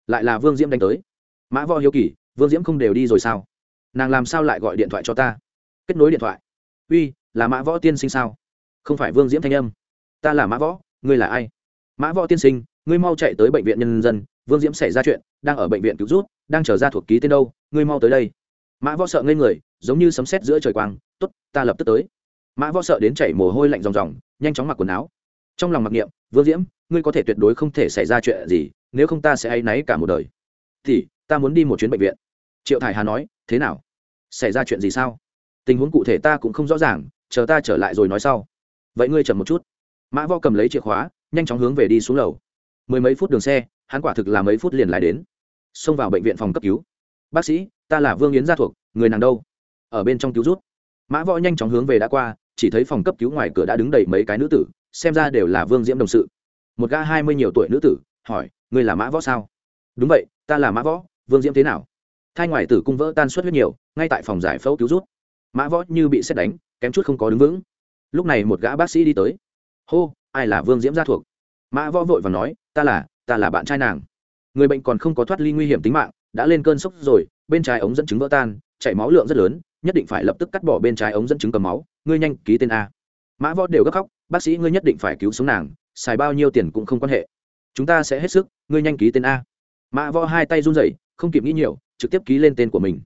lại là vương diễm đánh tới mã võ hiếu kỳ vương diễm không đều đi rồi sao nàng làm sao lại gọi điện thoại cho ta kết nối điện thoại uy là mã võ tiên sinh sao không phải vương diễm thanh âm ta là mã võ ngươi là ai mã võ tiên sinh ngươi mau chạy tới bệnh viện nhân dân vương diễm xảy ra chuyện đang ở bệnh viện cứu rút đang trở ra thuộc ký tên đâu ngươi mau tới đây mã võ sợ ngây người giống như sấm sét giữa trời quang t ố t ta lập tức tới mã võ sợ đến chảy mồ hôi lạnh ròng ròng nhanh chóng mặc quần áo trong lòng mặc niệm vương diễm ngươi có thể tuyệt đối không thể xảy ra chuyện gì nếu không ta sẽ áy náy cả một đời. Thì, ta muốn đi một chuyến bệnh viện. Triệu thải hà nói, thế nào? Xảy ra chuyện gì sao? Tình huống cụ thể ta cũng không rõ ràng, chờ ta trở lại rồi nói sau. Vậy ngươi chậm một chút. Mã võ cầm lấy chìa khóa, nhanh chóng hướng về đi xuống lầu. Mười mấy phút đường xe, hắn quả thực là mấy phút liền lại đến. Xông vào bệnh viện phòng cấp cứu. Bác sĩ, ta là vương yến gia thuộc, người nàng đâu? Ở bên trong cứu rút. Mã võ nhanh chóng hướng về đã qua, chỉ thấy phòng cấp cứu ngoài cửa đã đứng đầy mấy cái nữ tử, xem ra đều là vương diễm đồng sự. Một gã hai mươi nhiều tuổi nữ tử hỏi, ngươi là mã võ sao? Đúng vậy, ta là mã võ, vương diễm thế nào? Thai ngoài tử cung vỡ tan suất huyết nhiều, ngay tại phòng giải phẫu cứu rút. Mã võ như bị xét đánh, kém chút không có đứng vững. Lúc này một gã bác sĩ đi tới. Hô, ai là vương diễm gia thuộc? Mã võ vội và nói, ta là ta là bạn trai nàng. Người bệnh còn không có thoát ly nguy hiểm tính mạng, đã lên cơn sốc rồi, bên trái ống dẫn chứng vỡ tan, chảy máu lượng rất lớn, nhất định phải lập tức cắt bỏ bên trái ống dẫn chứng cầm máu, ngươi nhanh ký tên a. Mã võ đều gấp khóc, bác sĩ, ngươi nhất định phải cứu sống nàng, xài bao nhiêu tiền cũng không quan hệ chúng ta sẽ hết sức, ngươi nhanh ký tên a. Mã võ hai tay run rẩy, không kịp nghĩ nhiều, trực tiếp ký lên tên của mình.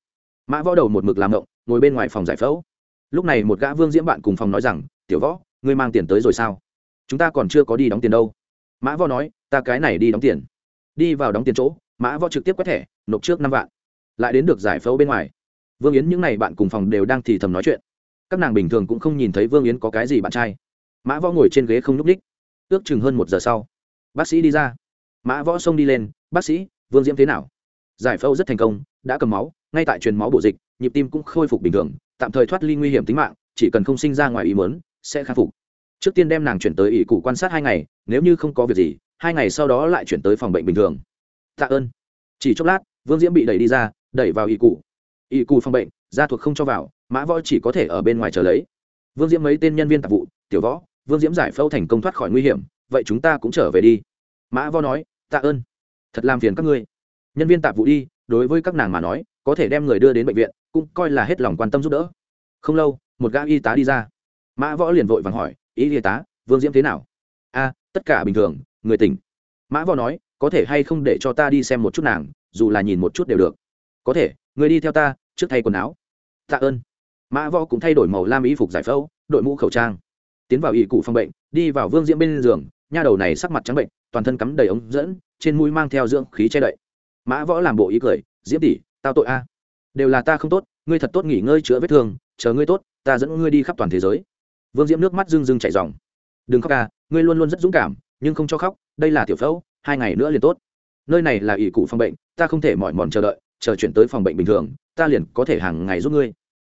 Mã võ đầu một mực làm ngộng, ngồi bên ngoài phòng giải phẫu. Lúc này một gã vương diễm bạn cùng phòng nói rằng, tiểu võ, ngươi mang tiền tới rồi sao? Chúng ta còn chưa có đi đóng tiền đâu. Mã võ nói, ta cái này đi đóng tiền. Đi vào đóng tiền chỗ, mã võ trực tiếp quét thẻ, nộp trước năm vạn. Lại đến được giải phẫu bên ngoài. Vương yến những n à y bạn cùng phòng đều đang thì thầm nói chuyện. Các nàng bình thường cũng không nhìn thấy vương yến có cái gì bạn trai. Mã võ ngồi trên ghế không n ú c ních ước chừng hơn một giờ sau bác sĩ đi ra. Mã võ xông đi lên, bác sĩ, vương diễm thế nào? Giải phẫu rất thành công, đã cầm máu, ngay tại truyền máu bổ dịch, nhịp tim cũng khôi phục bình thường, tạm thời thoát ly nguy hiểm tính mạng, chỉ cần không sinh ra ngoài ý mớn sẽ khắc phục. Trước tiên đem nàng chuyển tới ỷ cụ quan sát hai ngày, nếu như không có việc gì, hai ngày sau đó lại chuyển tới phòng bệnh bình thường. Tạ ơn. Chỉ chốc lát, vương diễm bị đẩy đi ra, đẩy vào ỷ cụ ỷ cụ phòng bệnh, gia thuộc không cho vào, mã võ chỉ có thể ở bên ngoài chờ lấy. Vương diễm mấy tên nhân viên tạp vụ, tiểu võ, vương diễm giải phẫu thành công thoát khỏi nguy hiểm, vậy chúng ta cũng trở về đi mã võ nói, tạ ơn. Thật làm phiền các ngươi. Nhân viên tạp vụ đi, đối với các nàng mà nói, có thể đem người đưa đến bệnh viện, cũng coi là hết lòng quan tâm giúp đỡ. Không lâu, một gã y tá đi ra. Mã võ liền vội vàng hỏi, ý y tá, vương diễm thế nào? A, tất cả bình thường, người tỉnh. Mã võ nói, có thể hay không để cho ta đi xem một chút nàng, dù là nhìn một chút đều được. Có thể, người đi theo ta, trước thay quần áo. Tạ ơn. Mã võ cũng thay đổi màu lam y phục giải phẫu, đội mũ khẩu trang. Tiến vào y cụ phòng bệnh, đi vào vương diễm bên giường, nha đầu này sắc mặt trắng bệnh toàn thân cắm đầy ống dẫn, trên mũi mang theo dưỡng khí che đậy. Mã võ làm bộ ý cười, diễm tỷ, tao tội a. Đều là ta không tốt, ngươi thật tốt nghỉ ngơi chữa vết thương, chờ ngươi tốt, ta dẫn ngươi đi khắp toàn thế giới. Vương diễm nước mắt rưng rưng chảy dòng đừng khóc ca ngươi luôn luôn rất dũng cảm, nhưng không cho khóc, đây là tiểu phẫu, hai ngày nữa liền tốt. Nơi này là ỷ cụ phòng bệnh, ta không thể mỏi mòn chờ đợi, chờ chuyển tới phòng bệnh bình thường, ta liền có thể hàng ngày giúp ngươi.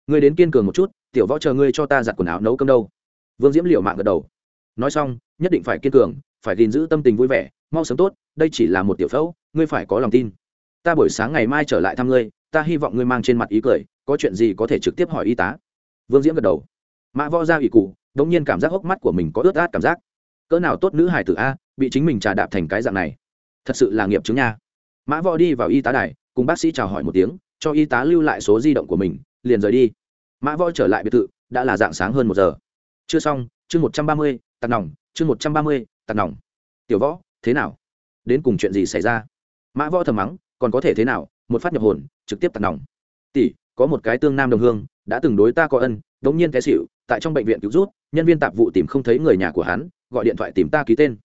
Ngươi đến kiên cường một chút, tiểu võ chờ ngươi cho ta giặt quần áo nấu cơm đâu. Vương diễm liệu mạng gật đầu. Nói xong, nhất định phải kiên cường phải gìn giữ tâm tình vui vẻ, mau sớm tốt, đây chỉ là một tiểu phẫu, ngươi phải có lòng tin. Ta buổi sáng ngày mai trở lại thăm ngươi, ta hy vọng ngươi mang trên mặt ý cười, có chuyện gì có thể trực tiếp hỏi y tá. Vương diễm gật đầu. Mã võ ra ủy cụ, đống nhiên cảm giác hốc mắt của mình có ướt át cảm giác. Cỡ nào tốt nữ hải tử a, bị chính mình trà đạp thành cái dạng này. Thật sự là nghiệp chứng nha. Mã võ đi vào y tá đài, cùng bác sĩ chào hỏi một tiếng, cho y tá lưu lại số di động của mình, liền rời đi. Mã võ trở lại biệt thự, đã là dạng sáng hơn một giờ. Chưa xong, chương một trăm ba mươi tạt nòng, chương một trăm ba mươi tặc nòng. Tiểu võ, thế nào? Đến cùng chuyện gì xảy ra? Mã võ thầm mắng, còn có thể thế nào? Một phát nhập hồn, trực tiếp tặc nòng. Tỷ, có một cái tương nam đồng hương, đã từng đối ta có ân, đống nhiên té xịu tại trong bệnh viện cứu rút, nhân viên tạp vụ tìm không thấy người nhà của hắn, gọi điện thoại tìm ta ký tên.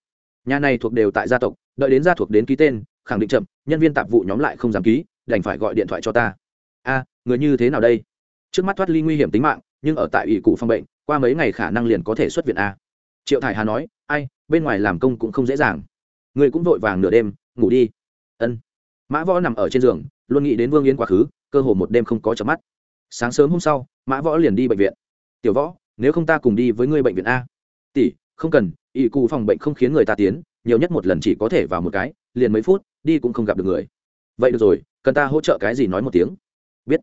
Nhà này thuộc đều tại gia tộc, đợi đến gia thuộc đến ký tên, khẳng định chậm, nhân viên tạp vụ nhóm lại không dám ký, đành phải gọi điện thoại cho ta. A, người như thế nào đây? Trước mắt thoát ly nguy hiểm tính mạng, nhưng ở tại ủy cụ phòng bệnh, qua mấy ngày khả năng liền có thể xuất viện a. Triệu thải hà nói, ai bên ngoài làm công cũng không dễ dàng. Người cũng vội vàng nửa đêm, ngủ đi. Ân. Mã võ nằm ở trên giường, luôn nghĩ đến vương yến quá khứ, cơ hồ một đêm không có chợp mắt. Sáng sớm hôm sau, mã võ liền đi bệnh viện. Tiểu võ, nếu không ta cùng đi với ngươi bệnh viện a. Tỷ, không cần ỵ cụ phòng bệnh không khiến người ta tiến, nhiều nhất một lần chỉ có thể vào một cái, liền mấy phút, đi cũng không gặp được người. Vậy được rồi, cần ta hỗ trợ cái gì nói một tiếng? Biết.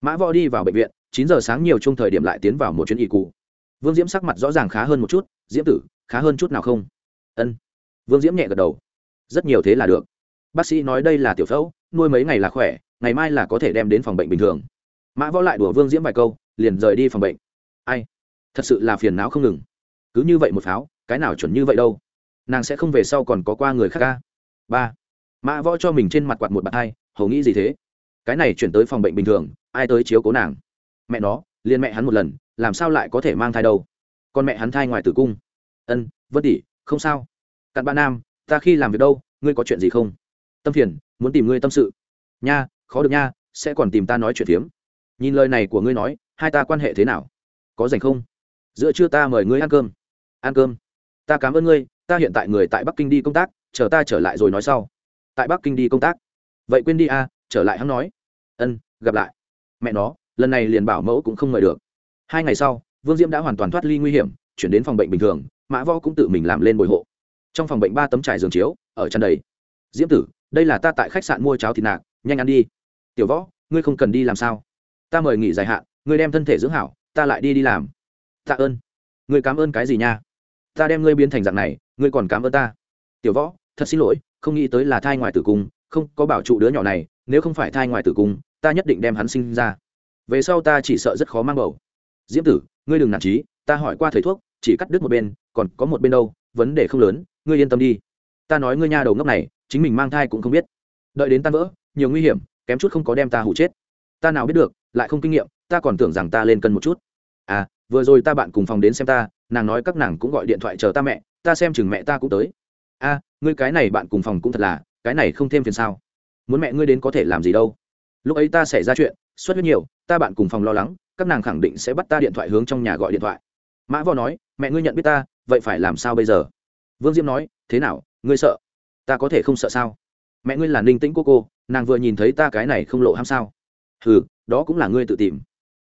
Mã võ đi vào bệnh viện, chín giờ sáng nhiều chung thời điểm lại tiến vào một chuyến ỵ cụ vương diễm sắc mặt rõ ràng khá hơn một chút, diễm tử khá hơn chút nào không? Ân. Vương diễm nhẹ gật đầu. Rất nhiều thế là được. Bác sĩ nói đây là tiểu phẫu, nuôi mấy ngày là khỏe, ngày mai là có thể đem đến phòng bệnh bình thường. Mã võ lại đùa vương diễm vài câu, liền rời đi phòng bệnh. Ai? Thật sự là phiền não không ngừng. Cứ như vậy một pháo, cái nào chuẩn như vậy đâu? Nàng sẽ không về sau còn có qua người khác ca. Ba. Mã võ cho mình trên mặt quạt một bàn hai, hầu nghĩ gì thế? Cái này chuyển tới phòng bệnh bình thường, ai tới chiếu cố nàng? Mẹ nó, liền mẹ hắn một lần, làm sao lại có thể mang thai đâu? Con mẹ hắn thai ngoài tử cung ân, vân tỷ, không sao. Cặn bạn nam, ta khi làm việc đâu, ngươi có chuyện gì không? Tâm phiền, muốn tìm ngươi tâm sự. Nha, khó được nha, sẽ còn tìm ta nói chuyện phiếm. Nhìn lời này của ngươi nói, hai ta quan hệ thế nào? Có dành không? Giữa trưa ta mời ngươi ăn cơm. Ăn cơm. Ta cảm ơn ngươi, ta hiện tại người tại bắc kinh đi công tác, chờ ta trở lại rồi nói sau. Tại bắc kinh đi công tác. Vậy quên đi a trở lại hắn nói. Ân, gặp lại. Mẹ nó, lần này liền bảo mẫu cũng không mời được. Hai ngày sau, vương diễm đã hoàn toàn thoát ly nguy hiểm, chuyển đến phòng bệnh bình thường mã võ cũng tự mình làm lên bồi hộ. Trong phòng bệnh ba tấm trải giường chiếu, ở chân đầy. Diễm tử, đây là ta tại khách sạn mua cháo thịt nạc, nhanh ăn đi. Tiểu võ, ngươi không cần đi làm sao? Ta mời nghỉ dài hạn, ngươi đem thân thể dưỡng hảo, ta lại đi đi làm. Tạ ơn. Ngươi cảm ơn cái gì nha? Ta đem ngươi biến thành dạng này, ngươi còn cảm ơn ta. Tiểu võ, thật xin lỗi, không nghĩ tới là thai ngoài tử cung, không có bảo trụ đứa nhỏ này, nếu không phải thai ngoài tử cung, ta nhất định đem hắn sinh ra. Về sau ta chỉ sợ rất khó mang bầu. Diễm tử, ngươi đừng nản trí ta hỏi qua thầy thuốc, chỉ cắt đứt một bên còn có một bên đâu vấn đề không lớn ngươi yên tâm đi. Ta nói ngươi nha đầu ngốc này chính mình mang thai cũng không biết. Đợi đến tan vỡ nhiều nguy hiểm kém chút không có đem ta hụ chết. Ta nào biết được lại không kinh nghiệm ta còn tưởng rằng ta lên cân một chút. À vừa rồi ta bạn cùng phòng đến xem ta nàng nói các nàng cũng gọi điện thoại chờ ta mẹ ta xem chừng mẹ ta cũng tới. A à, ngươi cái này bạn cùng phòng cũng thật là cái này không thêm phiền sao? Muốn mẹ ngươi đến có thể làm gì đâu? Lúc ấy ta xảy ra chuyện suất huyết nhiều ta bạn cùng phòng lo lắng các nàng khẳng định sẽ bắt ta điện thoại hướng trong nhà gọi điện thoại. Mã võ nói mẹ ngươi nhận biết ta vậy phải làm sao bây giờ? Vương diễm nói, thế nào, ngươi sợ? Ta có thể không sợ sao? Mẹ ngươi là ninh tĩnh cô cô, nàng vừa nhìn thấy ta cái này không lộ ham sao? Ừ đó cũng là ngươi tự tìm.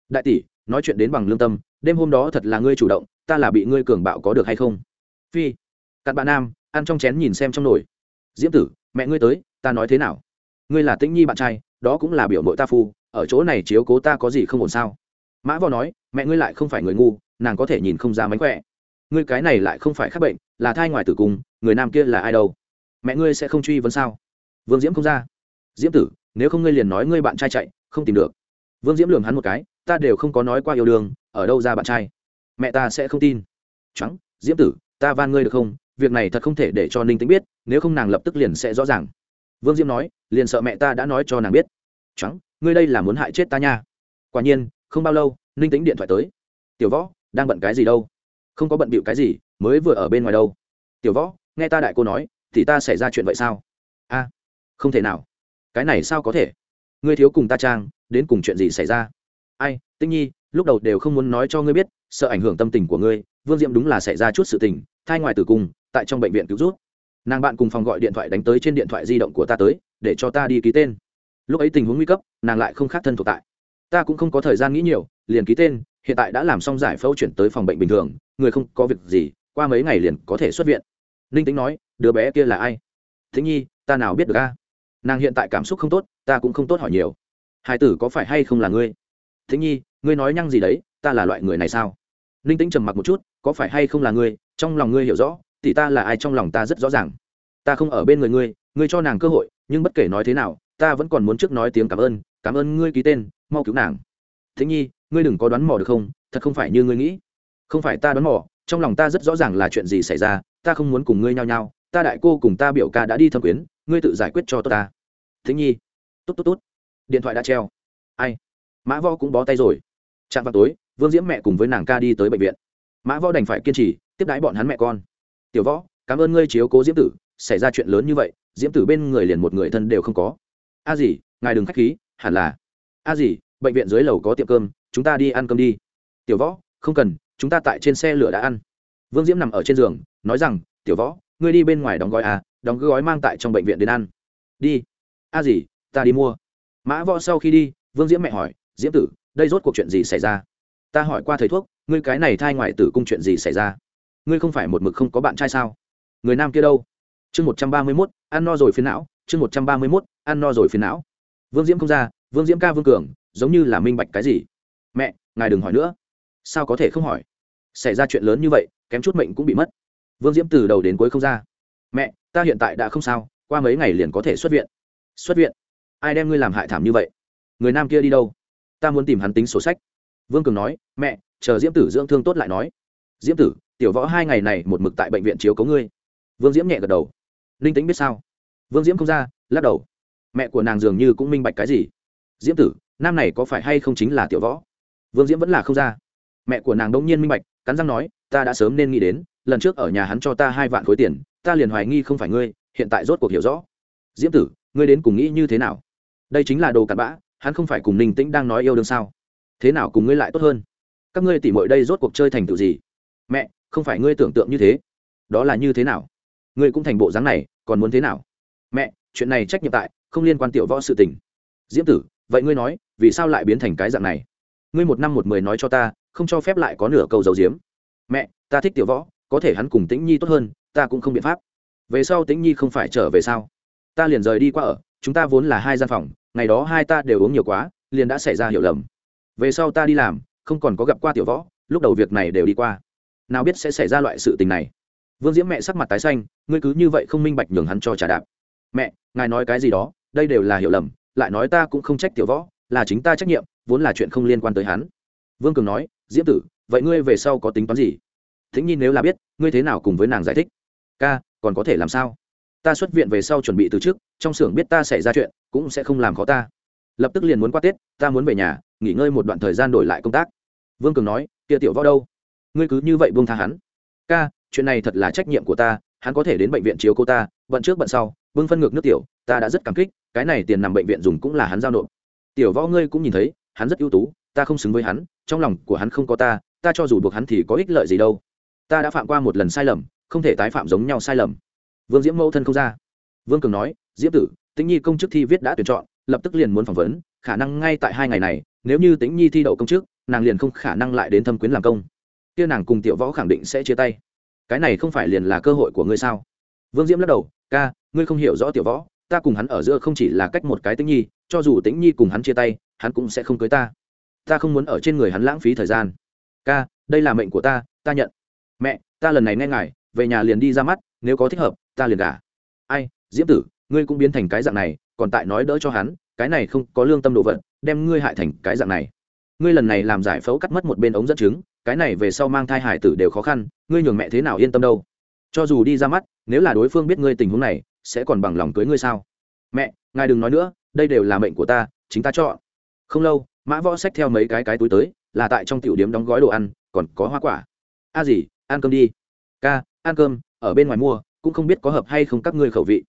Đại tỷ, nói chuyện đến bằng lương tâm, đêm hôm đó thật là ngươi chủ động, ta là bị ngươi cường bạo có được hay không? Phi, cặn bạn nam, ăn trong chén nhìn xem trong nồi. Diễm tử, mẹ ngươi tới, ta nói thế nào? Ngươi là tĩnh nhi bạn trai, đó cũng là biểu mội ta phu, ở chỗ này chiếu cố ta có gì không ổn sao? Mã võ nói, mẹ ngươi lại không phải người ngu, nàng có thể nhìn không ra mánh khỏe ngươi cái này lại không phải khắc bệnh, là thai ngoài tử cung, người nam kia là ai đâu? Mẹ ngươi sẽ không truy vấn sao? Vương diễm không ra. Diễm tử, nếu không ngươi liền nói ngươi bạn trai chạy, không tìm được. Vương diễm lường hắn một cái, ta đều không có nói qua yêu đương, ở đâu ra bạn trai? Mẹ ta sẽ không tin. Trắng diễm tử, ta van ngươi được không? Việc này thật không thể để cho ninh tính biết, nếu không nàng lập tức liền sẽ rõ ràng. Vương diễm nói, liền sợ mẹ ta đã nói cho nàng biết. Trắng ngươi đây là muốn hại chết ta nha. Quả nhiên, không bao lâu, ninh tính điện thoại tới. Tiểu võ, đang bận cái gì đâu? Không có bận bịu cái gì, mới vừa ở bên ngoài đâu. Tiểu võ, nghe ta đại cô nói, thì ta xảy ra chuyện vậy sao? A, không thể nào. Cái này sao có thể? Ngươi thiếu cùng ta trang, đến cùng chuyện gì xảy ra? Ai, tinh nhi, lúc đầu đều không muốn nói cho ngươi biết, sợ ảnh hưởng tâm tình của ngươi, vương diệm đúng là xảy ra chút sự tình, thai ngoài tử cung, tại trong bệnh viện cứu rút nàng bạn cùng phòng gọi điện thoại đánh tới trên điện thoại di động của ta tới, để cho ta đi ký tên. Lúc ấy tình huống nguy cấp, nàng lại không khác thân thuộc tại. Ta cũng không có thời gian nghĩ nhiều, liền ký tên hiện tại đã làm xong giải phẫu chuyển tới phòng bệnh bình thường, người không có việc gì, qua mấy ngày liền có thể xuất viện. Ninh tính nói, đứa bé kia là ai? Thính nhi, ta nào biết được a? Nàng hiện tại cảm xúc không tốt, ta cũng không tốt hỏi nhiều. Hai tử có phải hay không là ngươi? Thính nhi, ngươi nói nhăng gì đấy, ta là loại người này sao? Ninh tính trầm mặc một chút, có phải hay không là ngươi? Trong lòng ngươi hiểu rõ thì ta là ai trong lòng ta rất rõ ràng. Ta không ở bên người ngươi ngươi cho nàng cơ hội, nhưng bất kể nói thế nào, ta vẫn còn muốn trước nói tiếng cảm ơn cảm ơn ngươi ký tên, mau cứu nàng thính nhi, ngươi đừng có đoán mò được không? Thật không phải như ngươi nghĩ. Không phải ta đoán mò, trong lòng ta rất rõ ràng là chuyện gì xảy ra, ta không muốn cùng ngươi nhao nhao. Ta đại cô cùng ta biểu ca đã đi thâm quyến, ngươi tự giải quyết cho tốt ta. Thính nhi. Tốt tốt tốt. Điện thoại đã treo. Ai? Mã võ cũng bó tay rồi. Chạm vào tối, vương diễm mẹ cùng với nàng ca đi tới bệnh viện. Mã võ đành phải kiên trì, tiếp đái bọn hắn mẹ con. Tiểu võ, cảm ơn ngươi chiếu cố diễm tử, xảy ra chuyện lớn như vậy, diễm tử bên người liền một người thân đều không có. A à gì ngài đừng k h á c h khí, hẳn là. A à gì bệnh viện dưới lầu có tiệm cơm, chúng ta đi ăn cơm đi. Tiểu võ, không cần, chúng ta tại trên xe lửa đã ăn. Vương diễm nằm ở trên giường, nói rằng, tiểu võ, ngươi đi bên ngoài đóng gói à đóng gói mang tại trong bệnh viện đến ăn. Đi. A gì, ta đi mua. Mã võ sau khi đi, vương diễm mẹ hỏi, diễm tử, đây rốt cuộc chuyện gì xảy ra? Ta hỏi qua thầy thuốc, ngươi cái này thai ngoại tử cung chuyện gì xảy ra? Ngươi không phải một mực không có bạn trai sao? Người nam kia đâu? Chương một trăm ba mươi mốt, ăn no rồi phiền não, chương một trăm ba mươi mốt, ăn no rồi phiền não. Vương diễm không ra, vương diễm ca vương cường giống như là minh bạch cái gì. Mẹ, ngài đừng hỏi nữa. Sao có thể không hỏi? Xảy ra chuyện lớn như vậy, kém chút mệnh cũng bị mất. Vương diễm từ đầu đến cuối không ra. Mẹ, ta hiện tại đã không sao, qua mấy ngày liền có thể xuất viện. Xuất viện? Ai đem ngươi làm hại thảm như vậy? Người nam kia đi đâu? Ta muốn tìm hắn tính sổ sách. Vương cường nói, mẹ, chờ diễm tử dưỡng thương tốt lại nói. Diễm tử, tiểu võ hai ngày này một mực tại bệnh viện chiếu cấu ngươi. Vương diễm nhẹ gật đầu. Linh tính biết sao? Vương diễm không ra, lắc đầu. Mẹ của nàng dường như cũng minh bạch cái gì. Diễm tử nam này có phải hay không chính là tiểu võ? Vương diễm vẫn là không ra. Mẹ của nàng đông nhiên minh bạch, cắn răng nói, ta đã sớm nên nghĩ đến, lần trước ở nhà hắn cho ta hai vạn khối tiền, ta liền hoài nghi không phải ngươi, hiện tại rốt cuộc hiểu rõ. Diễm tử, ngươi đến cùng nghĩ như thế nào? Đây chính là đồ cặn bã, hắn không phải cùng ninh tĩnh đang nói yêu đương sao? Thế nào cùng ngươi lại tốt hơn? Các ngươi tỉ mọi đây rốt cuộc chơi thành tựu gì? Mẹ, không phải ngươi tưởng tượng như thế. Đó là như thế nào? Ngươi cũng thành bộ dáng này, còn muốn thế nào? Mẹ, chuyện này trách nhiệm tại, không liên quan tiểu võ sự tình. Diễm tử, vậy ngươi nói vì sao lại biến thành cái dạng này? Ngươi một năm một mười nói cho ta, không cho phép lại có nửa câu dầu diếm mẹ, ta thích tiểu võ, có thể hắn cùng tĩnh nhi tốt hơn, ta cũng không biện pháp. Về sau tĩnh nhi không phải trở về sao? Ta liền rời đi qua ở, chúng ta vốn là hai gian phòng, ngày đó hai ta đều uống nhiều quá, liền đã xảy ra hiểu lầm. Về sau ta đi làm, không còn có gặp qua tiểu võ, lúc đầu việc này đều đi qua. Nào biết sẽ xảy ra loại sự tình này. Vương diễm mẹ sắc mặt tái xanh, ngươi cứ như vậy không minh bạch nhường hắn cho trả đạp. Mẹ, ngài nói cái gì đó, đây đều là hiểu lầm, lại nói ta cũng không trách tiểu võ là chính ta trách nhiệm, vốn là chuyện không liên quan tới hắn. Vương cường nói, diễm tử, vậy ngươi về sau có tính toán gì? Thính nhi nếu là biết, ngươi thế nào cùng với nàng giải thích? Ca, còn có thể làm sao? Ta xuất viện về sau chuẩn bị từ trước trong xưởng biết ta xảy ra chuyện, cũng sẽ không làm khó ta. Lập tức liền muốn qua tết, ta muốn về nhà, nghỉ ngơi một đoạn thời gian đổi lại công tác. Vương cường nói, kia tiểu võ đâu? Ngươi cứ như vậy buông tha hắn. Ca, chuyện này thật là trách nhiệm của ta, hắn có thể đến bệnh viện chiếu cô ta, bận trước bận sau vương phân ngược nước tiểu, ta đã rất cảm kích, cái này tiền nằm bệnh viện dùng cũng là hắn giao nộp tiểu võ ngươi cũng nhìn thấy, hắn rất ưu tú, ta không xứng với hắn, trong lòng của hắn không có ta ta cho dù buộc hắn thì có ích lợi gì đâu. Ta đã phạm qua một lần sai lầm, không thể tái phạm giống nhau sai lầm. Vương diễm mẫu thân không ra. Vương cường nói, diễm tử, tĩnh nhi công chức thi viết đã tuyển chọn, lập tức liền muốn phỏng vấn, khả năng ngay tại hai ngày này, nếu như tĩnh nhi thi đậu công chức, nàng liền không khả năng lại đến thâm quyến làm công. Kia nàng cùng tiểu võ khẳng định sẽ chia tay. Cái này không phải liền là cơ hội của ngươi sao? Vương diễm lắc đầu, ca, ngươi không hiểu rõ tiểu võ ta cùng hắn ở giữa không chỉ là cách một cái tĩnh nhi, cho dù tĩnh nhi cùng hắn chia tay, hắn cũng sẽ không cưới ta. Ta không muốn ở trên người hắn lãng phí thời gian. Ca, đây là mệnh của ta ta nhận. Mẹ, ta lần này nghe ngài, về nhà liền đi ra mắt, nếu có thích hợp, ta liền gả. Ai, diễm tử, ngươi cũng biến thành cái dạng này, còn tại nói đỡ cho hắn, cái này không có lương tâm độ vận đem ngươi hại thành cái dạng này. Ngươi lần này làm giải phẫu cắt mất một bên ống dẫn chứng, cái này về sau mang thai hải tử đều khó khăn, ngươi nhường mẹ thế nào yên tâm đâu. Cho dù đi ra mắt, nếu là đối phương biết ngươi tình huống này sẽ còn bằng lòng cưới ngươi sao? Mẹ, ngài đừng nói nữa, đây đều là mệnh của ta, chính ta chọn. Không lâu, mã võ xách theo mấy cái cái túi tới, là tại trong tiểu điếm đóng gói đồ ăn, còn có hoa quả. A gì, ăn cơm đi. Ca, ăn cơm, ở bên ngoài mua, cũng không biết có hợp hay không các ngươi khẩu vị.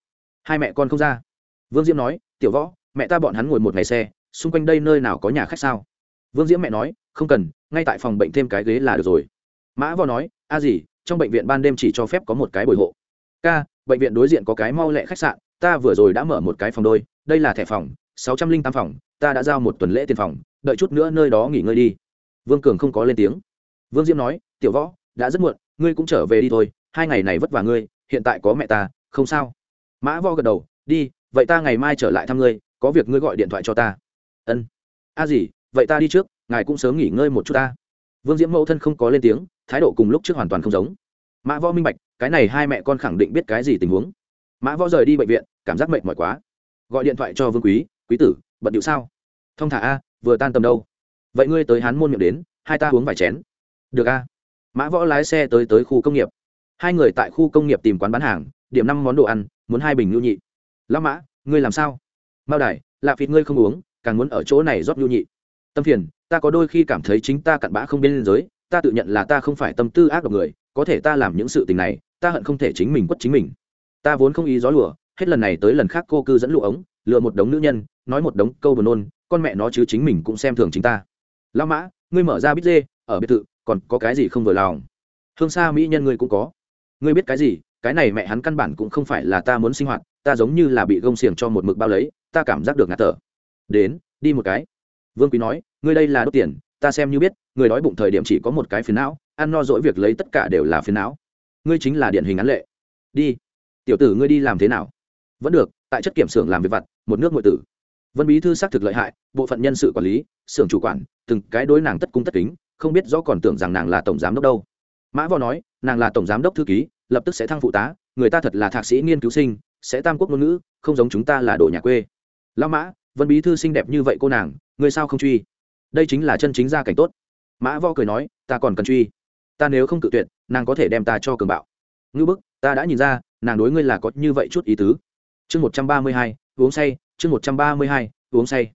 Hai mẹ con không ra. Vương diễm nói, tiểu võ, mẹ ta bọn hắn ngồi một ngày xe, xung quanh đây nơi nào có nhà khách sao? Vương diễm mẹ nói, không cần, ngay tại phòng bệnh thêm cái ghế là được rồi. Mã võ nói, a gì, trong bệnh viện ban đêm chỉ cho phép có một cái bồi hộ. Ca bệnh viện đối diện có cái mau lẹ khách sạn, ta vừa rồi đã mở một cái phòng đôi, đây là thẻ phòng, sáu trăm linh tám phòng, ta đã giao một tuần lễ tiền phòng, đợi chút nữa nơi đó nghỉ ngơi đi. Vương cường không có lên tiếng. Vương diễm nói, tiểu võ, đã rất muộn, ngươi cũng trở về đi thôi, hai ngày này vất vả ngươi, hiện tại có mẹ ta, không sao. Mã võ gật đầu, đi, vậy ta ngày mai trở lại thăm ngươi, có việc ngươi gọi điện thoại cho ta. Ân. A gì vậy ta đi trước, ngài cũng sớm nghỉ ngơi một chút ta. Vương diễm mẫu thân không có lên tiếng, thái độ cùng lúc trước hoàn toàn không giống. Mã võ minh bạch cái này hai mẹ con khẳng định biết cái gì tình huống. Mã võ rời đi bệnh viện, cảm giác mệt mỏi quá. Gọi điện thoại cho vương quý quý tử, bận điệu sao? Thông thả a, vừa tan tầm đâu. Vậy ngươi tới hán môn miệng đến, hai ta uống vài chén. Được a. Mã võ lái xe tới tới khu công nghiệp. Hai người tại khu công nghiệp tìm quán bán hàng, điểm năm món đồ ăn, muốn hai bình nhu nhị. Lão mã, ngươi làm sao? Mao đài, lạ phịt ngươi không uống, càng muốn ở chỗ này rót nhu nhị. Tâm phiền, ta có đôi khi cảm thấy chính ta cặn bã không biên giới, ta tự nhận là ta không phải tâm tư ác độc người, có thể ta làm những sự tình này ta hận không thể chính mình quất chính mình. Ta vốn không ý gió lùa, hết lần này tới lần khác cô cư dẫn lụ ống, lừa một đống nữ nhân, nói một đống câu buồn nôn, con mẹ nó chứ chính mình cũng xem thường chính ta. Lao mã, ngươi mở ra bít dê, ở biệt thự, còn có cái gì không vừa lòng? Hương xa mỹ nhân ngươi cũng có. Ngươi biết cái gì? Cái này mẹ hắn căn bản cũng không phải là ta muốn sinh hoạt, ta giống như là bị gông xiềng cho một mực bao lấy, ta cảm giác được ngạt thở. Đến, đi một cái. Vương quý nói, ngươi đây là đốt tiền, ta xem như biết, người đói bụng thời điểm chỉ có một cái phiền não, ăn no dỗi việc lấy tất cả đều là phiền não ngươi chính là điển hình án lệ. Đi. Tiểu tử ngươi đi làm thế nào? Vẫn được, tại chất kiểm xưởng làm việc vặt, một nước nội tử. Vân bí thư xác thực lợi hại, bộ phận nhân sự quản lý, xưởng chủ quản, từng cái đối nàng tất cung tất kính, không biết rõ còn tưởng rằng nàng là tổng giám đốc đâu. Mã võ nói, nàng là tổng giám đốc thư ký, lập tức sẽ thăng phụ tá, người ta thật là thạc sĩ nghiên cứu sinh, sẽ tam quốc ngôn ngữ, không giống chúng ta là đồ nhà quê. Lao mã, vân bí thư xinh đẹp như vậy cô nàng người sao không truy? Đây chính là chân chính gia cảnh tốt. Mã võ cười nói, ta còn cần truy ta nếu không cự tuyệt, nàng có thể đem ta cho cường bạo. Ngư bức, ta đã nhìn ra, nàng đối ngươi là có như vậy chút ý tứ. Chương một trăm ba mươi hai, uống say, chương một trăm ba mươi hai, uống say.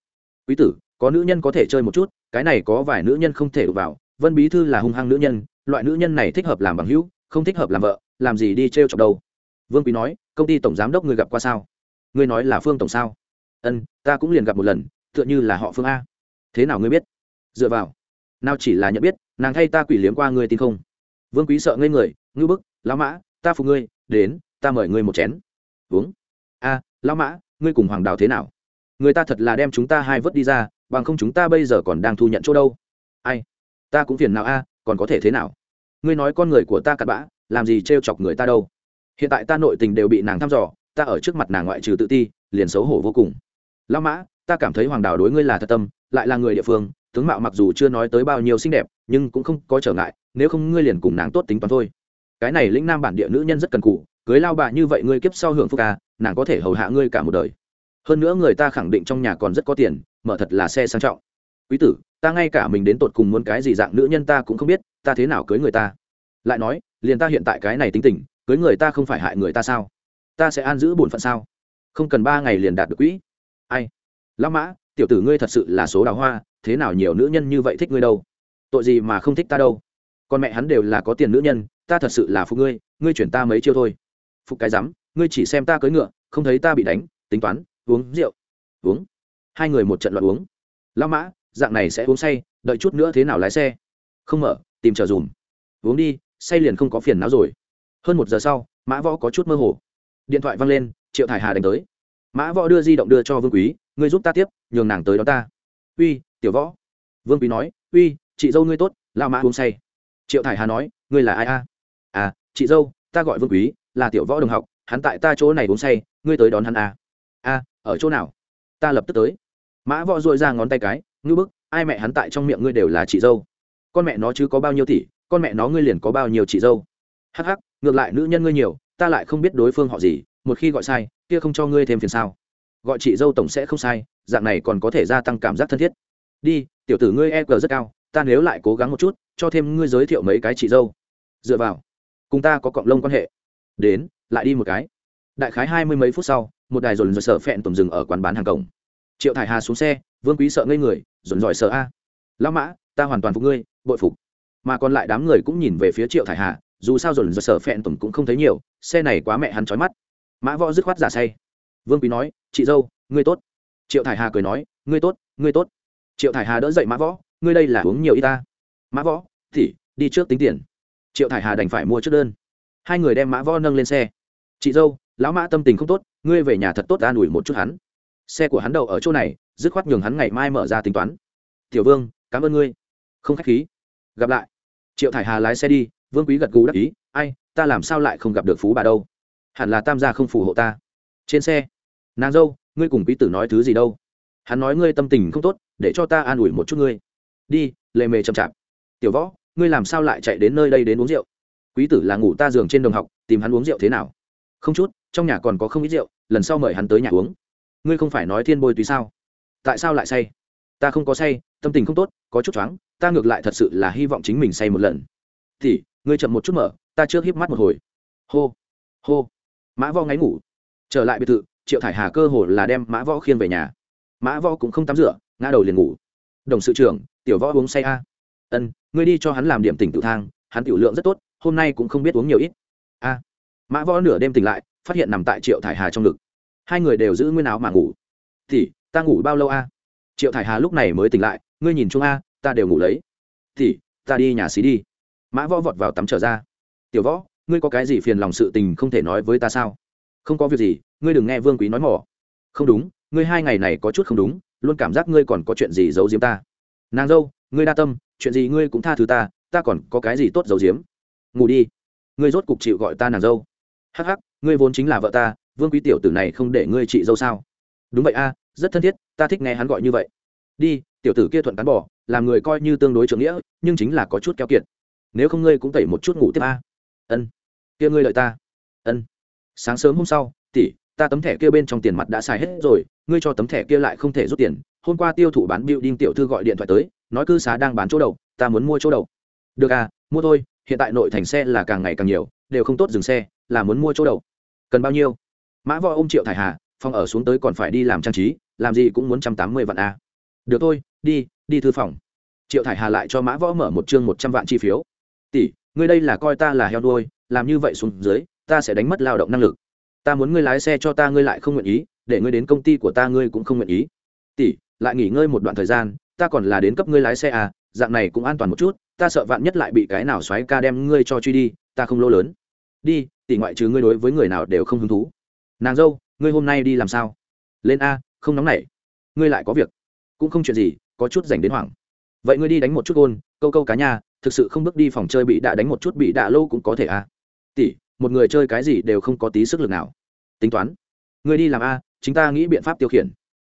Quý tử, có nữ nhân có thể chơi một chút, cái này có vài nữ nhân không thể đụng vào, vân bí thư là hung hăng nữ nhân, loại nữ nhân này thích hợp làm bằng hữu, không thích hợp làm vợ, làm gì đi t r e o chọc đâu. Vương quý nói, công ty tổng giám đốc người gặp qua sao? Ngươi nói là phương tổng sao? Ân, ta cũng liền gặp một lần, tựa như là họ phương a. Thế nào ngươi biết? Dựa vào. Nào chỉ là nhận biết nàng thay ta quỷ liếm qua ngươi tin không? Vương quý sợ ngây người ngư bức, lão mã, ta phục ngươi, đến, ta mời ngươi một chén. Uống. A, lão mã, ngươi cùng hoàng đào thế nào? Người ta thật là đem chúng ta hai vớt đi ra, bằng không chúng ta bây giờ còn đang thu nhận chỗ đâu. Ai? Ta cũng phiền nào a, còn có thể thế nào? Ngươi nói con người của ta cặn bã, làm gì t chọc người ta đâu? Hiện tại ta nội tình đều bị nàng thăm dò, ta ở trước mặt nàng ngoại trừ tự ti, liền xấu hổ vô cùng. Lao mã, ta cảm thấy hoàng đào đối ngươi là thật tâm, lại là người địa phương tướng mạo mặc dù chưa nói tới bao nhiêu xinh đẹp, nhưng cũng không có trở ngại, nếu không ngươi liền cùng nàng tốt tính toán thôi. Cái này lĩnh nam bản địa nữ nhân rất cần cụ cưới lao bà như vậy ngươi kiếp sau hưởng phúc ca nàng có thể hầu hạ ngươi cả một đời. Hơn nữa người ta khẳng định trong nhà còn rất có tiền, mở thật là xe sang trọng. Quý tử, ta ngay cả mình đến tột cùng muốn cái gì dạng nữ nhân ta cũng không biết, ta thế nào cưới người ta? Lại nói, liền ta hiện tại cái này tính tình, cưới người ta không phải hại người ta sao? Ta sẽ an giữ bổn phận sao? Không cần ba ngày liền đạt được quỹ. Ai? Lão mã, tiểu tử ngươi thật sự là số đào hoa thế nào nhiều nữ nhân như vậy thích ngươi đâu? Tội gì mà không thích ta đâu? Con mẹ hắn đều là có tiền nữ nhân, ta thật sự là phụ ngươi ngươi chuyển ta mấy chiêu thôi. Phục cái rắm, ngươi chỉ xem ta cưới ngựa, không thấy ta bị đánh, tính toán, uống rượu. Uống. Hai người một trận loạn uống. Lao mã, dạng này sẽ uống say, đợi chút nữa thế nào lái xe? Không mở, tìm chờ dùm. Uống đi, say liền không có phiền não rồi. Hơn một giờ sau, mã võ có chút mơ hồ. Điện thoại văng lên, triệu thải hà đánh tới. Mã võ đưa di động đưa cho vương quý, ngươi giúp ta tiếp, nhường nàng tới đó ta. Uy tiểu võ. Vương quý nói uy chị dâu ngươi tốt lao mã uống say. Triệu thải hà nói ngươi là ai a? À chị dâu ta gọi vương quý là tiểu võ đồng học hắn tại ta chỗ này uống say ngươi tới đón hắn a. À, ở chỗ nào? Ta lập tức tới. Mã võ dội ra ngón tay cái ngư bức ai mẹ hắn tại trong miệng ngươi đều là chị dâu. Con mẹ nó chứ có bao nhiêu tỷ con mẹ nó ngươi liền có bao nhiêu chị dâu. Hắc hắc ngược lại nữ nhân ngươi nhiều ta lại không biết đối phương họ gì một khi gọi sai kia không cho ngươi thêm phiền sao. Gọi chị dâu tổng sẽ không sai dạng này còn có thể gia tăng cảm giác thân thiết đi, tiểu tử ngươi e g rất cao, ta nếu lại cố gắng một chút, cho thêm ngươi giới thiệu mấy cái chị dâu. Dựa vào, cùng ta có cộng lông quan hệ. Đến, lại đi một cái. Đại khái hai mươi mấy phút sau, một đài dồn dồn sợ phẹn tầm dừng ở quán bán hàng cổng. Triệu thải hà xuống xe, vương quý sợ ngây người dồn dòi sợ a. Lão mã, ta hoàn toàn phục ngươi, bội phục. Mà còn lại đám người cũng nhìn về phía triệu thải hà, dù sao dồn dồn sợ phẹn tầm cũng không thấy nhiều, xe này quá mẹ hắn trói mắt. Mã võ dứt khoát giả say. Vương quý nói, chị dâu, ngươi tốt. Triệu thải hà cười nói, ngươi tốt ngươi tốt triệu thải hà đỡ dậy mã võ, ngươi đây là uống nhiều y ta. Mã võ, thì, đi trước tính tiền. Triệu thải hà đành phải mua trước đơn. Hai người đem mã võ nâng lên xe. Chị dâu, lão mã tâm tình không tốt, ngươi về nhà thật tốt an ủi một chút hắn. Xe của hắn đậu ở chỗ này, dứt khoát nhường hắn ngày mai mở ra tính toán. Tiểu vương, cảm ơn ngươi. Không k h á c h khí. Gặp lại. Triệu thải hà lái xe đi, vương quý gật gù đắc ý, ai, ta làm sao lại không gặp được phú bà đâu? Hẳn là tam gia không phù hộ ta. Trên xe, nàng dâu, ngươi cùng quý tử nói thứ gì đâu? Hắn nói ngươi tâm tình không tốt để cho ta an ủi một chút ngươi. Đi, lề mề chậm chạp. Tiểu võ, ngươi làm sao lại chạy đến nơi đây đến uống rượu? Quý tử là ngủ ta giường trên đồng học, tìm hắn uống rượu thế nào? Không chút, trong nhà còn có không ít rượu, lần sau mời hắn tới nhà uống. Ngươi không phải nói thiên bôi tùy sao? Tại sao lại say? Ta không có say, tâm tình không tốt, có chút choáng, ta ngược lại thật sự là hy vọng chính mình say một lần. Thì, ngươi chậm một chút mở, ta trước híp mắt một hồi. Hô hô. Mã võ ngáy ngủ. Trở lại biệt thự, triệu thải hà cơ hồ là đem mã võ khiên về nhà. Mã võ cũng không tắm rửa ngã đầu liền ngủ. Đồng sự trưởng, tiểu võ uống say a. Ân, ngươi đi cho hắn làm điểm tỉnh tự thang, hắn tiểu lượng rất tốt, hôm nay cũng không biết uống nhiều ít. A. Mã võ nửa đêm tỉnh lại, phát hiện nằm tại triệu thải hà trong ngực. Hai người đều giữ nguyên áo mà ngủ. Thì ta ngủ bao lâu a? Triệu thải hà lúc này mới tỉnh lại, ngươi nhìn chung a, ta đều ngủ lấy. Thì ta đi nhà xí đi. Mã võ vọt vào tắm trở ra. Tiểu võ, ngươi có cái gì phiền lòng sự tình không thể nói với ta sao? Không có việc gì, ngươi đừng nghe vương quý nói mỏ. Không đúng, ngươi hai ngày này có chút không đúng luôn cảm giác ngươi còn có chuyện gì giấu giếm ta. Nàng dâu, ngươi đa tâm, chuyện gì ngươi cũng tha thứ ta ta còn có cái gì tốt giấu giếm? Ngủ đi. Ngươi rốt cục chịu gọi ta nàng dâu. Hắc hắc, ngươi vốn chính là vợ ta, vương quý tiểu tử này không để ngươi chị dâu sao? Đúng vậy a, rất thân thiết, ta thích nghe hắn gọi như vậy. Đi, tiểu tử kia thuận cán bỏ làm người coi như tương đối trưởng nghĩa, nhưng chính là có chút keo kiệt. Nếu không ngươi cũng tẩy một chút ngủ tiếp a. Ân. Kia ngươi lợi ta. Ân. Sáng sớm hôm sau, tỷ ta tấm thẻ kia bên trong tiền mặt đã xài hết rồi, ngươi cho tấm thẻ kia lại không thể rút tiền. Hôm qua tiêu thụ bán đinh tiểu thư gọi điện thoại tới, nói cư xá đang bán chỗ đậu ta muốn mua chỗ đậu được à mua thôi, hiện tại nội thành xe là càng ngày càng nhiều, đều không tốt dừng xe, là muốn mua chỗ đậu cần bao nhiêu? Mã võ ôm triệu thải hà, phòng ở xuống tới còn phải đi làm trang trí, làm gì cũng muốn trăm tám mươi vạn a à. được thôi, đi đi thư phòng. Triệu thải hà lại cho mã võ mở một chương một trăm vạn chi phiếu. Tỷ, ngươi đây là coi ta là heo đuôi làm như vậy xuống dưới, ta sẽ đánh mất lao động năng lực ta muốn ngươi lái xe cho ta ngươi lại không nguyện ý, để ngươi đến công ty của ta ngươi cũng không nguyện ý. Tỷ, lại nghỉ ngơi một đoạn thời gian, ta còn là đến cấp ngươi lái xe à dạng này cũng an toàn một chút, ta sợ vạn nhất lại bị cái nào xoáy ca đem ngươi cho truy đi, ta không lỗ lớn. Đi, tỷ ngoại trừ ngươi đối với người nào đều không hứng thú. Nàng dâu, ngươi hôm nay đi làm sao? Lên a, không nóng nảy. Ngươi lại có việc. Cũng không chuyện gì, có chút dành đến hoảng. Vậy ngươi đi đánh một chút gôn, câu câu cá nhà thực sự không bước đi phòng chơi bị đạ đánh một chút bị đạ lâu cũng có thể a tỷ một người chơi cái gì đều không có tí sức lực nào. Tính toán. Người đi làm a, chính ta nghĩ biện pháp tiêu khiển.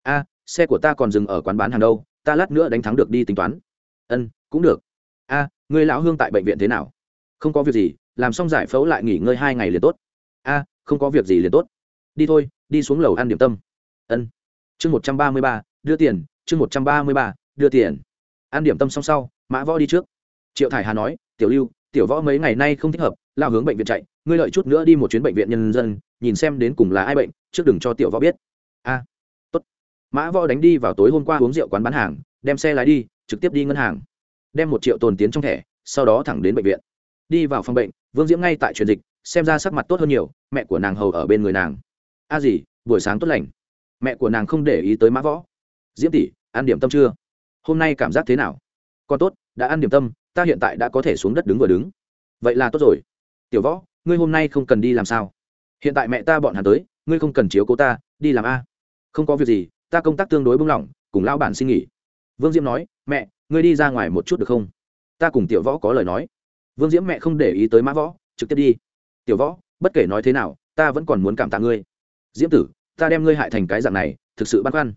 A, xe của ta còn dừng ở quán bán hàng đâu, ta lát nữa đánh thắng được đi tính toán. Ân, cũng được. A, người lão hương tại bệnh viện thế nào? Không có việc gì, làm xong giải phẫu lại nghỉ ngơi hai ngày liền tốt. A, không có việc gì liền tốt. Đi thôi, đi xuống lầu ăn điểm tâm. Ân. Chương một trăm ba mươi ba, đưa tiền. Chương một trăm ba mươi ba, đưa tiền. Ăn điểm tâm xong sau, mã võ đi trước. Triệu thải hà nói, tiểu lưu tiểu võ mấy ngày nay không thích hợp, lao hướng bệnh viện chạy, ngươi lợi chút nữa đi một chuyến bệnh viện nhân dân, nhìn xem đến cùng là ai bệnh, trước đừng cho tiểu võ biết. A, tốt. Mã võ đánh đi vào tối hôm qua uống rượu quán bán hàng, đem xe lái đi, trực tiếp đi ngân hàng. Đem một triệu tồn tiến trong thẻ, sau đó thẳng đến bệnh viện. Đi vào phòng bệnh, vương diễm ngay tại truyền dịch, xem ra sắc mặt tốt hơn nhiều, mẹ của nàng hầu ở bên người nàng. A à gì, buổi sáng tốt lành. Mẹ của nàng không để ý tới mã võ. Diễm tỷ, ăn điểm tâm chưa? Hôm nay cảm giác thế nào? Còn tốt, đã ăn điểm tâm ta hiện tại đã có thể xuống đất đứng vừa đứng. Vậy là tốt rồi. Tiểu võ, ngươi hôm nay không cần đi làm sao? Hiện tại mẹ ta bọn hắn tới, ngươi không cần chiếu cố ta, đi làm a. Không có việc gì, ta công tác tương đối bung lỏng, cùng lão bản xin nghỉ. Vương diễm nói, mẹ, ngươi đi ra ngoài một chút được không? Ta cùng tiểu võ có lời nói. Vương diễm mẹ không để ý tới mã võ, trực tiếp đi. Tiểu võ, bất kể nói thế nào, ta vẫn còn muốn cảm tạ ngươi. Diễm tử, ta đem ngươi hại thành cái dạng này, thực sự băn khoăn.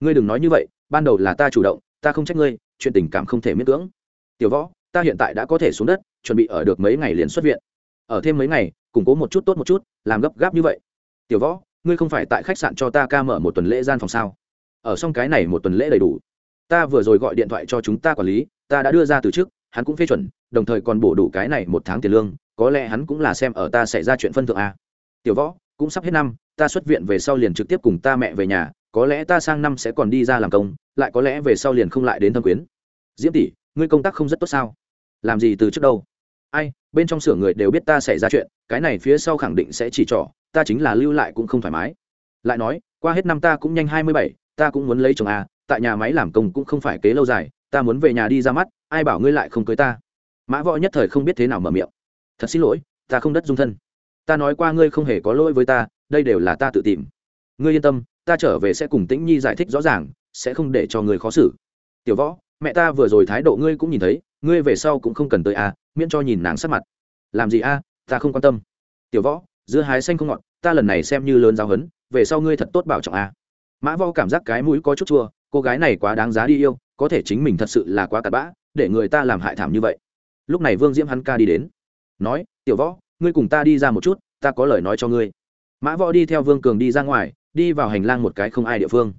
Ngươi đừng nói như vậy, ban đầu là ta chủ động, ta không trách ngươi, chuyện tình cảm không thể miễn cưỡng. Tiểu võ ta hiện tại đã có thể xuống đất, chuẩn bị ở được mấy ngày liền xuất viện. Ở thêm mấy ngày, củng cố một chút tốt một chút, làm gấp gáp như vậy. Tiểu võ, ngươi không phải tại khách sạn cho ta ca mở một tuần lễ gian phòng sao? Ở xong cái này một tuần lễ đầy đủ. Ta vừa rồi gọi điện thoại cho chúng ta quản lý, ta đã đưa ra từ trước hắn cũng phê chuẩn, đồng thời còn bổ đủ cái này một tháng tiền lương, có lẽ hắn cũng là xem ở ta xảy ra chuyện phân thượng a. Tiểu võ, cũng sắp hết năm, ta xuất viện về sau liền trực tiếp cùng ta mẹ về nhà, có lẽ ta sang năm sẽ còn đi ra làm công, lại có lẽ về sau liền không lại đến thâm quyến. Diễm tỷ, ngươi công tác không rất tốt sao? Làm gì từ trước đâu? Ai, bên trong xưởng người đều biết ta xảy ra chuyện, cái này phía sau khẳng định sẽ chỉ trỏ, ta chính là lưu lại cũng không thoải mái. Lại nói, qua hết năm ta cũng nhanh hai mươi bảy, ta cũng muốn lấy chồng à tại nhà máy làm công cũng không phải kế lâu dài, ta muốn về nhà đi ra mắt, ai bảo ngươi lại không cưới ta? Mã võ nhất thời không biết thế nào mở miệng. Thật xin lỗi, ta không đất dung thân. Ta nói qua ngươi không hề có lỗi với ta, đây đều là ta tự tìm. Ngươi yên tâm, ta trở về sẽ cùng tĩnh nhi giải thích rõ ràng, sẽ không để cho người khó xử. Tiểu võ, mẹ ta vừa rồi thái độ ngươi cũng nhìn thấy ngươi về sau cũng không cần tới à miễn cho nhìn nàng sắc mặt. Làm gì a à, ta không quan tâm. Tiểu võ dưa hái xanh không ngọt ta lần này xem như lớn giáo hấn về sau ngươi thật tốt bảo trọng a mã võ cảm giác cái mũi có chút chua cô gái này quá đáng giá đi yêu có thể chính mình thật sự là quá cặn bã để người ta làm hại thảm như vậy. Lúc này vương diễm hắn ca đi đến. Nói tiểu võ ngươi cùng ta đi ra một chút ta có lời nói cho ngươi. Mã võ đi theo vương cường đi ra ngoài đi vào hành lang một cái không ai địa phương.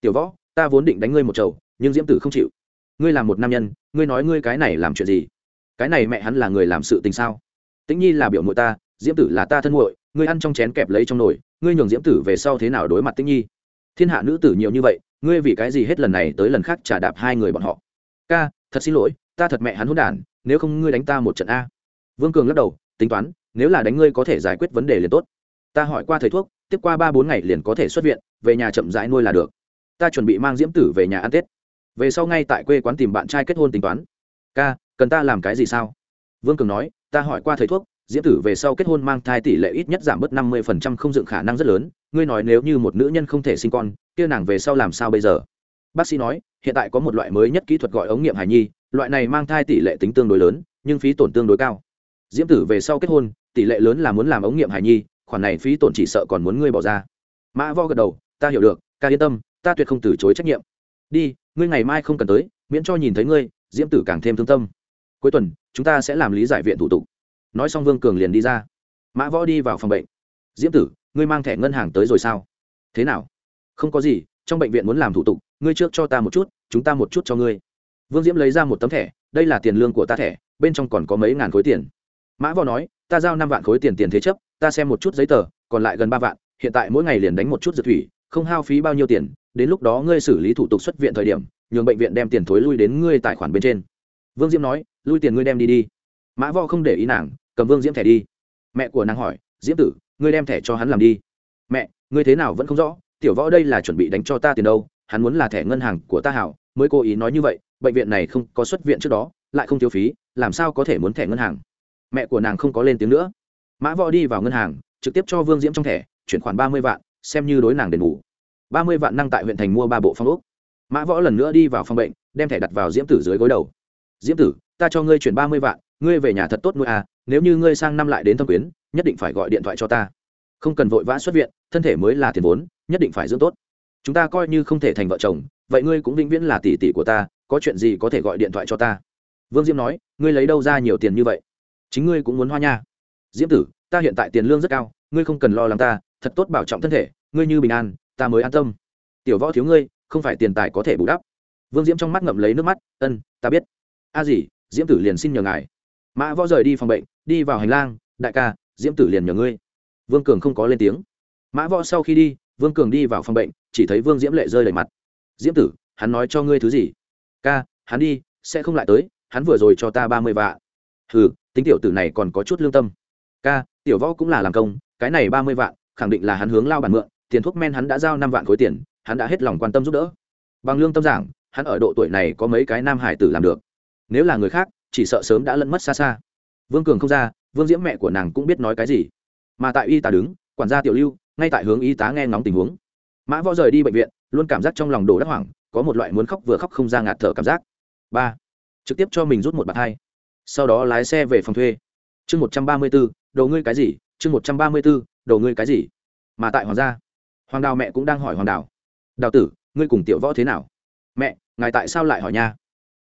Tiểu võ ta vốn định đánh ngươi một chầu nhưng diễm tử không chịu ngươi là một nam nhân, ngươi nói ngươi cái này làm chuyện gì? Cái này mẹ hắn là người làm sự tình sao? Tĩnh nhi là biểu muội ta, diễm tử là ta thân muội, ngươi ăn trong chén kẹp lấy trong nồi, ngươi nhường diễm tử về sau thế nào đối mặt tĩnh nhi? Thiên hạ nữ tử nhiều như vậy, ngươi vì cái gì hết lần này tới lần khác trả đạp hai người bọn họ? Ca, thật xin lỗi, ta thật mẹ hắn hôn đản, nếu không ngươi đánh ta một trận a. Vương cường lắc đầu, tính toán, nếu là đánh ngươi có thể giải quyết vấn đề liền tốt. Ta hỏi qua thầy thuốc, tiếp qua ba bốn ngày liền có thể xuất viện, về nhà chậm rãi nuôi là được. Ta chuẩn bị mang diễm tử về nhà ăn tết về sau ngay tại quê quán tìm bạn trai kết hôn tính toán. Ca, cần ta làm cái gì sao? Vương cường nói, ta hỏi qua thầy thuốc, diễm tử về sau kết hôn mang thai tỷ lệ ít nhất giảm bớt năm mươi phần trăm không dựng khả năng rất lớn. Ngươi nói nếu như một nữ nhân không thể sinh con, kia nàng về sau làm sao bây giờ? Bác sĩ nói, hiện tại có một loại mới nhất kỹ thuật gọi ống nghiệm hài nhi, loại này mang thai tỷ lệ tính tương đối lớn, nhưng phí tổn tương đối cao. Diễm tử về sau kết hôn, tỷ lệ lớn là muốn làm ống nghiệm hài nhi, khoản này phí tổn chỉ sợ còn muốn ngươi bỏ ra. Mã vo gật đầu, ta hiểu được, ca yên tâm, ta tuyệt không từ chối trách nhiệm. Đi ngươi ngày mai không cần tới, miễn cho nhìn thấy ngươi, diễm tử càng thêm thương tâm. Cuối tuần, chúng ta sẽ làm lý giải viện thủ tục. Nói xong vương cường liền đi ra. Mã võ đi vào phòng bệnh. Diễm tử, ngươi mang thẻ ngân hàng tới rồi sao? Thế nào? Không có gì, trong bệnh viện muốn làm thủ tục, ngươi trước cho ta một chút, chúng ta một chút cho ngươi. Vương diễm lấy ra một tấm thẻ, đây là tiền lương của ta thẻ, bên trong còn có mấy ngàn khối tiền. Mã võ nói, ta giao năm vạn khối tiền tiền thế chấp, ta xem một chút giấy tờ, còn lại gần ba vạn, hiện tại mỗi ngày liền đánh một chút dược thủy, không hao phí bao nhiêu tiền đến lúc đó ngươi xử lý thủ tục xuất viện thời điểm, nhường bệnh viện đem tiền thối lui đến ngươi tài khoản bên trên. Vương diễm nói, lui tiền ngươi đem đi đi. Mã võ không để ý nàng, cầm vương diễm thẻ đi. Mẹ của nàng hỏi, diễm tử, ngươi đem thẻ cho hắn làm đi. Mẹ, ngươi thế nào vẫn không rõ? Tiểu võ đây là chuẩn bị đánh cho ta tiền đâu, hắn muốn là thẻ ngân hàng của ta hảo, mới cố ý nói như vậy, bệnh viện này không có xuất viện trước đó, lại không thiếu phí, làm sao có thể muốn thẻ ngân hàng? Mẹ của nàng không có lên tiếng nữa. Mã võ đi vào ngân hàng, trực tiếp cho vương diễm trong thẻ, chuyển khoản ba mươi vạn, xem như đối nàng đền bù ba mươi vạn năng tại huyện thành mua ba bộ phong ốc. Mã võ lần nữa đi vào phòng bệnh, đem thẻ đặt vào diễm tử dưới gối đầu. Diễm tử, ta cho ngươi chuyển ba mươi vạn, ngươi về nhà thật tốt nuôi à nếu như ngươi sang năm lại đến thâm quyến, nhất định phải gọi điện thoại cho ta. Không cần vội vã xuất viện, thân thể mới là tiền vốn, nhất định phải dưỡng tốt. Chúng ta coi như không thể thành vợ chồng, vậy ngươi cũng vĩnh viễn là tỷ tỷ của ta, có chuyện gì có thể gọi điện thoại cho ta? Vương diễm nói, ngươi lấy đâu ra nhiều tiền như vậy? Chính ngươi cũng muốn hoa nha. Diễm tử, ta hiện tại tiền lương rất cao, ngươi không cần lo lắng ta, thật tốt bảo trọng thân thể, ngươi như bình an ta mới an tâm. Tiểu võ thiếu ngươi, không phải tiền tài có thể bù đắp. Vương diễm trong mắt ngậm lấy nước mắt, ân, ta biết. A à gì, diễm tử liền xin nhờ ngài. Mã võ rời đi phòng bệnh, đi vào hành lang, đại ca, diễm tử liền nhờ ngươi. Vương cường không có lên tiếng. Mã võ sau khi đi, vương cường đi vào phòng bệnh, chỉ thấy vương diễm lệ rơi đầy mặt. Diễm tử, hắn nói cho ngươi thứ gì? Ca, hắn đi, sẽ không lại tới, hắn vừa rồi cho ta ba mươi vạ hừ, tính tiểu tử này còn có chút lương tâm. Ca, tiểu võ cũng là làm công, cái này ba mươi vạn, khẳng định là hắn hướng lao bản mượn tiền thuốc men hắn đã giao năm vạn khối tiền, hắn đã hết lòng quan tâm giúp đỡ. Bằng lương tâm giảng, hắn ở độ tuổi này có mấy cái nam hải tử làm được. Nếu là người khác, chỉ sợ sớm đã lẫn mất xa xa. Vương cường không ra, vương diễm mẹ của nàng cũng biết nói cái gì. Mà tại y tá đứng, quản gia tiểu lưu, ngay tại hướng y tá nghe ngóng tình huống. Mã võ rời đi bệnh viện, luôn cảm giác trong lòng đồ đắc hoảng, có một loại muốn khóc vừa khóc không ra ngạt thở cảm giác. Ba. Trực tiếp cho mình rút một bạt hai. Sau đó lái xe về phòng thuê. Chương một trăm ba mươi b ố đầu ngươi cái gì? Chương một trăm ba mươi b ố đầu ngươi cái gì? Mà tại hoàng gia hoàng đào mẹ cũng đang hỏi hoàng đào. Đào tử, ngươi cùng tiểu võ thế nào? Mẹ, ngài tại sao lại hỏi nha?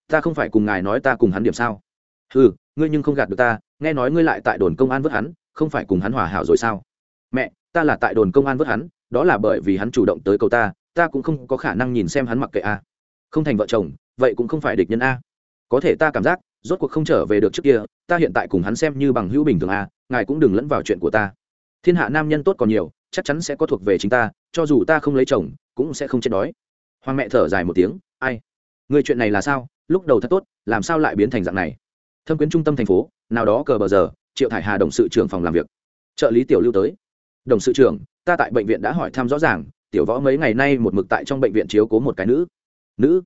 Ta không phải cùng ngài nói ta cùng hắn điểm sao? Ừ ngươi nhưng không gạt được ta, nghe nói ngươi lại tại đồn công an vớt hắn, không phải cùng hắn hòa hảo rồi sao? Mẹ, ta là tại đồn công an vớt hắn, đó là bởi vì hắn chủ động tới cầu ta ta cũng không có khả năng nhìn xem hắn mặc kệ a. Không thành vợ chồng, vậy cũng không phải địch nhân a. Có thể ta cảm giác, rốt cuộc không trở về được trước kia, ta hiện tại cùng hắn xem như bằng hữu bình thường a, ngài cũng đừng lẫn vào chuyện của ta. Thiên hạ nam nhân tốt còn nhiều chắc chắn sẽ có thuộc về chính ta, cho dù ta không lấy chồng, cũng sẽ không chết đói. Hoàng mẹ thở dài một tiếng, ai? Người chuyện này là sao? Lúc đầu thật tốt, làm sao lại biến thành dạng này? Thâm quyến trung tâm thành phố, nào đó cờ bờ giờ, triệu thải hà đồng sự trưởng phòng làm việc. Trợ lý tiểu lưu tới. Đồng sự trưởng, ta tại bệnh viện đã hỏi thăm rõ ràng, tiểu võ mấy ngày nay một mực tại trong bệnh viện chiếu cố một cái nữ. Nữ?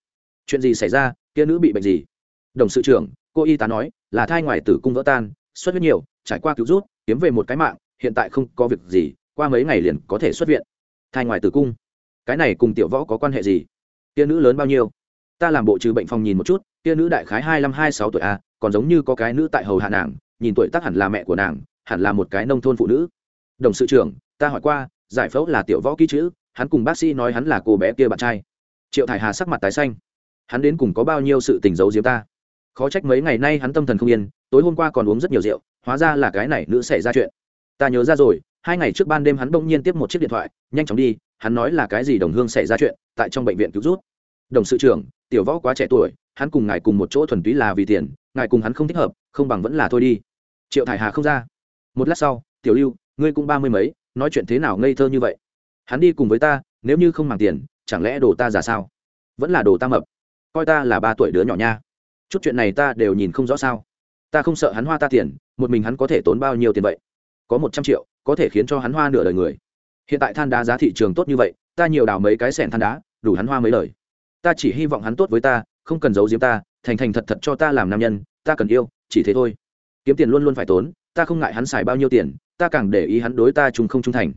Chuyện gì xảy ra? Kia nữ bị bệnh gì? Đồng sự trưởng, cô y tá nói, là thai ngoài tử cung vỡ tan, xuất huyết nhiều, trải qua cứu rút, kiếm về một cái mạng, hiện tại không có việc gì qua mấy ngày liền có thể xuất viện. Thai ngoài tử cung. Cái này cùng tiểu võ có quan hệ gì? Tia nữ lớn bao nhiêu? Ta làm bộ trừ bệnh phòng nhìn một chút, tia nữ đại khái hai mươi hai sáu tuổi a còn giống như có cái nữ tại hầu hạ nàng, nhìn tuổi tác hẳn là mẹ của nàng, hẳn là một cái nông thôn phụ nữ. Đồng sự trưởng, ta hỏi qua, giải phẫu là tiểu võ ký chữ, hắn cùng bác sĩ nói hắn là cô bé kia bạn trai. Triệu thải hà sắc mặt tái xanh. Hắn đến cùng có bao nhiêu sự tình giấu diếm ta? Khó trách mấy ngày nay hắn tâm thần không yên, tối hôm qua còn uống rất nhiều rượu, hóa ra là cái này nữ xảy ra chuyện. Ta nhớ ra rồi hai ngày trước ban đêm hắn bỗng nhiên tiếp một chiếc điện thoại, nhanh chóng đi, hắn nói là cái gì đồng hương xảy ra chuyện, tại trong bệnh viện cứu rút. Đồng sự trưởng, tiểu võ quá trẻ tuổi, hắn cùng ngài cùng một chỗ thuần túy là vì tiền, ngài cùng hắn không thích hợp, không bằng vẫn là thôi đi. Triệu thải hà không ra. Một lát sau, tiểu lưu, ngươi cũng ba mươi mấy, nói chuyện thế nào ngây thơ như vậy? Hắn đi cùng với ta, nếu như không màng tiền, chẳng lẽ đồ ta giả sao? Vẫn là đồ ta mập. Coi ta là ba tuổi đứa nhỏ nha. Chút chuyện này ta đều nhìn không rõ sao. Ta không sợ hắn hoa ta tiền, một mình hắn có thể tốn bao nhiêu tiền vậy? Có một trăm triệu, có thể khiến cho hắn hoa nửa đời người. Hiện tại than đá giá thị trường tốt như vậy, ta nhiều đào mấy cái sẻn than đá, đủ hắn hoa mấy lời. Ta chỉ hy vọng hắn tốt với ta, không cần giấu giếm ta, thành thành thật thật cho ta làm nam nhân, ta cần yêu, chỉ thế thôi. Kiếm tiền luôn luôn phải tốn, ta không ngại hắn xài bao nhiêu tiền, ta càng để ý hắn đối ta chung không trung thành.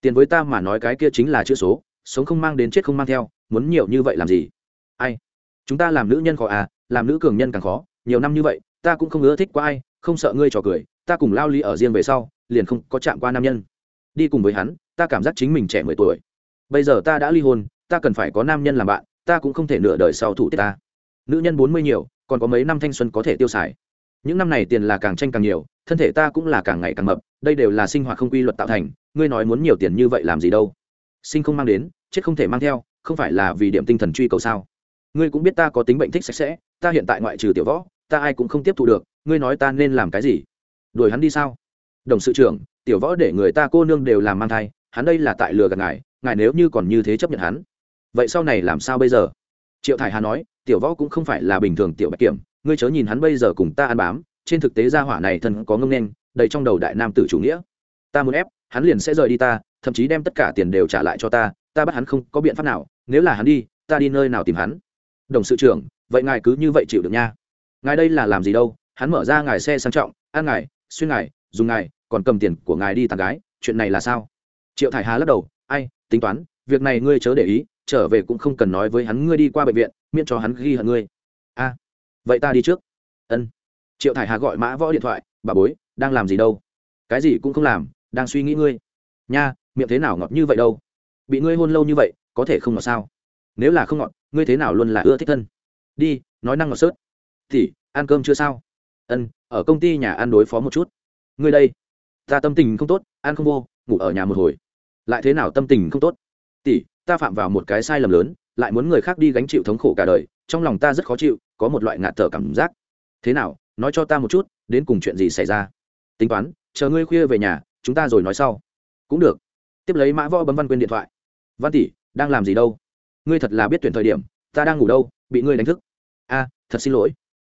Tiền với ta mà nói cái kia chính là chữ số, sống không mang đến chết không mang theo, muốn nhiều như vậy làm gì? Ai? Chúng ta làm nữ nhân khó à làm nữ cường nhân càng khó, nhiều năm như vậy, ta cũng không ưa thích qua ai, không sợ ngươi trò cười, ta cùng lao ly ở riêng về sau liền không có chạm qua nam nhân. Đi cùng với hắn, ta cảm giác chính mình trẻ mười tuổi. Bây giờ ta đã ly hôn, ta cần phải có nam nhân làm bạn, ta cũng không thể nửa đời sau thủ tiết ta. Nữ nhân bốn mươi nhiều, còn có mấy năm thanh xuân có thể tiêu xài. Những năm này tiền là càng tranh càng nhiều, thân thể ta cũng là càng ngày càng mập, đây đều là sinh hoạt không quy luật tạo thành, ngươi nói muốn nhiều tiền như vậy làm gì đâu? Sinh không mang đến, chết không thể mang theo, không phải là vì điểm tinh thần truy cầu sao? Ngươi cũng biết ta có tính bệnh thích sạch sẽ, ta hiện tại ngoại trừ tiểu võ, ta ai cũng không tiếp thu được, ngươi nói ta nên làm cái gì? Đuổi hắn đi sao? Đồng sự trưởng, tiểu võ để người ta cô nương đều làm mang thai, hắn đây là tại lừa gạt ngài ngài nếu như còn như thế chấp nhận hắn. Vậy sau này làm sao bây giờ? Triệu thải hà nói, tiểu võ cũng không phải là bình thường tiểu bạch kiểm, ngươi chớ nhìn hắn bây giờ cùng ta ăn bám, trên thực tế gia hỏa này thân có ngông nên đầy trong đầu đại nam tử chủ nghĩa. Ta muốn ép, hắn liền sẽ rời đi ta, thậm chí đem tất cả tiền đều trả lại cho ta ta bắt hắn không có biện pháp nào, nếu là hắn đi, ta đi nơi nào tìm hắn? Đồng sự trưởng, vậy ngài cứ như vậy chịu được nha. Ngài đây là làm gì đâu, hắn mở ra ngài xe sang trọng, ăn ngài, xuyên ngài dùng ngài, còn cầm tiền của ngài đi tàn gái, chuyện này là sao? Triệu thải hà lắc đầu, ai, tính toán, việc này ngươi chớ để ý, trở về cũng không cần nói với hắn ngươi đi qua bệnh viện, miễn cho hắn ghi hận ngươi. A, vậy ta đi trước. Ân. Triệu thải hà gọi mã võ điện thoại, bà bối, đang làm gì đâu? Cái gì cũng không làm, đang suy nghĩ ngươi. Nha, miệng thế nào ngọt như vậy đâu? Bị ngươi hôn lâu như vậy, có thể không ngọt sao? Nếu là không ngọt, ngươi thế nào luôn là ưa thích thân? Đi, nói năng ngọt sớt. Thì, ăn cơm chưa sao? Ân, ở công ty nhà ăn đối phó một chút ngươi đây, ta tâm tình không tốt, ăn không vô, ngủ ở nhà một hồi. Lại thế nào tâm tình không tốt? Tỷ, ta phạm vào một cái sai lầm lớn, lại muốn người khác đi gánh chịu thống khổ cả đời, trong lòng ta rất khó chịu, có một loại ngạt thở cảm giác. Thế nào, nói cho ta một chút, đến cùng chuyện gì xảy ra? Tính toán, chờ ngươi khuya về nhà, chúng ta rồi nói sau. Cũng được. Tiếp lấy mã võ bấm văn quên điện thoại. Văn tỷ, đang làm gì đâu? Ngươi thật là biết tuyển thời điểm, ta đang ngủ đâu, bị ngươi đánh thức. A, thật xin lỗi.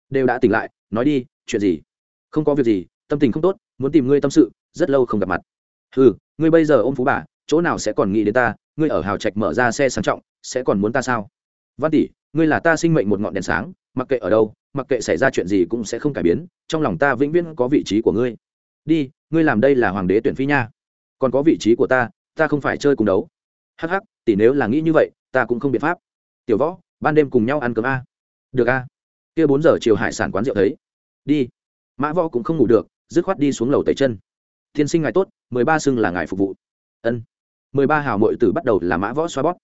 Đều đã tỉnh lại, nói đi, chuyện gì? Không có việc gì, tâm tình không tốt muốn tìm ngươi tâm sự, rất lâu không gặp mặt. Ừ ngươi bây giờ ôm phú bà, chỗ nào sẽ còn nghĩ đến ta, ngươi ở hào trạch mở ra xe sang trọng, sẽ còn muốn ta sao? Văn tỷ, ngươi là ta sinh mệnh một ngọn đèn sáng, mặc kệ ở đâu, mặc kệ xảy ra chuyện gì cũng sẽ không cải biến, trong lòng ta vĩnh viễn có vị trí của ngươi. Đi, ngươi làm đây là hoàng đế tuyển phi nha. Còn có vị trí của ta ta không phải chơi cùng đấu. Hắc hắc, tỷ nếu là nghĩ như vậy, ta cũng không biện pháp. Tiểu võ, ban đêm cùng nhau ăn cơm a. Được a. Kia bốn giờ chiều hải sản quán rượu thấy. Đi. Mã võ cũng không ngủ được dứt khoát đi xuống lầu tẩy chân. Tiên sinh ngài tốt, mười ba xưng là ngài phục vụ. Ân. Mười ba hào mội tử bắt đầu là mã võ xoa bót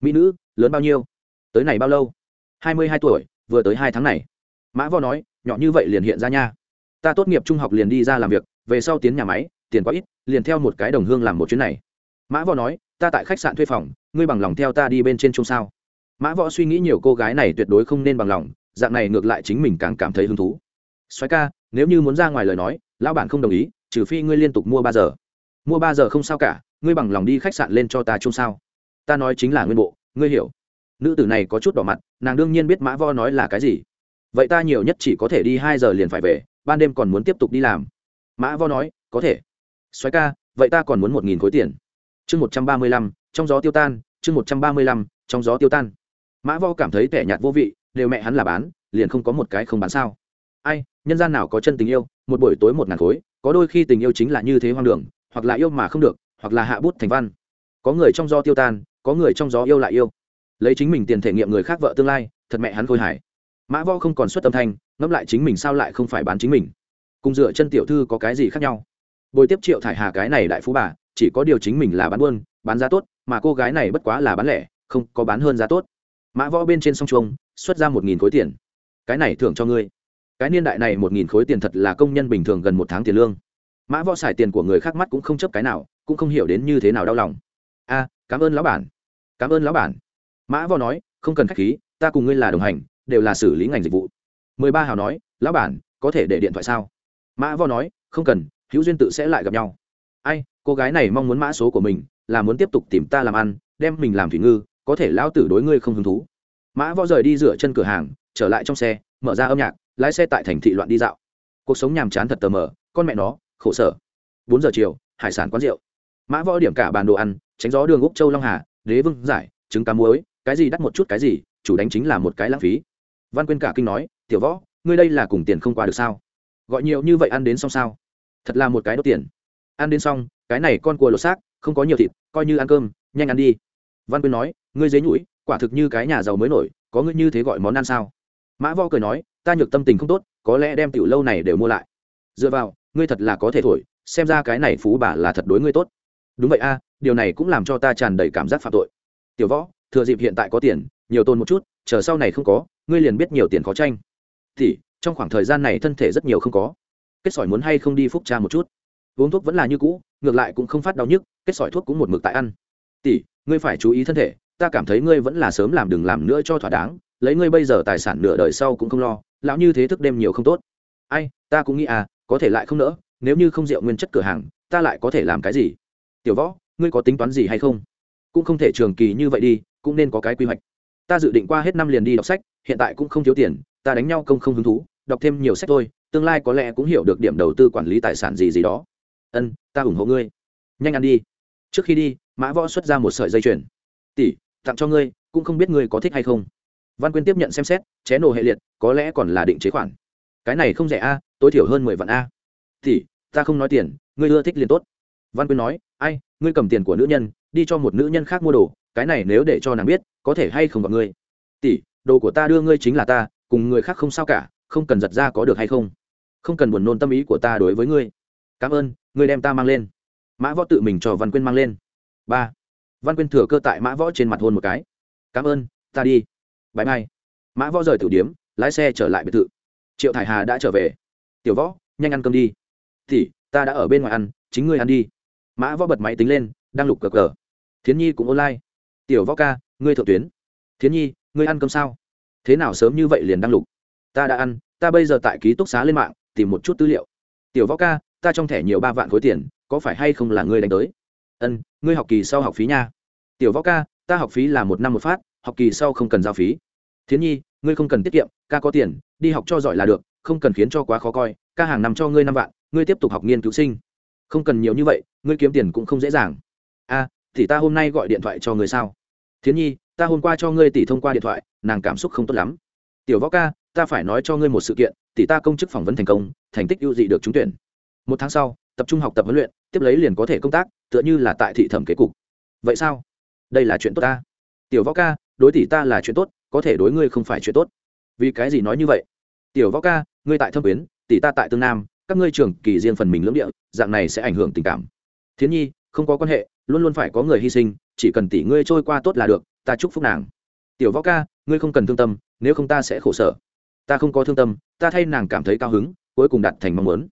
mỹ nữ, lớn bao nhiêu? Tới này bao lâu? Hai mươi hai tuổi, vừa tới hai tháng này. Mã võ nói, nhỏ như vậy liền hiện ra nha. Ta tốt nghiệp trung học liền đi ra làm việc, về sau tiến nhà máy, tiền quá ít, liền theo một cái đồng hương làm một chuyến này. Mã võ nói, ta tại khách sạn thuê phòng, ngươi bằng lòng theo ta đi bên trên chung sao? Mã võ suy nghĩ nhiều cô gái này tuyệt đối không nên bằng lòng, dạng này ngược lại chính mình càng cảm thấy hứng thú. Xoáy ca, nếu như muốn ra ngoài lời nói lão bản không đồng ý, trừ phi ngươi liên tục mua ba giờ. Mua ba giờ không sao cả, ngươi bằng lòng đi khách sạn lên cho ta chung sao? Ta nói chính là nguyên bộ, ngươi hiểu. Nữ tử này có chút đỏ mặt, nàng đương nhiên biết mã vo nói là cái gì. Vậy ta nhiều nhất chỉ có thể đi hai giờ liền phải về, ban đêm còn muốn tiếp tục đi làm. Mã vo nói, có thể. Xoáy ca, vậy ta còn muốn một nghìn khối tiền. Chương một trăm ba mươi lăm, trong gió tiêu tan, chương một trăm ba mươi lăm, trong gió tiêu tan. Mã vo cảm thấy tẻ nhạt vô vị, đều mẹ hắn là bán, liền không có một cái không bán sao ai, nhân gian nào có chân tình yêu, một buổi tối một ngàn khối, có đôi khi tình yêu chính là như thế hoang đường, hoặc là yêu mà không được, hoặc là hạ bút thành văn. Có người trong gió tiêu tan, có người trong gió yêu lại yêu. Lấy chính mình tiền thể nghiệm người khác vợ tương lai, thật mẹ hắn khôi hải mã vo không còn xuất tâm thanh, ngẫm lại chính mình sao lại không phải bán chính mình. Cùng dựa chân tiểu thư có cái gì khác nhau? Bồi tiếp triệu thải hà cái này đại phú bà, chỉ có điều chính mình là bán buôn, bán giá tốt, mà cô gái này bất quá là bán lẻ, không có bán hơn giá tốt. Mã võ bên trên sông chuông, xuất ra một nghìn khối tiền. Cái này thưởng cho ngươi cái niên đại này một nghìn khối tiền thật là công nhân bình thường gần một tháng tiền lương. Mã võ xài tiền của người khác mắt cũng không chấp cái nào, cũng không hiểu đến như thế nào đau lòng. A, cảm ơn lão bản. Cảm ơn lão bản. Mã võ nói, không cần khách khí, ta cùng ngươi là đồng hành, đều là xử lý ngành dịch vụ. Mười ba hào nói, lão bản, có thể để điện thoại sao? Mã võ nói, không cần, hữu duyên tự sẽ lại gặp nhau. Ai, cô gái này mong muốn mã số của mình, là muốn tiếp tục tìm ta làm ăn, đem mình làm thủy ngư, có thể lão tử đối ngươi không hứng thú. Mã võ rời đi rửa chân cửa hàng, trở lại trong xe mở ra âm nhạc, lái xe tại thành thị loạn đi dạo. Cuộc sống nhàm chán thật tờ mờ, con mẹ nó, khổ sở. Bốn giờ chiều, hải sản quán rượu. Mã võ điểm cả bàn đồ ăn, tránh gió đường úc châu long hà, đế vương giải, trứng cá muối, cái gì đắt một chút cái gì, chủ đánh chính là một cái lãng phí. Văn quyên cả kinh nói, tiểu võ, ngươi đây là cùng tiền không qua được sao? Gọi nhiều như vậy ăn đến xong sao? Thật là một cái đốt tiền. Ăn đến xong, cái này con cua lột xác, không có nhiều thịt, coi như ăn cơm, nhanh ăn đi. Văn quyên nói, ngươi dế nhũi quả thực như cái nhà giàu mới nổi, có ngươi như thế gọi món ăn sao? Mã vo cười nói, ta nhược tâm tình không tốt, có lẽ đem tiểu lâu này đều mua lại. Dựa vào, ngươi thật là có thể thổi, xem ra cái này phú bà là thật đối ngươi tốt. Đúng vậy a, điều này cũng làm cho ta tràn đầy cảm giác phạm tội. Tiểu võ, thừa dịp hiện tại có tiền, nhiều tôn một chút, chờ sau này không có, ngươi liền biết nhiều tiền khó tranh. Thì, trong khoảng thời gian này thân thể rất nhiều không có. Kết sỏi muốn hay không đi phúc tra một chút? Uống thuốc vẫn là như cũ, ngược lại cũng không phát đau nhức, kết sỏi thuốc cũng một mực tại ăn. Tỷ, ngươi phải chú ý thân thể, ta cảm thấy ngươi vẫn là sớm làm đừng làm nữa cho thỏa đáng lấy ngươi bây giờ tài sản nửa đời sau cũng không lo, lão như thế thức đêm nhiều không tốt. Ai, ta cũng nghĩ à có thể lại không nỡ, nếu như không rượu nguyên chất cửa hàng, ta lại có thể làm cái gì? Tiểu võ, ngươi có tính toán gì hay không? Cũng không thể trường kỳ như vậy đi, cũng nên có cái quy hoạch. Ta dự định qua hết năm liền đi đọc sách, hiện tại cũng không thiếu tiền, ta đánh nhau công không hứng thú, đọc thêm nhiều sách thôi, tương lai có lẽ cũng hiểu được điểm đầu tư quản lý tài sản gì gì đó. Ân, ta ủng hộ ngươi. Nhanh ăn đi. Trước khi đi, mã võ xuất ra một sợi dây chuyền. Tỷ, tặng cho ngươi, cũng không biết ngươi có thích hay không văn quyên tiếp nhận xem xét, ché nổ hệ liệt, có lẽ còn là định chế khoản. Cái này không rẻ a, tối thiểu hơn mười vạn a. Tỷ ta không nói tiền, ngươi ưa thích liền tốt. Văn quyên nói, ai, ngươi cầm tiền của nữ nhân, đi cho một nữ nhân khác mua đồ, cái này nếu để cho nàng biết, có thể hay không gặp ngươi? Tỷ, đồ của ta đưa ngươi chính là ta, cùng người khác không sao cả, không cần giật ra có được hay không? Không cần buồn nôn tâm ý của ta đối với ngươi. Cảm ơn, ngươi đem ta mang lên. Mã võ tự mình cho văn quyên mang lên. Ba. Văn quyên thừa cơ tại mã võ trên mặt hôn một cái. Cảm ơn, ta đi bãi mai. Mã võ rời tử điếm, lái xe trở lại biệt thự. Triệu thải hà đã trở về. Tiểu võ, nhanh ăn cơm đi. Thì, ta đã ở bên ngoài ăn, chính ngươi ăn đi. Mã võ bật máy tính lên, đang lục cờ cờ. Thiến nhi cũng online. Tiểu võ ca, ngươi thượng tuyến. Thiến nhi, ngươi ăn cơm sao? Thế nào sớm như vậy liền đăng lục? Ta đã ăn, ta bây giờ tại ký túc xá lên mạng, tìm một chút tư liệu. Tiểu võ ca, ta trong thẻ nhiều ba vạn khối tiền, có phải hay không là ngươi đánh tới? Ân, ngươi học kỳ sau học phí nha. Tiểu võ ca, ta học phí là một năm một phát, học kỳ sau không cần giao phí thiến nhi, ngươi không cần tiết kiệm, ca có tiền, đi học cho giỏi là được, không cần khiến cho quá khó coi, ca hàng năm cho ngươi năm vạn, ngươi tiếp tục học nghiên cứu sinh. Không cần nhiều như vậy, ngươi kiếm tiền cũng không dễ dàng. A, thì ta hôm nay gọi điện thoại cho ngươi sao? Thiến nhi, ta hôm qua cho ngươi tỷ thông qua điện thoại, nàng cảm xúc không tốt lắm. Tiểu võ ca, ta phải nói cho ngươi một sự kiện, tỷ ta công chức phỏng vấn thành công, thành tích ưu dị được trúng tuyển. Một tháng sau, tập trung học tập huấn luyện, tiếp lấy liền có thể công tác, tựa như là tại thị thẩm kế cục. Vậy sao? Đây là chuyện tốt ta. Tiểu võ ca, đối tỷ ta là chuyện tốt có thể đối ngươi không phải chuyện tốt. Vì cái gì nói như vậy? Tiểu võ ca, ngươi tại thâm quyến, tỷ ta tại tương nam, các ngươi trường kỳ riêng phần mình lưỡng địa, dạng này sẽ ảnh hưởng tình cảm. Thiến nhi, không có quan hệ, luôn luôn phải có người hy sinh, chỉ cần tỷ ngươi trôi qua tốt là được, ta chúc phúc nàng. Tiểu võ ca, ngươi không cần thương tâm, nếu không ta sẽ khổ sở. Ta không có thương tâm, ta thay nàng cảm thấy cao hứng, cuối cùng đạt thành mong muốn.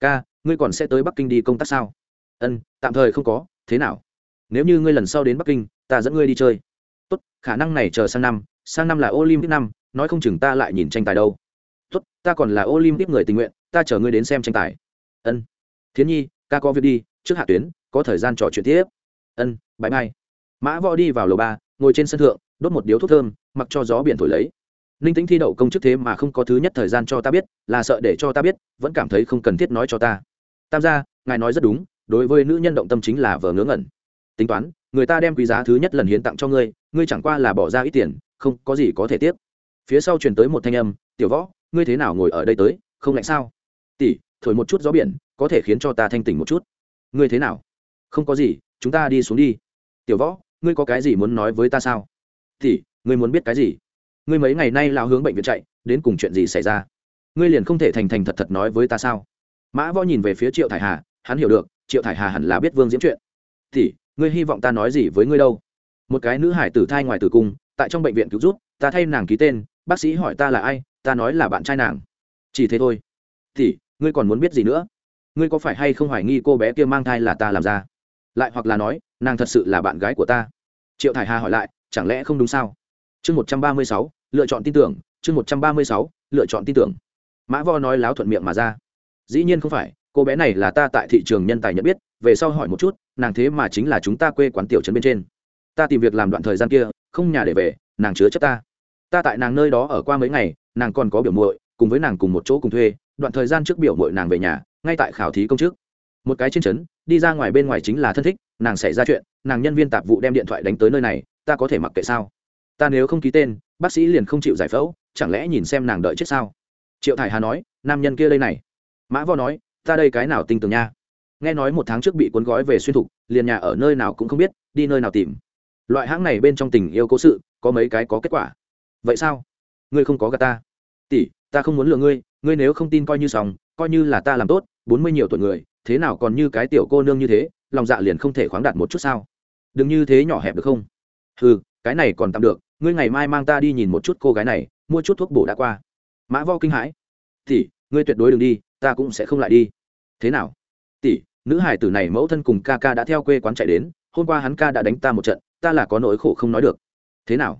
Ca, ngươi còn sẽ tới bắc kinh đi công tác sao? Ân, tạm thời không có, thế nào? Nếu như ngươi lần sau đến bắc kinh, ta dẫn ngươi đi chơi tốt, khả năng này chờ sang năm sang năm là olympic năm, nói không chừng ta lại nhìn tranh tài đâu. Tốt, ta còn là olympic người tình nguyện, ta chờ ngươi đến xem tranh tài. Ân. Thiến nhi, ca có việc đi, trước hạ tuyến, có thời gian trò chuyện tiếp. Ân bãi mai mã võ đi vào lầu ba, ngồi trên sân thượng, đốt một điếu thuốc thơm, mặc cho gió biển thổi lấy. Ninh tính thi đậu công chức thế mà không có thứ nhất thời gian cho ta biết, là sợ để cho ta biết, vẫn cảm thấy không cần thiết nói cho ta. Tam gia, ngài nói rất đúng, đối với nữ nhân động tâm chính là vờ ngớ ngẩn. Tính toán, người ta đem quý giá thứ nhất lần hiến tặng cho ngươi ngươi chẳng qua là bỏ ra ít tiền, không, có gì có thể tiếp phía sau truyền tới một thanh âm, tiểu võ, ngươi thế nào ngồi ở đây tới, không lạnh sao? Tỷ, thổi một chút gió biển, có thể khiến cho ta thanh tỉnh một chút. Ngươi thế nào? Không có gì, chúng ta đi xuống đi. Tiểu võ, ngươi có cái gì muốn nói với ta sao? Tỷ, ngươi muốn biết cái gì? Ngươi mấy ngày nay lao hướng bệnh viện chạy, đến cùng chuyện gì xảy ra? Ngươi liền không thể thành thành thật thật nói với ta sao? Mã võ nhìn về phía triệu thải hà, hắn hiểu được, triệu thải hà hẳn là biết vương diễm chuyện. Thì ngươi hy vọng ta nói gì với ngươi đâu? Một cái nữ hải tử thai ngoài tử cung, tại trong bệnh viện cứu rút ta thay nàng ký tên, bác sĩ hỏi ta là ai, ta nói là bạn trai nàng. Chỉ thế thôi. Thì, ngươi còn muốn biết gì nữa? Ngươi có phải hay không hoài nghi cô bé kia mang thai là ta làm ra? Lại hoặc là nói, nàng thật sự là bạn gái của ta. Triệu thải hà hỏi lại, chẳng lẽ không đúng sao? Chương một trăm ba mươi sáu, lựa chọn tin tưởng. Chương một trăm ba mươi sáu, lựa chọn tin tưởng. Mã vo nói láo thuận miệng mà ra. Dĩ nhiên không phải, cô bé này là ta tại thị trường nhân tài nhận biết, về sau hỏi một chút, nàng thế mà chính là chúng ta quê quán tiểu trấn bên trên ta tìm việc làm đoạn thời gian kia, không nhà để về, nàng chứa chấp ta. Ta tại nàng nơi đó ở qua mấy ngày, nàng còn có biểu muội, cùng với nàng cùng một chỗ cùng thuê, đoạn thời gian trước biểu muội nàng về nhà, ngay tại khảo thí công chức. Một cái trên trấn, đi ra ngoài bên ngoài chính là thân thích, nàng xảy ra chuyện, nàng nhân viên tạp vụ đem điện thoại đánh tới nơi này, ta có thể mặc kệ sao? Ta nếu không ký tên, bác sĩ liền không chịu giải phẫu, chẳng lẽ nhìn xem nàng đợi chết sao? Triệu thải hà nói, nam nhân kia đây này. Mã vo nói, ta đây cái nào tinh tường nha? Nghe nói một tháng trước bị cuốn gói về xuyên thục, liền nhà ở nơi nào cũng không biết, đi nơi nào tìm loại hãng này bên trong tình yêu cố sự, có mấy cái có kết quả. Vậy sao? Ngươi không có gà ta. Tỷ, ta không muốn lừa ngươi ngươi nếu không tin coi như xong, coi như là ta làm tốt, bốn mươi nhiều tuổi người, thế nào còn như cái tiểu cô nương như thế, lòng dạ liền không thể khoáng đạt một chút sao? Đừng như thế nhỏ hẹp được không? Ừ cái này còn tạm được, ngươi ngày mai mang ta đi nhìn một chút cô gái này, mua chút thuốc bổ đã qua. Mã vo kinh hãi. Tỷ, ngươi tuyệt đối đừng đi, ta cũng sẽ không lại đi. Thế nào? Tỷ, nữ hải tử này mẫu thân cùng ca ca đã theo quê quán chạy đến, hôm qua hắn ca đã đánh ta một trận ta là có nỗi khổ không nói được. Thế nào?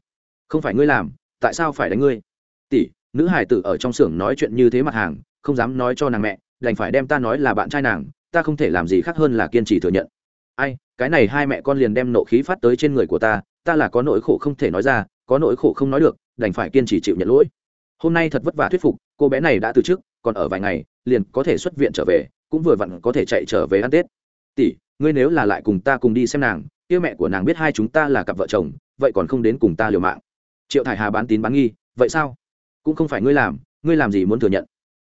Không phải ngươi làm, tại sao phải đánh ngươi? Tỷ, nữ hải tử ở trong xưởng nói chuyện như thế mặt hàng, không dám nói cho nàng mẹ, đành phải đem ta nói là bạn trai nàng, ta không thể làm gì khác hơn là kiên trì thừa nhận. Ai, cái này hai mẹ con liền đem nộ khí phát tới trên người của ta ta là có nỗi khổ không thể nói ra, có nỗi khổ không nói được, đành phải kiên trì chịu nhận lỗi. Hôm nay thật vất vả thuyết phục, cô bé này đã từ trước còn ở vài ngày, liền có thể xuất viện trở về, cũng vừa vặn có thể chạy trở về ăn tết. Tỷ, ngươi nếu là lại cùng ta cùng đi xem nàng kia mẹ của nàng biết hai chúng ta là cặp vợ chồng, vậy còn không đến cùng ta liều mạng. Triệu thải hà bán tín bán nghi, vậy sao? Cũng không phải ngươi làm ngươi làm gì muốn thừa nhận?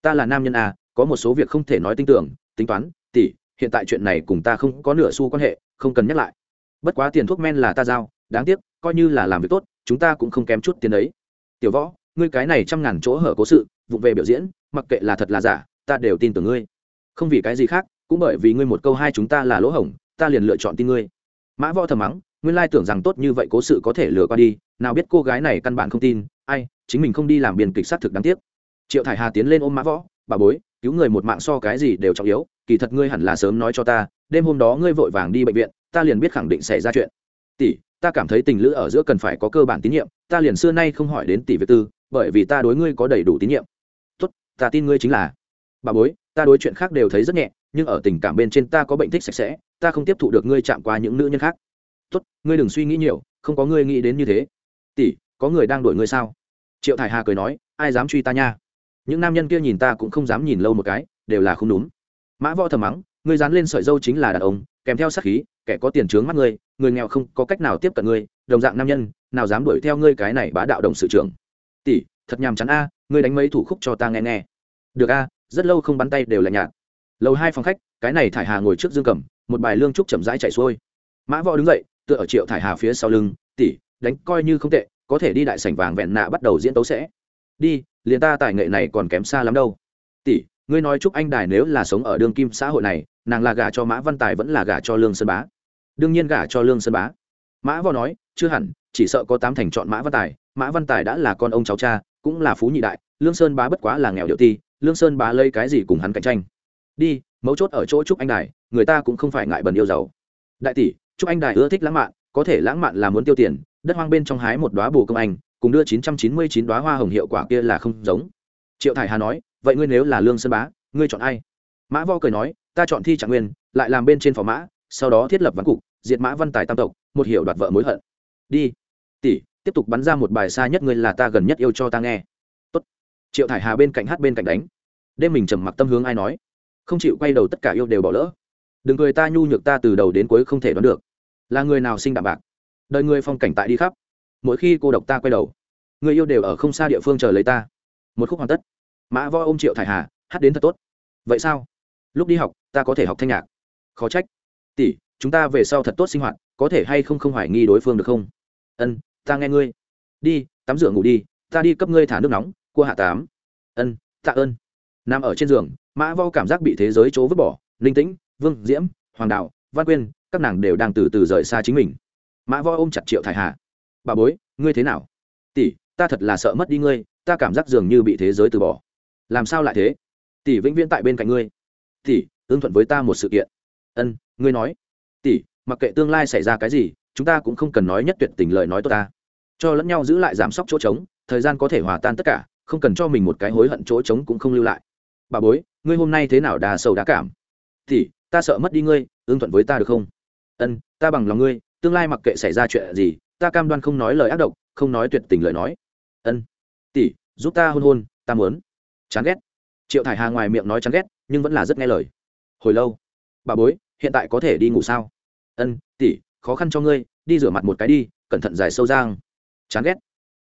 Ta là nam nhân à có một số việc không thể nói tin tưởng, tính toán tỷ hiện tại chuyện này cùng ta không có nửa xu quan hệ, không cần nhắc lại. Bất quá tiền thuốc men là ta giao, đáng tiếc, coi như là làm việc tốt, chúng ta cũng không kém chút tiền đấy tiểu võ, ngươi cái này trăm ngàn chỗ hở cố sự vụ về biểu diễn, mặc kệ là thật là giả, ta đều tin tưởng ngươi. Không vì cái gì khác, cũng bởi vì ngươi một câu hai chúng ta là lỗ hổng, ta liền lựa chọn tin ngươi mã võ thầm mắng, nguyên lai tưởng rằng tốt như vậy cố sự có thể lừa qua đi, nào biết cô gái này căn bản không tin, ai, chính mình không đi làm biên kịch xác thực đáng tiếc. Triệu thải hà tiến lên ôm mã võ, bà bối, cứu người một mạng so cái gì đều trọng yếu, kỳ thật ngươi hẳn là sớm nói cho ta, đêm hôm đó ngươi vội vàng đi bệnh viện, ta liền biết khẳng định xảy ra chuyện. Tỷ, ta cảm thấy tình lữ ở giữa cần phải có cơ bản tín nhiệm, ta liền xưa nay không hỏi đến tỷ việc tư, bởi vì ta đối ngươi có đầy đủ tín nhiệm. Tốt, ta tin ngươi chính là. Bà bối, ta đối chuyện khác đều thấy rất nhẹ, nhưng ở tình cảm bên trên ta có bệnh thích sạch sẽ ta không tiếp thụ được ngươi chạm qua những nữ nhân khác. Tốt, ngươi đừng suy nghĩ nhiều, không có ngươi nghĩ đến như thế. Tỷ, có người đang đuổi ngươi sao? Triệu thải hà cười nói, ai dám truy ta nha? Những nam nhân kia nhìn ta cũng không dám nhìn lâu một cái, đều là không đúng. Mã võ thầm mắng, ngươi dán lên sợi dâu chính là đàn ông, kèm theo sát khí, kẻ có tiền trướng mắt ngươi, người nghèo không có cách nào tiếp cận ngươi, đồng dạng nam nhân, nào dám đuổi theo ngươi cái này bá đạo đồng sự trưởng. Tỷ, thật nhàm chán a, ngươi đánh mấy thủ khúc cho ta nghe nghe. Được a, rất lâu không bắn tay đều là nhạt. Lầu hai phòng khách, cái này thải hà ngồi trước dương cầm một bài lương trúc chậm rãi chạy xuôi. Mã võ đứng dậy, tựa ở triệu thải hà phía sau lưng, tỷ, đánh coi như không tệ, có thể đi đại sảnh vàng vẹn nạ bắt đầu diễn tấu sẽ. Đi, liền ta tài nghệ này còn kém xa lắm đâu. Tỷ, ngươi nói chúc anh đài nếu là sống ở đương kim xã hội này, nàng là gả cho mã văn tài vẫn là gả cho lương sơn bá? Đương nhiên gả cho lương sơn bá. Mã võ nói, chưa hẳn, chỉ sợ có tám thành chọn mã văn tài, mã văn tài đã là con ông cháu cha, cũng là phú nhị đại, lương sơn bá bất quá là nghèo điệu ti, lương sơn bá lấy cái gì cùng hắn cạnh tranh? Đi mấu chốt ở chỗ chúc anh đài, người ta cũng không phải ngại bần yêu giàu. Đại tỷ chúc anh đài ưa thích lãng mạn, có thể lãng mạn là muốn tiêu tiền, đất hoang bên trong hái một đoá bù công anh, cùng đưa chín trăm chín mươi chín đoá hoa hồng hiệu quả kia là không giống. Triệu thải hà nói, vậy ngươi nếu là lương sơn bá, ngươi chọn ai? Mã vo cười nói, ta chọn thi trạng nguyên, lại làm bên trên phò mã, sau đó thiết lập văn cục, diệt mã văn tài tam tộc, một hiểu đoạt vợ mối hận. Đi. Tỷ, tiếp tục bắn ra một bài xa nhất ngươi là ta gần nhất yêu cho ta nghe. Tốt. triệu thải hà bên cạnh hát bên cạnh đánh. Đêm mình trầm mặc tâm hướng ai nói không chịu quay đầu tất cả yêu đều bỏ lỡ. Đừng cười ta nhu nhược ta từ đầu đến cuối không thể đoán được. Là người nào sinh đạm bạc? Đời người phong cảnh tại đi khắp. Mỗi khi cô độc ta quay đầu, người yêu đều ở không xa địa phương chờ lấy ta. Một khúc hoàn tất. Mã vo ôm triệu thải hà, hát đến thật tốt. Vậy sao? Lúc đi học, ta có thể học thanh nhạc. Khó trách. Tỷ, chúng ta về sau thật tốt sinh hoạt, có thể hay không không hoài nghi đối phương được không? Ân, ta nghe ngươi. Đi, tắm rửa ngủ đi, ta đi cấp ngươi thả nước nóng, cua hạ tám. Ân, tạ ơn nằm ở trên giường, mã vo cảm giác bị thế giới chỗ vứt bỏ, linh tĩnh, vương, diễm, hoàng đạo, văn quyên, các nàng đều đang từ từ rời xa chính mình. Mã vo ôm chặt triệu thải hà. Bà bối, ngươi thế nào? Tỷ, ta thật là sợ mất đi ngươi, ta cảm giác dường như bị thế giới từ bỏ. Làm sao lại thế? Tỷ vĩnh viễn tại bên cạnh ngươi. Tỷ ưng thuận với ta một sự kiện. Ân, ngươi nói. Tỷ, mặc kệ tương lai xảy ra cái gì, chúng ta cũng không cần nói nhất tuyệt tình lời nói tốt ta. Cho lẫn nhau giữ lại giảm sốc chỗ trống, thời gian có thể hòa tan tất cả, không cần cho mình một cái hối hận chỗ trống cũng không lưu lại bà bối, ngươi hôm nay thế nào đà sầu đá cảm? Tỷ ta sợ mất đi ngươi, ưng thuận với ta được không? Ân, ta bằng lòng ngươi, tương lai mặc kệ xảy ra chuyện gì, ta cam đoan không nói lời ác độc, không nói tuyệt tình lời nói. Ân, tỷ, giúp ta hôn hôn, ta muốn. Chán ghét. Triệu thải hà ngoài miệng nói chán ghét, nhưng vẫn là rất nghe lời. Hồi lâu? Bà bối, hiện tại có thể đi ngủ sao? Ân, tỷ, khó khăn cho ngươi, đi rửa mặt một cái đi, cẩn thận dài sâu giang. Chán ghét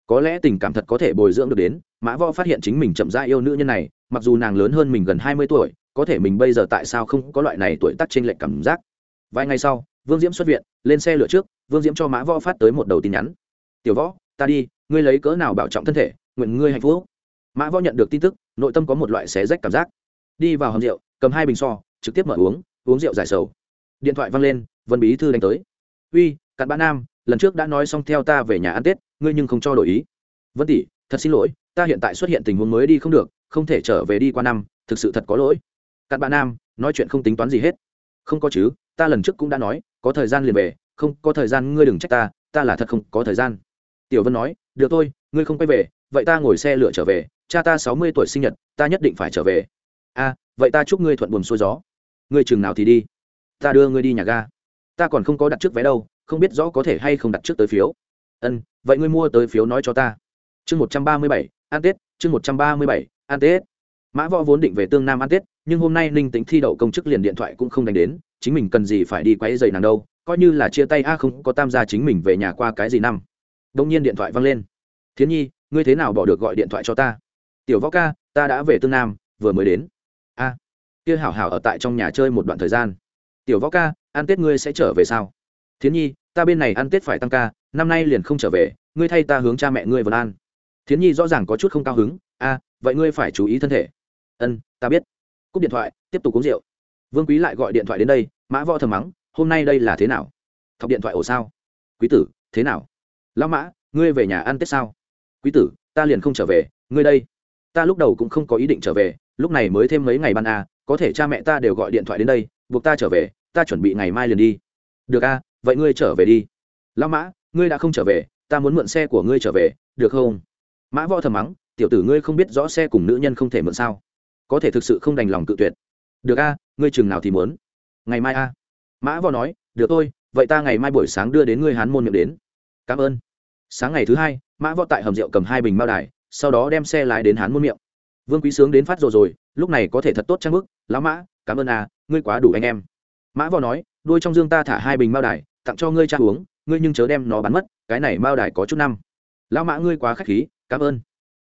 có lẽ tình cảm thật có thể bồi dưỡng được đến, mã võ phát hiện chính mình chậm rãi yêu nữ nhân này, mặc dù nàng lớn hơn mình gần hai mươi tuổi, có thể mình bây giờ tại sao không có loại này tuổi tác trên lệch cảm giác. Vài ngày sau, vương diễm xuất viện, lên xe lửa trước, vương diễm cho mã võ phát tới một đầu tin nhắn. Tiểu võ, ta đi, ngươi lấy cỡ nào bảo trọng thân thể, nguyện ngươi hạnh phúc. Mã võ nhận được tin tức, nội tâm có một loại xé rách cảm giác. Đi vào hầm rượu, cầm hai bình so, trực tiếp mở uống uống rượu giải sầu. Điện thoại văng lên, vân bí thư đánh tới. Uy, cặn bã nam, lần trước đã nói xong theo ta về nhà ăn tết ngươi nhưng không cho đổi ý. Vân tỷ, thật xin lỗi, ta hiện tại xuất hiện tình huống mới đi không được, không thể trở về đi qua năm, thực sự thật có lỗi. Cặn bạn nam, nói chuyện không tính toán gì hết. Không có chứ, ta lần trước cũng đã nói, có thời gian liền về, không, có thời gian ngươi đừng trách ta ta là thật không có thời gian. Tiểu vân nói, được thôi, ngươi không quay về, vậy ta ngồi xe lửa trở về, cha ta sáu mươi tuổi sinh nhật, ta nhất định phải trở về. A, vậy ta chúc ngươi thuận buồm xuôi gió. Ngươi chừng nào thì đi. Ta đưa ngươi đi nhà ga. Ta còn không có đặt trước vé đâu, không biết rõ có thể hay không đặt trước tới phiếu. Ân vậy ngươi mua tới phiếu nói cho ta. Chương một trăm ba mươi bảy an tết, chương một trăm ba mươi bảy an tết. Mã võ vốn định về tương nam an tết, nhưng hôm nay ninh tính thi đậu công chức liền điện thoại cũng không đánh đến, chính mình cần gì phải đi quấy dày nàng đâu, coi như là chia tay a, không có tam gia chính mình về nhà qua cái gì năm. Đông nhiên điện thoại văng lên. Thiến nhi, ngươi thế nào bỏ được gọi điện thoại cho ta? Tiểu võ ca, ta đã về tương nam, vừa mới đến. A. Kia hảo hảo ở tại trong nhà chơi một đoạn thời gian. Tiểu võ ca, ăn tết ngươi sẽ trở về sao? Thiến nhi, ta bên này ăn tết phải tăng ca năm nay liền không trở về, ngươi thay ta hướng cha mẹ ngươi vân an. Thiến nhi rõ ràng có chút không cao hứng, a, vậy ngươi phải chú ý thân thể. Ân, ta biết. Cúp điện thoại, tiếp tục uống rượu. Vương quý lại gọi điện thoại đến đây, mã võ thầm mắng, hôm nay đây là thế nào? Thọc điện thoại ổ sao? Quý tử, thế nào? Lão mã, ngươi về nhà ăn tết sao? Quý tử, ta liền không trở về, ngươi đây. Ta lúc đầu cũng không có ý định trở về, lúc này mới thêm mấy ngày ban a, có thể cha mẹ ta đều gọi điện thoại đến đây, buộc ta trở về, ta chuẩn bị ngày mai liền đi. Được a, vậy ngươi trở về đi. Lão mã ngươi đã không trở về, ta muốn mượn xe của ngươi trở về, được không? Mã võ thầm mắng, tiểu tử ngươi không biết rõ xe cùng nữ nhân không thể mượn sao? Có thể thực sự không đành lòng cự tuyệt. Được a, ngươi chừng nào thì muốn. Ngày mai a. Mã võ nói, được thôi, vậy ta ngày mai buổi sáng đưa đến ngươi hán môn miệng đến. Cảm ơn. Sáng ngày thứ hai, mã võ tại hầm rượu cầm hai bình bao đài, sau đó đem xe lái đến hán môn miệng. Vương quý sướng đến phát rồi rồi, lúc này có thể thật tốt trang bức, lão mã, cảm ơn à ngươi quá đủ anh em. Mã võ nói, đuôi trong dương ta thả hai bình bao đài, tặng cho ngươi cha uống ngươi nhưng chớ đem nó bắn mất cái này mao đài có chút năm. Lão mã ngươi quá k h á c h khí cảm ơn.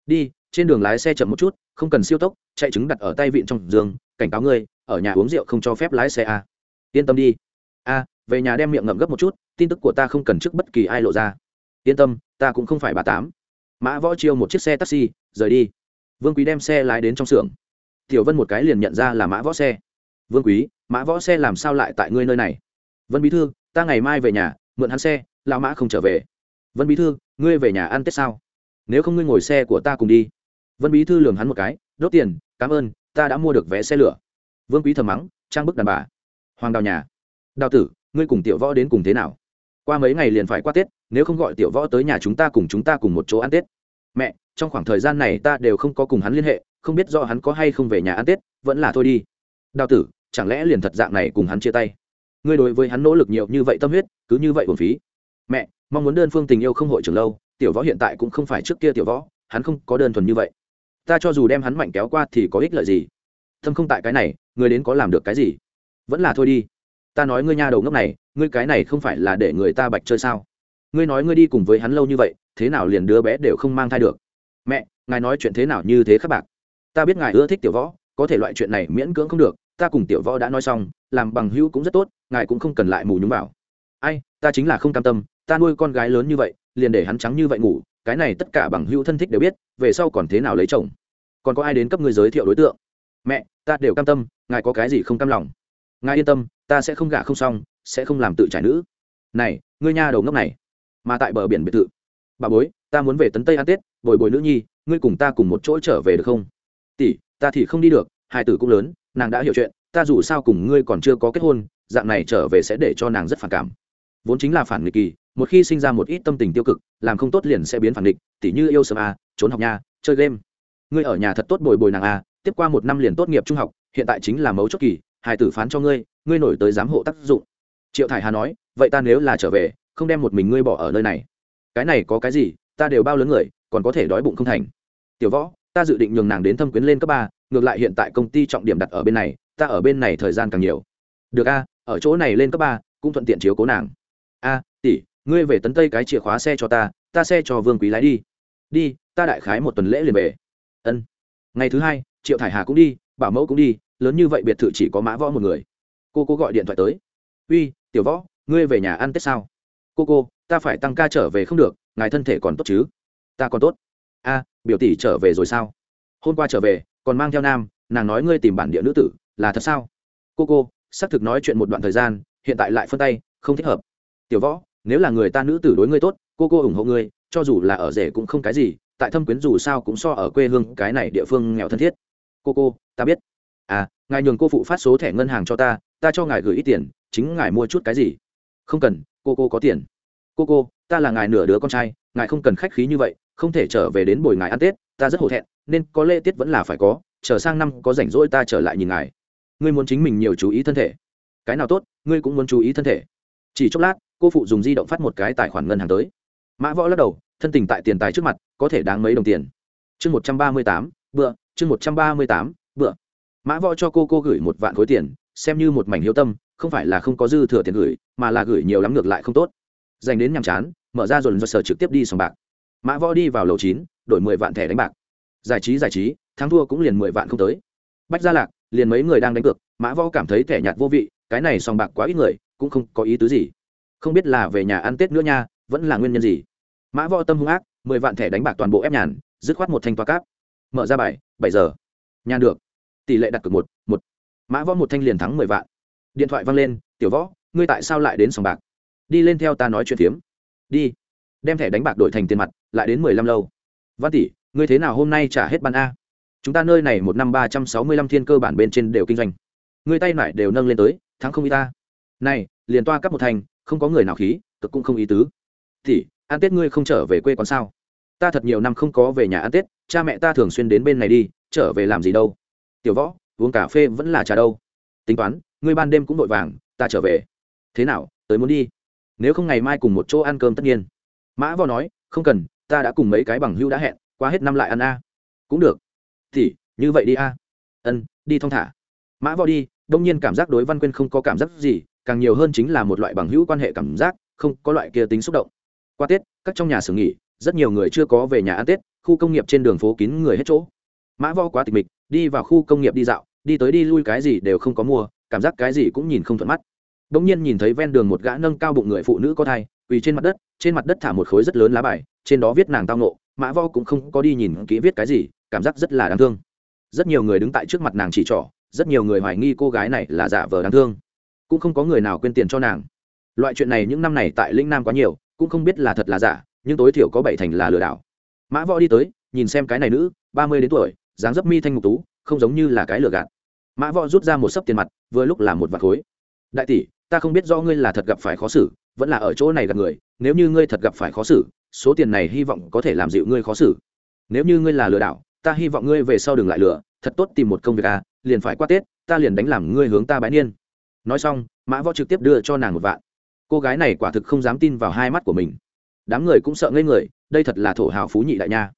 Đi trên đường lái xe chậm một chút không cần siêu tốc chạy trứng đặt ở tay vịn trong giường cảnh cáo ngươi ở nhà uống rượu không cho phép lái xe à. yên tâm đi. A à, về nhà đem miệng ngậm gấp một chút tin tức của ta không cần trước bất kỳ ai lộ ra. Yên tâm ta cũng không phải bà tám. Mã võ chiêu một chiếc xe taxi rời đi. Vương quý đem xe lái đến trong xưởng. Tiểu vân một cái liền nhận ra là mã võ xe. Vương quý mã võ xe làm sao lại tại ngươi nơi này? Vân bí thư ta ngày mai về nhà mượn hắn xe lao mã không trở về. Vân bí thư, ngươi về nhà ăn tết sao? Nếu không ngươi ngồi xe của ta cùng đi. Vân bí thư lường hắn một cái, đốt tiền, cảm ơn, ta đã mua được vé xe lửa. Vương quý thầm mắng, trang bức đàn bà. Hoàng đào nhà. Đào tử, ngươi cùng tiểu võ đến cùng thế nào? Qua mấy ngày liền phải qua tết, nếu không gọi tiểu võ tới nhà chúng ta cùng chúng ta cùng một chỗ ăn tết. Mẹ, trong khoảng thời gian này ta đều không có cùng hắn liên hệ, không biết do hắn có hay không về nhà ăn tết, vẫn là thôi đi. Đào tử, chẳng lẽ liền thật dạng này cùng hắn chia tay? Ngươi đối với hắn nỗ lực nhiều như vậy tâm huyết, cứ như vậy uổng phí. Mẹ, mong muốn đơn phương tình yêu không hội trưởng lâu, tiểu võ hiện tại cũng không phải trước kia tiểu võ, hắn không có đơn thuần như vậy. Ta cho dù đem hắn mạnh kéo qua thì có ích lợi gì? Thâm không tại cái này người đến có làm được cái gì? Vẫn là thôi đi. Ta nói ngươi nha đầu ngốc này, ngươi cái này không phải là để người ta bạch chơi sao? Ngươi nói ngươi đi cùng với hắn lâu như vậy, thế nào liền đứa bé đều không mang thai được? Mẹ, ngài nói chuyện thế nào như thế các bạn ta biết ngài ưa thích tiểu võ, có thể loại chuyện này miễn cưỡng không được, ta cùng tiểu võ đã nói xong, làm bằng hữu cũng rất tốt ngài cũng không cần lại mù nhúng vào. Ai, ta chính là không cam tâm, ta nuôi con gái lớn như vậy, liền để hắn trắng như vậy ngủ, cái này tất cả bằng hữu thân thích đều biết, về sau còn thế nào lấy chồng? Còn có ai đến cấp người giới thiệu đối tượng? Mẹ, ta đều cam tâm, ngài có cái gì không cam lòng? Ngài yên tâm, ta sẽ không gả không xong, sẽ không làm tự trải nữ. Này, ngươi nha đầu ngốc này. Mà tại bờ biển biệt thự. Bà bối, ta muốn về tấn tây ăn tết, bồi bồi nữ nhi, ngươi cùng ta cùng một chỗ trở về được không? Tỷ, ta thì không đi được, hai tử cũng lớn, nàng đã hiểu chuyện ta dù sao cùng ngươi còn chưa có kết hôn, dạng này trở về sẽ để cho nàng rất phản cảm. Vốn chính là phản nghịch kỳ, một khi sinh ra một ít tâm tình tiêu cực, làm không tốt liền sẽ biến phản nghịch, tỉ như yêu sớm a, trốn học nha, chơi game. Ngươi ở nhà thật tốt bồi bồi nàng a, tiếp qua một năm liền tốt nghiệp trung học, hiện tại chính là mấu chốt kỳ, hài tử phán cho ngươi ngươi nổi tới giám hộ tác dụng. Triệu thải hà nói, vậy ta nếu là trở về, không đem một mình ngươi bỏ ở nơi này. Cái này có cái gì, ta đều bao lớn người, còn có thể đói bụng không thành. Tiểu võ, ta dự định nhường nàng đến thâm quyến lên cấp ba, ngược lại hiện tại công ty trọng điểm đặt ở bên này ta ở bên này thời gian càng nhiều. Được a, ở chỗ này lên cấp ba, cũng thuận tiện chiếu cố nàng. A, tỷ, ngươi về tấn tây cái chìa khóa xe cho ta ta xe cho vương quý lái đi. Đi, ta đại khái một tuần lễ liền về. Ân. Ngày thứ hai, triệu thải hà cũng đi, bảo mẫu cũng đi, lớn như vậy biệt thự chỉ có mã võ một người. Cô cô gọi điện thoại tới. Uy, tiểu võ, ngươi về nhà ăn tết sao? Cô cô, ta phải tăng ca trở về không được, ngài thân thể còn tốt chứ? Ta còn tốt. A, biểu tỷ trở về rồi sao? Hôm qua trở về, còn mang theo nam, nàng nói ngươi tìm bản địa nữ tử là thật sao? Cô cô xác thực nói chuyện một đoạn thời gian, hiện tại lại phân tay, không thích hợp. Tiểu võ, nếu là người ta nữ tử đối ngươi tốt, cô cô ủng hộ ngươi, cho dù là ở rể cũng không cái gì, tại thâm quyến dù sao cũng so ở quê hương cái này địa phương nghèo thân thiết. Cô cô, ta biết. À ngài nhường cô phụ phát số thẻ ngân hàng cho ta ta cho ngài gửi ít tiền, chính ngài mua chút cái gì? Không cần, cô cô có tiền. Cô cô, ta là ngài nửa đứa con trai, ngài không cần khách khí như vậy, không thể trở về đến buổi ngài ăn tết, ta rất hổ thẹn, nên có lễ tiết vẫn là phải có, chờ sang năm có rảnh rỗi ta trở lại nhìn ngài ngươi muốn chính mình nhiều chú ý thân thể. Cái nào tốt, ngươi cũng muốn chú ý thân thể. Chỉ chốc lát, cô phụ dùng di động phát một cái tài khoản ngân hàng tới. Mã võ lắc đầu, thân tình tại tiền tài trước mặt, có thể đáng mấy đồng tiền. Chương một trăm ba mươi tám vựa. chương một trăm ba mươi tám vựa. mã võ cho cô cô gửi một vạn khối tiền, xem như một mảnh hiếu tâm, không phải là không có dư thừa tiền gửi, mà là gửi nhiều lắm ngược lại không tốt. Dành đến nhàm chán, mở ra dồn do sở trực tiếp đi sòng bạc. Mã võ đi vào lầu chín, đổi mười vạn thẻ đánh bạc. Giải trí giải trí, thắng thua cũng liền mười vạn không tới. Bách gia lạc liền mấy người đang đánh cược, mã võ cảm thấy thẻ nhạt vô vị, cái này sòng bạc quá ít người, cũng không có ý tứ gì. Không biết là về nhà ăn tết nữa nha, vẫn là nguyên nhân gì? Mã võ tâm hung ác, mười vạn thẻ đánh bạc toàn bộ ép nhàn, dứt khoát một thanh toa cáp. Mở ra bài, bảy giờ. Nhàn được. Tỷ lệ đặt cược một một. Mã võ một thanh liền thắng mười vạn. Điện thoại văng lên, tiểu võ, ngươi tại sao lại đến sòng bạc? Đi lên theo ta nói chuyện phiếm. Đi. Đem thẻ đánh bạc đổi thành tiền mặt, lại đến mười lăm lâu. Văn tỷ, ngươi thế nào hôm nay trả hết ban a? Chúng ta nơi này một năm ba trăm sáu mươi lăm thiên cơ bản bên trên đều kinh doanh. Người tay lại đều nâng lên tới, thắng không y ta. Này, liền toa cắp một thành, không có người nào khí, cực cũng không ý tứ. Thì, ăn tết ngươi không trở về quê còn sao? Ta thật nhiều năm không có về nhà ăn tết, cha mẹ ta thường xuyên đến bên này đi, trở về làm gì đâu. Tiểu võ, uống cà phê vẫn là trà đâu. Tính toán, ngươi ban đêm cũng vội vàng, ta trở về. Thế nào, tới muốn đi? Nếu không ngày mai cùng một chỗ ăn cơm tất nhiên. Mã võ nói, không cần, ta đã cùng mấy cái bằng hưu đã hẹn, qua hết năm lại ăn a. Cũng được thì, như vậy đi a. Ân, đi thong thả. Mã võ đi, đông nhiên cảm giác đối văn quyên không có cảm giác gì, càng nhiều hơn chính là một loại bằng hữu quan hệ cảm giác, không có loại kia tính xúc động. Qua tết, các trong nhà xử nghỉ, rất nhiều người chưa có về nhà ăn tết, khu công nghiệp trên đường phố kín người hết chỗ. Mã võ quá tịch mịch, đi vào khu công nghiệp đi dạo, đi tới đi lui cái gì đều không có mua, cảm giác cái gì cũng nhìn không thuận mắt. Đ ỗ n g nhiên nhìn thấy ven đường một gã nâng cao bụng người phụ nữ có thai, quỳ trên mặt đất, trên mặt đất thả một khối rất lớn lá bài, trên đó viết nàng tao nộ mã võ cũng không có đi nhìn kỹ viết cái gì cảm giác rất là đáng thương. Rất nhiều người đứng tại trước mặt nàng chỉ trỏ, rất nhiều người hoài nghi cô gái này là giả vờ đáng thương. Cũng không có người nào quên tiền cho nàng. Loại chuyện này những năm này tại linh nam quá nhiều, cũng không biết là thật là giả, nhưng tối thiểu có bảy thành là lừa đảo. Mã võ đi tới, nhìn xem cái này nữ, ba mươi đến tuổi, dáng dấp mi thanh ngục tú, không giống như là cái lừa gạt. Mã võ rút ra một sấp tiền mặt, vừa lúc là một vạt khối. Đại tỷ, ta không biết do ngươi là thật gặp phải khó xử, vẫn là ở chỗ này gặp người, nếu như ngươi thật gặp phải khó xử, số tiền này hy vọng có thể làm dịu ngươi khó xử. Nếu như ngươi là lừa đảo ta hy vọng ngươi về sau đừng lại lừa, thật tốt tìm một công việc à liền phải qua tết, ta liền đánh làm ngươi hướng ta bái niên. Nói xong, mã võ trực tiếp đưa cho nàng một vạn. Cô gái này quả thực không dám tin vào hai mắt của mình. Đám người cũng sợ ngây người, đây thật là thổ hào phú nhị đại nha.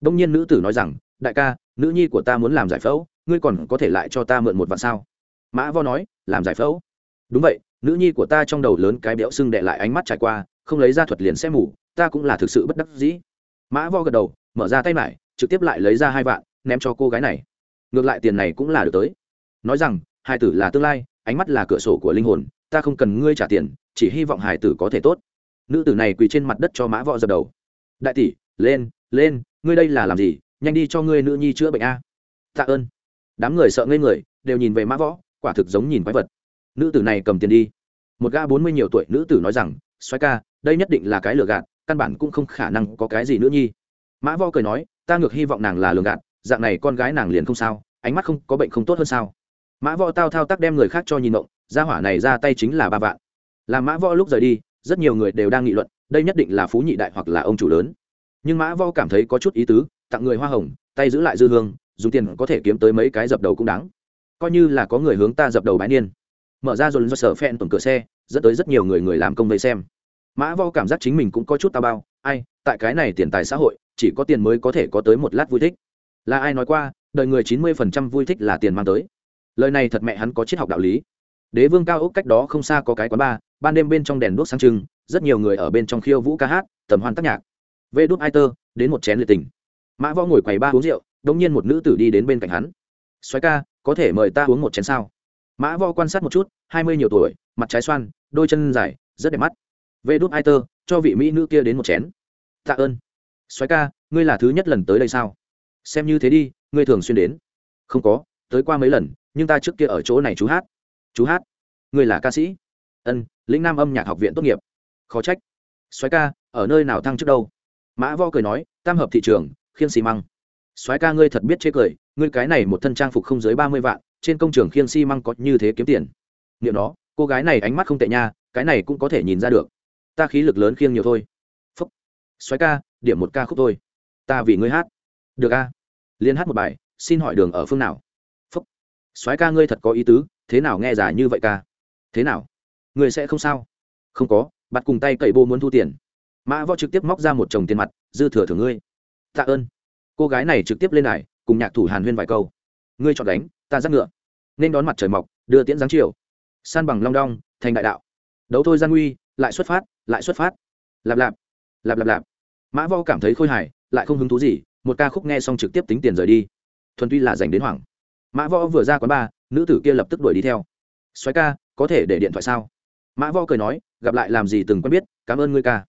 Đông nhiên nữ tử nói rằng, đại ca, nữ nhi của ta muốn làm giải phẫu, ngươi còn có thể lại cho ta mượn một vạn sao? Mã Võ nói, làm giải phẫu? Đúng vậy, nữ nhi của ta trong đầu lớn cái béo sưng đệ lại ánh mắt trải qua, không lấy ra thuật liền sẽ mù, ta cũng là thực sự bất đắc dĩ. Mã vo gật đầu, mở ra tay mải trực tiếp lại lấy ra hai vạn, ném cho cô gái này. Ngược lại tiền này cũng là được tới. Nói rằng, hải tử là tương lai, ánh mắt là cửa sổ của linh hồn, ta không cần ngươi trả tiền, chỉ hy vọng hải tử có thể tốt. Nữ tử này quỳ trên mặt đất cho mã võ dập đầu. Đại tỷ, lên lên, ngươi đây là làm gì? Nhanh đi cho ngươi nữ nhi chữa bệnh a. Tạ ơn. Đám người sợ ngây người, đều nhìn về mã võ, quả thực giống nhìn quái vật. Nữ tử này cầm tiền đi. Một ga bốn mươi nhiều tuổi nữ tử nói rằng xoay ca, đây nhất định là cái lừa gạt, căn bản cũng không khả năng có cái gì nữ nhi. Mã võ cười nói ta ngược hy vọng nàng là lường gạt, dạng này con gái nàng liền không sao, ánh mắt không, có bệnh không tốt hơn sao? Mã võ tao thao tác đem người khác cho nhìn mộng ra hỏa này ra tay chính là ba vạn. Làm mã võ lúc rời đi, rất nhiều người đều đang nghị luận, đây nhất định là phú nhị đại hoặc là ông chủ lớn. Nhưng mã võ cảm thấy có chút ý tứ, tặng người hoa hồng, tay giữ lại dư hương, dùng tiền có thể kiếm tới mấy cái dập đầu cũng đáng. Coi như là có người hướng ta dập đầu bái niên. Mở ra rồi do sở phen tuần cửa xe, dẫn tới rất nhiều người người làm công vây xem. Mã võ cảm giác chính mình cũng có chút tao bao, ai, tại cái này tiền tài xã hội chỉ có tiền mới có thể có tới một lát vui thích. Là ai nói qua, đời người chín mươi phần trăm vui thích là tiền mang tới. Lời này thật mẹ hắn có triết học đạo lý. Đế vương cao ốc cách đó không xa có cái quán bar, ban đêm bên trong đèn đuốc sáng trưng, rất nhiều người ở bên trong khiêu vũ ca hát, tầm hoan tác nhạc. Vê đút ai tơ đến một chén liệt tình. Mã võ ngồi quầy ba uống rượu đông nhiên một nữ tử đi đến bên cạnh hắn. Xoáy ca, có thể mời ta uống một chén sao? Mã võ quan sát một chút, hai mươi nhiều tuổi, mặt trái xoan, đôi chân dài, rất đẹp mắt. Vê đút ai tơ cho vị mỹ nữ kia đến một chén. Tạ ơn xoáy ca, ngươi là thứ nhất lần tới đây sao? Xem như thế đi, ngươi thường xuyên đến. Không có, tới qua mấy lần, nhưng ta trước kia ở chỗ này chú hát. Chú hát? Ngươi là ca sĩ? Ân, lĩnh nam âm nhạc học viện tốt nghiệp. Khó trách. Xoáy ca, ở nơi nào thăng trước đâu? Mã vo cười nói, tam hợp thị trường, khiên xi măng. Soái ca ngươi thật biết chê cười, ngươi cái này một thân trang phục không dưới ba mươi vạn, trên công trường khiên xi măng có như thế kiếm tiền. Niệm đó cô gái này ánh mắt không tệ nha, cái này cũng có thể nhìn ra được. Ta khí lực lớn khiêng nhiều thôi. Phúc. Soái ca điểm một ca khúc thôi. Ta vì ngươi hát. Được a. Liên hát một bài, xin hỏi đường ở phương nào? Phúc. Soái ca ngươi thật có ý tứ, thế nào nghe giả như vậy ca? Thế nào? Ngươi sẽ không sao? Không có, bắt cùng tay cậy bô muốn thu tiền. Mã võ trực tiếp móc ra một chồng tiền mặt, dư thừa thưởng ngươi. Tạ ơn. Cô gái này trực tiếp lên đài, cùng nhạc thủ hàn huyên vài câu. Ngươi chọn đánh ta dắt ngựa. Nên đón mặt trời mọc, đưa tiễn giáng chiều. San bằng long đong, thành đại đạo. Đấu thôi gian nguy, lại xuất phát, lại xuất phát. Lạp lạp. Lạp lạp lạp mã vo cảm thấy khôi hài, lại không hứng thú gì, một ca khúc nghe xong trực tiếp tính tiền rời đi. Thuần tuy là dành đến hoảng. Mã võ vừa ra quán bar, nữ tử kia lập tức đuổi đi theo. Xoáy ca, có thể để điện thoại sao? Mã võ cười nói, gặp lại làm gì từng quen biết, cảm ơn ngươi ca.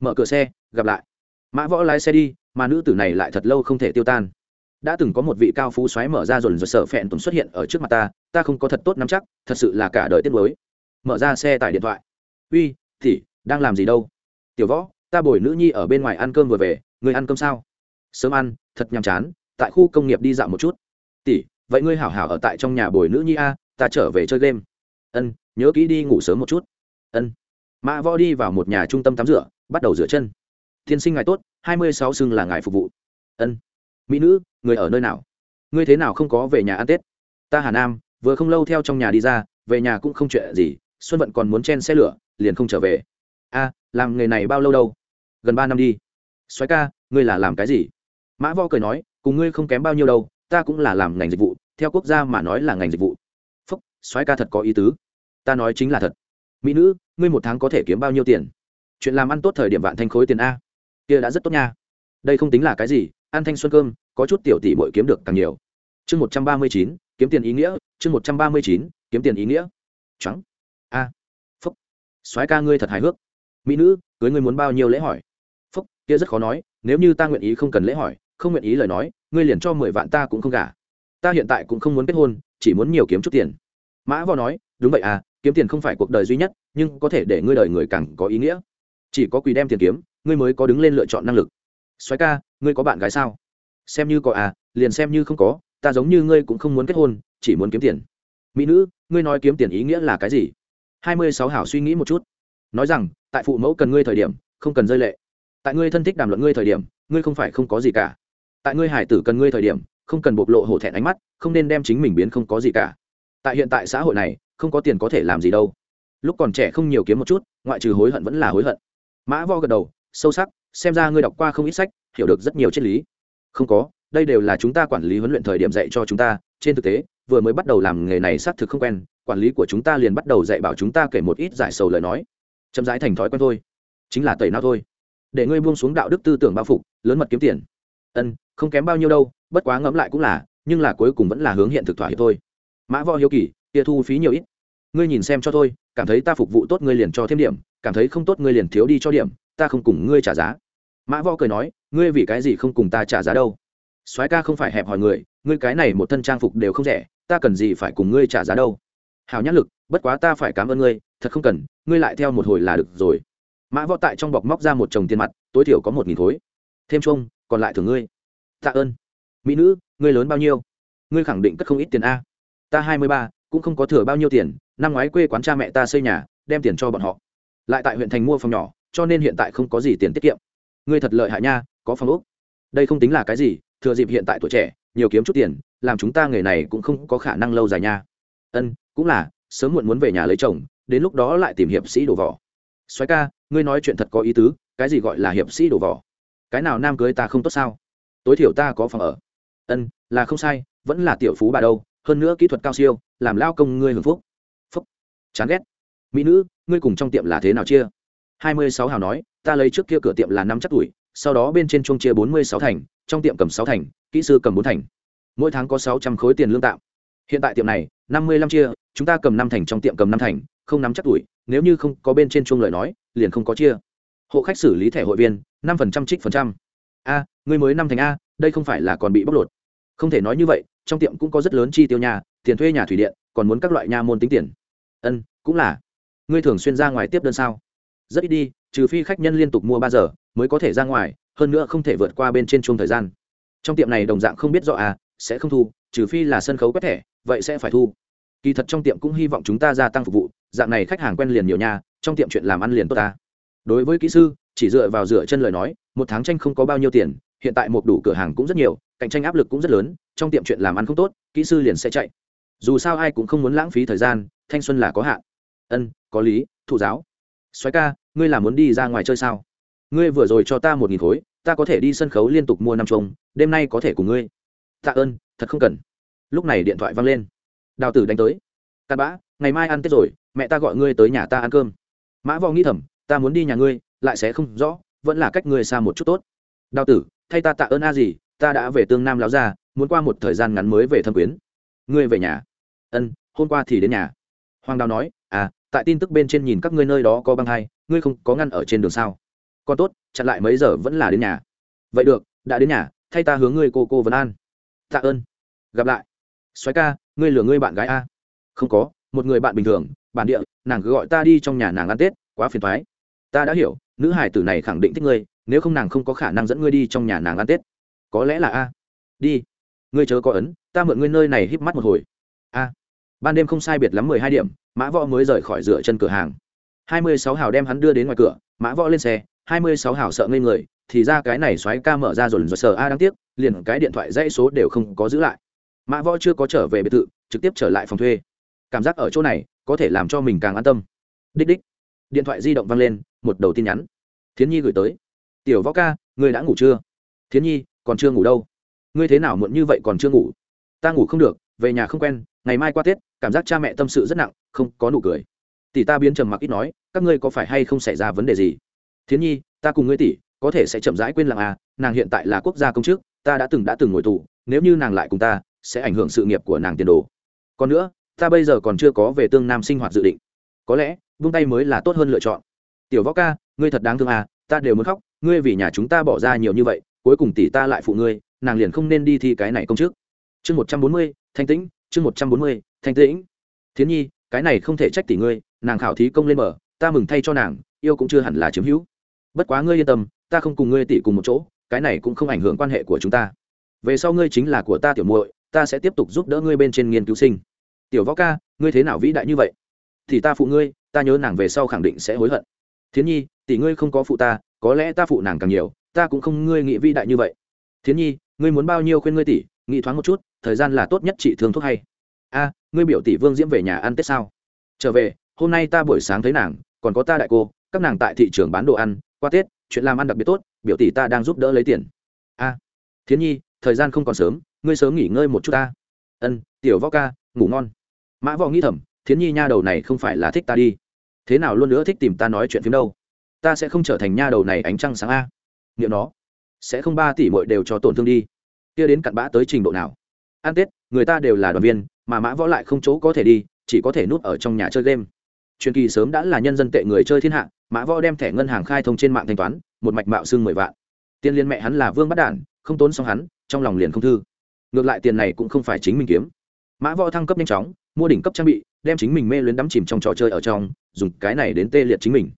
Mở cửa xe, gặp lại. Mã võ lái xe đi, mà nữ tử này lại thật lâu không thể tiêu tan. Đã từng có một vị cao phú xoáy mở ra dồn dồn sợ phẹn tùng xuất hiện ở trước mặt ta ta không có thật tốt nắm chắc, thật sự là cả đời tiết mới mở ra xe tải điện thoại. Uy thì đang làm gì đâu? Tiểu võ ta bồi nữ nhi ở bên ngoài ăn cơm vừa về người ăn cơm sao? Sớm ăn, thật nhàm chán, tại khu công nghiệp đi dạo một chút. Tỷ, vậy ngươi hảo hảo ở tại trong nhà bồi nữ nhi a, ta trở về chơi game. Ân, nhớ kỹ đi ngủ sớm một chút. Ân. Mã võ đi vào một nhà trung tâm tắm rửa, bắt đầu rửa chân. Tiên sinh ngài tốt, hai mươi sáu xưng là ngài phục vụ. Ân. Mỹ nữ, người ở nơi nào? Ngươi thế nào không có về nhà ăn tết? Ta hà nam, vừa không lâu theo trong nhà đi ra, về nhà cũng không chuyện gì, xuân vận còn muốn chen xe lửa, liền không trở về a làm nghề này bao lâu đâu? Gần ba năm đi. Soái ca, ngươi là làm cái gì? Mã vo cười nói, cùng ngươi không kém bao nhiêu đâu, ta cũng là làm ngành dịch vụ, theo quốc gia mà nói là ngành dịch vụ. Phúc, soái ca thật có ý tứ. Ta nói chính là thật. Mỹ nữ, ngươi một tháng có thể kiếm bao nhiêu tiền? Chuyện làm ăn tốt thời điểm vạn thanh khối tiền a. Kia đã rất tốt nha. Đây không tính là cái gì, ăn thanh xuân cơm, có chút tiểu tỷ bội kiếm được càng nhiều. Chương một trăm ba mươi chín, kiếm tiền ý nghĩa, chương một trăm ba mươi chín, kiếm tiền ý nghĩa. Trắng a. Phúc. Soái ca ngươi thật hài hước mỹ nữ, cưới ngươi muốn bao nhiêu lễ hỏi? Phúc, kia rất khó nói, nếu như ta nguyện ý không cần lễ hỏi, không nguyện ý lời nói, ngươi liền cho mười vạn ta cũng không gả. Ta hiện tại cũng không muốn kết hôn, chỉ muốn nhiều kiếm chút tiền. Mã võ nói, đúng vậy à kiếm tiền không phải cuộc đời duy nhất, nhưng có thể để ngươi đời người càng có ý nghĩa. Chỉ có quỳ đem tiền kiếm, ngươi mới có đứng lên lựa chọn năng lực. Xoáy ca, ngươi có bạn gái sao? Xem như có à liền xem như không có, ta giống như ngươi cũng không muốn kết hôn, chỉ muốn kiếm tiền. Mỹ nữ, ngươi nói kiếm tiền ý nghĩa là cái gì? Hai mươi sáu hảo suy nghĩ một chút nói rằng, tại phụ mẫu cần ngươi thời điểm, không cần rơi lệ. Tại ngươi thân thích đàm luận ngươi thời điểm, ngươi không phải không có gì cả. Tại ngươi hải tử cần ngươi thời điểm, không cần bộc lộ hổ thẹn ánh mắt, không nên đem chính mình biến không có gì cả. Tại hiện tại xã hội này, không có tiền có thể làm gì đâu. Lúc còn trẻ không nhiều kiếm một chút, ngoại trừ hối hận vẫn là hối hận. Mã vo gật đầu, sâu sắc, xem ra ngươi đọc qua không ít sách, hiểu được rất nhiều triết lý. Không có, đây đều là chúng ta quản lý huấn luyện thời điểm dạy cho chúng ta, trên thực tế, vừa mới bắt đầu làm nghề này xác thực không quen, quản lý của chúng ta liền bắt đầu dạy bảo chúng ta kể một ít giải sầu lời nói chậm rãi thành thói quen thôi. Chính là tẩy não thôi. Để ngươi buông xuống đạo đức tư tưởng bao phục, lớn mật kiếm tiền. Ân, không kém bao nhiêu đâu, bất quá ngẫm lại cũng là, nhưng là cuối cùng vẫn là hướng hiện thực thỏa hiệp thôi. Mã võ hiếu kỳ, kia thu phí nhiều ít. Ngươi nhìn xem cho thôi, cảm thấy ta phục vụ tốt ngươi liền cho thêm điểm, cảm thấy không tốt ngươi liền thiếu đi cho điểm, ta không cùng ngươi trả giá. Mã võ cười nói, ngươi vì cái gì không cùng ta trả giá đâu? Soái ca không phải hẹp hỏi người, ngươi cái này một thân trang phục đều không rẻ, ta cần gì phải cùng ngươi trả giá đâu? Hào nhát lực, bất quá ta phải cảm ơn ngươi, thật không cần, ngươi lại theo một hồi là được rồi. Mã võ tại trong bọc móc ra một chồng tiền mặt, tối thiểu có một nghìn khối. Thêm chung còn lại thường ngươi. Tạ ơn. Mỹ nữ, ngươi lớn bao nhiêu? Ngươi khẳng định cất không ít tiền a. Ta hai mươi ba, cũng không có thừa bao nhiêu tiền, năm ngoái quê quán cha mẹ ta xây nhà, đem tiền cho bọn họ. Lại tại huyện thành mua phòng nhỏ, cho nên hiện tại không có gì tiền tiết kiệm. Ngươi thật lợi hại nha, có phòng úc đây không tính là cái gì, thừa dịp hiện tại tuổi trẻ, nhiều kiếm chút tiền, làm chúng ta nghề này cũng không có khả năng lâu dài nha. Ân cũng là, sớm muộn muốn về nhà lấy chồng, đến lúc đó lại tìm hiệp sĩ đổ vỏ. Xoáy ca, ngươi nói chuyện thật có ý tứ, cái gì gọi là hiệp sĩ đổ vỏ? Cái nào nam cưới ta không tốt sao? Tối thiểu ta có phòng ở. Ân, là không sai, vẫn là tiểu phú bà đâu, hơn nữa kỹ thuật cao siêu, làm lao công ngươi hưởng phúc. Phúc. Chán ghét. Mỹ nữ, ngươi cùng trong tiệm là thế nào chia? Hai mươi sáu hào nói, ta lấy trước kia cửa tiệm là năm chắc tuổi, sau đó bên trên chuông chia bốn mươi sáu thành, trong tiệm cầm sáu thành, kỹ sư cầm bốn thành. Mỗi tháng có sáu trăm khối tiền lương tạm. Hiện tại tiệm này, năm mươi lăm chia chúng ta cầm năm thành trong tiệm cầm năm thành, không nắm chắc tuổi, nếu như không có bên trên chuông lời nói, liền không có chia. Hộ khách xử lý thẻ hội viên, năm phần trăm trích phần trăm. A người mới năm thành a, đây không phải là còn bị bóc lột. Không thể nói như vậy, trong tiệm cũng có rất lớn chi tiêu nhà, tiền thuê nhà thủy điện, còn muốn các loại nhà môn tính tiền. Ân, cũng là. Ngươi thường xuyên ra ngoài tiếp đơn sao? Rất ít đi, trừ phi khách nhân liên tục mua ba giờ, mới có thể ra ngoài, hơn nữa không thể vượt qua bên trên chung thời gian. Trong tiệm này đồng dạng không biết rõ à sẽ không thu, trừ phi là sân khấu quét thẻ, vậy sẽ phải thu kỳ thật trong tiệm cũng hy vọng chúng ta gia tăng phục vụ, dạng này khách hàng quen liền nhiều nhà trong tiệm chuyện làm ăn liền tốt ta. Đối với kỹ sư, chỉ dựa vào dựa chân lời nói, một tháng tranh không có bao nhiêu tiền, hiện tại một đủ cửa hàng cũng rất nhiều, cạnh tranh áp lực cũng rất lớn, trong tiệm chuyện làm ăn không tốt, kỹ sư liền sẽ chạy. Dù sao ai cũng không muốn lãng phí thời gian, thanh xuân là có hạn. Ân, có lý, thụ giáo. Xoáy ca, ngươi là muốn đi ra ngoài chơi sao? Ngươi vừa rồi cho ta một nghìn khối, ta có thể đi sân khấu liên tục mua năm trông đêm nay có thể cùng ngươi. Tạ ơn, thật không cần. Lúc này điện thoại văng lên đào tử đánh tới. Cặn bã, ngày mai ăn tết rồi, mẹ ta gọi ngươi tới nhà ta ăn cơm. Mã võ nghĩ thầm, ta muốn đi nhà ngươi, lại sẽ không rõ, vẫn là cách ngươi xa một chút tốt. Đào tử, thay ta tạ ơn a gì, ta đã về tương nam láo ra muốn qua một thời gian ngắn mới về thâm quyến. Ngươi về nhà. Ân, hôm qua thì đến nhà. Hoàng đào nói à tại tin tức bên trên nhìn các ngươi nơi đó có băng hay ngươi không có ngăn ở trên đường sao? Còn tốt, chặn lại mấy giờ vẫn là đến nhà. Vậy được, đã đến nhà, thay ta hướng ngươi cô cô vấn an. Tạ ơn. Gặp lại. Xoáy ca ngươi lừa ngươi bạn gái a. Không có, một người bạn bình thường, bản địa, nàng cứ gọi ta đi trong nhà nàng ăn tết, quá phiền thoái ta đã hiểu, nữ hải tử này khẳng định thích ngươi, nếu không nàng không có khả năng dẫn ngươi đi trong nhà nàng ăn tết. Có lẽ là a. Đi. Ngươi chớ có ấn, ta mượn ngươi nơi này híp mắt một hồi. A. Ban đêm không sai biệt lắm mười hai điểm, mã võ mới rời khỏi rửa chân cửa hàng. Hai mươi sáu hào đem hắn đưa đến ngoài cửa, mã võ lên xe, hai mươi sáu hào sợ ngây người, thì ra cái này xoáy ca mở ra rồi rồi sờ a, đáng tiếc, liền cái điện thoại dãy số đều không có giữ lại mã võ chưa có trở về biệt thự, trực tiếp trở lại phòng thuê. Cảm giác ở chỗ này có thể làm cho mình càng an tâm. Đích đích. Điện thoại di động vang lên, một đầu tin nhắn. Thiến nhi gửi tới. Tiểu võ ca, ngươi đã ngủ chưa? Thiến nhi, còn chưa ngủ đâu. Ngươi thế nào muộn như vậy còn chưa ngủ? Ta ngủ không được, về nhà không quen, ngày mai qua tết, cảm giác cha mẹ tâm sự rất nặng, không có nụ cười. Tỷ ta biến trầm mặc ít nói, các ngươi có phải hay không xảy ra vấn đề gì? Thiến nhi, ta cùng ngươi tỷ, có thể sẽ chậm rãi quên lặng à nàng hiện tại là quốc gia công chức, ta đã từng đã từng ngồi tù, nếu như nàng lại cùng ta sẽ ảnh hưởng sự nghiệp của nàng tiền đồ. Còn nữa, ta bây giờ còn chưa có về tương nam sinh hoạt dự định. Có lẽ, vung tay mới là tốt hơn lựa chọn. Tiểu võ ca, ngươi thật đáng thương à ta đều muốn khóc, ngươi vì nhà chúng ta bỏ ra nhiều như vậy, cuối cùng tỷ ta lại phụ ngươi, nàng liền không nên đi thi cái này công chức. Chương một trăm bốn mươi, thanh tĩnh, chương một trăm bốn mươi, thanh tĩnh. Thiến nhi, cái này không thể trách tỷ ngươi, nàng khảo thí công lên mở, ta mừng thay cho nàng, yêu cũng chưa hẳn là chiếm hữu. Bất quá ngươi yên tâm, ta không cùng ngươi tỷ cùng một chỗ, cái này cũng không ảnh hưởng quan hệ của chúng ta. Về sau ngươi chính là của ta tiểu muội ta sẽ tiếp tục giúp đỡ ngươi bên trên nghiên cứu sinh. Tiểu võ ca, ngươi thế nào vĩ đại như vậy? Thì ta phụ ngươi, ta nhớ nàng về sau khẳng định sẽ hối hận. Thiến nhi, tỷ ngươi không có phụ ta, có lẽ ta phụ nàng càng nhiều, ta cũng không ngươi nghĩ vĩ đại như vậy. Thiến nhi, ngươi muốn bao nhiêu khuyên ngươi tỷ, nghĩ thoáng một chút, thời gian là tốt nhất trị thương thuốc hay. A, ngươi biểu tỷ vương diễm về nhà ăn tết sao? Trở về, hôm nay ta buổi sáng thấy nàng, còn có ta đại cô, các nàng tại thị trường bán đồ ăn, qua tết, chuyện làm ăn đặc biệt tốt, biểu tỷ ta đang giúp đỡ lấy tiền. A, thiến nhi, thời gian không còn sớm ngươi sớm nghỉ ngơi một chút ta. Ân, tiểu võ ca, ngủ ngon. Mã võ nghĩ thầm, thiến nhi nha đầu này không phải là thích ta đi. Thế nào luôn nữa thích tìm ta nói chuyện phim đâu? Ta sẽ không trở thành nha đầu này ánh trăng sáng a. Nghiệm nó, sẽ không ba tỷ mội đều cho tổn thương đi. Kia đến cặn bã tới trình độ nào? Ăn tết, người ta đều là đoàn viên, mà mã võ lại không chỗ có thể đi, chỉ có thể núp ở trong nhà chơi game. Truyền kỳ sớm đã là nhân dân tệ người chơi thiên hạ, mã võ đem thẻ ngân hàng khai thông trên mạng thanh toán, một mạch mạo xưng mười vạn. Tiên liên mẹ hắn là vương bắt đản, không tốn xong hắn, trong lòng liền không thư ngược lại tiền này cũng không phải chính mình kiếm. Mã võ thăng cấp nhanh chóng, mua đỉnh cấp trang bị, đem chính mình mê luyến đắm chìm trong trò chơi ở trong, dùng cái này đến tê liệt chính mình.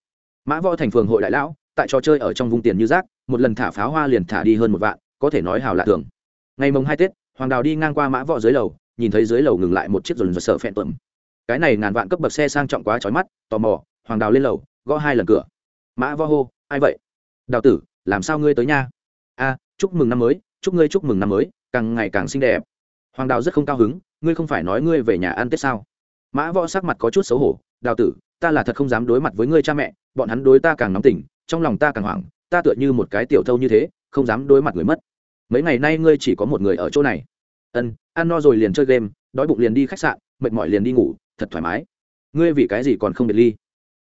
Mã võ thành phường hội đại lão, tại trò chơi ở trong vùng tiền như rác, một lần thả pháo hoa liền thả đi hơn một vạn, có thể nói hào lạ thường. Ngày mồng hai tết, hoàng đào đi ngang qua mã võ dưới lầu, nhìn thấy dưới lầu ngừng lại một chiếc dồn dồn sợ phẹn tuẩm cái này ngàn vạn cấp bậc xe sang trọng quá trói mắt, tò mò, hoàng đào lên lầu, gõ hai lần cửa. Mã võ hô, ai vậy? Đào tử, làm sao ngươi tới nha? A, chúc mừng năm mới, chúc ngươi chúc mừng năm mới càng ngày càng xinh đẹp. Hoàng đào rất không cao hứng, ngươi không phải nói ngươi về nhà ăn tết sao? Mã võ sắc mặt có chút xấu hổ, đào tử, ta là thật không dám đối mặt với ngươi cha mẹ, bọn hắn đối ta càng nóng tỉnh trong lòng ta càng hoảng, ta tựa như một cái tiểu thâu như thế, không dám đối mặt người mất. Mấy ngày nay ngươi chỉ có một người ở chỗ này. Ân, ăn no rồi liền chơi game, đói bụng liền đi khách sạn, mệt mỏi liền đi ngủ, thật thoải mái. Ngươi vì cái gì còn không biệt ly?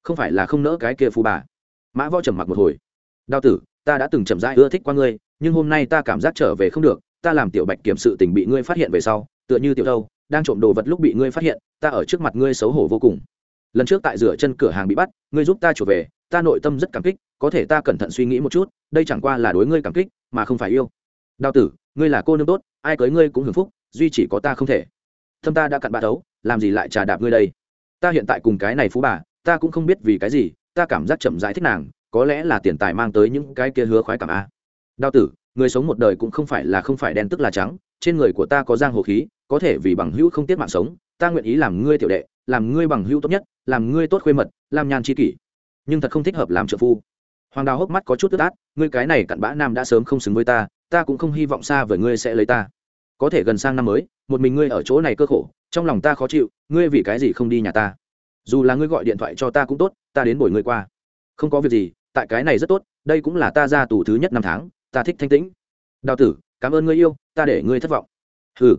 Không phải là không nỡ cái kia phù bà. Mã võ trầm mặc một hồi. Đào tử, ta đã từng chậm rãi ưa thích qua ngươi, nhưng hôm nay ta cảm giác trở về không được ta làm tiểu bạch kiểm sự tình bị ngươi phát hiện về sau, tựa như tiểu đâu đang trộm đồ vật lúc bị ngươi phát hiện, ta ở trước mặt ngươi xấu hổ vô cùng. Lần trước tại rửa chân cửa hàng bị bắt, ngươi giúp ta trở về, ta nội tâm rất cảm kích, có thể ta cẩn thận suy nghĩ một chút, đây chẳng qua là đối ngươi cảm kích, mà không phải yêu. Đào tử, ngươi là cô nương tốt, ai cưới ngươi cũng hưởng phúc, duy chỉ có ta không thể. Thâm ta đã cặn bạ đấu, làm gì lại trà đạp ngươi đây? Ta hiện tại cùng cái này phú bà, ta cũng không biết vì cái gì, ta cảm giác chậm giải thích nàng, có lẽ là tiền tài mang tới những cái kia hứa khoái cảm a. Đào tử người sống một đời cũng không phải là không phải đen tức là trắng, trên người của ta có giang hồ khí, có thể vì bằng hữu không tiết mạng sống, ta nguyện ý làm ngươi tiểu đệ, làm ngươi bằng hữu tốt nhất, làm ngươi tốt khuê mật, làm nhàn c kỷ. Nhưng thật không thích hợp làm trợ phu. Hoàng đào hốc mắt có chút tức át, ngươi cái này cặn bã nam đã sớm không xứng với ta ta cũng không hy vọng xa với ngươi sẽ lấy ta. Có thể gần sang năm mới, một mình ngươi ở chỗ này cơ khổ, trong lòng ta khó chịu, ngươi vì cái gì không đi nhà ta? Dù là ngươi gọi điện thoại cho ta cũng tốt, ta đến bồi ngươi qua. Không có việc gì, tại cái này rất tốt, đây cũng là ta ra tù thứ nhất năm tháng ta thích thanh tĩnh. Đào tử, cảm ơn ngươi yêu, ta để ngươi thất vọng. Hừ,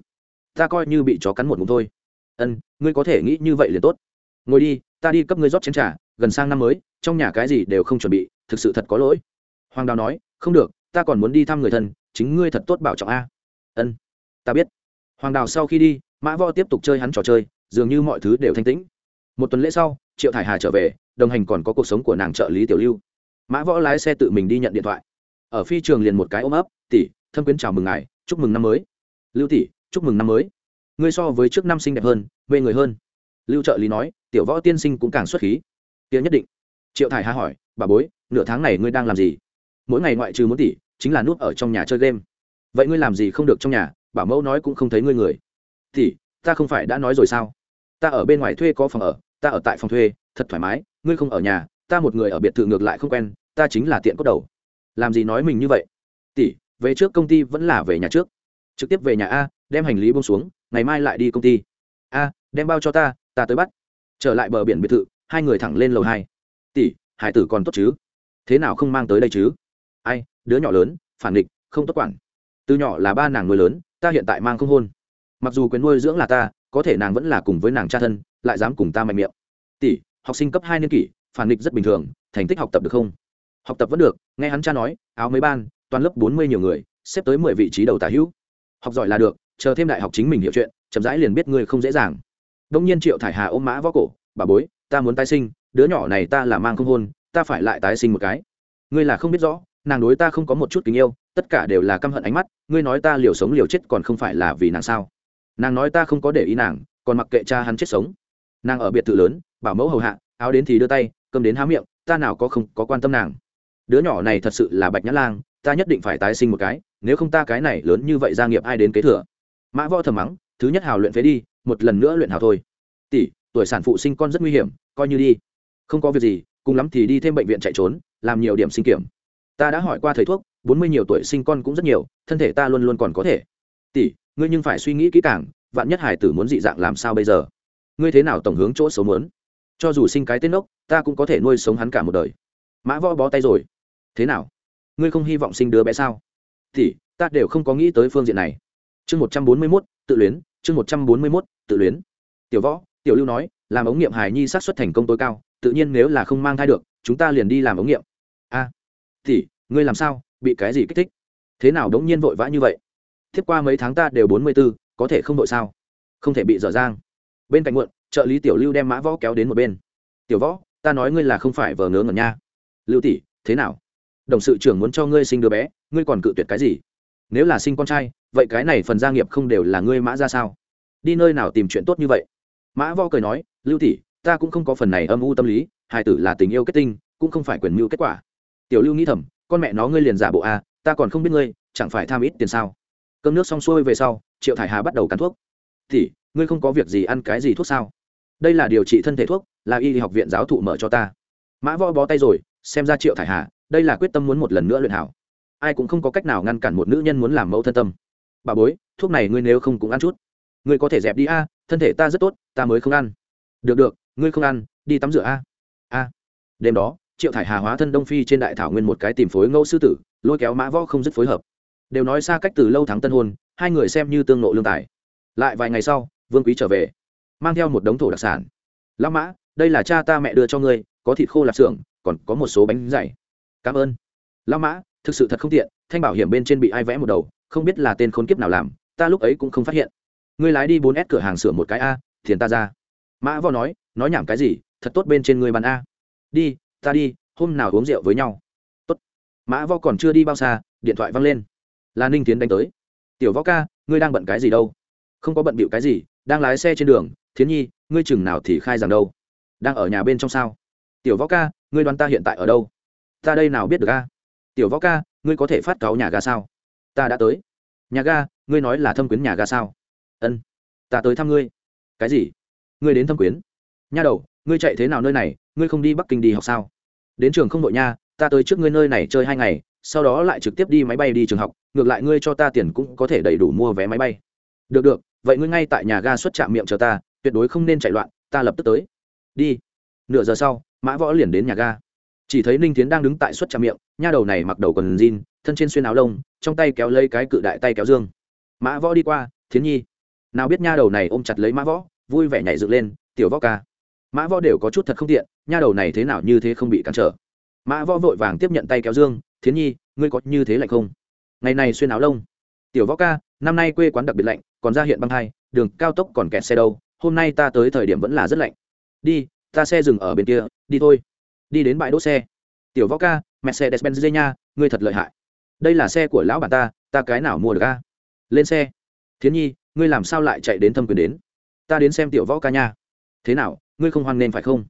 ta coi như bị chó cắn một ngụm thôi. Ân, ngươi có thể nghĩ như vậy liền tốt. Ngồi đi, ta đi cấp ngươi rót chén t r à gần sang năm mới, trong nhà cái gì đều không chuẩn bị, thực sự thật có lỗi. Hoàng đào nói, không được, ta còn muốn đi thăm người thân, chính ngươi thật tốt bảo trọng a. Ân, ta biết. Hoàng đào sau khi đi, mã võ tiếp tục chơi hắn trò chơi, dường như mọi thứ đều thanh tĩnh. Một tuần lễ sau, triệu thải hà trở về, đồng hành còn có cuộc sống của nàng trợ lý tiểu lưu. Mã võ lái xe tự mình đi nhận điện thoại ở phi trường liền một cái ôm ấp, tỷ, thâm quyến chào mừng ngài, chúc mừng năm mới. Lưu tỷ, chúc mừng năm mới. Ngươi so với trước năm sinh đẹp hơn, mê người hơn. Lưu trợ lý nói, tiểu võ tiên sinh cũng càng xuất khí. Tiếng nhất định. Triệu thải hà hỏi, bà bối, nửa tháng này ngươi đang làm gì? Mỗi ngày ngoại trừ muốn tỷ chính là nuốt ở trong nhà chơi game. Vậy ngươi làm gì không được trong nhà, bảo mẫu nói cũng không thấy ngươi người. Tỷ, ta không phải đã nói rồi sao? Ta ở bên ngoài thuê có phòng ở, ta ở tại phòng thuê, thật thoải mái, ngươi không ở nhà, ta một người ở biệt thự ngược lại không quen, ta chính là tiện cốt đầu làm gì nói mình như vậy? Tỷ, về trước công ty vẫn là về nhà trước. Trực tiếp về nhà a, đem hành lý bông xuống, ngày mai lại đi công ty. A, đem bao cho ta ta tới bắt. Trở lại bờ biển biệt thự, hai người thẳng lên lầu hai. Tỷ, hải tử còn tốt chứ? Thế nào không mang tới đây chứ? Ai, đứa nhỏ lớn, phản địch không tốt quản. Từ nhỏ là ba nàng nuôi lớn, ta hiện tại mang không hôn. Mặc dù quyền nuôi dưỡng là ta, có thể nàng vẫn là cùng với nàng cha thân, lại dám cùng ta mạnh miệng. Tỷ, học sinh cấp hai niên kỷ, phản nghịch rất bình thường, thành tích học tập được không? Học tập vẫn được nghe hắn cha nói, áo mấy ban, toàn lớp bốn mươi nhiều người, xếp tới mười vị trí đầu tả hữu. Học giỏi là được, chờ thêm đại học chính mình hiểu chuyện, chậm rãi liền biết ngươi không dễ dàng. Đông nhiên triệu thải hà ôm mã võ cổ, bà bối, ta muốn tái sinh, đứa nhỏ này ta là mang không hôn, ta phải lại tái sinh một cái. Ngươi là không biết rõ, nàng đối ta không có một chút tình yêu, tất cả đều là căm hận ánh mắt, ngươi nói ta liều sống liều chết còn không phải là vì nàng sao? Nàng nói ta không có để ý nàng, còn mặc kệ cha hắn chết sống. Nàng ở biệt thự lớn, bảo mẫu hầu hạ, áo đến thì đưa tay, cơm đến há miệng, ta nào có không có quan tâm nàng đứa nhỏ này thật sự là bạch nhã lang, ta nhất định phải tái sinh một cái, nếu không ta cái này lớn như vậy gia nghiệp ai đến kế thừa? Mã võ thầm mắng, thứ nhất hào luyện phế đi, một lần nữa luyện hào thôi. Tỷ, tuổi sản phụ sinh con rất nguy hiểm, coi như đi. Không có việc gì, cùng lắm thì đi thêm bệnh viện chạy trốn, làm nhiều điểm sinh kiểm. Ta đã hỏi qua thầy thuốc, bốn mươi nhiều tuổi sinh con cũng rất nhiều, thân thể ta luôn luôn còn có thể. Tỷ, ngươi nhưng phải suy nghĩ kỹ càng, vạn nhất hải tử muốn dị dạng làm sao bây giờ? Ngươi thế nào tổng hướng chỗ xấu muốn? Cho dù sinh cái tên ốc, ta cũng có thể nuôi sống hắn cả một đời. Mã võ bó tay rồi thế nào? Ngươi không hy vọng sinh đứa bé sao? Thì ta đều không có nghĩ tới phương diện này. Chương một trăm bốn mươi mốt tự luyến. Chương một trăm bốn mươi mốt tự luyến. Tiểu võ tiểu lưu nói làm ống nghiệm hài nhi sát xuất thành công tối cao tự nhiên nếu là không mang thai được chúng ta liền đi làm ống nghiệm. A à, thì ngươi làm sao? Bị cái gì kích thích? Thế nào đống nhiên vội vã như vậy? Tiếp qua mấy tháng ta đều bốn mươi b ố có thể không vội sao? Không thể bị dở dang. Bên cạnh muộn trợ lý tiểu lưu đem mã võ kéo đến một bên. Tiểu võ ta nói ngươi là không phải vờ ngớ ngẩn nha. Lưu tỷ thế nào? Đồng sự trưởng muốn cho ngươi sinh đứa bé ngươi còn cự tuyệt cái gì? Nếu là sinh con trai vậy cái này phần gia nghiệp không đều là ngươi mã ra sao? Đi nơi nào tìm chuyện tốt như vậy? Mã võ cười nói lưu tỷ ta cũng không có phần này âm u tâm lý hài tử là tình yêu kết tinh cũng không phải quyền mưu kết quả. Tiểu lưu nghĩ thầm con mẹ nó ngươi liền giả bộ a à, ta còn không biết ngươi chẳng phải tham ít tiền sao? Cơm nước xong xuôi về sau triệu thải hà bắt đầu cắn thuốc. Thì ngươi không có việc gì ăn cái gì thuốc sao? Đây là điều trị thân thể thuốc là y học viện giáo thụ mở cho ta. Mã võ bó tay rồi xem ra triệu thải hà đây là quyết tâm muốn một lần nữa luyện hảo. Ai cũng không có cách nào ngăn cản một nữ nhân muốn làm mẫu thân tâm. Bà bối, thuốc này ngươi nếu không cũng ăn chút. Ngươi có thể dẹp đi a, thân thể ta rất tốt, ta mới không ăn. Được được, ngươi không ăn, đi tắm rửa a. A. Đêm đó, triệu thải hà hóa thân đông phi trên đại thảo nguyên một cái tìm phối ngẫu sư tử, lôi kéo mã võ không dứt phối hợp. Đều nói xa cách từ lâu tháng tân hôn, hai người xem như tương nộ lương tài. Lại vài ngày sau, vương quý trở về, mang theo một đống thổ đặc sản. Lão mã, đây là cha ta mẹ đưa cho ngươi, có thịt khô lạp xưởng, còn có một số bánh dày cảm ơn. Lão mã, thực sự thật không tiện, thanh bảo hiểm bên trên bị ai vẽ một đầu, không biết là tên khốn kiếp nào làm, ta lúc ấy cũng không phát hiện. Ngươi lái đi bốn s cửa hàng sửa một cái a thiền ta ra. Mã võ nói nói nhảm cái gì, thật tốt bên trên người bàn a. Đi, ta đi, hôm nào uống rượu với nhau. Tốt. Mã võ còn chưa đi bao xa, điện thoại văng lên. Là ninh tiến đánh tới. Tiểu võ ca, ngươi đang bận cái gì đâu? Không có bận bịu cái gì, đang lái xe trên đường, thiến nhi, ngươi chừng nào thì khai rằng đâu? Đang ở nhà bên trong sao? Tiểu võ ca, ngươi đoán ta hiện tại ở đâu? Ta đây nào biết được ca tiểu võ ca, ngươi có thể phát cáo nhà ga sao? Ta đã tới. Nhà ga, ngươi nói là thâm quyến nhà ga sao? Ân, ta tới thăm ngươi. Cái gì? Ngươi đến thâm quyến? Nha đầu, ngươi chạy thế nào nơi này? Ngươi không đi bắc kinh đi học sao? Đến trường không đội nha, ta tới trước ngươi nơi này chơi hai ngày, sau đó lại trực tiếp đi máy bay đi trường học, ngược lại ngươi cho ta tiền cũng có thể đầy đủ mua vé máy bay. Được được, vậy ngươi ngay tại nhà ga xuất trạm miệng chờ ta, tuyệt đối không nên chạy loạn, ta lập tức tới. Đi. Nửa giờ sau, mã võ liền đến nhà ga chỉ thấy ninh tiến đang đứng tại suất trà miệng, nha đầu này mặc đầu quần jean, thân trên xuyên áo lông, trong tay kéo lấy cái cự đại tay kéo dương. Mã võ đi qua, thiến nhi, nào biết nha đầu này ôm chặt lấy mã võ, vui vẻ nhảy dựng lên, tiểu võ ca. Mã võ đều có chút thật không tiện, nha đầu này thế nào như thế không bị cản trở. Mã võ vội vàng tiếp nhận tay kéo dương, thiến nhi, ngươi có như thế lạnh không? Ngày này xuyên áo lông. Tiểu võ ca, năm nay quê quán đặc biệt lạnh, còn ra hiện băng hai, đường cao tốc còn kẹt xe đâu, hôm nay ta tới thời điểm vẫn là rất lạnh. Đi, ta xe dừng ở bên kia, đi thôi đi đến bãi đỗ xe. Tiểu võ ca mercedes benz nha ngươi thật lợi hại. Đây là xe của lão bản ta ta cái nào mua được ca lên xe. Thiến nhi, ngươi làm sao lại chạy đến thâm quyền đến? Ta đến xem tiểu võ ca nha. Thế nào, ngươi không hoan nghênh phải không?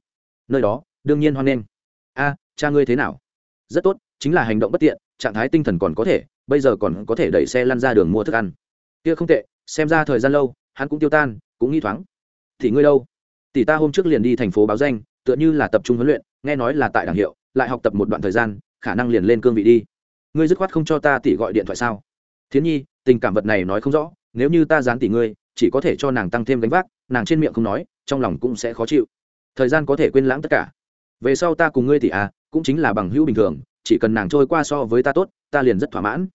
Nơi đó, đương nhiên hoan nghênh. A, cha ngươi thế nào? Rất tốt, chính là hành động bất tiện, trạng thái tinh thần còn có thể, bây giờ còn có thể đẩy xe lăn ra đường mua thức ăn. Kia không tệ, xem ra thời gian lâu, hắn cũng tiêu tan, cũng nghi thoáng. Thì ngươi đâu? Tỷ ta hôm trước liền đi thành phố báo danh, tựa như là tập trung huấn luyện nghe nói là tại đảng hiệu, lại học tập một đoạn thời gian, khả năng liền lên cương vị đi. Ngươi dứt khoát không cho ta tỷ gọi điện thoại sao? Thiến nhi, tình cảm vật này nói không rõ, nếu như ta dán tỷ ngươi, chỉ có thể cho nàng tăng thêm gánh vác, nàng trên miệng không nói, trong lòng cũng sẽ khó chịu. Thời gian có thể quên lãng tất cả. Về sau ta cùng ngươi tỷ à cũng chính là bằng hữu bình thường, chỉ cần nàng trôi qua so với ta tốt, ta liền rất thỏa mãn.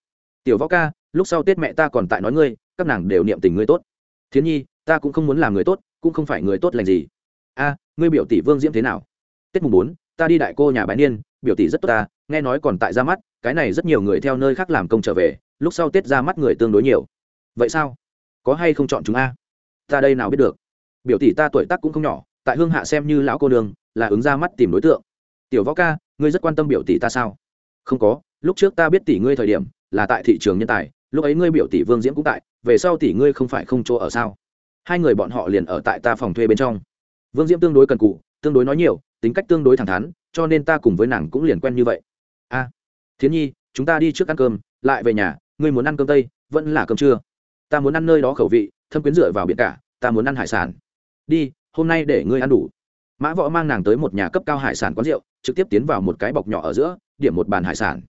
Tiểu võ ca, lúc sau tết mẹ ta còn tại nói ngươi, các nàng đều niệm tình ngươi tốt. Thiến nhi, ta cũng không muốn làm người tốt, cũng không phải người tốt lành gì. A, ngươi biểu tỷ vương diễm thế nào? Tết mùng bốn, ta đi đại cô nhà bái niên, biểu tỷ rất tốt ta, nghe nói còn tại ra mắt, cái này rất nhiều người theo nơi khác làm công trở về, lúc sau tết ra mắt người tương đối nhiều. Vậy sao? Có hay không chọn chúng a? Ta đây nào biết được? Biểu tỷ ta tuổi tác cũng không nhỏ, tại hương hạ xem như lão cô đường là ứng ra mắt tìm đối tượng. Tiểu võ ca, ngươi rất quan tâm biểu tỷ ta sao? Không có, lúc trước ta biết tỷ ngươi thời điểm, là tại thị trường nhân tài, lúc ấy ngươi biểu tỷ vương diễm cũng tại, về sau tỷ ngươi không phải không chỗ ở sao? Hai người bọn họ liền ở tại ta phòng thuê bên trong. Vương diễm tương đối cần cụ, tương đối nói nhiều tính cách tương đối thẳng thắn, cho nên ta cùng với nàng cũng liền quen như vậy. A, thiến nhi, chúng ta đi trước ăn cơm, lại về nhà, ngươi muốn ăn cơm tây, vẫn là cơm trưa. Ta muốn ăn nơi đó khẩu vị, thâm quyến dựa vào biển cả, ta muốn ăn hải sản. Đi, hôm nay để ngươi ăn đủ. Mã võ mang nàng tới một nhà cấp cao hải sản quán rượu, trực tiếp tiến vào một cái bọc nhỏ ở giữa, điểm một bàn hải sản.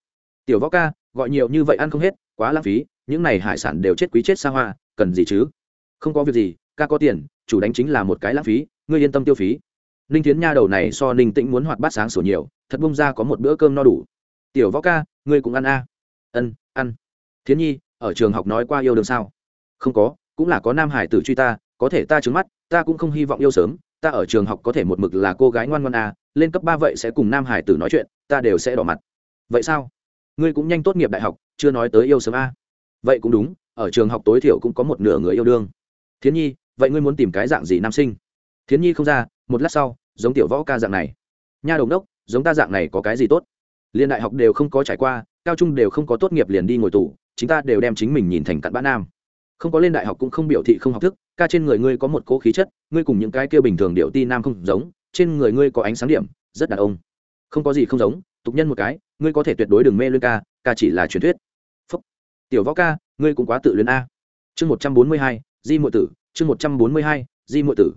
Tiểu võ ca, gọi nhiều như vậy ăn không hết, quá lãng phí, những này hải sản đều chết quý chết xa hoa, cần gì chứ? Không có việc gì, ca có tiền, chủ đánh chính là một cái lãng phí, ngươi yên tâm tiêu phí ninh tiến nha đầu này so ninh tĩnh muốn hoạt bát sáng sủa nhiều, thật bông ra có một bữa cơm no đủ. Tiểu võ ca, ngươi cũng ăn a. À. ân, ăn. Thiến nhi, ở trường học nói qua yêu đương sao? Không có, cũng là có nam hải tử truy ta, có thể ta trứng mắt, ta cũng không hy vọng yêu sớm, ta ở trường học có thể một mực là cô gái ngoan ngoan a, lên cấp ba vậy sẽ cùng nam hải tử nói chuyện, ta đều sẽ đỏ mặt. Vậy sao? Ngươi cũng nhanh tốt nghiệp đại học, chưa nói tới yêu sớm a. Vậy cũng đúng, ở trường học tối thiểu cũng có một nửa người yêu đương. Thiến nhi, vậy ngươi muốn tìm cái dạng gì nam sinh? Thiến nhi không ra một lát sau, giống tiểu võ ca dạng này. Nha đồng đốc, giống ta dạng này có cái gì tốt? Liên đại học đều không có trải qua, cao trung đều không có tốt nghiệp liền đi ngồi tù chúng ta đều đem chính mình nhìn thành cặn bã nam. Không có lên đại học cũng không biểu thị không học thức, ca trên người ngươi có một cố khí chất, ngươi cùng những cái kia bình thường điệu ti nam không giống, trên người ngươi có ánh sáng điểm, rất đàn ông. Không có gì không giống, tục nhân một cái, ngươi có thể tuyệt đối đừng mê luyên ca ca chỉ là truyền thuyết. Phúc. tiểu võ ca, ngươi cũng quá tự luyến a. Chương một trăm bốn mươi hai, di mộ tử, chương một trăm bốn mươi hai, di mộ tử.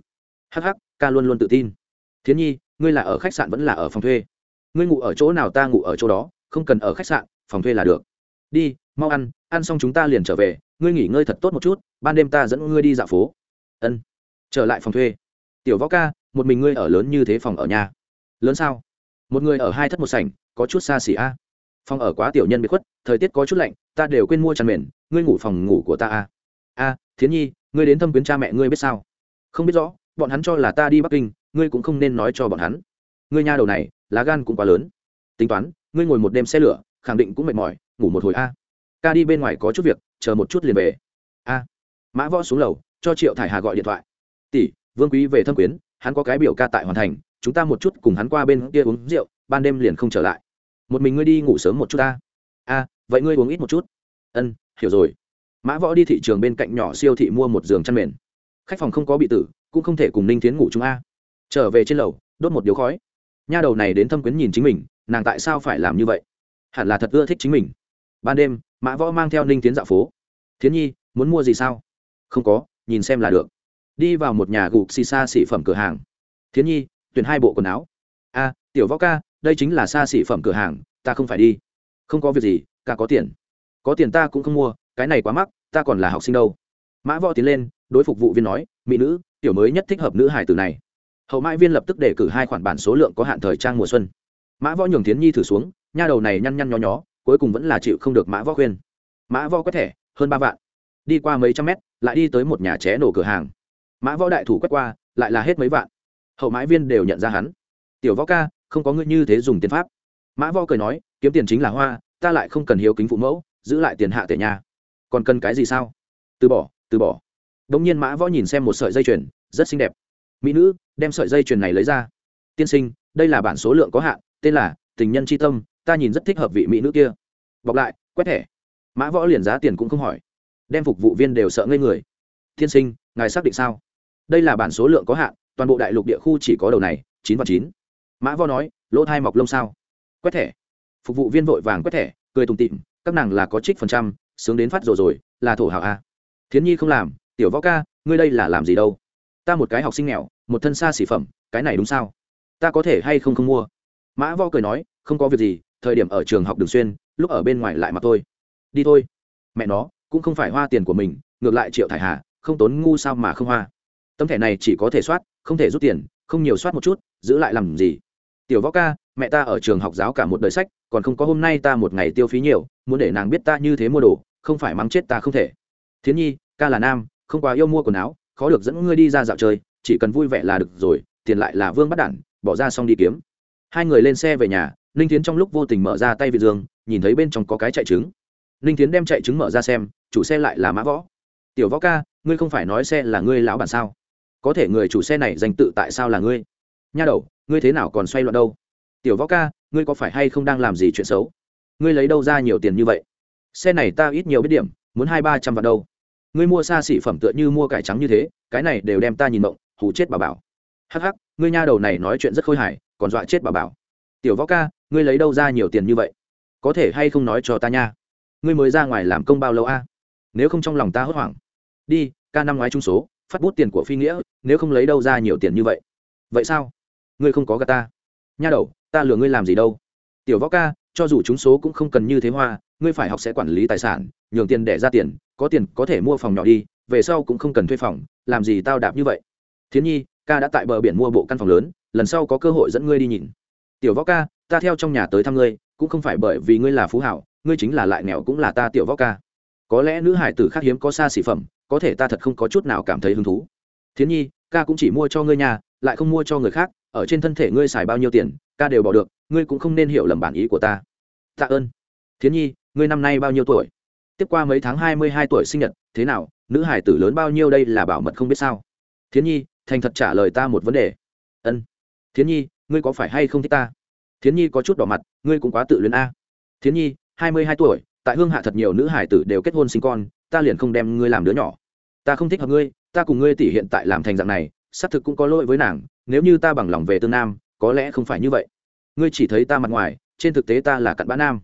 Hh ca luôn luôn tự tin. Thiến nhi, ngươi là ở khách sạn vẫn là ở phòng thuê? Ngươi ngủ ở chỗ nào ta ngủ ở chỗ đó, không cần ở khách sạn, phòng thuê là được. Đi, mau ăn ăn xong chúng ta liền trở về, ngươi nghỉ ngơi thật tốt một chút, ban đêm ta dẫn ngươi đi dạo phố. Ân. Trở lại phòng thuê. Tiểu võ ca, một mình ngươi ở lớn như thế phòng ở nhà. Lớn sao? Một người ở hai thất một sảnh, có chút xa xỉ a. Phòng ở quá tiểu nhân bị khuất, thời tiết có chút lạnh, ta đều quên mua chăn mền, ngươi ngủ phòng ngủ của ta a. A, thiến nhi, ngươi đến thâm quyến cha mẹ ngươi biết sao? Không biết rõ bọn hắn cho là ta đi bắc kinh, ngươi cũng không nên nói cho bọn hắn. Ngươi nha đầu này, lá gan cũng quá lớn. Tính toán, ngươi ngồi một đêm xe lửa, khẳng định cũng mệt mỏi, ngủ một hồi a. Ca đi bên ngoài có chút việc, chờ một chút liền về. A. Mã võ xuống lầu, cho triệu thải hà gọi điện thoại. Tỷ, vương quý về thâm quyến, hắn có cái biểu ca tại hoàn thành, chúng ta một chút cùng hắn qua bên kia uống rượu, ban đêm liền không trở lại. Một mình ngươi đi ngủ sớm một chút ta. A, vậy ngươi uống ít một chút. Ân, hiểu rồi. Mã võ đi thị trường bên cạnh nhỏ siêu thị mua một giường chăn mền khách phòng không có bị tử, cũng không thể cùng ninh tiến ngủ chúng a. Trở về trên lầu, đốt một điếu khói. Nha đầu này đến thâm quyến nhìn chính mình, nàng tại sao phải làm như vậy? Hẳn là thật ưa thích chính mình. Ban đêm, mã võ mang theo ninh tiến dạo phố. Thiến nhi, muốn mua gì sao? Không có, nhìn xem là được. Đi vào một nhà gục xì xa xỉ phẩm cửa hàng. Thiến nhi, tuyển hai bộ quần áo. A, tiểu võ ca, đây chính là xa xỉ phẩm cửa hàng, ta không phải đi. Không có việc gì, ca có tiền. Có tiền ta cũng không mua, cái này quá mắc, ta còn là học sinh đâu. Mã võ tiến lên đối phục vụ viên nói, mỹ nữ, tiểu mới nhất thích hợp nữ hải tử này. Hậu mãi viên lập tức đề cử hai khoản bản số lượng có hạn thời trang mùa xuân. Mã võ nhường tiến nhi thử xuống, nha đầu này nhăn nhăn nhó nhó, cuối cùng vẫn là chịu không được mã võ khuyên. Mã võ quét thẻ, hơn ba vạn. Đi qua mấy trăm mét, lại đi tới một nhà ché nổ cửa hàng. Mã võ đại thủ quét qua, lại là hết mấy vạn. Hậu mãi viên đều nhận ra hắn. Tiểu võ ca, không có ngươi như thế dùng tiền pháp. Mã võ cười nói, kiếm tiền chính là hoa, ta lại không cần hiếu kính phụ mẫu, giữ lại tiền hạ tể nhà. Còn cần cái gì sao? Từ bỏ từ bỏ. Đống nhiên mã võ nhìn xem một sợi dây chuyền, rất xinh đẹp. Mỹ nữ, đem sợi dây chuyền này lấy ra. Tiên sinh, đây là bản số lượng có hạn, tên là tình nhân chi tâm, ta nhìn rất thích hợp vị mỹ nữ kia. Bọc lại, quét thẻ. Mã võ liền giá tiền cũng không hỏi. Đem phục vụ viên đều sợ ngây người. Tiên sinh, ngài xác định sao? Đây là bản số lượng có hạn, toàn bộ đại lục địa khu chỉ có đầu này, chín và chín. Mã võ nói, lỗ thai mọc lông sao? Quét thẻ. Phục vụ viên vội vàng quét thẻ, cười tùng tịm các nàng là có trích phần trăm, sướng đến phát rồi rồi, là thổ hào a. Thiến nhi không làm tiểu võ ca, ngươi đây là làm gì đâu? Ta một cái học sinh nghèo, một thân xa xỉ phẩm, cái này đúng sao? Ta có thể hay không không mua? Mã võ cười nói, không có việc gì, thời điểm ở trường học đường xuyên, lúc ở bên ngoài lại mặc tôi đi thôi. Mẹ nó, cũng không phải hoa tiền của mình, ngược lại triệu thải hà, không tốn ngu sao mà không hoa. Tấm thẻ này chỉ có thể soát, không thể rút tiền, không nhiều soát một chút, giữ lại làm gì? Tiểu võ ca, mẹ ta ở trường học giáo cả một đời sách, còn không có hôm nay ta một ngày tiêu phí nhiều, muốn để nàng biết ta như thế mua đồ, không phải mắng chết ta không thể. Thiến nhi, ca là nam không quá yêu mua quần áo, khó được dẫn ngươi đi ra dạo chơi, chỉ cần vui vẻ là được rồi, tiền lại là vương bắt đản, bỏ ra xong đi kiếm. Hai người lên xe về nhà, ninh tiến trong lúc vô tình mở ra tay việt dương nhìn thấy bên trong có cái chạy trứng. Ninh tiến đem chạy trứng mở ra xem, chủ xe lại là mã võ. Tiểu võ ca, ngươi không phải nói xe là ngươi lão bản sao? Có thể người chủ xe này danh tự tại sao là ngươi? Nha đầu, ngươi thế nào còn xoay loạn đâu? Tiểu võ ca, ngươi có phải hay không đang làm gì chuyện xấu? Ngươi lấy đâu ra nhiều tiền như vậy? Xe này ta ít nhiều biết điểm, muốn hai ba trăm vạn đâu ngươi mua xa xỉ phẩm tựa như mua cải trắng như thế, cái này đều đem ta nhìn mộng, hù chết bà bảo. Hắc hắc, ngươi nha đầu này nói chuyện rất khôi hài, còn dọa chết bà bảo. Tiểu võ ca, ngươi lấy đâu ra nhiều tiền như vậy? Có thể hay không nói cho ta nha? Ngươi mới ra ngoài làm công bao lâu a? Nếu không trong lòng ta hốt hoảng. Đi, ca năm ngoái trung số, phát bút tiền của phi nghĩa, nếu không lấy đâu ra nhiều tiền như vậy? Vậy sao? Ngươi không có gà ta. Nha đầu, ta lừa ngươi làm gì đâu? Tiểu võ ca, cho dù trúng số cũng không cần như thế hoa, ngươi phải học sẽ quản lý tài sản, nhường tiền để ra tiền có tiền có thể mua phòng nhỏ đi, về sau cũng không cần thuê phòng, làm gì tao đạp như vậy? Thiến nhi, ca đã tại bờ biển mua bộ căn phòng lớn, lần sau có cơ hội dẫn ngươi đi nhìn. Tiểu võ ca, ta theo trong nhà tới thăm ngươi, cũng không phải bởi vì ngươi là phú hảo, ngươi chính là lại nghèo cũng là ta tiểu võ ca. Có lẽ nữ hải tử khác hiếm có xa xỉ phẩm, có thể ta thật không có chút nào cảm thấy hứng thú. Thiến nhi, ca cũng chỉ mua cho ngươi nhà, lại không mua cho người khác, ở trên thân thể ngươi xài bao nhiêu tiền, ca đều bỏ được, ngươi cũng không nên hiểu lầm bản ý của ta. Tạ ơn. Thiến nhi, ngươi năm nay bao nhiêu tuổi? Tiếp qua mấy tháng hai mươi hai tuổi sinh nhật, thế nào, nữ hải tử lớn bao nhiêu đây là bảo mật không biết sao? Thiến nhi, thành thật trả lời ta một vấn đề. Ân. Thiến nhi, ngươi có phải hay không thích ta? Thiến nhi có chút đỏ mặt, ngươi cũng quá tự luyến a. Thiến nhi, hai mươi hai tuổi, tại hương hạ thật nhiều nữ hải tử đều kết hôn sinh con, ta liền không đem ngươi làm đứa nhỏ. Ta không thích hợp ngươi, ta cùng ngươi tỷ hiện tại làm thành dạng này, xác thực cũng có lỗi với nàng, nếu như ta bằng lòng về tương nam, có lẽ không phải như vậy. Ngươi chỉ thấy ta mặt ngoài, trên thực tế ta là cặn bã nam.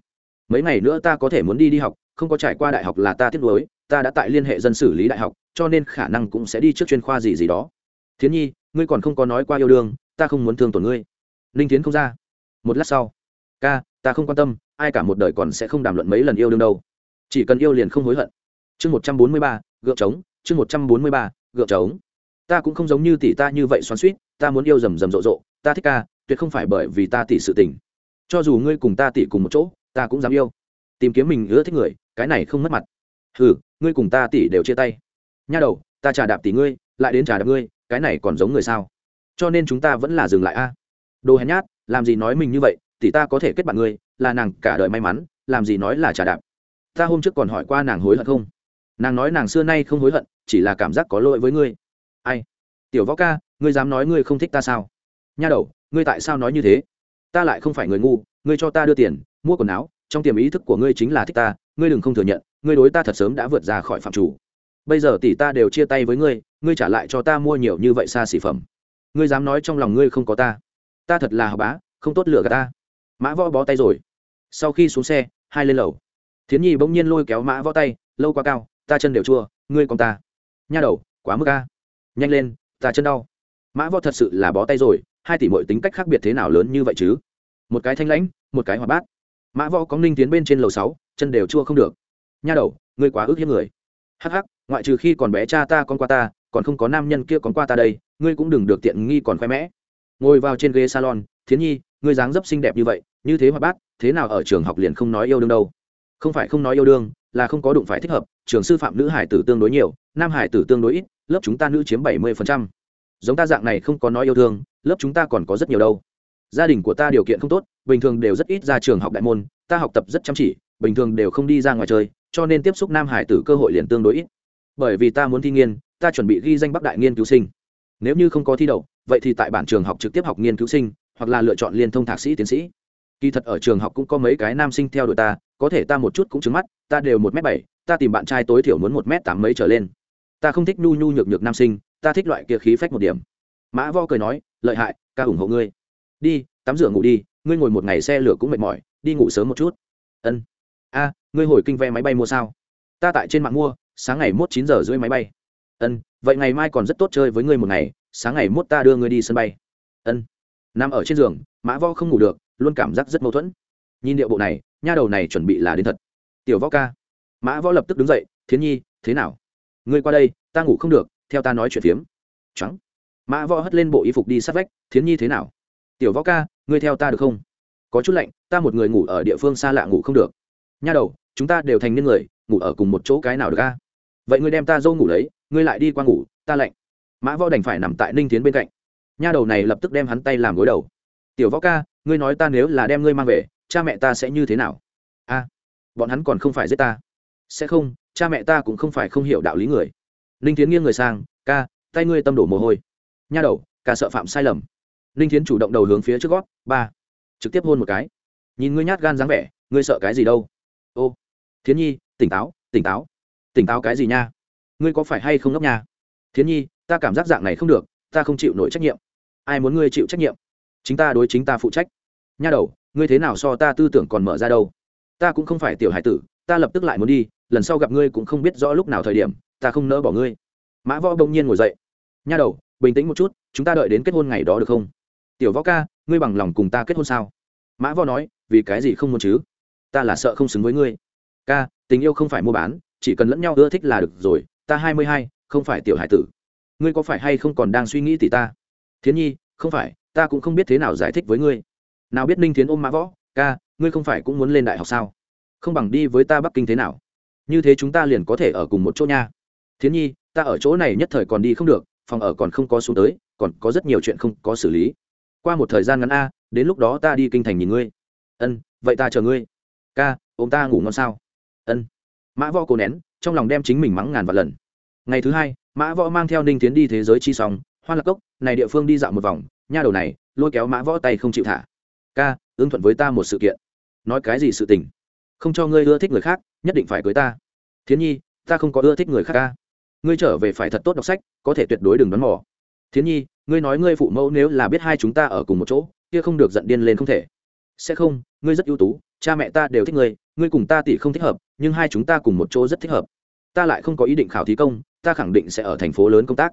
Mấy ngày nữa ta có thể muốn đi đi học không có trải qua đại học là ta tiếc nuối, ta đã tại liên hệ dân xử lý đại học, cho nên khả năng cũng sẽ đi trước chuyên khoa gì gì đó. Thiến nhi, ngươi còn không có nói qua yêu đương, ta không muốn thương tổn ngươi. Ninh tiến không ra. Một lát sau, ca, ta không quan tâm, ai cả một đời còn sẽ không đàm luận mấy lần yêu đương đâu. Chỉ cần yêu liền không hối hận. Chương một trăm bốn mươi ba, gượng trống, chương một trăm bốn mươi ba, gượng trống. Ta cũng không giống như tỷ ta như vậy xoắn suýt ta muốn yêu rầm rầm rộ rộ, ta thích ca, tuyệt không phải bởi vì ta tỷ sự tình. Cho dù ngươi cùng ta tỷ cùng một chỗ, ta cũng dám yêu. Tìm kiếm mình ưa thích người cái này không mất mặt. Hừ, ngươi cùng ta tỷ đều chia tay. Nha đầu, ta trà đạp tỷ ngươi, lại đến trà đạp ngươi, cái này còn giống người sao? Cho nên chúng ta vẫn là dừng lại a. Đồ hèn nhát, làm gì nói mình như vậy, tỷ ta có thể kết bạn ngươi, là nàng cả đời may mắn, làm gì nói là trả đạp. Ta hôm trước còn hỏi qua nàng hối hận không? Nàng nói nàng xưa nay không hối hận, chỉ là cảm giác có lỗi với ngươi. Ai? Tiểu võ ca, ngươi dám nói ngươi không thích ta sao? Nha đầu, ngươi tại sao nói như thế? Ta lại không phải người ngu, ngươi cho ta đưa tiền, mua quần áo, trong tiềm ý thức của ngươi chính là thích ta ngươi đừng không thừa nhận, ngươi đối ta thật sớm đã vượt ra khỏi phạm chủ. Bây giờ tỷ ta đều chia tay với ngươi ngươi trả lại cho ta mua nhiều như vậy xa xỉ phẩm. Ngươi dám nói trong lòng ngươi không có ta. Ta thật là học bá, không tốt lựa cả ta. Mã võ bó tay rồi. Sau khi xuống xe, hai lên lầu. Thiến nhi bỗng nhiên lôi kéo mã võ tay, lâu quá cao, ta chân đều chua, ngươi còn ta. Nha đầu, quá mức ca nhanh lên, ta chân đau. Mã võ thật sự là bó tay rồi, hai tỷ mọi tính cách khác biệt thế nào lớn như vậy chứ? Một cái thanh lãnh, một cái hoạt bát. Mã võ có ninh tiến bên trên lầu sáu chân đều chua không được. Nha đầu, ngươi quá ước hiếp người. Hắc hắc, ngoại trừ khi còn bé cha ta con qua ta, còn không có nam nhân kia còn qua ta đây, ngươi cũng đừng được tiện nghi còn khoe mẽ. Ngồi vào trên ghế salon, thiến nhi, ngươi dáng dấp xinh đẹp như vậy, như thế hoạt bát, thế nào ở trường học liền không nói yêu đương đâu? Không phải không nói yêu đương, là không có đụng phải thích hợp, trường sư phạm nữ hải tử tương đối nhiều, nam hải tử tương đối ít, lớp chúng ta nữ chiếm bảy mươi giống ta dạng này không có nói yêu thương lớp chúng ta còn có rất nhiều đâu. Gia đình của ta điều kiện không tốt, bình thường đều rất ít ra trường học đại môn, ta học tập rất chăm chỉ bình thường đều không đi ra ngoài chơi, cho nên tiếp xúc nam hải tử cơ hội liền tương đối ít. Bởi vì ta muốn thi nghiên, ta chuẩn bị ghi danh bắc đại nghiên cứu sinh. Nếu như không có thi đậu, vậy thì tại bản trường học trực tiếp học nghiên cứu sinh, hoặc là lựa chọn liên thông thạc sĩ tiến sĩ. Kỳ thật ở trường học cũng có mấy cái nam sinh theo đuổi ta, có thể ta một chút cũng trứng mắt, ta đều một m bảy, ta tìm bạn trai tối thiểu muốn một m tám mấy trở lên. Ta không thích nhu nhu nhược nhược nam sinh, ta thích loại kia khí phách một điểm. Mã vo cười nói, lợi hại, ca ủng hộ ngươi. Đi, tắm rửa ngủ đi, ngươi ngồi một ngày xe lửa cũng mệt mỏi, đi ngủ sớm một chút. Ân a, ngươi hồi kinh vé máy bay mua sao? Ta tại trên mạng mua, sáng ngày mốt chín giờ rưỡi máy bay. Ân, vậy ngày mai còn rất tốt chơi với ngươi một ngày, sáng ngày mốt ta đưa ngươi đi sân bay. Ân. Nằm ở trên giường, mã Võ không ngủ được, luôn cảm giác rất mâu thuẫn. Nhìn điệu bộ này, nha đầu này chuẩn bị là đến thật. Tiểu võ ca. Mã võ lập tức đứng dậy, thiến nhi, thế nào? Ngươi qua đây, ta ngủ không được, theo ta nói chuyện phiếm. Trắng mã võ hất lên bộ y phục đi sát vách, thiến nhi thế nào? Tiểu võ ca, ngươi theo ta được không? Có chút lạnh, ta một người ngủ ở địa phương xa lạ ngủ không được nha đầu, chúng ta đều thành niên người, ngủ ở cùng một chỗ cái nào được ca vậy ngươi đem ta dâu ngủ lấy, ngươi lại đi qua ngủ, ta lạnh. Mã võ đành phải nằm tại ninh tiến bên cạnh. Nha đầu này lập tức đem hắn tay làm gối đầu. Tiểu võ ca, ngươi nói ta nếu là đem ngươi mang về, cha mẹ ta sẽ như thế nào? A, bọn hắn còn không phải giết ta. Sẽ không, cha mẹ ta cũng không phải không hiểu đạo lý người. Ninh tiến nghiêng người sang, ca, tay ngươi tâm đổ mồ hôi. Nha đầu, ca sợ phạm sai lầm. Ninh tiến chủ động đầu hướng phía trước gót, ba, trực tiếp hôn một cái. Nhìn ngươi nhát gan dáng vẻ, ngươi sợ cái gì đâu? Ô, thiến nhi, tỉnh táo tỉnh táo. Tỉnh táo cái gì nha? Ngươi có phải hay không ngốc nha? Thiến nhi, ta cảm giác dạng này không được, ta không chịu nổi trách nhiệm. Ai muốn ngươi chịu trách nhiệm? Chính ta đối chính ta phụ trách. Nha đầu, ngươi thế nào so ta tư tưởng còn mở ra đâu? Ta cũng không phải tiểu hải tử, ta lập tức lại muốn đi, lần sau gặp ngươi cũng không biết rõ lúc nào thời điểm, ta không nỡ bỏ ngươi. Mã võ bỗng nhiên ngồi dậy. Nha đầu, bình tĩnh một chút, chúng ta đợi đến kết hôn ngày đó được không? Tiểu võ ca, ngươi bằng lòng cùng ta kết hôn sao? Mã võ nói, vì cái gì không muốn chứ? Ta là sợ không xứng với ngươi. Ca, tình yêu không phải mua bán, chỉ cần lẫn nhau ưa thích là được rồi, ta hai mươi hai, không phải tiểu hải tử. Ngươi có phải hay không còn đang suy nghĩ tỷ ta? Thiến nhi, không phải, ta cũng không biết thế nào giải thích với ngươi. Nào biết ninh thiến ôm mã võ, ca, ngươi không phải cũng muốn lên đại học sao? Không bằng đi với ta bắc kinh thế nào? Như thế chúng ta liền có thể ở cùng một chỗ nha. Thiến nhi, ta ở chỗ này nhất thời còn đi không được, phòng ở còn không có xuống tới, còn có rất nhiều chuyện không có xử lý. Qua một thời gian ngắn a, đến lúc đó ta đi kinh thành nhìn ngươi. Ân, vậy ta chờ ngươi ca ông ta ngủ ngon sao? Ân. Mã võ cố nén, trong lòng đem chính mình mắng ngàn vạn lần. Ngày thứ hai, mã võ mang theo ninh tiến đi thế giới chi sóng hoa lạc cốc, này địa phương đi dạo một vòng, nha đầu này, lôi kéo mã võ tay không chịu thả. Ca, ưng thuận với ta một sự kiện. Nói cái gì sự tình? Không cho ngươi ưa thích người khác, nhất định phải cưới ta. Thiến nhi, ta không có ưa thích người khác ca. Ngươi trở về phải thật tốt đọc sách, có thể tuyệt đối đừng đón mò. Thiến nhi, ngươi nói ngươi phụ mẫu nếu là biết hai chúng ta ở cùng một chỗ, kia không được giận điên lên không thể. Sẽ không, ngươi rất ưu tú cha mẹ ta đều thích ngươi ngươi cùng ta tỷ không thích hợp, nhưng hai chúng ta cùng một chỗ rất thích hợp. Ta lại không có ý định khảo thí công, ta khẳng định sẽ ở thành phố lớn công tác.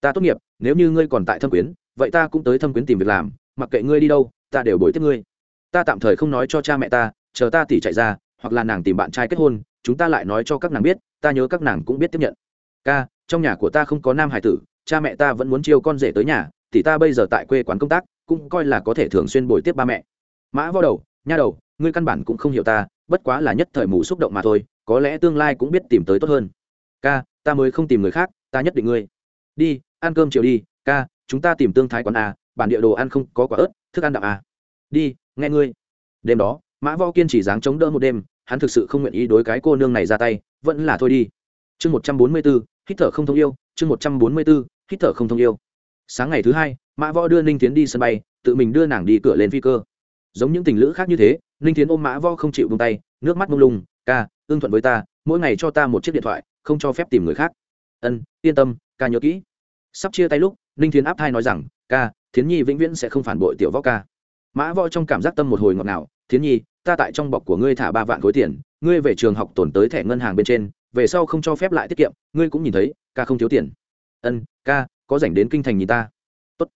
Ta tốt nghiệp, nếu như ngươi còn tại thâm quyến, vậy ta cũng tới thâm quyến tìm việc làm, mặc kệ ngươi đi đâu, ta đều bồi tiếp ngươi. Ta tạm thời không nói cho cha mẹ ta, chờ ta tỷ chạy ra, hoặc là nàng tìm bạn trai kết hôn, chúng ta lại nói cho các nàng biết, ta nhớ các nàng cũng biết tiếp nhận. Ca, trong nhà của ta không có nam hải tử, cha mẹ ta vẫn muốn chiêu con rể tới nhà thì ta bây giờ tại quê quán công tác, cũng coi là có thể thường xuyên bồi tiếp ba mẹ. Mã vào đầu nha đầu ngươi căn bản cũng không hiểu ta bất quá là nhất thời mù xúc động mà thôi có lẽ tương lai cũng biết tìm tới tốt hơn. Ca ta mới không tìm người khác ta nhất định ngươi. Đi ăn cơm chiều đi ca chúng ta tìm tương thái quán à, bản địa đồ ăn không có quả ớt thức ăn đạm à. đi nghe ngươi. Đêm đó mã võ kiên chỉ dáng chống đỡ một đêm hắn thực sự không nguyện ý đối cái cô nương này ra tay vẫn là thôi đi. Chương một trăm bốn mươi bốn hít thở không thông yêu chương một trăm bốn mươi bốn hít thở không thông yêu. Sáng ngày thứ hai mã võ đưa ninh tiến đi sân bay tự mình đưa nàng đi cửa lên phi cơ giống những tình lữ khác như thế, ninh tiến ôm mã võ không chịu bông tay, nước mắt mông lung, ca, ưng thuận với ta, mỗi ngày cho ta một chiếc điện thoại, không cho phép tìm người khác. Ân, yên tâm, ca nhớ kỹ. Sắp chia tay lúc, ninh tiến áp thai nói rằng, ca, thiến nhi vĩnh viễn sẽ không phản bội tiểu võ ca. Mã võ trong cảm giác tâm một hồi ngọt ngào, thiến nhi, ta tại trong bọc của ngươi thả ba vạn khối tiền, ngươi về trường học tổn tới thẻ ngân hàng bên trên, về sau không cho phép lại tiết kiệm, ngươi cũng nhìn thấy, ca không thiếu tiền. Ân, ca, có dành đến kinh thành nhìn ta. Tốt.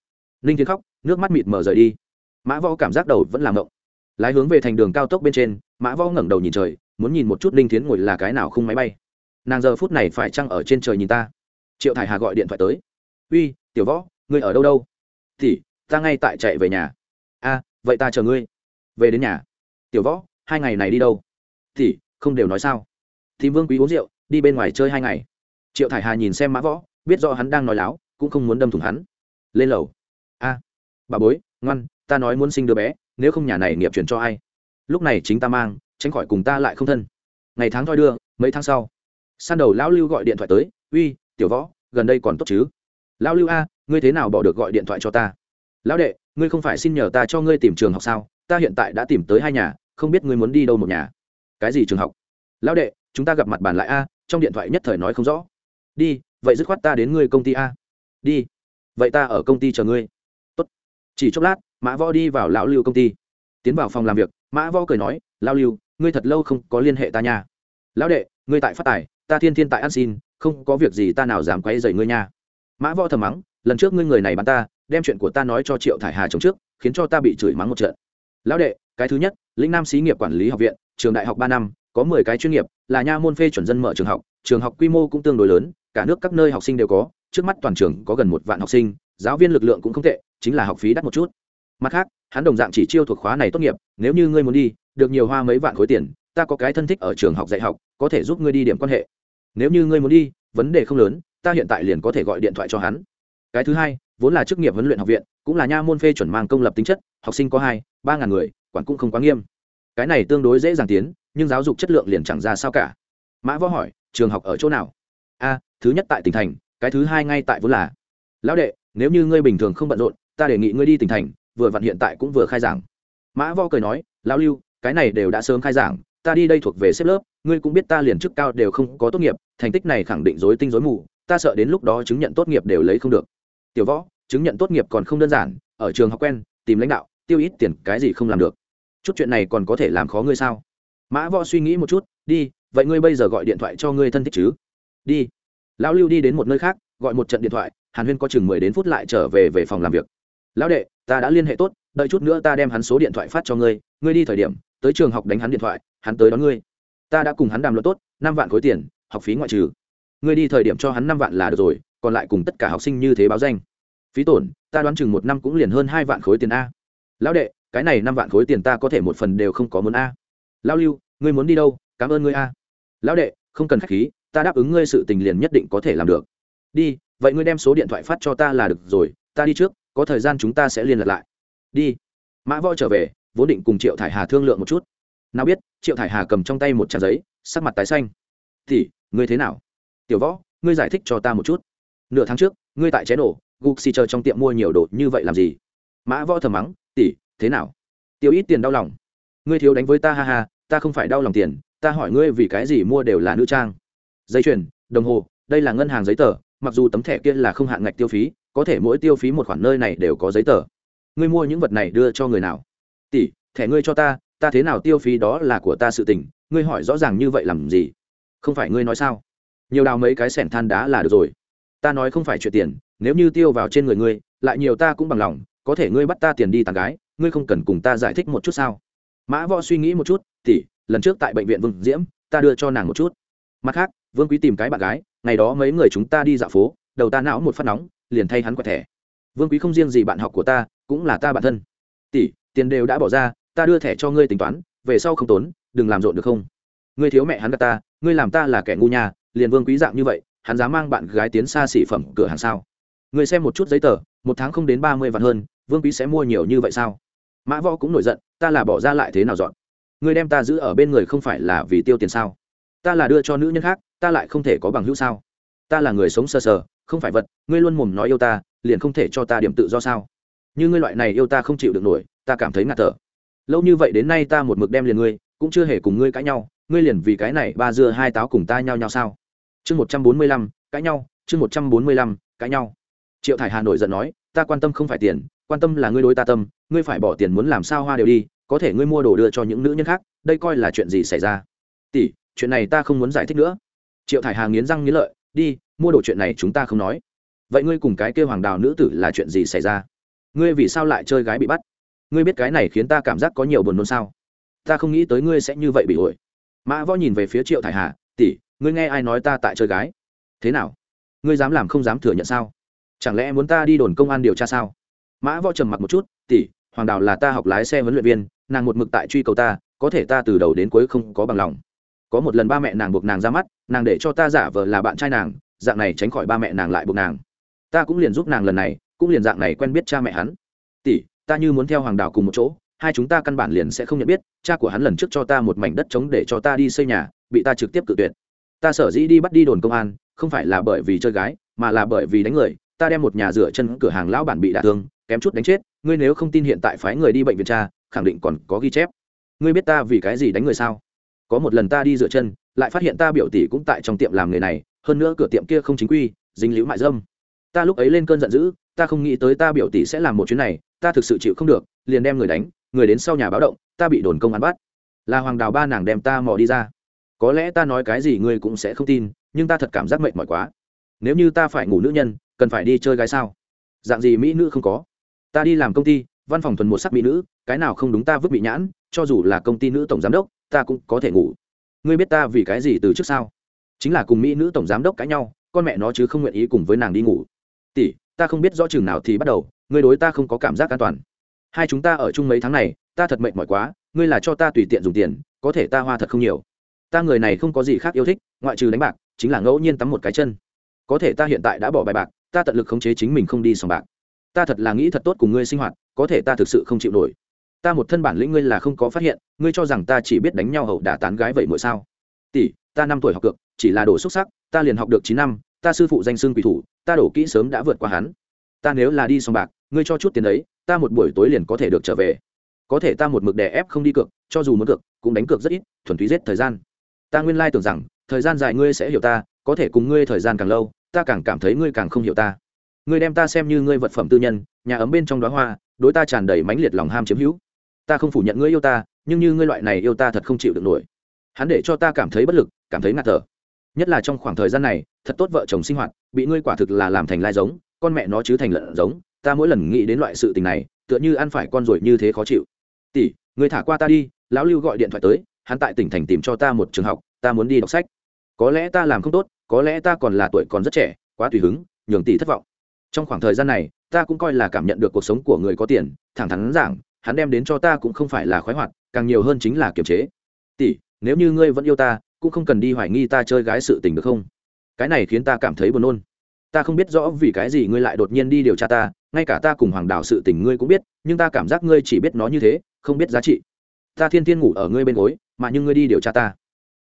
Ninh tiến khóc, nước mắt mịt mờ rời đi mã võ cảm giác đầu vẫn làm động lái hướng về thành đường cao tốc bên trên, mã võ ngẩng đầu nhìn trời, muốn nhìn một chút linh thiến ngồi là cái nào không máy bay. Nàng giờ phút này phải chăng ở trên trời nhìn ta? Triệu thải hà gọi điện thoại tới. Uy, tiểu võ, ngươi ở đâu đâu? Thì, ta ngay tại chạy về nhà. A, vậy ta chờ ngươi. Về đến nhà. Tiểu võ, hai ngày này đi đâu? Thì, không đều nói sao. Thì vương quý uống rượu, đi bên ngoài chơi hai ngày. Triệu thải hà nhìn xem mã võ, biết rõ hắn đang nói láo, cũng không muốn đâm thủng hắn. Lên lầu. A, bà bối, ngoan ta nói muốn sinh đứa bé, nếu không nhà này nghiệp chuyển cho ai? Lúc này chính ta mang, tránh khỏi cùng ta lại không thân. Ngày tháng thoi đưa, mấy tháng sau, san đầu lão lưu gọi điện thoại tới, uy, tiểu võ, gần đây còn tốt chứ? Lão lưu a, ngươi thế nào bỏ được gọi điện thoại cho ta? Lão đệ, ngươi không phải xin nhờ ta cho ngươi tìm trường học sao? Ta hiện tại đã tìm tới hai nhà, không biết ngươi muốn đi đâu một nhà. Cái gì trường học? Lão đệ, chúng ta gặp mặt bàn lại a, trong điện thoại nhất thời nói không rõ. Đi, vậy dứt khoát ta đến ngươi công ty a. Đi, vậy ta ở công ty chờ ngươi. Tốt. chỉ chốc lát mã võ đi vào lão lưu công ty. Tiến vào phòng làm việc, mã võ cười nói lao lưu, ngươi thật lâu không có liên hệ ta nha. Lão đệ, ngươi tại phát tài, ta thiên thiên tại ăn xin, không có việc gì ta nào dám quay dày ngươi nha. Mã võ thầm mắng, lần trước ngươi người này bắn ta, đem chuyện của ta nói cho triệu thải hà chống trước, khiến cho ta bị chửi mắng một trận. Lão đệ, cái thứ nhất, lĩnh nam xí nghiệp quản lý học viện, trường đại học ba năm, có mười cái chuyên nghiệp, là nha môn phê chuẩn dân mở trường học trường học quy mô cũng tương đối lớn, cả nước các nơi học sinh đều có, trước mắt toàn trường có gần một vạn học sinh, giáo viên lực lượng cũng không tệ, chính là học phí đắt một chút mặt khác, hắn đồng dạng chỉ chiêu thuộc khóa này tốt nghiệp, nếu như ngươi muốn đi, được nhiều hoa mấy vạn khối tiền, ta có cái thân thích ở trường học dạy học, có thể giúp ngươi đi điểm quan hệ. Nếu như ngươi muốn đi, vấn đề không lớn, ta hiện tại liền có thể gọi điện thoại cho hắn. Cái thứ hai, vốn là chức nghiệp huấn luyện học viện, cũng là nha môn phê chuẩn mang công lập tính chất, học sinh có hai, ba ngàn người, quản cũng không quá nghiêm. Cái này tương đối dễ dàng tiến, nhưng giáo dục chất lượng liền chẳng ra sao cả. Mã võ hỏi, trường học ở chỗ nào? A, thứ nhất tại tỉnh thành, cái thứ hai ngay tại vốn là. Lão đệ, nếu như ngươi bình thường không bận rộn, ta đề nghị ngươi đi tỉnh thành vừa vặn hiện tại cũng vừa khai giảng. Mã võ cười nói, lão lưu, cái này đều đã sớm khai giảng, ta đi đây thuộc về xếp lớp, ngươi cũng biết ta liền chức cao đều không có tốt nghiệp, thành tích này khẳng định dối tinh dối mù, ta sợ đến lúc đó chứng nhận tốt nghiệp đều lấy không được. Tiểu võ, chứng nhận tốt nghiệp còn không đơn giản, ở trường học quen, tìm lãnh đạo, tiêu ít tiền, cái gì không làm được. Chút chuyện này còn có thể làm khó ngươi sao? Mã võ suy nghĩ một chút, đi, vậy ngươi bây giờ gọi điện thoại cho ngươi thân thích chứ? Đi. Lão lưu đi đến một nơi khác, gọi một trận điện thoại, hàn huyên có chừng mười đến phút lại trở về về phòng làm việc lão đệ, ta đã liên hệ tốt, đợi chút nữa ta đem hắn số điện thoại phát cho ngươi ngươi đi thời điểm, tới trường học đánh hắn điện thoại, hắn tới đón ngươi. Ta đã cùng hắn đàm luận tốt, năm vạn khối tiền, học phí ngoại trừ. Ngươi đi thời điểm cho hắn năm vạn là được rồi, còn lại cùng tất cả học sinh như thế báo danh. Phí tổn, ta đoán chừng một năm cũng liền hơn hai vạn khối tiền a. Lão đệ, cái này năm vạn khối tiền ta có thể một phần đều không có muốn a. Lão lưu, ngươi muốn đi đâu, cảm ơn ngươi a. Lão đệ, không cần k h á c h khí, ta đáp ứng ngươi sự tình liền nhất định có thể làm được. Đi, vậy ngươi đem số điện thoại phát cho ta là được rồi, ta đi trước có thời gian chúng ta sẽ liên lạc lại. Đi. Mã võ trở về, vốn định cùng triệu thải hà thương lượng một chút. Nào biết, triệu thải hà cầm trong tay một trang giấy, sắc mặt tái xanh. Thì ngươi thế nào? Tiểu võ, ngươi giải thích cho ta một chút. Nửa tháng trước, ngươi tại cháy nổ gục xì chờ trong tiệm mua nhiều đồ như vậy làm gì? Mã võ thầm mắng, tỷ, thế nào? Tiêu ít tiền đau lòng. Ngươi thiếu đánh với ta, ha ha, ta không phải đau lòng tiền, ta hỏi ngươi vì cái gì mua đều là nữ trang. Dây chuyền, đồng hồ, đây là ngân hàng giấy tờ, mặc dù tấm thẻ kia là không hạn ngạch tiêu phí có thể mỗi tiêu phí một khoản nơi này đều có giấy tờ. Ngươi mua những vật này đưa cho người nào? Tỷ thẻ ngươi cho ta ta thế nào tiêu phí đó là của ta sự tình ngươi hỏi rõ ràng như vậy làm gì? Không phải ngươi nói sao? Nhiều đào mấy cái sẻn than đá là được rồi. Ta nói không phải chuyện tiền nếu như tiêu vào trên người ngươi lại nhiều ta cũng bằng lòng có thể ngươi bắt ta tiền đi tàn gái ngươi không cần cùng ta giải thích một chút sao? Mã võ suy nghĩ một chút tỷ, lần trước tại bệnh viện vương diễm ta đưa cho nàng một chút. Mặt khác vương quý tìm cái bạn gái ngày đó mấy người chúng ta đi dạo phố đầu ta não một phát nóng liền thay hắn quẹt thẻ. Vương quý không riêng gì bạn học của ta, cũng là ta bạn thân. Tỷ, tiền đều đã bỏ ra, ta đưa thẻ cho ngươi tính toán, về sau không tốn, đừng làm rộn được không? Ngươi thiếu mẹ hắn gạt ta, ngươi làm ta là kẻ ngu nhà liền vương quý dạng như vậy, hắn dám mang bạn gái tiến xa xỉ phẩm cửa hàng sao? Ngươi xem một chút giấy tờ, một tháng không đến ba mươi vạn hơn, vương quý sẽ mua nhiều như vậy sao? Mã võ cũng nổi giận, ta là bỏ ra lại thế nào dọn? Ngươi đem ta giữ ở bên người không phải là vì tiêu tiền sao? Ta là đưa cho nữ nhân khác, ta lại không thể có bằng hữu sao? Ta là người sống sờ sờ không phải vật, ngươi luôn mồm nói yêu ta, liền không thể cho ta điểm tự do sao? Như ngươi loại này yêu ta không chịu được nổi, ta cảm thấy ngạt thở. Lâu như vậy đến nay ta một mực đem liền ngươi, cũng chưa hề cùng ngươi cãi nhau, ngươi liền vì cái này ba dưa hai táo cùng ta nhau nhau sao? Chương một trăm bốn mươi lăm, cãi nhau, chương một trăm bốn mươi lăm, cãi nhau. Triệu thải hà nội giận nói, ta quan tâm không phải tiền, quan tâm là ngươi đối ta tâm, ngươi phải bỏ tiền muốn làm sao hoa đều đi, có thể ngươi mua đồ đưa cho những nữ nhân khác, đây coi là chuyện gì xảy ra? Tỷ, chuyện này ta không muốn giải thích nữa. Triệu thải hà nghiến răng nghiến lợi, đi mua đồ chuyện này chúng ta không nói. Vậy ngươi cùng cái kêu hoàng đào nữ tử là chuyện gì xảy ra? Ngươi vì sao lại chơi gái bị bắt? Ngươi biết cái này khiến ta cảm giác có nhiều buồn nôn sao? Ta không nghĩ tới ngươi sẽ như vậy bị ổi mã võ nhìn về phía triệu thải hà, tỷ, ngươi nghe ai nói ta tại chơi gái? Thế nào? Ngươi dám làm không dám thừa nhận sao? Chẳng lẽ muốn ta đi đồn công an điều tra sao? Mã võ trầm mặc một chút, tỷ, hoàng đào là ta học lái xe huấn luyện viên, nàng một mực tại truy cầu ta, có thể ta từ đầu đến cuối không có bằng lòng. Có một lần ba mẹ nàng buộc nàng ra mắt, nàng để cho ta giả vờ là bạn trai nàng dạng này tránh khỏi ba mẹ nàng lại buộc nàng. Ta cũng liền giúp nàng lần này, cũng liền dạng này quen biết cha mẹ hắn. Tỷ, ta như muốn theo hoàng đảo cùng một chỗ, hai chúng ta căn bản liền sẽ không nhận biết, cha của hắn lần trước cho ta một mảnh đất trống để cho ta đi xây nhà, bị ta trực tiếp cự tuyệt. Ta sở dĩ đi bắt đi đồn công an, không phải là bởi vì chơi gái, mà là bởi vì đánh người. Ta đem một nhà rửa chân cửa hàng lão bản bị đả thương, kém chút đánh chết. Ngươi nếu không tin hiện tại phái người đi bệnh viện cha khẳng định còn có ghi chép. Ngươi biết ta vì cái gì đánh người sao? Có một lần ta đi rửa chân, lại phát hiện ta biểu tỷ cũng tại trong tiệm làm người này hơn nữa cửa tiệm kia không chính quy, dính liễu mại dâm. Ta lúc ấy lên cơn giận dữ, ta không nghĩ tới ta biểu tỷ sẽ làm một chuyến này, ta thực sự chịu không được, liền đem người đánh, người đến sau nhà báo động, ta bị đồn công án bắt. Là hoàng đào ba nàng đem ta mò đi ra. Có lẽ ta nói cái gì ngươi cũng sẽ không tin, nhưng ta thật cảm giác mệt mỏi quá. Nếu như ta phải ngủ nữ nhân, cần phải đi chơi gái sao? Dạng gì mỹ nữ không có? Ta đi làm công ty, văn phòng thuần một sắc mỹ nữ, cái nào không đúng ta vứt bị nhãn, cho dù là công ty nữ tổng giám đốc, ta cũng có thể ngủ. Ngươi biết ta vì cái gì từ trước sao? Chính là cùng mỹ nữ tổng giám đốc cãi nhau, con mẹ nó chứ không nguyện ý cùng với nàng đi ngủ. Tỷ, ta không biết rõ chừng nào thì bắt đầu ngươi đối ta không có cảm giác an toàn. Hai chúng ta ở chung mấy tháng này, ta thật mệt mỏi quá, ngươi là cho ta tùy tiện dùng tiền, có thể ta hoa thật không nhiều. Ta người này không có gì khác yêu thích, ngoại trừ đánh bạc, chính là ngẫu nhiên tắm một cái chân. Có thể ta hiện tại đã bỏ bài bạc, ta tận lực khống chế chính mình không đi sòng bạc. Ta thật là nghĩ thật tốt cùng ngươi sinh hoạt, có thể ta thực sự không chịu nổi. Ta một thân bản lĩnh ngươi là không có phát hiện, ngươi cho rằng ta chỉ biết đánh nhau hậu đả tán gái vậy mỗi sao. Tỷ, ta năm tuổi học cược chỉ là đồ xuất sắc, ta liền học được chín năm, ta sư phụ danh xưng quỷ thủ, ta đổ kỹ sớm đã vượt qua hắn. Ta nếu là đi sòng bạc, ngươi cho chút tiền đấy, ta một buổi tối liền có thể được trở về. Có thể ta một mực đè ép không đi cược, cho dù muốn cược, cũng đánh cược rất ít, thuần túy giết thời gian. Ta nguyên lai tưởng rằng, thời gian dài ngươi sẽ hiểu ta, có thể cùng ngươi thời gian càng lâu, ta càng cảm thấy ngươi càng không hiểu ta. Ngươi đem ta xem như ngươi vật phẩm tư nhân, nhà ấm bên trong đó hoa, đối ta tràn đầy mãnh liệt lòng ham chiếm hữu. Ta không phủ nhận ngươi yêu ta, nhưng như ngươi loại này yêu ta thật không chịu được nổi. Hắn để cho ta cảm thấy bất lực, cảm thấy ngạt thở nhất là trong khoảng thời gian này, thật tốt vợ chồng sinh hoạt, bị ngươi quả thực là làm thành lai giống, con mẹ nó chứ thành lợn giống, ta mỗi lần nghĩ đến loại sự tình này, tựa như ăn phải con rồi như thế khó chịu. Tỷ người thả qua ta đi, lão lưu gọi điện thoại tới, hắn tại tỉnh thành tìm cho ta một trường học, ta muốn đi đọc sách. Có lẽ ta làm không tốt, có lẽ ta còn là tuổi còn rất trẻ, quá tùy hứng, nhường tỷ thất vọng. Trong khoảng thời gian này, ta cũng coi là cảm nhận được cuộc sống của người có tiền, thẳng thắn giảng, hắn đem đến cho ta cũng không phải là khoái hoạt, càng nhiều hơn chính là kiềm chế. Tỷ, nếu như ngươi vẫn yêu ta cũng không cần đi hoài nghi ta chơi gái sự tình được không? Cái này khiến ta cảm thấy buồn nôn. Ta không biết rõ vì cái gì ngươi lại đột nhiên đi điều tra ta, ngay cả ta cùng hoàng đảo sự tình ngươi cũng biết, nhưng ta cảm giác ngươi chỉ biết nó như thế, không biết giá trị. Ta thiên thiên ngủ ở ngươi bên gối, mà nhưng ngươi đi điều tra ta.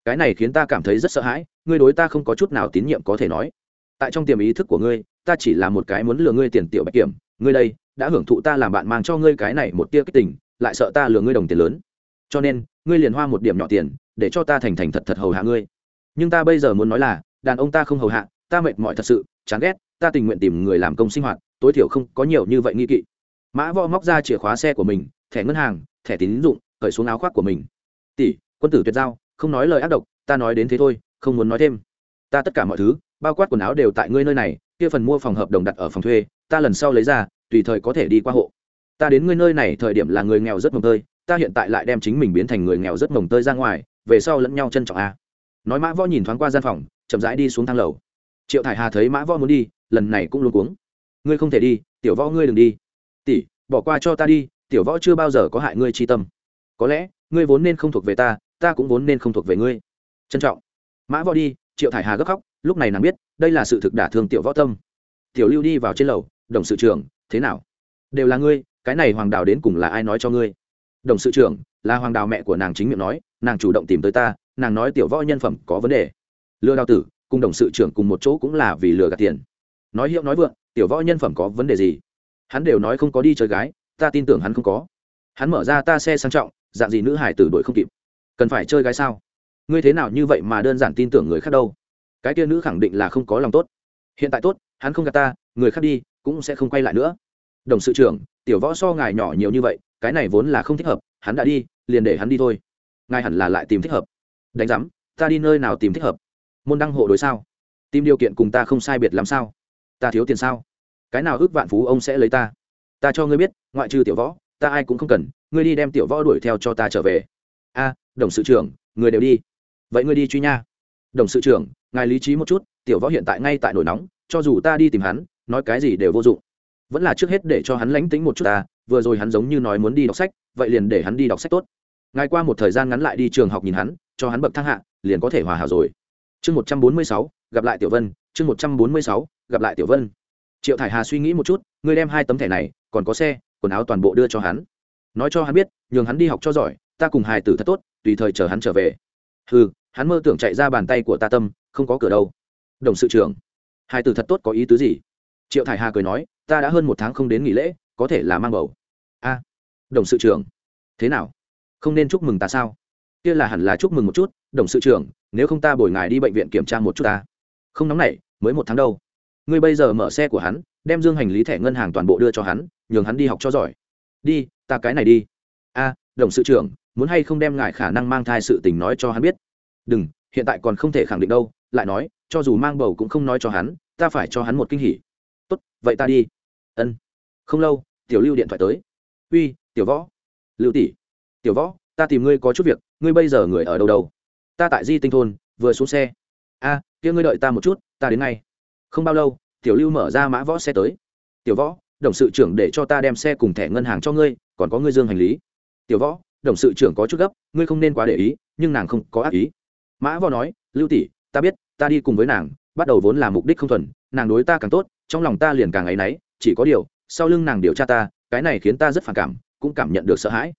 Cái này khiến ta cảm thấy rất sợ hãi, ngươi đối ta không có chút nào tín nhiệm có thể nói. Tại trong tiềm ý thức của ngươi, ta chỉ là một cái muốn lừa ngươi tiền tiểu bạch kiểm, ngươi đây đã hưởng thụ ta làm bạn mang cho ngươi cái này một tia kích tình, lại sợ ta lừa ngươi đồng tiền lớn. Cho nên, ngươi liền hoa một điểm nhỏ tiền để cho ta thành thành thật thật hầu hạ ngươi. Nhưng ta bây giờ muốn nói là, đàn ông ta không hầu hạ, ta mệt mỏi thật sự, chán ghét, ta tình nguyện tìm người làm công sinh hoạt, tối thiểu không có nhiều như vậy nghi kỵ. Mã võ móc ra chìa khóa xe của mình, thẻ ngân hàng, thẻ tín dụng, cởi xuống áo khoác của mình. Tỷ, quân tử tuyệt giao, không nói lời ác độc, ta nói đến thế thôi, không muốn nói thêm. Ta tất cả mọi thứ, bao quát quần áo đều tại ngươi nơi này, kia phần mua phòng hợp đồng đặt ở phòng thuê, ta lần sau lấy ra, tùy thời có thể đi qua hộ. Ta đến ngươi nơi này thời điểm là người nghèo rất mồng tơi, ta hiện tại lại đem chính mình biến thành người nghèo rất mồng tơi ra ngoài về sau lẫn nhau trân trọng a. Nói mã võ nhìn thoáng qua gian phòng, chậm rãi đi xuống thang lầu. Triệu thải hà thấy mã võ muốn đi, lần này cũng luôn cuống. Ngươi không thể đi, tiểu võ ngươi đừng đi. Tỷ, bỏ qua cho ta đi, tiểu võ chưa bao giờ có hại ngươi chi tâm. Có lẽ, ngươi vốn nên không thuộc về ta ta cũng vốn nên không thuộc về ngươi. Trân trọng. Mã võ đi, triệu thải hà gấp khóc, lúc này nàng biết, đây là sự thực đả thương tiểu võ tâm. Tiểu lưu đi vào trên lầu, đồng sự trưởng, thế nào? Đều là ngươi, cái này hoàng đào đến cùng là ai nói cho ngươi? Đồng sự trưởng, là hoàng đào mẹ của nàng chính miệng nói nàng chủ động tìm tới ta, nàng nói tiểu võ nhân phẩm có vấn đề. Lừa đào tử, cùng đồng sự trưởng cùng một chỗ cũng là vì lừa gạt tiền. Nói hiệu nói vượng, tiểu võ nhân phẩm có vấn đề gì? Hắn đều nói không có đi chơi gái, ta tin tưởng hắn không có. Hắn mở ra ta xe sang trọng, dạng gì nữ hải tử đuổi không kịp. Cần phải chơi gái sao? Ngươi thế nào như vậy mà đơn giản tin tưởng người khác đâu? Cái kia nữ khẳng định là không có lòng tốt. Hiện tại tốt, hắn không gạt ta, người khác đi, cũng sẽ không quay lại nữa. Đồng sự trưởng, tiểu võ so ngài nhỏ nhiều như vậy, cái này vốn là không thích hợp, hắn đã đi, liền để hắn đi thôi ngài hẳn là lại tìm thích hợp. Đánh giám, ta đi nơi nào tìm thích hợp? Môn đăng hộ đối sao? Tìm điều kiện cùng ta không sai biệt làm sao? Ta thiếu tiền sao? Cái nào ước vạn phú ông sẽ lấy ta? Ta cho ngươi biết, ngoại trừ tiểu võ, ta ai cũng không cần. Ngươi đi đem tiểu võ đuổi theo cho ta trở về. A, đồng sự trưởng, người đều đi. Vậy ngươi đi truy nha. Đồng sự trưởng, ngài lý trí một chút, tiểu võ hiện tại ngay tại nổi nóng, cho dù ta đi tìm hắn, nói cái gì đều vô dụng. Vẫn là trước hết để cho hắn lánh tính một chút ta, vừa rồi hắn giống như nói muốn đi đọc sách, vậy liền để hắn đi đọc sách tốt ngài qua một thời gian ngắn lại đi trường học nhìn hắn, cho hắn bậc thang hạ, liền có thể hòa hảo rồi. Chương một trăm bốn mươi sáu, gặp lại tiểu vân. Chương một trăm bốn mươi sáu, gặp lại tiểu vân. Triệu thải hà suy nghĩ một chút, ngươi đem hai tấm thẻ này, còn có xe, quần áo toàn bộ đưa cho hắn. Nói cho hắn biết, nhường hắn đi học cho giỏi, ta cùng hài tử thật tốt, tùy thời chờ hắn trở về. Ừ hắn mơ tưởng chạy ra bàn tay của ta tâm, không có cửa đâu. Đồng sự trưởng, hài tử thật tốt có ý tứ gì? Triệu thải hà cười nói, ta đã hơn một tháng không đến nghỉ lễ, có thể là mang bầu. A, đồng sự trưởng, thế nào? Không nên chúc mừng ta sao? Kia là hẳn là chúc mừng một chút, đồng sự trưởng, nếu không ta bồi ngài đi bệnh viện kiểm tra một chút ta. Không nóng nảy, mới một tháng đâu. Ngươi bây giờ mở xe của hắn, đem dương hành lý thẻ ngân hàng toàn bộ đưa cho hắn, nhường hắn đi học cho giỏi. Đi, ta cái này đi. A, đồng sự trưởng, muốn hay không đem ngài khả năng mang thai sự tình nói cho hắn biết? Đừng, hiện tại còn không thể khẳng định đâu, lại nói, cho dù mang bầu cũng không nói cho hắn, ta phải cho hắn một kinh hỉ. Tốt, vậy ta đi. Ân. Không lâu, tiểu lưu điện thoại tới. Uy, tiểu võ. Lưu tỷ tiểu võ, ta tìm ngươi có chút việc, ngươi bây giờ người ở đâu đâu? Ta tại di tinh thôn, vừa xuống xe. A, kia ngươi đợi ta một chút, ta đến ngay. Không bao lâu, tiểu lưu mở ra mã võ xe tới. Tiểu võ, đồng sự trưởng để cho ta đem xe cùng thẻ ngân hàng cho ngươi, còn có ngươi dương hành lý. Tiểu võ, đồng sự trưởng có chút gấp, ngươi không nên quá để ý, nhưng nàng không có ác ý. Mã võ nói, lưu tỷ, ta biết, ta đi cùng với nàng, bắt đầu vốn là mục đích không thuần, nàng đối ta càng tốt, trong lòng ta liền càng áy náy, chỉ có điều, sau lưng nàng điều tra ta, cái này khiến ta rất phản cảm, cũng cảm nhận được sợ hãi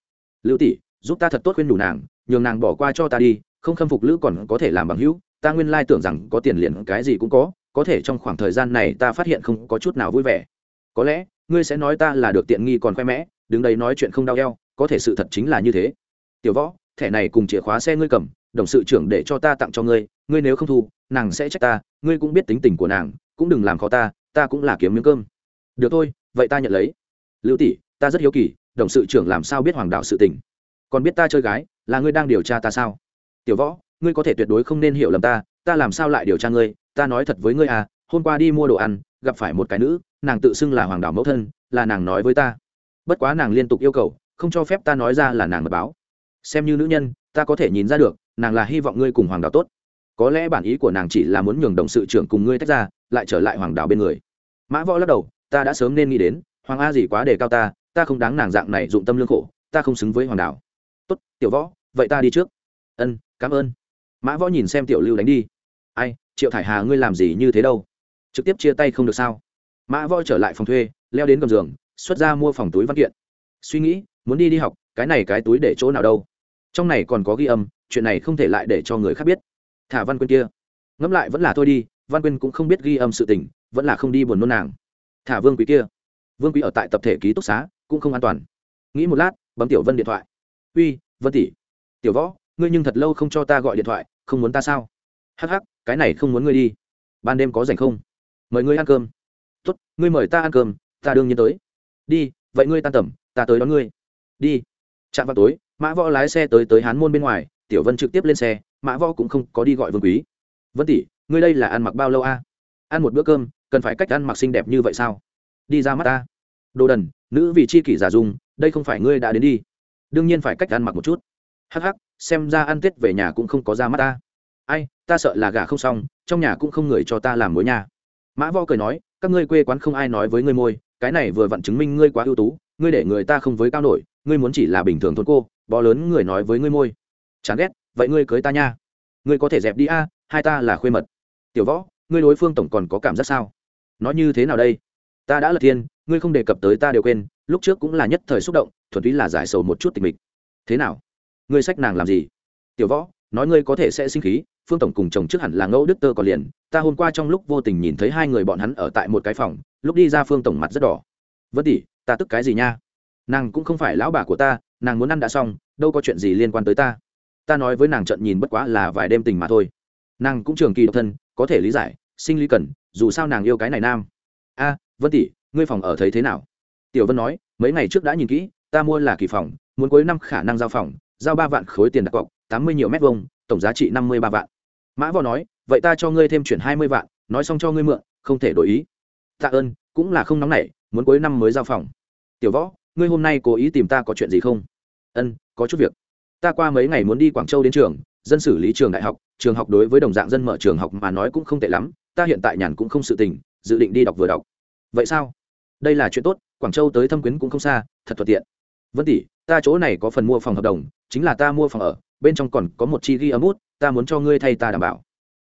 lưu tỷ, giúp ta thật tốt khuyên đủ nàng, nhường nàng bỏ qua cho ta đi, không khâm phục lữ còn có thể làm bằng hữu, ta nguyên lai tưởng rằng có tiền liền cái gì cũng có có thể trong khoảng thời gian này ta phát hiện không có chút nào vui vẻ. Có lẽ, ngươi sẽ nói ta là được tiện nghi còn khoe mẽ, đứng đây nói chuyện không đau eo, có thể sự thật chính là như thế. Tiểu võ, thẻ này cùng chìa khóa xe ngươi cầm, đồng sự trưởng để cho ta tặng cho ngươi ngươi nếu không thu, nàng sẽ trách ta, ngươi cũng biết tính tình của nàng, cũng đừng làm khó ta ta cũng là kiếm miếng cơm. Được thôi, vậy ta nhận lấy. Lưu tỷ, ta rất hiếu kỳ đồng sự trưởng làm sao biết hoàng đạo sự tình? Còn biết ta chơi gái, là ngươi đang điều tra ta sao? Tiểu võ, ngươi có thể tuyệt đối không nên hiểu lầm ta ta làm sao lại điều tra ngươi? Ta nói thật với ngươi à hôm qua đi mua đồ ăn, gặp phải một cái nữ, nàng tự xưng là hoàng đảo mẫu thân, là nàng nói với ta. Bất quá nàng liên tục yêu cầu, không cho phép ta nói ra là nàng mật báo. Xem như nữ nhân, ta có thể nhìn ra được, nàng là hy vọng ngươi cùng hoàng đảo tốt. Có lẽ bản ý của nàng chỉ là muốn nhường đồng sự trưởng cùng ngươi tách ra, lại trở lại hoàng đảo bên người. Mã võ lắc đầu, ta đã sớm nên nghĩ đến, hoàng a gì quá đề cao ta ta không đáng nàng dạng này dụng tâm lương khổ, ta không xứng với hoàng đảo tốt, tiểu võ, vậy ta đi trước. Ân, cảm ơn. Mã võ nhìn xem tiểu lưu đánh đi. Ai, triệu thải hà, ngươi làm gì như thế đâu? Trực tiếp chia tay không được sao? Mã võ trở lại phòng thuê, leo đến gầm giường, xuất ra mua phòng túi văn kiện. Suy nghĩ, muốn đi đi học, cái này cái túi để chỗ nào đâu? Trong này còn có ghi âm, chuyện này không thể lại để cho người khác biết. Thả văn quyên kia. Ngẫm lại vẫn là thôi đi, văn quyên cũng không biết ghi âm sự tình, vẫn là không đi buồn nôn nàng. Thả vương quý kia. Vương quý ở tại tập thể ký túc xá cũng không an toàn. Nghĩ một lát, bấm tiểu vân điện thoại. Uy, vân tỷ, tiểu võ, ngươi nhưng thật lâu không cho ta gọi điện thoại, không muốn ta sao? Hắc hắc, cái này không muốn ngươi đi. Ban đêm có rảnh không? Mời ngươi ăn cơm. Tốt, ngươi mời ta ăn cơm, ta đương nhiên tới. Đi, vậy ngươi tan tầm, ta tới đón ngươi. Đi. Chạm vào tối, mã võ lái xe tới tới hán môn bên ngoài, tiểu vân trực tiếp lên xe, mã võ cũng không có đi gọi vương quý. Vân tỷ, ngươi đây là ăn mặc bao lâu a? Ăn một bữa cơm, cần phải cách ăn mặc xinh đẹp như vậy sao? Đi ra mắt ta đồ đần, nữ vị chi kỷ giả dung đây không phải ngươi đã đến đi. Đương nhiên phải cách ăn mặc một chút. Hắc hắc, xem ra ăn tết về nhà cũng không có ra mắt ta. Ai, ta sợ là gà không xong, trong nhà cũng không người cho ta làm mối nhà. Mã võ cười nói, các ngươi quê quán không ai nói với ngươi môi, cái này vừa vặn chứng minh ngươi quá ưu tú, ngươi để người ta không với cao nổi, ngươi muốn chỉ là bình thường thôn cô, bó lớn người nói với ngươi môi. Chán ghét, vậy ngươi cưới ta nha. Ngươi có thể dẹp đi a, hai ta là khuê mật. Tiểu võ, ngươi đối phương tổng còn có cảm giác sao? Nó như thế nào đây? Ta đã là thiên ngươi không đề cập tới ta đều quên, lúc trước cũng là nhất thời xúc động, thuần túy là giải sầu một chút tình mình. Thế nào? Ngươi sách nàng làm gì? Tiểu võ, nói ngươi có thể sẽ sinh khí, phương tổng cùng chồng trước hẳn là ngẫu đức tơ còn liền, ta hôm qua trong lúc vô tình nhìn thấy hai người bọn hắn ở tại một cái phòng, lúc đi ra phương tổng mặt rất đỏ. Vất tỷ, ta tức cái gì nha? Nàng cũng không phải lão bà của ta, nàng muốn ăn đã xong, đâu có chuyện gì liên quan tới ta. Ta nói với nàng trận nhìn bất quá là vài đêm tình mà thôi. Nàng cũng trường kỳ độc thân, có thể lý giải, sinh lý cần, dù sao nàng yêu cái này nam. A, vân tỷ ngươi phòng ở thấy thế nào? Tiểu vân nói, mấy ngày trước đã nhìn kỹ, ta mua là kỳ phòng, muốn cuối năm khả năng giao phòng, giao ba vạn khối tiền đặt cọc, tám mươi nhiều mét vuông, tổng giá trị năm mươi ba vạn. Mã võ nói, vậy ta cho ngươi thêm chuyển hai mươi vạn, nói xong cho ngươi mượn, không thể đổi ý. Tạ ơn, cũng là không nóng nảy, muốn cuối năm mới giao phòng. Tiểu võ, ngươi hôm nay cố ý tìm ta có chuyện gì không? Ân, có chút việc. Ta qua mấy ngày muốn đi quảng châu đến trường, dân xử lý trường đại học, trường học đối với đồng dạng dân mở trường học mà nói cũng không tệ lắm, ta hiện tại nhàn cũng không sự tình, dự định đi đọc vừa đọc. Vậy sao? Đây là chuyện tốt, quảng châu tới thâm quyến cũng không xa, thật thuận tiện. Vân tỷ, ta chỗ này có phần mua phòng hợp đồng, chính là ta mua phòng ở, bên trong còn có một chi ghi âm út, ta muốn cho ngươi thay ta đảm bảo.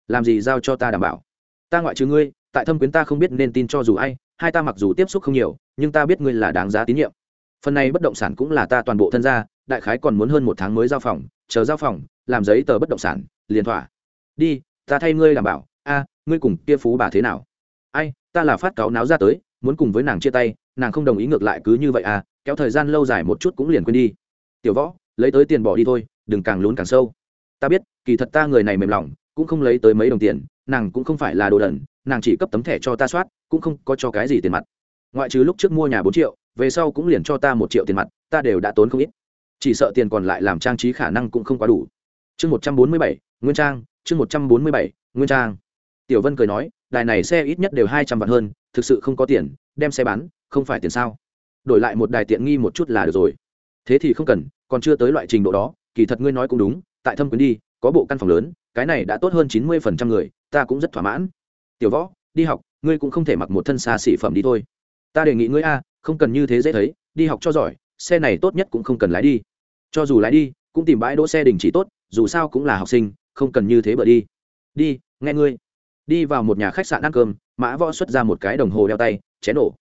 Làm gì giao cho ta đảm bảo? Ta ngoại trừ ngươi, tại thâm quyến ta không biết nên tin cho dù ai, hai ta mặc dù tiếp xúc không nhiều, nhưng ta biết ngươi là đáng giá tín nhiệm. Phần này bất động sản cũng là ta toàn bộ thân gia, đại khái còn muốn hơn một tháng mới giao phòng, chờ giao phòng, làm giấy tờ bất động sản, liền thỏa. Đi, ta thay ngươi đảm bảo. A, ngươi cùng kia phú bà thế nào? Ai, ta là phát cáo náo ra tới muốn cùng với nàng chia tay, nàng không đồng ý ngược lại cứ như vậy à kéo thời gian lâu dài một chút cũng liền quên đi. Tiểu võ, lấy tới tiền bỏ đi thôi, đừng càng lún càng sâu. Ta biết, kỳ thật ta người này mềm lòng, cũng không lấy tới mấy đồng tiền, nàng cũng không phải là đồ đần, nàng chỉ cấp tấm thẻ cho ta soát, cũng không có cho cái gì tiền mặt. Ngoại trừ lúc trước mua nhà bốn triệu, về sau cũng liền cho ta một triệu tiền mặt, ta đều đã tốn không ít. Chỉ sợ tiền còn lại làm trang trí khả năng cũng không quá đủ. Chương một trăm bốn mươi bảy, nguyên trang, chương một trăm bốn mươi bảy, nguyên trang tiểu vân cười nói, đài này xe ít nhất đều hai trăm vạn hơn, thực sự không có tiền, đem xe bán, không phải tiền sao? Đổi lại một đài tiện nghi một chút là được rồi. Thế thì không cần, còn chưa tới loại trình độ đó, kỳ thật ngươi nói cũng đúng, tại thâm quyến đi, có bộ căn phòng lớn, cái này đã tốt hơn chín mươi phần trăm người, ta cũng rất thỏa mãn. Tiểu võ, đi học, ngươi cũng không thể mặc một thân xa xỉ phẩm đi thôi. Ta đề nghị ngươi a, không cần như thế dễ thấy, đi học cho giỏi, xe này tốt nhất cũng không cần lái đi. Cho dù lái đi, cũng tìm bãi đỗ xe đình chỉ tốt, dù sao cũng là học sinh, không cần như thế bờ đi. Đi, nghe ngươi đi vào một nhà khách sạn ăn cơm, mã võ xuất ra một cái đồng hồ đeo tay, chén nổ.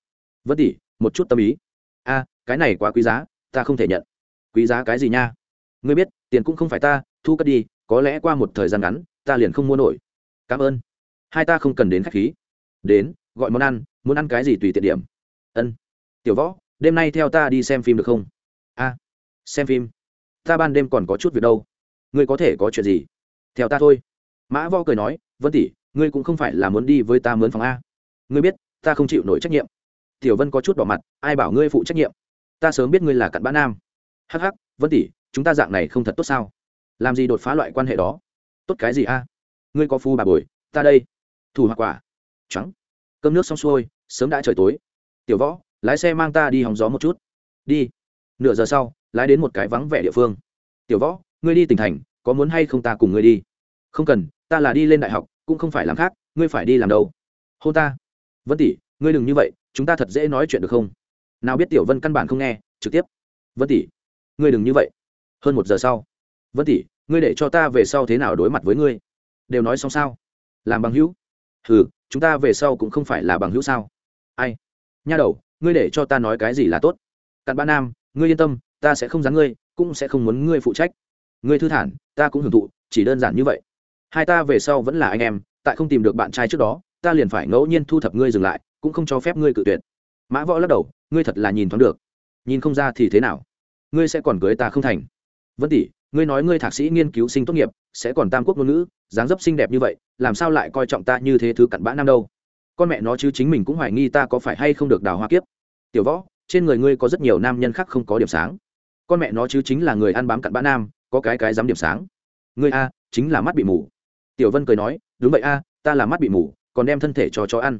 Vất tỉ một chút tâm ý. A, cái này quá quý giá, ta không thể nhận. Quý giá cái gì nha? Ngươi biết, tiền cũng không phải ta, thu cất đi, có lẽ qua một thời gian ngắn, ta liền không mua nổi. Cảm ơn. Hai ta không cần đến khách khí. Đến, gọi món ăn, muốn ăn cái gì tùy tiện điểm. Ân. Tiểu võ, đêm nay theo ta đi xem phim được không? A, xem phim. Ta ban đêm còn có chút việc đâu. Ngươi có thể có chuyện gì? Theo ta thôi. Mã võ cười nói, vân tỷ ngươi cũng không phải là muốn đi với ta mướn phòng a. Ngươi biết, ta không chịu nổi trách nhiệm. Tiểu vân có chút bỏ mặt, ai bảo ngươi phụ trách nhiệm? Ta sớm biết ngươi là cặn bã nam. Hắc hắc, vân tỷ, chúng ta dạng này không thật tốt sao? Làm gì đột phá loại quan hệ đó? Tốt cái gì a? Ngươi có phu bà bồi, ta đây. Thủ hoặc quả. Trắng cơm nước xong xuôi, sớm đã trời tối. Tiểu võ, lái xe mang ta đi hóng gió một chút. Đi. Nửa giờ sau, lái đến một cái vắng vẻ địa phương. Tiểu võ, ngươi đi tỉnh thành, có muốn hay không ta cùng ngươi đi? Không cần, ta là đi lên đại học cũng không phải làm khác, ngươi phải đi làm đâu? Hô ta. Vân tỷ, ngươi đừng như vậy, chúng ta thật dễ nói chuyện được không? Nào biết tiểu vân căn bản không nghe, trực tiếp. Vân tỷ, ngươi đừng như vậy. Hơn một giờ sau. Vân tỷ, ngươi để cho ta về sau thế nào đối mặt với ngươi? Đều nói xong sao? Làm bằng hữu. Ừ chúng ta về sau cũng không phải là bằng hữu sao? Ai? Nha đầu, ngươi để cho ta nói cái gì là tốt? Cặn ba nam, ngươi yên tâm, ta sẽ không dán ngươi, cũng sẽ không muốn ngươi phụ trách. Ngươi thư thản, ta cũng hưởng thụ, chỉ đơn giản như vậy hai ta về sau vẫn là anh em, tại không tìm được bạn trai trước đó, ta liền phải ngẫu nhiên thu thập ngươi dừng lại, cũng không cho phép ngươi cự tuyệt. Mã võ lắc đầu, ngươi thật là nhìn thoáng được. Nhìn không ra thì thế nào? Ngươi sẽ còn cưới ta không thành. Vân tỷ, ngươi nói ngươi thạc sĩ nghiên cứu sinh tốt nghiệp, sẽ còn tam quốc ngôn ngữ, dáng dấp xinh đẹp như vậy, làm sao lại coi trọng ta như thế thứ cặn bã nam đâu? Con mẹ nó chứ chính mình cũng hoài nghi ta có phải hay không được đào hoa kiếp. Tiểu võ, trên người ngươi có rất nhiều nam nhân khác không có điểm sáng. Con mẹ nó chứ chính là người ăn bám cặn bã nam, có cái cái dám điểm sáng. Ngươi a, chính là mắt bị mù tiểu vân cười nói, đúng vậy a, ta là mắt bị mù, còn đem thân thể cho chó ăn.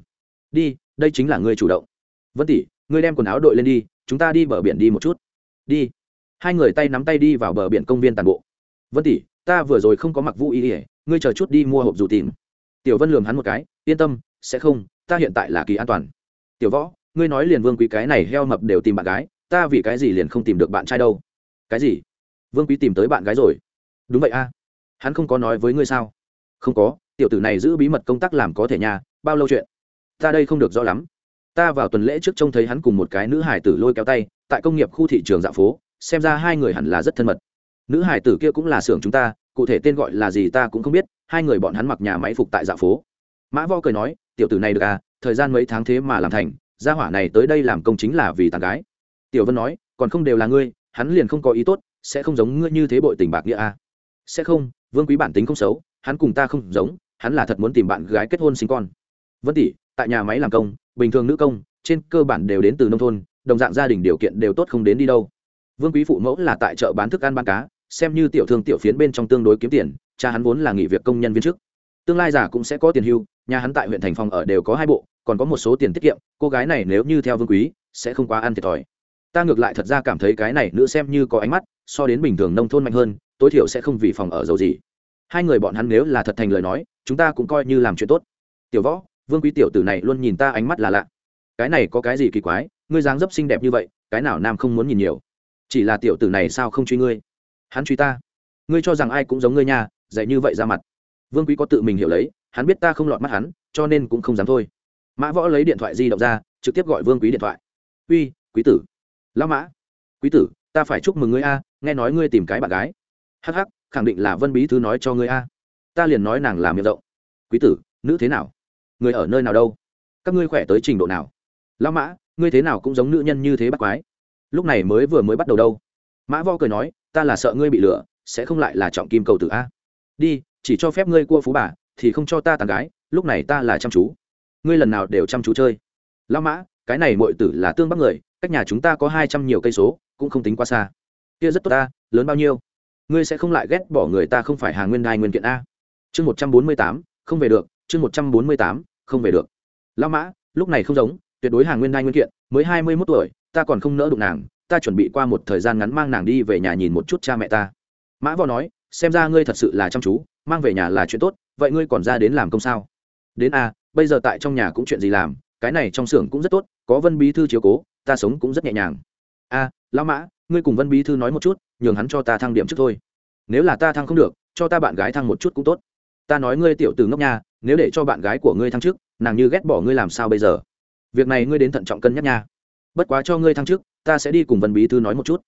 Đi, đây chính là ngươi chủ động. Vân tỷ, ngươi đem quần áo đội lên đi, chúng ta đi bờ biển đi một chút. Đi. Hai người tay nắm tay đi vào bờ biển công viên tàn bộ. Vân tỷ, ta vừa rồi không có mặc vũ y ỉa ngươi chờ chút đi mua hộp dù tìm. Tiểu vân lường hắn một cái, yên tâm, sẽ không, ta hiện tại là kỳ an toàn. Tiểu võ, ngươi nói liền vương quý cái này heo mập đều tìm bạn gái, ta vì cái gì liền không tìm được bạn trai đâu? Cái gì? Vương quý tìm tới bạn gái rồi. Đúng vậy a, hắn không có nói với ngươi sao? Không có, tiểu tử này giữ bí mật công tác làm có thể nhà bao lâu chuyện? Ta đây không được rõ lắm. Ta vào tuần lễ trước trông thấy hắn cùng một cái nữ hải tử lôi kéo tay, tại công nghiệp khu thị trường dạ phố, xem ra hai người hẳn là rất thân mật. Nữ hải tử kia cũng là xưởng chúng ta, cụ thể tên gọi là gì ta cũng không biết, hai người bọn hắn mặc nhà máy phục tại dạ phố. Mã vo cười nói, tiểu tử này được à thời gian mấy tháng thế mà làm thành, gia hỏa này tới đây làm công chính là vì tàn gái. Tiểu vân nói, còn không đều là ngươi, hắn liền không có ý tốt, sẽ không giống ngươi như thế bội tình bạc nghĩa à. sẽ không, vương quý bản tính không xấu hắn cùng ta không giống, hắn là thật muốn tìm bạn gái kết hôn sinh con. Vân tỷ, tại nhà máy làm công, bình thường nữ công, trên cơ bản đều đến từ nông thôn, đồng dạng gia đình điều kiện đều tốt không đến đi đâu. Vương quý phụ mẫu là tại chợ bán thức ăn bán cá, xem như tiểu thương tiểu phiến bên trong tương đối kiếm tiền, cha hắn vốn là nghỉ việc công nhân viên chức. Tương lai giả cũng sẽ có tiền hưu, nhà hắn tại huyện thành phòng ở đều có hai bộ, còn có một số tiền tiết kiệm, cô gái này nếu như theo vương quý, sẽ không quá ăn thiệt thòi. Ta ngược lại thật ra cảm thấy cái này nữ xem như có ánh mắt, so đến bình thường nông thôn mạnh hơn, tối thiểu sẽ không vì phòng ở giàu gì hai người bọn hắn nếu là thật thành lời nói, chúng ta cũng coi như làm chuyện tốt. Tiểu võ, vương quý tiểu tử này luôn nhìn ta ánh mắt là lạ. Cái này có cái gì kỳ quái, ngươi dáng dấp xinh đẹp như vậy, cái nào nam không muốn nhìn nhiều? Chỉ là tiểu tử này sao không truy ngươi? Hắn truy ta. Ngươi cho rằng ai cũng giống ngươi nhà dạy như vậy ra mặt. Vương quý có tự mình hiểu lấy, hắn biết ta không lọt mắt hắn, cho nên cũng không dám thôi. Mã võ lấy điện thoại di động ra, trực tiếp gọi vương quý điện thoại. Uy, quý tử. Lão mã. Quý tử, ta phải chúc mừng ngươi a, nghe nói ngươi tìm cái bạn gái. Hh khẳng định là vân bí thư nói cho ngươi a. Ta liền nói nàng làm miệng rộng. Quý tử, nữ thế nào? Người ở nơi nào đâu? Các ngươi khỏe tới trình độ nào? Lão mã, ngươi thế nào cũng giống nữ nhân như thế bắt quái. Lúc này mới vừa mới bắt đầu đâu. Mã vo cười nói, ta là sợ ngươi bị lừa, sẽ không lại là trọng kim cầu tử a. Đi, chỉ cho phép ngươi cua phú bà, thì không cho ta tàn gái, lúc này ta là chăm chú. Ngươi lần nào đều chăm chú chơi. Lão mã, cái này mọi tử là tương bắc người, cách nhà chúng ta có hai trăm nhiều cây số, cũng không tính quá xa. Kia rất tốt ta, lớn bao nhiêu? Ngươi sẽ không lại ghét bỏ người ta không phải hàng nguyên đai nguyên kiện a. Chương một trăm bốn mươi tám, không về được. Chương một trăm bốn mươi tám, không về được. Lão mã, lúc này không giống, tuyệt đối hàng nguyên đai nguyên kiện, mới hai mươi mốt tuổi, ta còn không nỡ đụng nàng, ta chuẩn bị qua một thời gian ngắn mang nàng đi về nhà nhìn một chút cha mẹ ta. Mã võ nói, xem ra ngươi thật sự là chăm chú, mang về nhà là chuyện tốt, vậy ngươi còn ra đến làm công sao? Đến a, bây giờ tại trong nhà cũng chuyện gì làm, cái này trong xưởng cũng rất tốt, có vân bí thư chiếu cố, ta sống cũng rất nhẹ nhàng. A, lão mã ngươi cùng vân bí thư nói một chút, nhường hắn cho ta thăng điểm trước thôi. Nếu là ta thăng không được, cho ta bạn gái thăng một chút cũng tốt. Ta nói ngươi tiểu từ ngốc nha, nếu để cho bạn gái của ngươi thăng trước, nàng như ghét bỏ ngươi làm sao bây giờ? Việc này ngươi đến thận trọng cân nhắc nha. Bất quá cho ngươi thăng trước, ta sẽ đi cùng vân bí thư nói một chút.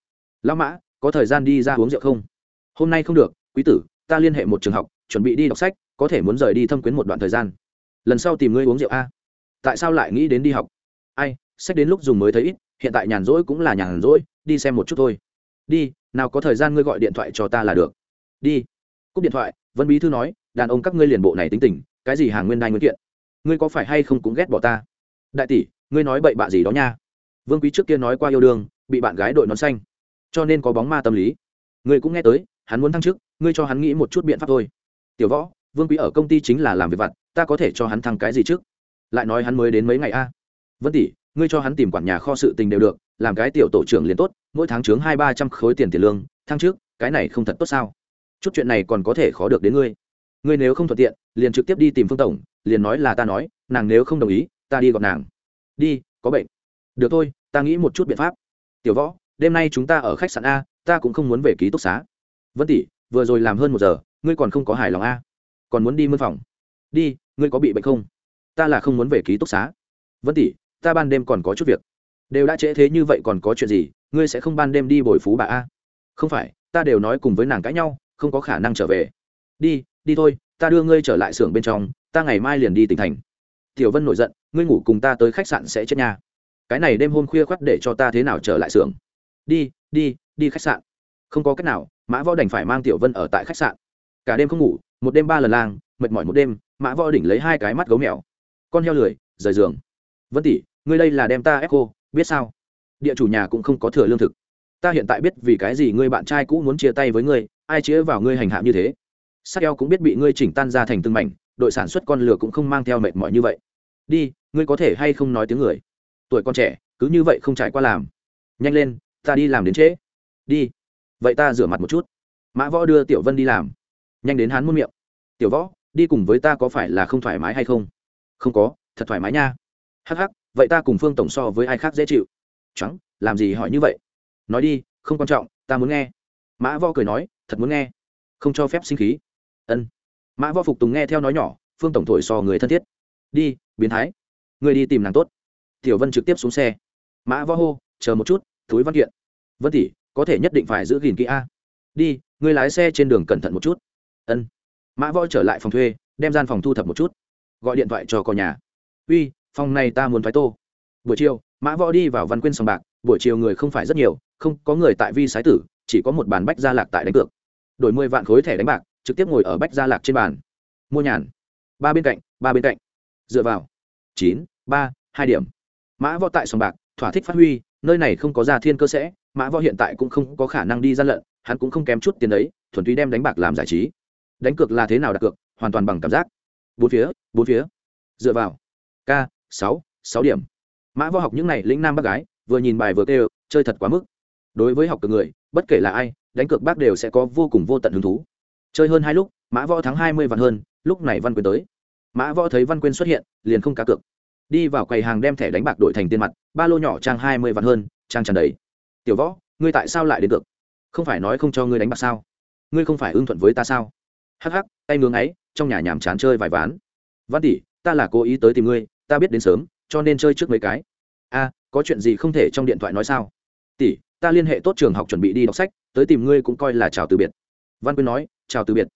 Lão mã, có thời gian đi ra uống rượu không? Hôm nay không được, quý tử, ta liên hệ một trường học, chuẩn bị đi đọc sách, có thể muốn rời đi thâm quyến một đoạn thời gian. Lần sau tìm ngươi uống rượu a. Tại sao lại nghĩ đến đi học? Ai, sách đến lúc dùng mới thấy ít, hiện tại nhàn rỗi cũng là nhàn rỗi đi xem một chút thôi. Đi, nào có thời gian ngươi gọi điện thoại cho ta là được. Đi. Cúp điện thoại, vân bí thư nói, đàn ông các ngươi liền bộ này tính tình, cái gì hàng nguyên đai nguyên kiện? Ngươi có phải hay không cũng ghét bỏ ta? Đại tỷ, ngươi nói bậy bạ gì đó nha. Vương quý trước kia nói qua yêu đương, bị bạn gái đội nón xanh. Cho nên có bóng ma tâm lý. Ngươi cũng nghe tới, hắn muốn thăng chức, ngươi cho hắn nghĩ một chút biện pháp thôi. Tiểu võ, vương quý ở công ty chính là làm việc vặt, ta có thể cho hắn thăng cái gì trước? Lại nói hắn mới đến mấy ngày a. Vân tỷ ngươi cho hắn tìm quản nhà kho sự tình đều được, làm cái tiểu tổ trưởng liền tốt, mỗi tháng chướng hai ba trăm khối tiền tiền lương tháng trước, cái này không thật tốt sao? Chút chuyện này còn có thể khó được đến ngươi. Ngươi nếu không thuận tiện, liền trực tiếp đi tìm phương tổng, liền nói là ta nói, nàng nếu không đồng ý, ta đi gặp nàng. Đi, có bệnh. Được thôi, ta nghĩ một chút biện pháp. Tiểu võ, đêm nay chúng ta ở khách sạn a, ta cũng không muốn về ký túc xá. Vân tỷ, vừa rồi làm hơn một giờ, ngươi còn không có hài lòng a. Còn muốn đi mân phòng. Đi, ngươi có bị bệnh không? Ta là không muốn về ký túc xá. Vân tỷ ta ban đêm còn có chút việc. Đều đã trễ thế như vậy còn có chuyện gì? Ngươi sẽ không ban đêm đi bồi phú bà a? Không phải, ta đều nói cùng với nàng cãi nhau, không có khả năng trở về. Đi đi thôi, ta đưa ngươi trở lại xưởng bên trong, ta ngày mai liền đi tỉnh thành. Tiểu vân nổi giận, ngươi ngủ cùng ta tới khách sạn sẽ chết nhà cái này đêm hôm khuya khoắt để cho ta thế nào trở lại xưởng? Đi đi đi khách sạn. Không có cách nào, mã võ đành phải mang tiểu vân ở tại khách sạn. Cả đêm không ngủ, một đêm ba lần lang, mệt mỏi một đêm, mã võ đỉnh lấy hai cái mắt gấu mèo. Con heo lười, rời giường vân tỷ, ngươi đây là đem ta ép cô biết sao? Địa chủ nhà cũng không có thừa lương thực. Ta hiện tại biết vì cái gì ngươi bạn trai cũ muốn chia tay với ngươi, ai chĩa vào ngươi hành hạ như thế. Sắc eo cũng biết bị ngươi chỉnh tan ra thành từng mảnh, đội sản xuất con lửa cũng không mang theo mệt mỏi như vậy. Đi, ngươi có thể hay không nói tiếng người? Tuổi con trẻ, cứ như vậy không trải qua làm. Nhanh lên, ta đi làm đến trễ. Đi. Vậy ta rửa mặt một chút. Mã võ đưa tiểu vân đi làm. Nhanh đến hắn muôn miệng. Tiểu võ, đi cùng với ta có phải là không thoải mái hay không? Không có, thật thoải mái nha hắc hắc, vậy ta cùng phương tổng so với ai khác dễ chịu? Trắng làm gì hỏi như vậy? Nói đi không quan trọng ta muốn nghe. Mã võ cười nói thật muốn nghe. Không cho phép sinh khí. Ân. Mã võ phục tùng nghe theo nói nhỏ phương tổng thổi so người thân thiết. Đi biến thái. Người đi tìm nàng tốt. Tiểu vân trực tiếp xuống xe. Mã võ hô chờ một chút túi văn kiện. Vân tỷ có thể nhất định phải giữ gìn kỹ a. Đi ngươi lái xe trên đường cẩn thận một chút. Ân. Mã võ trở lại phòng thuê đem gian phòng thu thập một chút. Gọi điện thoại cho con nhà. Uy phòng này ta muốn thoái tô. Buổi chiều, mã võ đi vào văn quyên sòng bạc, buổi chiều người không phải rất nhiều, không có người tại vi sái tử, chỉ có một bàn bách gia lạc tại đánh cược. Đổi mười vạn khối thẻ đánh bạc, trực tiếp ngồi ở bách gia lạc trên bàn. Mua nhàn. Ba bên cạnh, ba bên cạnh. Dựa vào. Chín, ba, hai điểm. Mã võ tại sòng bạc, thỏa thích phát huy, nơi này không có gia thiên cơ sẽ, mã võ hiện tại cũng không có khả năng đi gian lận, hắn cũng không kém chút tiền đấy, thuần túy đem đánh bạc làm giải trí. Đánh cược là thế nào đặt cược, hoàn toàn bằng cảm giác. Bốn phía bốn phía. Dựa vào. Ca sáu sáu điểm. Mã võ học những này lĩnh nam bác gái, vừa nhìn bài vừa kêu, chơi thật quá mức. Đối với học cược người, bất kể là ai, đánh cược bác đều sẽ có vô cùng vô tận hứng thú. Chơi hơn hai lúc, mã võ thắng hai mươi vạn hơn, lúc này văn quyền tới. Mã võ thấy văn quyền xuất hiện, liền không cá cược. Đi vào quầy hàng đem thẻ đánh bạc đổi thành tiền mặt, ba lô nhỏ trang hai mươi vạn hơn, trang tràn đầy. Tiểu võ, ngươi tại sao lại đến cược? Không phải nói không cho ngươi đánh bạc sao? Ngươi không phải ưng thuận với ta sao? Hắc hắc, tay ngưỡng ấy trong nhà nhàm chán chơi vài ván. Văn tỷ, ta là cố ý tới tìm ngươi ta biết đến sớm, cho nên chơi trước mấy cái. A có chuyện gì không thể trong điện thoại nói sao? Tỷ, ta liên hệ tốt trường học chuẩn bị đi đọc sách, tới tìm ngươi cũng coi là chào từ biệt. Văn quyên nói, chào từ biệt.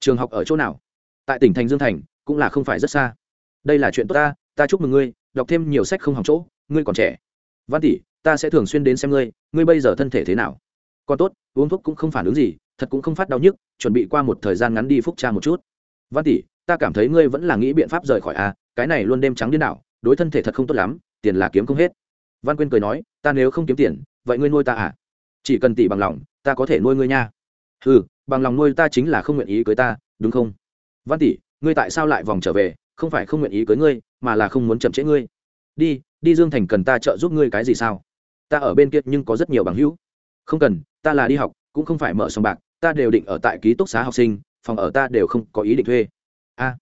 Trường học ở chỗ nào? Tại tỉnh thành dương thành, cũng là không phải rất xa. Đây là chuyện tốt ta ta chúc mừng ngươi, đọc thêm nhiều sách không hỏng chỗ, ngươi còn trẻ. Văn tỷ, ta sẽ thường xuyên đến xem ngươi ngươi bây giờ thân thể thế nào? Còn tốt, uống thuốc cũng không phản ứng gì, thật cũng không phát đau nhức, chuẩn bị qua một thời gian ngắn đi phúc tra một chút. Văn tỷ, ta cảm thấy ngươi vẫn là nghĩ biện pháp rời khỏi a cái này luôn đêm trắng điên đảo, đối thân thể thật không tốt lắm, tiền là kiếm không hết. Văn quyên cười nói, ta nếu không kiếm tiền, vậy ngươi nuôi ta à? Chỉ cần tỷ bằng lòng, ta có thể nuôi ngươi nha. Ừ bằng lòng nuôi ta chính là không nguyện ý cưới ta, đúng không? Văn tỷ, ngươi tại sao lại vòng trở về, không phải không nguyện ý cưới ngươi, mà là không muốn chậm trễ ngươi. Đi đi dương thành cần ta trợ giúp ngươi cái gì sao? Ta ở bên kia nhưng có rất nhiều bằng hữu. Không cần, ta là đi học, cũng không phải mở sòng bạc, ta đều định ở tại ký túc xá học sinh, phòng ở ta đều không có ý định thuê. A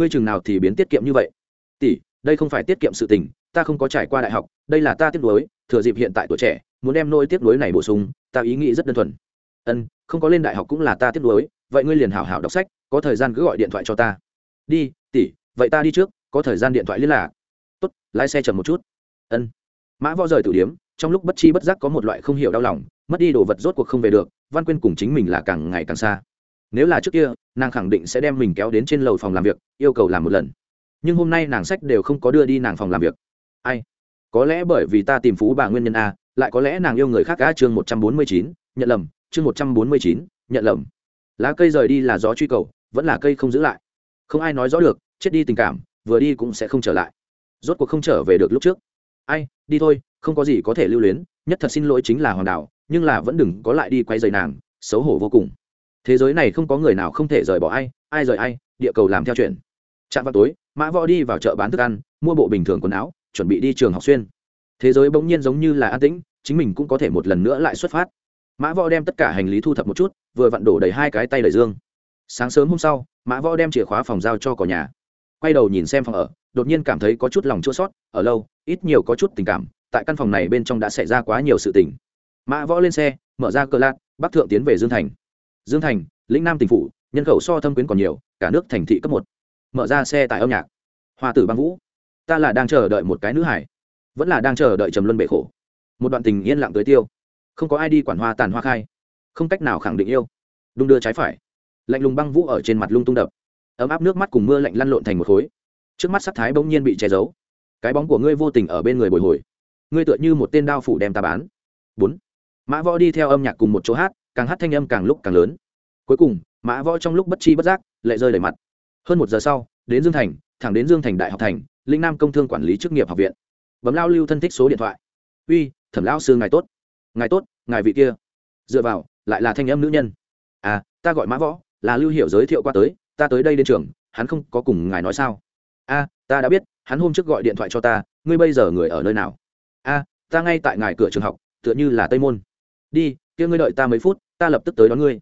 ngươi chừng nào thì biến tiết kiệm như vậy? Tỷ, đây không phải tiết kiệm sự tình, ta không có trải qua đại học, đây là ta tiếp nối, thừa dịp hiện tại tuổi trẻ, muốn đem nôi tiếp nối này bổ sung, ta ý nghĩ rất đơn thuần. Ân, không có lên đại học cũng là ta tiếp nối, vậy ngươi liền hảo hảo đọc sách, có thời gian cứ gọi điện thoại cho ta. Đi, tỷ, vậy ta đi trước, có thời gian điện thoại liên lạc. Tốt, lái xe chậm một chút. Ân. Mã võ rời tử điếm, trong lúc bất chi bất giác có một loại không hiểu đau lòng, mất đi đồ vật rốt cuộc không về được, văn quyên cùng chính mình là càng ngày càng xa nếu là trước kia, nàng khẳng định sẽ đem mình kéo đến trên lầu phòng làm việc, yêu cầu làm một lần. Nhưng hôm nay nàng sách đều không có đưa đi nàng phòng làm việc. Ai? Có lẽ bởi vì ta tìm phú bà nguyên nhân a, lại có lẽ nàng yêu người khác a chương một trăm bốn mươi chín, nhận lầm, chương một trăm bốn mươi chín, nhận lầm. Lá cây rời đi là gió truy cầu, vẫn là cây không giữ lại. Không ai nói rõ được, chết đi tình cảm, vừa đi cũng sẽ không trở lại. Rốt cuộc không trở về được lúc trước. Ai, đi thôi, không có gì có thể lưu luyến, nhất thật xin lỗi chính là hoàng đạo, nhưng là vẫn đừng có lại đi quay dày nàng, xấu hổ vô cùng thế giới này không có người nào không thể rời bỏ ai ai rời ai, địa cầu làm theo chuyện. Chạm vào tối, mã võ đi vào chợ bán thức ăn, mua bộ bình thường quần áo, chuẩn bị đi trường học xuyên. Thế giới bỗng nhiên giống như là an tĩnh, chính mình cũng có thể một lần nữa lại xuất phát. Mã võ đem tất cả hành lý thu thập một chút, vừa vặn đổ đầy hai cái tay đầy dương. Sáng sớm hôm sau, mã võ đem chìa khóa phòng giao cho cỏ nhà. Quay đầu nhìn xem phòng ở, đột nhiên cảm thấy có chút lòng chua sót ở lâu, ít nhiều có chút tình cảm, tại căn phòng này bên trong đã xảy ra quá nhiều sự tình. Mã võ lên xe, mở ra cờ lạc bắc thượng tiến về dương thành dương thành, lĩnh nam tỉnh phủ, nhân khẩu so thâm quyến còn nhiều, cả nước thành thị cấp một. Mở ra xe tại âm nhạc. Hoa tử băng vũ. Ta là đang chờ đợi một cái nữ hải. Vẫn là đang chờ đợi trầm luân bệ khổ. Một đoạn tình yên lặng tới tiêu. Không có ai đi quản hoa tàn hoa khai. Không cách nào khẳng định yêu. Đung đưa trái phải. Lạnh lùng băng vũ ở trên mặt lung tung đập. Ấm áp nước mắt cùng mưa lạnh lăn lộn thành một khối. Trước mắt sắc thái bỗng nhiên bị che giấu. Cái bóng của ngươi vô tình ở bên người bồi hồi. Ngươi tựa như một tên đao phủ đem ta bán. Bốn. Mã võ đi theo âm nhạc cùng một chỗ hát càng hát thanh âm càng lúc càng lớn. Cuối cùng, mã võ trong lúc bất chi bất giác, lệ rơi đầy mặt. Hơn một giờ sau, đến dương thành, thẳng đến dương thành đại học thành, linh nam công thương quản lý chức nghiệp học viện. Bấm lao lưu thân thích số điện thoại. Uy, thẩm lao sư ngài tốt. Ngài tốt, ngài vị kia. Dựa vào, lại là thanh âm nữ nhân. À ta gọi mã võ, là lưu hiểu giới thiệu qua tới, ta tới đây đến trường, hắn không có cùng ngài nói sao? A, ta đã biết, hắn hôm trước gọi điện thoại cho ta, ngươi bây giờ người ở nơi nào? A, ta ngay tại ngài cửa trường học, tựa như là tây môn. Đi, kia ngươi đợi ta mấy phút ta lập tức tới đón ngươi.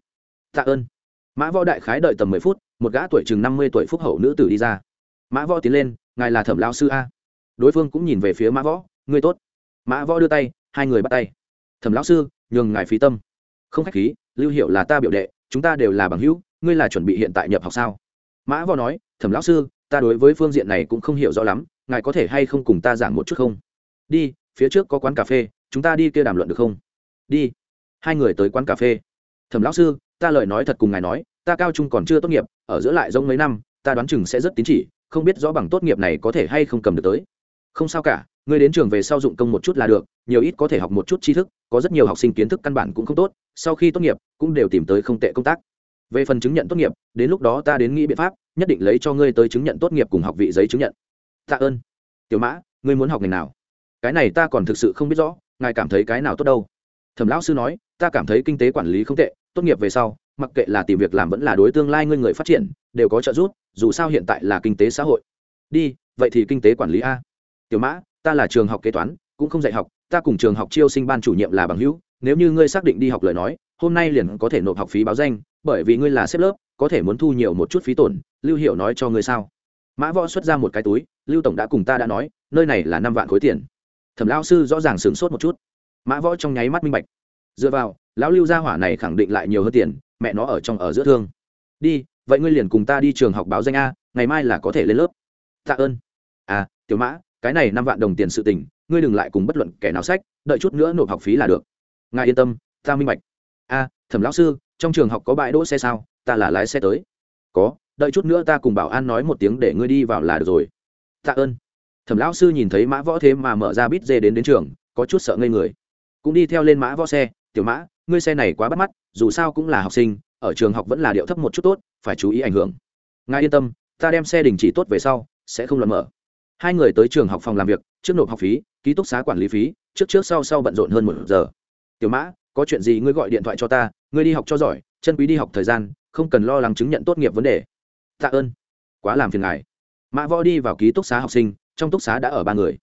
Tạ ơn. Mã võ đại khái đợi tầm mười phút, một gã tuổi chừng năm mươi tuổi phúc hậu nữ tử đi ra. Mã võ tiến lên, ngài là thẩm lao sư a? Đối phương cũng nhìn về phía mã võ, ngươi tốt. Mã võ đưa tay, hai người bắt tay. Thẩm lão sư, nhường ngài phí tâm. Không khách khí, lưu hiệu là ta biểu đệ, chúng ta đều là bằng hữu, ngươi là chuẩn bị hiện tại nhập học sao? Mã võ nói, thẩm lão sư, ta đối với phương diện này cũng không hiểu rõ lắm, ngài có thể hay không cùng ta giảng một chút không? Đi, phía trước có quán cà phê, chúng ta đi kia đàm luận được không? Đi. Hai người tới quán cà phê thẩm lão sư, ta lời nói thật cùng ngài nói, ta cao trung còn chưa tốt nghiệp, ở giữa lại giống mấy năm, ta đoán chừng sẽ rất tín chỉ, không biết rõ bằng tốt nghiệp này có thể hay không cầm được tới. Không sao cả, ngươi đến trường về sau dụng công một chút là được, nhiều ít có thể học một chút tri thức, có rất nhiều học sinh kiến thức căn bản cũng không tốt, sau khi tốt nghiệp, cũng đều tìm tới không tệ công tác. Về phần chứng nhận tốt nghiệp, đến lúc đó ta đến nghĩ biện pháp, nhất định lấy cho ngươi tới chứng nhận tốt nghiệp cùng học vị giấy chứng nhận. Tạ ơn. Tiểu mã, ngươi muốn học ngành nào? Cái này ta còn thực sự không biết rõ, ngài cảm thấy cái nào tốt đâu? Thẩm lão sư nói ta cảm thấy kinh tế quản lý không tệ, tốt nghiệp về sau, mặc kệ là tìm việc làm vẫn là đối tương lai ngươi người phát triển, đều có trợ giúp, dù sao hiện tại là kinh tế xã hội. Đi, vậy thì kinh tế quản lý a. Tiểu mã, ta là trường học kế toán, cũng không dạy học, ta cùng trường học chiêu sinh ban chủ nhiệm là bằng hữu, nếu như ngươi xác định đi học lời nói, hôm nay liền có thể nộp học phí báo danh, bởi vì ngươi là xếp lớp, có thể muốn thu nhiều một chút phí tổn, lưu hiệu nói cho ngươi sao? Mã võ xuất ra một cái túi, lưu tổng đã cùng ta đã nói, nơi này là năm vạn khối tiền. Thẩm lao sư rõ ràng sửng sốt một chút. Mã võ trong nháy mắt minh bạch dựa vào, lão lưu gia hỏa này khẳng định lại nhiều hơn tiền, mẹ nó ở trong ở giữa thương. Đi, vậy ngươi liền cùng ta đi trường học báo danh a, ngày mai là có thể lên lớp. Tạ ơn. À tiểu mã, cái này năm vạn đồng tiền sự tình, ngươi đừng lại cùng bất luận kẻ nào sách, đợi chút nữa nộp học phí là được. Ngài yên tâm, ta minh bạch. A, thẩm lão sư, trong trường học có bãi đỗ xe sao? Ta là lái xe tới. Có, đợi chút nữa ta cùng bảo an nói một tiếng để ngươi đi vào là được rồi. Tạ ơn. Thẩm lão sư nhìn thấy mã võ thế mà mở ra bít dê đến đến trường, có chút sợ ngây người. Cũng đi theo lên mã võ xe tiểu mã, ngươi xe này quá bắt mắt, dù sao cũng là học sinh, ở trường học vẫn là điệu thấp một chút tốt, phải chú ý ảnh hưởng. Ngài yên tâm, ta đem xe đình chỉ tốt về sau, sẽ không luận mở. Hai người tới trường học phòng làm việc, trước nộp học phí, ký túc xá quản lý phí, trước trước sau sau bận rộn hơn một giờ. Tiểu mã, có chuyện gì ngươi gọi điện thoại cho ta, ngươi đi học cho giỏi, chân quý đi học thời gian, không cần lo lắng chứng nhận tốt nghiệp vấn đề. Tạ ơn. Quá làm phiền ngài. Mã võ đi vào ký túc xá học sinh, trong túc xá đã ở ba người.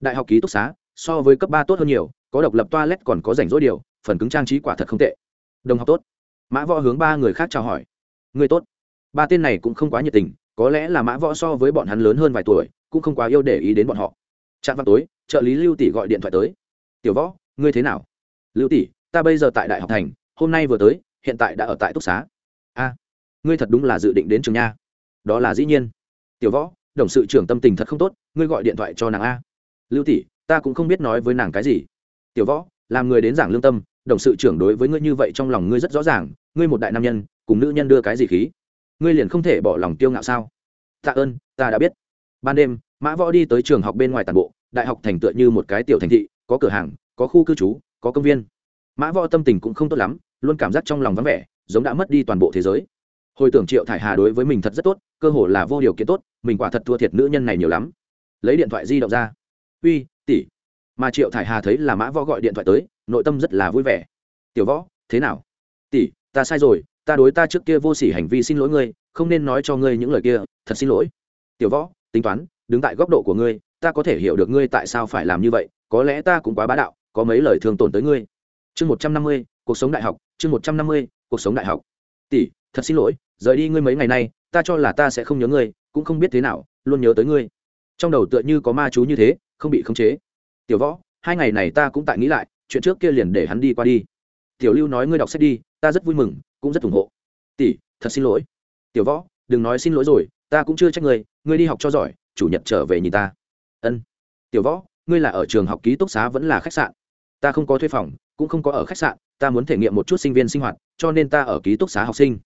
Đại học ký túc xá, so với cấp ba tốt hơn nhiều, có độc lập toilet còn có rảnh rỗi điều phần cứng trang trí quả thật không tệ. Đồng học tốt. Mã võ hướng ba người khác chào hỏi. Người tốt. Ba tên này cũng không quá nhiệt tình, có lẽ là mã võ so với bọn hắn lớn hơn vài tuổi, cũng không quá yêu để ý đến bọn họ. Trạm vào tối, trợ lý lưu tỷ gọi điện thoại tới. Tiểu võ, ngươi thế nào? Lưu tỷ, ta bây giờ tại đại học thành, hôm nay vừa tới, hiện tại đã ở tại túc xá. A, ngươi thật đúng là dự định đến trường nha. Đó là dĩ nhiên. Tiểu võ, đồng sự trưởng tâm tình thật không tốt, ngươi gọi điện thoại cho nàng a. Lưu tỷ, ta cũng không biết nói với nàng cái gì. Tiểu võ, làm người đến giảng lương tâm đồng sự trưởng đối với ngươi như vậy trong lòng ngươi rất rõ ràng, ngươi một đại nam nhân, cùng nữ nhân đưa cái gì khí? Ngươi liền không thể bỏ lòng tiêu ngạo sao? Tạ ơn, ta đã biết. Ban đêm, mã võ đi tới trường học bên ngoài toàn bộ, đại học thành tựa như một cái tiểu thành thị, có cửa hàng, có khu cư trú, có công viên. Mã võ tâm tình cũng không tốt lắm, luôn cảm giác trong lòng vắng vẻ, giống đã mất đi toàn bộ thế giới. Hồi tưởng triệu thải hà đối với mình thật rất tốt, cơ hồ là vô điều kiện tốt, mình quả thật thua thiệt nữ nhân này nhiều lắm. Lấy điện thoại di động ra. Uy, tỷ. Mà triệu thải hà thấy là mã võ gọi điện thoại tới nội tâm rất là vui vẻ. Tiểu võ, thế nào? Tỷ, ta sai rồi, ta đối ta trước kia vô s ỉ hành vi xin lỗi ngươi, không nên nói cho ngươi những lời kia, thật xin lỗi. Tiểu võ, tính toán, đứng tại góc độ của ngươi, ta có thể hiểu được ngươi tại sao phải làm như vậy, có lẽ ta cũng quá bá đạo, có mấy lời thương tổn tới ngươi. Chương một trăm năm mươi, cuộc sống đại học, chương một trăm năm mươi, cuộc sống đại học. Tỷ, thật xin lỗi, rời đi ngươi mấy ngày nay, ta cho là ta sẽ không nhớ ngươi, cũng không biết thế nào, luôn nhớ tới ngươi. Trong đầu tựa như có ma chú như thế, không bị khống chế. Tiểu võ, hai ngày này ta cũng tại nghĩ lại chuyện trước kia liền để hắn đi qua đi. Tiểu lưu nói ngươi đọc sách đi, ta rất vui mừng, cũng rất ủng hộ. Tỷ, thật xin lỗi. Tiểu võ, đừng nói xin lỗi rồi, ta cũng chưa trách ngươi ngươi đi học cho giỏi, chủ nhật trở về nhìn ta. Ân. Tiểu võ, ngươi là ở trường học ký túc xá vẫn là khách sạn? Ta không có thuê phòng, cũng không có ở khách sạn, ta muốn thể nghiệm một chút sinh viên sinh hoạt, cho nên ta ở ký túc xá học sinh.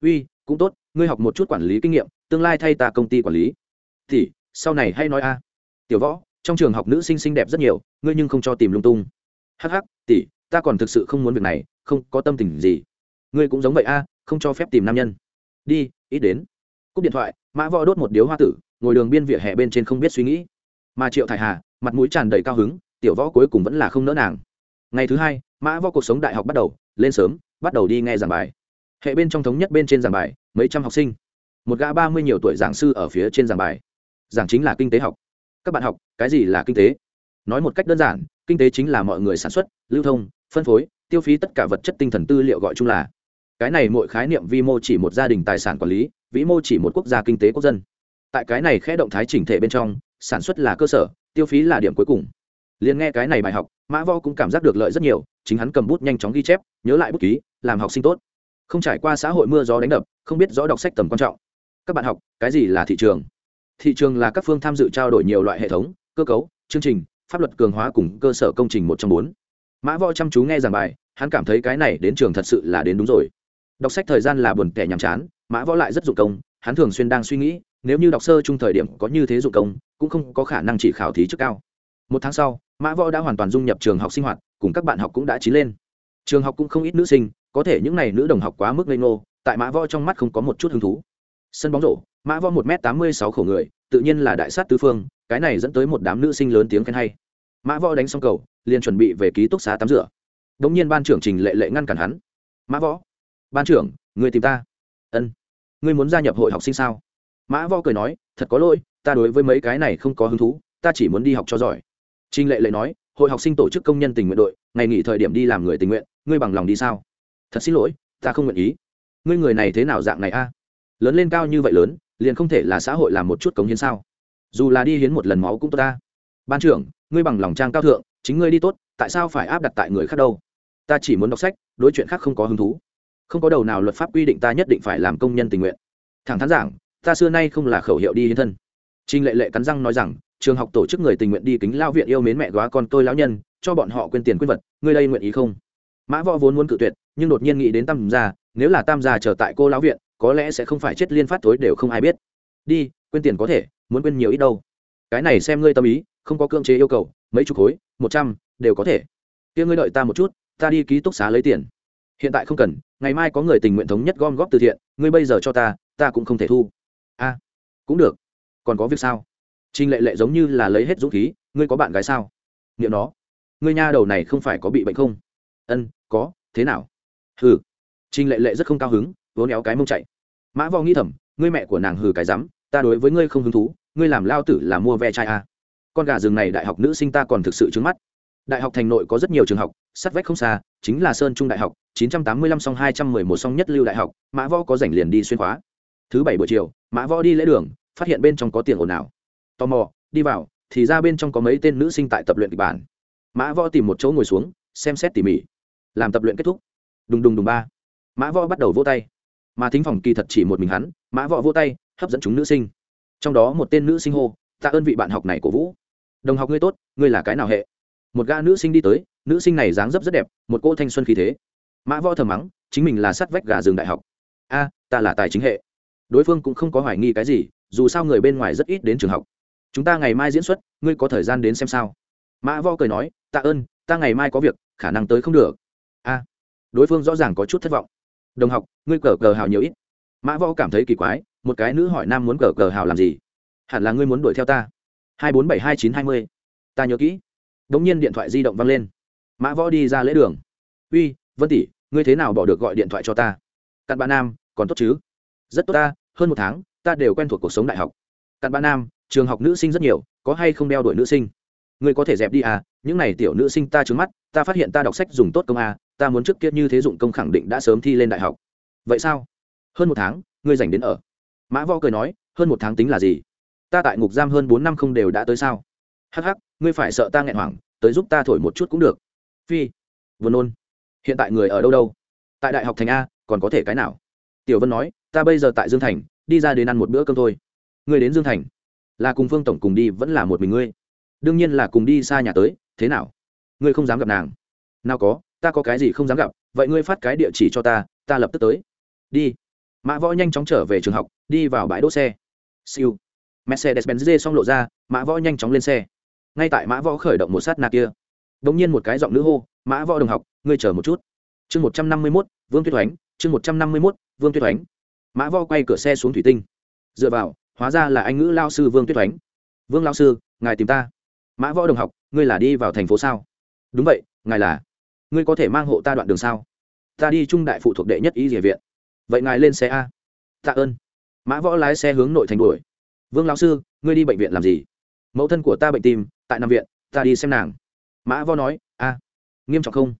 Uy, cũng tốt, ngươi học một chút quản lý kinh nghiệm, tương lai thay ta công ty quản lý. Thì sau này hay nói a. Tiểu võ, trong trường học nữ sinh xinh đẹp rất nhiều, ngươi nhưng không cho tìm lung tung hắc hắc, tỷ, ta còn thực sự không muốn việc này, không có tâm tình gì. Ngươi cũng giống vậy a, không cho phép tìm nam nhân. Đi, ít đến. Cúp điện thoại, mã võ đốt một điếu hoa tử, ngồi đường biên vỉa hè bên trên không biết suy nghĩ. Mà triệu thải hà, mặt mũi tràn đầy cao hứng, tiểu võ cuối cùng vẫn là không nỡ nàng. Ngày thứ hai, mã võ cuộc sống đại học bắt đầu, lên sớm, bắt đầu đi nghe giảng bài. Hệ bên trong thống nhất bên trên giảng bài, mấy trăm học sinh. Một gã ba mươi nhiều tuổi giảng sư ở phía trên giảng bài. Giảng chính là kinh tế học. Các bạn học, cái gì là kinh tế? Nói một cách đơn giản, kinh tế chính là mọi người sản xuất, lưu thông, phân phối, tiêu phí tất cả vật chất tinh thần tư liệu gọi chung là. Cái này mỗi khái niệm vi mô chỉ một gia đình tài sản quản lý vĩ mô chỉ một quốc gia kinh tế quốc dân. Tại cái này khẽ động thái chỉnh thể bên trong, sản xuất là cơ sở, tiêu phí là điểm cuối cùng. Liền nghe cái này bài học, mã vo cũng cảm giác được lợi rất nhiều, chính hắn cầm bút nhanh chóng ghi chép, nhớ lại bút ký, làm học sinh tốt. Không trải qua xã hội mưa gió đánh đập, không biết rõ đọc sách tầm quan trọng. Các bạn học, cái gì là thị trường? Thị trường là các phương tham dự trao đổi nhiều loại hệ thống, cơ cấu, chương trình pháp luật cường hóa cùng cơ sở công trình một trong bốn. Mã võ chăm chú nghe giảng bài, hắn cảm thấy cái này đến trường thật sự là đến đúng rồi. Đọc sách thời gian là buồn tẻ nhàm chán, mã võ lại rất dụng công, hắn thường xuyên đang suy nghĩ, nếu như đọc sơ chung thời điểm có như thế dụng công, cũng không có khả năng chỉ khảo thí trước cao. Một tháng sau, mã võ đã hoàn toàn dung nhập trường học sinh hoạt, cùng các bạn học cũng đã trí lên. Trường học cũng không ít nữ sinh, có thể những n à y nữ đồng học quá mức lây ngô, tại mã võ trong mắt không có một chút hứng thú. Sân bóng rổ, mã võ một m tám mươi sáu khổ người, tự nhiên là đại sát tứ phương, cái này dẫn tới một đám nữ sinh lớn tiếng khen hay mã võ đánh xong cầu, liền chuẩn bị về ký túc xá tắm rửa. Đ ỗ n g nhiên ban trưởng trình lệ lệ ngăn cản hắn. Mã võ, ban trưởng, người tìm ta. Ân, ngươi muốn gia nhập hội học sinh sao? Mã võ cười nói, thật có lỗi, ta đối với mấy cái này không có hứng thú, ta chỉ muốn đi học cho giỏi. Trình lệ lệ nói, hội học sinh tổ chức công nhân tình nguyện đội, ngày nghỉ thời điểm đi làm người tình nguyện, ngươi bằng lòng đi sao? Thật xin lỗi, ta không nguyện ý. Ngươi người này thế nào dạng này a? Lớn lên cao như vậy lớn, liền không thể là xã hội làm một chút cống hiến sao? Dù là đi hiến một lần máu cũng tốt ta ban trưởng, ngươi bằng lòng trang cao thượng, chính ngươi đi tốt, tại sao phải áp đặt tại người khác đâu? Ta chỉ muốn đọc sách, đối chuyện khác không có hứng thú. Không có đầu nào luật pháp quy định ta nhất định phải làm công nhân tình nguyện. Thẳng thắn giảng, ta xưa nay không là khẩu hiệu đi hiến thân. Trinh lệ lệ cắn răng nói rằng, trường học tổ chức người tình nguyện đi kính lao viện yêu mến mẹ góa con tôi lão nhân, cho bọn họ quên tiền quên vật, ngươi đây nguyện ý không? Mã võ vốn muốn cự tuyệt, nhưng đột nhiên nghĩ đến tam gia, nếu là tam gia trở tại cô lão viện, có lẽ sẽ không phải chết liên phát tối đều không ai biết. Đi, quên tiền có thể, muốn quên nhiều ít đâu. Cái này xem ngươi tâm ý không có cưỡng chế yêu cầu, mấy chục khối, một trăm, đều có thể. Kia ngươi đợi ta một chút, ta đi ký túc xá lấy tiền. Hiện tại không cần, ngày mai có người tình nguyện thống nhất gom góp từ thiện, ngươi bây giờ cho ta ta cũng không thể thu. A, cũng được. Còn có việc sao? Trinh lệ lệ giống như là lấy hết dũng khí, ngươi có bạn gái sao? Nghiệm nó. Ngươi nha đầu này không phải có bị bệnh không? Ân, có, thế nào? Hừ. Trinh lệ lệ rất không cao hứng vốn éo cái mông chạy. Mã vò nghĩ thầm, ngươi mẹ của nàng hừ cái rắm, ta đối với ngươi không hứng thú, ngươi làm lao tử là mua ve chai a con gà rừng này đại học nữ sinh ta còn thực sự trứng mắt. Đại học thành nội có rất nhiều trường học sát vách không xa, chính là sơn trung đại học 985 song 211 song nhất lưu đại học, mã võ có rảnh liền đi xuyên khóa. Thứ bảy buổi chiều, mã võ đi lễ đường, phát hiện bên trong có tiền ồn ào. Tò mò, đi vào, thì ra bên trong có mấy tên nữ sinh tại tập luyện kịch bản. Mã võ tìm một chỗ ngồi xuống, xem xét tỉ mỉ. Làm tập luyện kết thúc. Đùng đùng đùng ba. Mã võ bắt đầu vỗ tay. Mà thính phòng kỳ thật chỉ một mình hắn, mã võ vỗ tay, hấp dẫn chúng nữ sinh. Trong đó một tên nữ sinh hô tạ ơn vị bạn học này của vũ đồng học ngươi tốt, ngươi là cái nào hệ? Một gã nữ sinh đi tới, nữ sinh này dáng dấp rất đẹp, một cô thanh xuân khí thế. Mã võ thầm mắng, chính mình là sắt vách gà rừng đại học. A, ta là tài chính hệ. Đối phương cũng không có hoài nghi cái gì, dù sao người bên ngoài rất ít đến trường học. Chúng ta ngày mai diễn xuất, ngươi có thời gian đến xem sao? Mã võ cười nói, tạ ơn, ta ngày mai có việc, khả năng tới không được. A, đối phương rõ ràng có chút thất vọng. Đồng học, ngươi cờ cờ hào nhiều ít. Mã võ cảm thấy kỳ quái, một cái nữ hỏi nam muốn cờ cờ hào làm gì? Hẳn là ngươi muốn đuổi theo ta hai bốn bảy hai chín hai mươi. Ta nhớ kỹ. Đ ỗ n g nhiên điện thoại di động văng lên. Mã võ đi ra lễ đường. Uy, vân tỷ, ngươi thế nào bỏ được gọi điện thoại cho ta? Cặn bạn nam, còn tốt chứ? Rất tốt ta, hơn một tháng, ta đều quen thuộc cuộc sống đại học. Cặn bạn nam, trường học nữ sinh rất nhiều, có hay không đeo đuổi nữ sinh? Ngươi có thể dẹp đi à những n à y tiểu nữ sinh ta trứng mắt, ta phát hiện ta đọc sách dùng tốt công a, ta muốn trước kia như thế dụng công khẳng định đã sớm thi lên đại học. Vậy sao? Hơn một tháng, ngươi dành đến ở? Mã võ cười nói, hơn một tháng tính là gì? Ta tại ngục giam hơn bốn năm không đều đã tới sao? Hắc hắc, ngươi phải sợ ta nghẹn hoảng, tới giúp ta thổi một chút cũng được. Phi, Vân nôn, hiện tại người ở đâu đâu? Tại đại học thành a, còn có thể cái nào? Tiểu vân nói, ta bây giờ tại dương thành, đi ra đến ăn một bữa cơm thôi. Ngươi đến dương thành, là cùng phương tổng cùng đi, vẫn là một mình ngươi? Đương nhiên là cùng đi xa nhà tới, thế nào? Ngươi không dám gặp nàng. Nào có, ta có cái gì không dám gặp, vậy ngươi phát cái địa chỉ cho ta ta lập tức tới. Đi. Mã võ nhanh chóng trở về trường học, đi vào bãi đỗ xe. Siêu mercedes-benz dê xong lộ ra, mã võ nhanh chóng lên xe. Ngay tại mã võ khởi động một sát na kia đ nhiên một cái giọng nữ hô, mã võ đồng học, ngươi chờ một chút. Chương một trăm năm mươi mốt, vương tuyết oánh, chương một trăm năm mươi mốt, vương tuyết oánh. Mã võ quay cửa xe xuống thủy tinh. Dựa vào, hóa ra là anh ngữ lao sư vương tuyết oánh. Vương lao sư, ngài tìm ta. Mã võ đồng học, ngươi là đi vào thành phố sao? Đúng vậy, ngài là. Ngươi có thể mang hộ ta đoạn đường sao? Ta đi trung đại phụ thuộc đệ nhất y địa viện. Vậy ngài lên xe a. Tạ ơn. Mã võ lái xe hướng nội thành đuổi vương lão sư, ngươi đi bệnh viện làm gì? Mẫu thân của ta bệnh tim, tại nằm viện, ta đi xem nàng. Mã vo nói, a, nghiêm trọng không?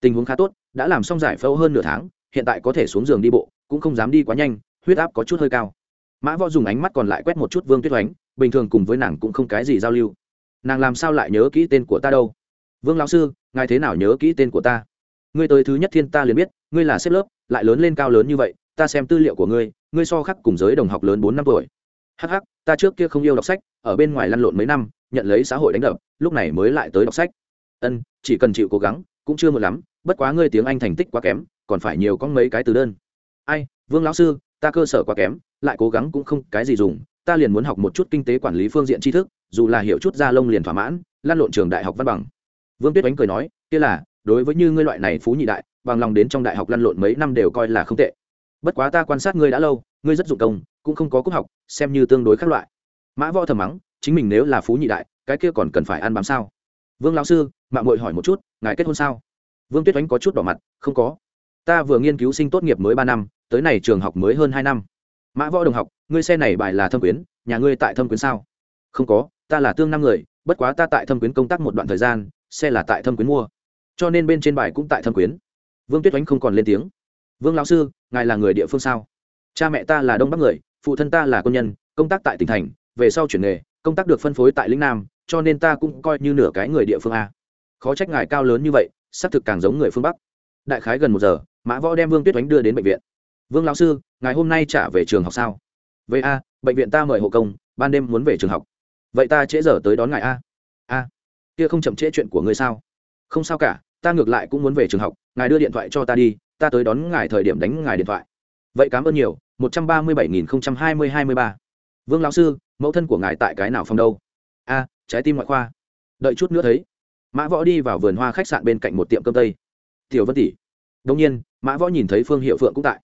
Tình huống khá tốt, đã làm xong giải phẫu hơn nửa tháng, hiện tại có thể xuống giường đi bộ, cũng không dám đi quá nhanh, huyết áp có chút hơi cao. Mã võ dùng ánh mắt còn lại quét một chút vương tuyết oánh, bình thường cùng với nàng cũng không cái gì giao lưu. Nàng làm sao lại nhớ kỹ tên của ta đâu? Vương lão sư, ngài thế nào nhớ kỹ tên của ta? Ngươi tới thứ nhất thiên ta liền biết, ngươi là xếp lớp, lại lớn lên cao lớn như vậy, ta xem tư liệu của ngươi ngươi so khắc cùng giới đồng học lớn bốn năm tuổi. Hh ta trước kia không yêu đọc sách, ở bên ngoài lăn lộn mấy năm, nhận lấy xã hội đánh đập, lúc này mới lại tới đọc sách. Ân, chỉ cần chịu cố gắng, cũng chưa một lắm, bất quá ngươi tiếng anh thành tích quá kém, còn phải nhiều có mấy cái từ đơn. Ai, vương lão sư, ta cơ sở quá kém, lại cố gắng cũng không cái gì dùng, ta liền muốn học một chút kinh tế quản lý phương diện tri thức, dù là hiểu chút da lông liền thỏa mãn lan lộn trường đại học văn bằng. Vương tuyết oánh cười nói, kia là, đối với như ngươi loại này phú nhị đại, bằng lòng đến trong đại học lăn lộn mấy năm đều coi là không tệ. Bất quá ta quan sát ngươi đã lâu, ngươi rất dụng công cũng không có cúc học, xem như tương đối khác loại. Mã võ thầm mắng, chính mình nếu là phú nhị đại, cái kia còn cần phải ăn bám sao? Vương lão sư, mạng mội hỏi một chút, ngài kết hôn sao? Vương tuyết oánh có chút đỏ mặt, không có. Ta vừa nghiên cứu sinh tốt nghiệp mới ba năm, tới này trường học mới hơn hai năm. Mã võ đồng học, ngươi xe này bài là thâm quyến, nhà ngươi tại thâm quyến sao? Không có, ta là tương năm người, bất quá ta tại thâm quyến công tác một đoạn thời gian, xe là tại thâm quyến mua. Cho nên bên trên bài cũng tại thâm quyến. Vương tuyết oánh không còn lên tiếng. Vương lão sư, ngài là người địa phương sao? Cha mẹ ta là đông bắc người phụ thân ta là công nhân, công tác tại tỉnh thành, về sau chuyển nghề, công tác được phân phối tại lĩnh nam, cho nên ta cũng coi như nửa cái người địa phương a. Khó trách ngài cao lớn như vậy, xác thực càng giống người phương bắc. Đại khái gần một giờ, mã võ đem vương tuyết oánh đưa đến bệnh viện. Vương lão sư, ngài hôm nay trả về trường học sao? Vậy a, bệnh viện ta mời hộ công, ban đêm muốn về trường học. Vậy ta trễ giờ tới đón ngài a. A, kia không chậm trễ chuyện của ngươi sao? Không sao cả, ta ngược lại cũng muốn về trường học, ngài đưa điện thoại cho ta đi, ta tới đón ngài thời điểm đánh ngài điện thoại vậy cảm ơn nhiều, một trăm ba mươi bảy nghìn hai mươi hai mươi ba. Vương lão sư, mẫu thân của ngài tại cái nào phòng đâu? A, trái tim ngoại khoa. Đợi chút nữa thấy. Mã võ đi vào vườn hoa khách sạn bên cạnh một tiệm cơm tây. Tiểu vân tỷ. Đông nhiên, mã võ nhìn thấy phương hiệu phượng cũng tại.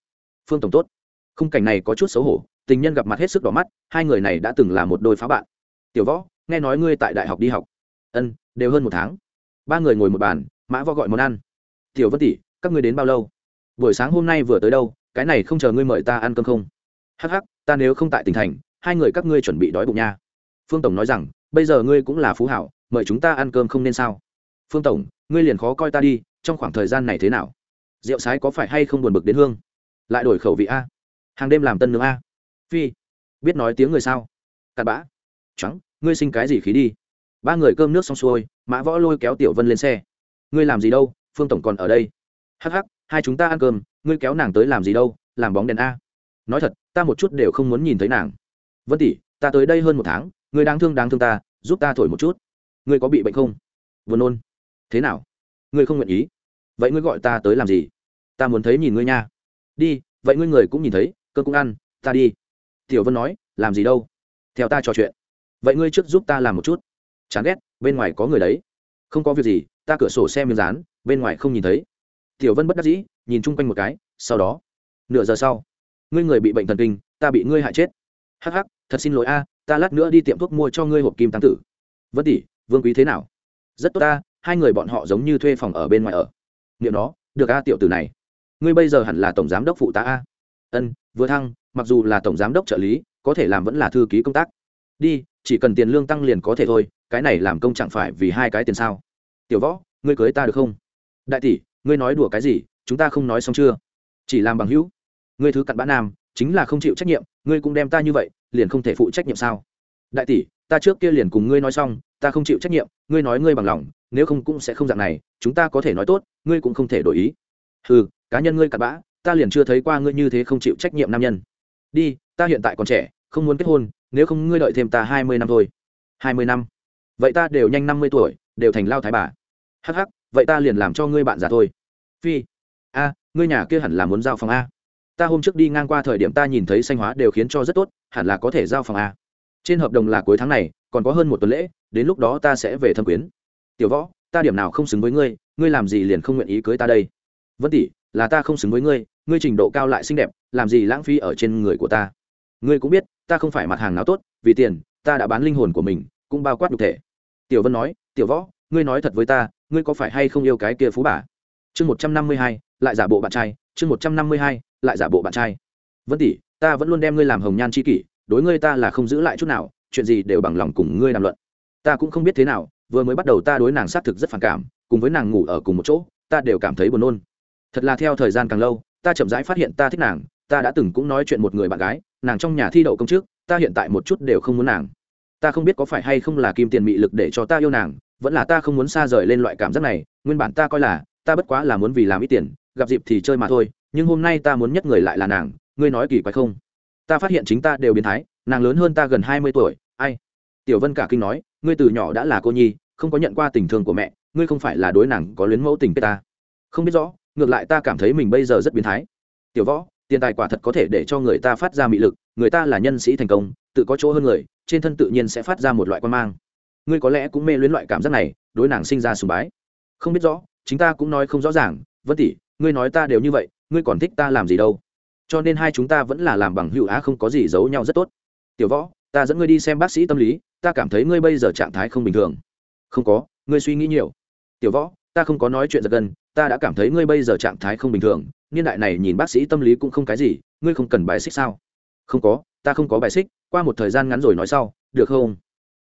Phương tổng tốt. Khung cảnh này có chút xấu hổ, tình nhân gặp mặt hết sức đỏ mắt, hai người này đã từng là một đôi phá bạn. Tiểu võ, nghe nói ngươi tại đại học đi học. Ân, đều hơn một tháng. Ba người ngồi một bàn, mã võ gọi món ăn. Tiểu vân tỷ, các ngươi đến bao lâu? Buổi sáng hôm nay vừa tới đâu? Cái này không chờ ngươi mời ta ăn cơm không? Hắc hắc, ta nếu không tại tỉnh thành, hai người các ngươi chuẩn bị đói bụng nha. Phương tổng nói rằng, bây giờ ngươi cũng là phú hảo, mời chúng ta ăn cơm không nên sao? Phương tổng, ngươi liền khó coi ta đi, trong khoảng thời gian này thế nào? Rượu sái có phải hay không buồn bực đến hương? Lại đổi khẩu vị a. Hàng đêm làm tân nướng a. Phi, biết nói tiếng người sao? Cặn bã. Trắng, ngươi sinh cái gì khí đi? Ba người cơm nước xong xuôi, mã võ lôi kéo tiểu vân lên xe. Ngươi làm gì đâu, phương tổng còn ở đây. Hắc hắc hai chúng ta ăn cơm, ngươi kéo nàng tới làm gì đâu, làm bóng đèn a. Nói thật, ta một chút đều không muốn nhìn thấy nàng. Vân tỷ, ta tới đây hơn một tháng, ngươi đáng thương đáng thương ta, giúp ta thổi một chút. Ngươi có bị bệnh không? Vừa nôn. Thế nào? Ngươi không nguyện ý. Vậy ngươi gọi ta tới làm gì? Ta muốn thấy nhìn ngươi nha. Đi, vậy ngươi người cũng nhìn thấy cơn cũng ăn, ta đi. Tiểu vân nói, làm gì đâu? Theo ta trò chuyện. Vậy ngươi trước giúp ta làm một chút. Chán ghét, bên ngoài có người đấy. Không có việc gì, ta cửa sổ xe miếng rán bên ngoài không nhìn thấy tiểu vân bất đắc dĩ, nhìn chung quanh một cái, sau đó, nửa giờ sau, ngươi người bị bệnh thần kinh, ta bị ngươi hại chết. Hắc hắc, thật xin lỗi a, ta lát nữa đi tiệm thuốc mua cho ngươi hộp kim tăng tử. Vân tỷ, vương quý thế nào? Rất tốt ta hai người bọn họ giống như thuê phòng ở bên ngoài ở. Nghiệm nó, được a tiểu tử này. Ngươi bây giờ hẳn là tổng giám đốc phụ tá a. Ân, vừa thăng, mặc dù là tổng giám đốc trợ lý, có thể làm vẫn là thư ký công tác. Đi, chỉ cần tiền lương tăng liền có thể thôi, cái này làm công chẳng phải vì hai cái tiền sao? Tiểu võ, ngươi cưới ta được không? Đại tỷ ngươi nói đùa cái gì, chúng ta không nói xong chưa? Chỉ làm bằng hữu. Ngươi thứ cặn bã nam, chính là không chịu trách nhiệm, ngươi cũng đem ta như vậy, liền không thể phụ trách nhiệm sao? Đại tỷ, ta trước kia liền cùng ngươi nói xong, ta không chịu trách nhiệm, ngươi nói ngươi bằng lòng, nếu không cũng sẽ không dạng này, chúng ta có thể nói tốt, ngươi cũng không thể đổi ý. Ừ cá nhân ngươi cặn bã, ta liền chưa thấy qua ngươi như thế không chịu trách nhiệm nam nhân. Đi, ta hiện tại còn trẻ, không muốn kết hôn, nếu không ngươi đợi thêm ta hai mươi năm thôi. Hai mươi năm. Vậy ta đều nhanh năm mươi tuổi, đều thành lao thái bà. Hh vậy ta liền làm cho ngươi bạn già thôi. Phi. A, ngươi nhà kia hẳn là muốn giao phòng a. Ta hôm trước đi ngang qua thời điểm ta nhìn thấy xanh hóa đều khiến cho rất tốt, hẳn là có thể giao phòng a. Trên hợp đồng là cuối tháng này, còn có hơn một tuần lễ, đến lúc đó ta sẽ về thâm quyến. Tiểu võ, ta điểm nào không xứng với ngươi ngươi làm gì liền không nguyện ý cưới ta đây? Vân tỷ, là ta không xứng với ngươi ngươi trình độ cao lại xinh đẹp, làm gì lãng phí ở trên người của ta? Ngươi cũng biết, ta không phải mặt hàng nào tốt, vì tiền, ta đã bán linh hồn của mình, cũng bao quát nhục thể. Tiểu vân nói, tiểu võ, ngươi nói thật với ta ngươi có phải hay không yêu cái kia phú bà? Chương một trăm năm mươi hai, lại giả bộ bạn trai. Chương một trăm năm mươi hai, lại giả bộ bạn trai. Vân tỷ, ta vẫn luôn đem ngươi làm hồng nhan c h i kỷ, đối ngươi ta là không giữ lại chút nào, chuyện gì đều bằng lòng cùng ngươi đàm luận. Ta cũng không biết thế nào, vừa mới bắt đầu ta đối nàng xác thực rất phản cảm, cùng với nàng ngủ ở cùng một chỗ, ta đều cảm thấy buồn nôn. Thật là theo thời gian càng lâu, ta chậm rãi phát hiện ta thích nàng, ta đã từng cũng nói chuyện một người bạn gái, nàng trong nhà thi đậu công chức, ta hiện tại một chút đều không muốn nàng. Ta không biết có phải hay không là kim tiền mị lực để cho ta yêu nàng vẫn là ta không muốn xa rời lên loại cảm giác này, nguyên bản ta coi là, ta bất quá là muốn vì làm ít tiền, gặp dịp thì chơi mà thôi, nhưng hôm nay ta muốn nhất người lại là nàng, ngươi nói kỳ quái không? Ta phát hiện chính ta đều biến thái, nàng lớn hơn ta gần hai mươi tuổi, ai? Tiểu vân cả kinh nói, ngươi từ nhỏ đã là cô nhi, không có nhận qua tình thương của mẹ, ngươi không phải là đối nàng có luyến mẫu tình với ta. Không biết rõ, ngược lại ta cảm thấy mình bây giờ rất biến thái. Tiểu võ, tiền tài quả thật có thể để cho người ta phát ra mị lực, người ta là nhân sĩ thành công, tự có chỗ hơn người, trên thân tự nhiên sẽ phát ra một loại quan mang ngươi có lẽ cũng mê luyến loại cảm giác này, đối nàng sinh ra sùng bái. Không biết rõ, chính ta cũng nói không rõ ràng, vân tỷ, ngươi nói ta đều như vậy, ngươi còn thích ta làm gì đâu. Cho nên hai chúng ta vẫn là làm bằng hữu á, không có gì giấu nhau rất tốt. Tiểu võ, ta dẫn ngươi đi xem bác sĩ tâm lý, ta cảm thấy ngươi bây giờ trạng thái không bình thường. Không có, ngươi suy nghĩ nhiều. Tiểu võ, ta không có nói chuyện giật gân, ta đã cảm thấy ngươi bây giờ trạng thái không bình thường, niên đại này nhìn bác sĩ tâm lý cũng không cái gì, ngươi không cần bài xích sao? Không có, ta không có bài xích, qua một thời gian ngắn rồi nói sau, được không?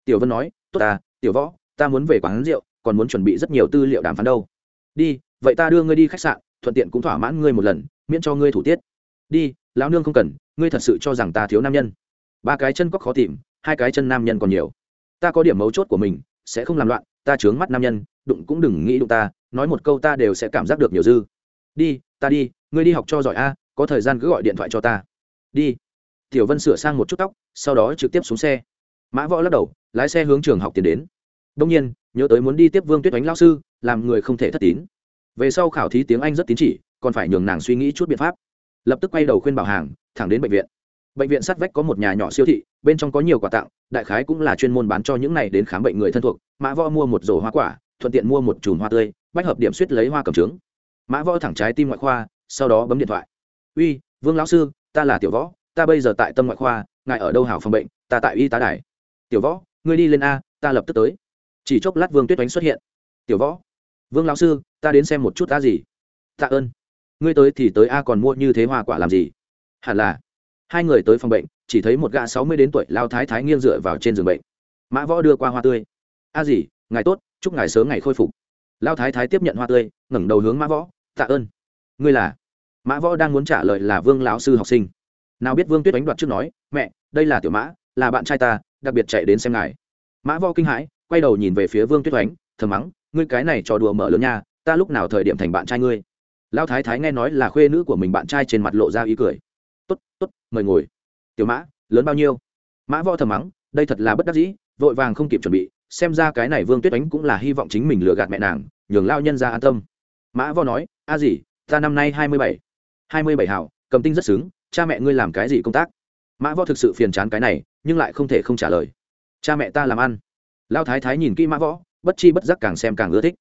Tiểu vân nói tốt ta, tiểu võ, ta muốn về quán rượu, còn muốn chuẩn bị rất nhiều tư liệu đàm phán đâu. Đi, vậy ta đưa ngươi đi khách sạn, thuận tiện cũng thỏa mãn ngươi một lần, miễn cho ngươi thủ tiết. Đi, lão nương không cần, ngươi thật sự cho rằng ta thiếu nam nhân. Ba cái chân có khó tìm, hai cái chân nam nhân còn nhiều. Ta có điểm mấu chốt của mình, sẽ không làm loạn, ta chướng mắt nam nhân, đụng cũng đừng nghĩ đụng ta, nói một câu ta đều sẽ cảm giác được nhiều dư. Đi, ta đi, ngươi đi học cho giỏi a, có thời gian cứ gọi điện thoại cho ta. Đi. Tiểu vân sửa sang một chút tóc, sau đó trực tiếp xuống xe mã võ lắc đầu, lái xe hướng trường học tiến đến. Đông nhiên, nhớ tới muốn đi tiếp vương tuyết oánh lao sư, làm người không thể thất tín. Về sau khảo thí tiếng anh rất tín chỉ, còn phải nhường nàng suy nghĩ chút biện pháp. Lập tức quay đầu khuyên bảo hàng, thẳng đến bệnh viện. Bệnh viện sát vách có một nhà nhỏ siêu thị, bên trong có nhiều quà tặng, đại khái cũng là chuyên môn bán cho những này đến khám bệnh người thân thuộc. Mã võ mua một rổ hoa quả, thuận tiện mua một chùm hoa tươi, bách hợp điểm suýt lấy hoa cầm trướng. Mã võ thẳng trái tim ngoại khoa, sau đó bấm điện thoại. Uy, vương lão sư, ta là tiểu võ, ta bây giờ tại tâm ngoại khoa, ngài ở đâu hảo phòng bệnh, ta tại y tá đài tiểu võ, ngươi đi lên a, ta lập tức tới. Chỉ chốc lát vương tuyết oánh xuất hiện. Tiểu võ, vương lão sư, ta đến xem một chút ta gì. Tạ ơn. Ngươi tới thì tới a còn mua như thế hoa quả làm gì? Hẳn là. Hai người tới phòng bệnh, chỉ thấy một gã sáu mươi đến tuổi lao thái thái nghiêng dựa vào trên giường bệnh. Mã võ đưa qua hoa tươi. A gì, ngài tốt, chúc ngài sớm ngày khôi phục. Lao thái thái tiếp nhận hoa tươi, ngẩng đầu hướng mã võ, tạ ơn. Ngươi là? Mã võ đang muốn trả lời là vương lão sư học sinh. Nào biết vương tuyết đánh đoạt trước nói, mẹ, đây là tiểu mã, là bạn trai ta đặc biệt chạy đến xem ngài. Mã võ kinh hãi, quay đầu nhìn về phía vương tuyết oánh, thầm mắng, ngươi cái này trò đùa mở lớn nha, ta lúc nào thời điểm thành bạn trai ngươi? Lao thái thái nghe nói là khuê nữ của mình bạn trai trên mặt lộ ra ý cười. Tốt tốt, mời ngồi. Tiểu mã, lớn bao nhiêu? Mã võ thầm mắng, đây thật là bất đắc dĩ, vội vàng không kịp chuẩn bị, xem ra cái này vương tuyết oánh cũng là hy vọng chính mình lừa gạt mẹ nàng, nhường lao nhân ra an tâm. Mã võ nói, a gì, ta năm nay hai mươi bảy, hai mươi bảy hảo, cầm tinh rất xứng, cha mẹ ngươi làm cái gì công tác? Mã võ thực sự phiền chán cái này, nhưng lại không thể không trả lời. Cha mẹ ta làm ăn. Lao thái thái nhìn kỹ mã võ, bất chi bất giác càng xem càng ưa thích.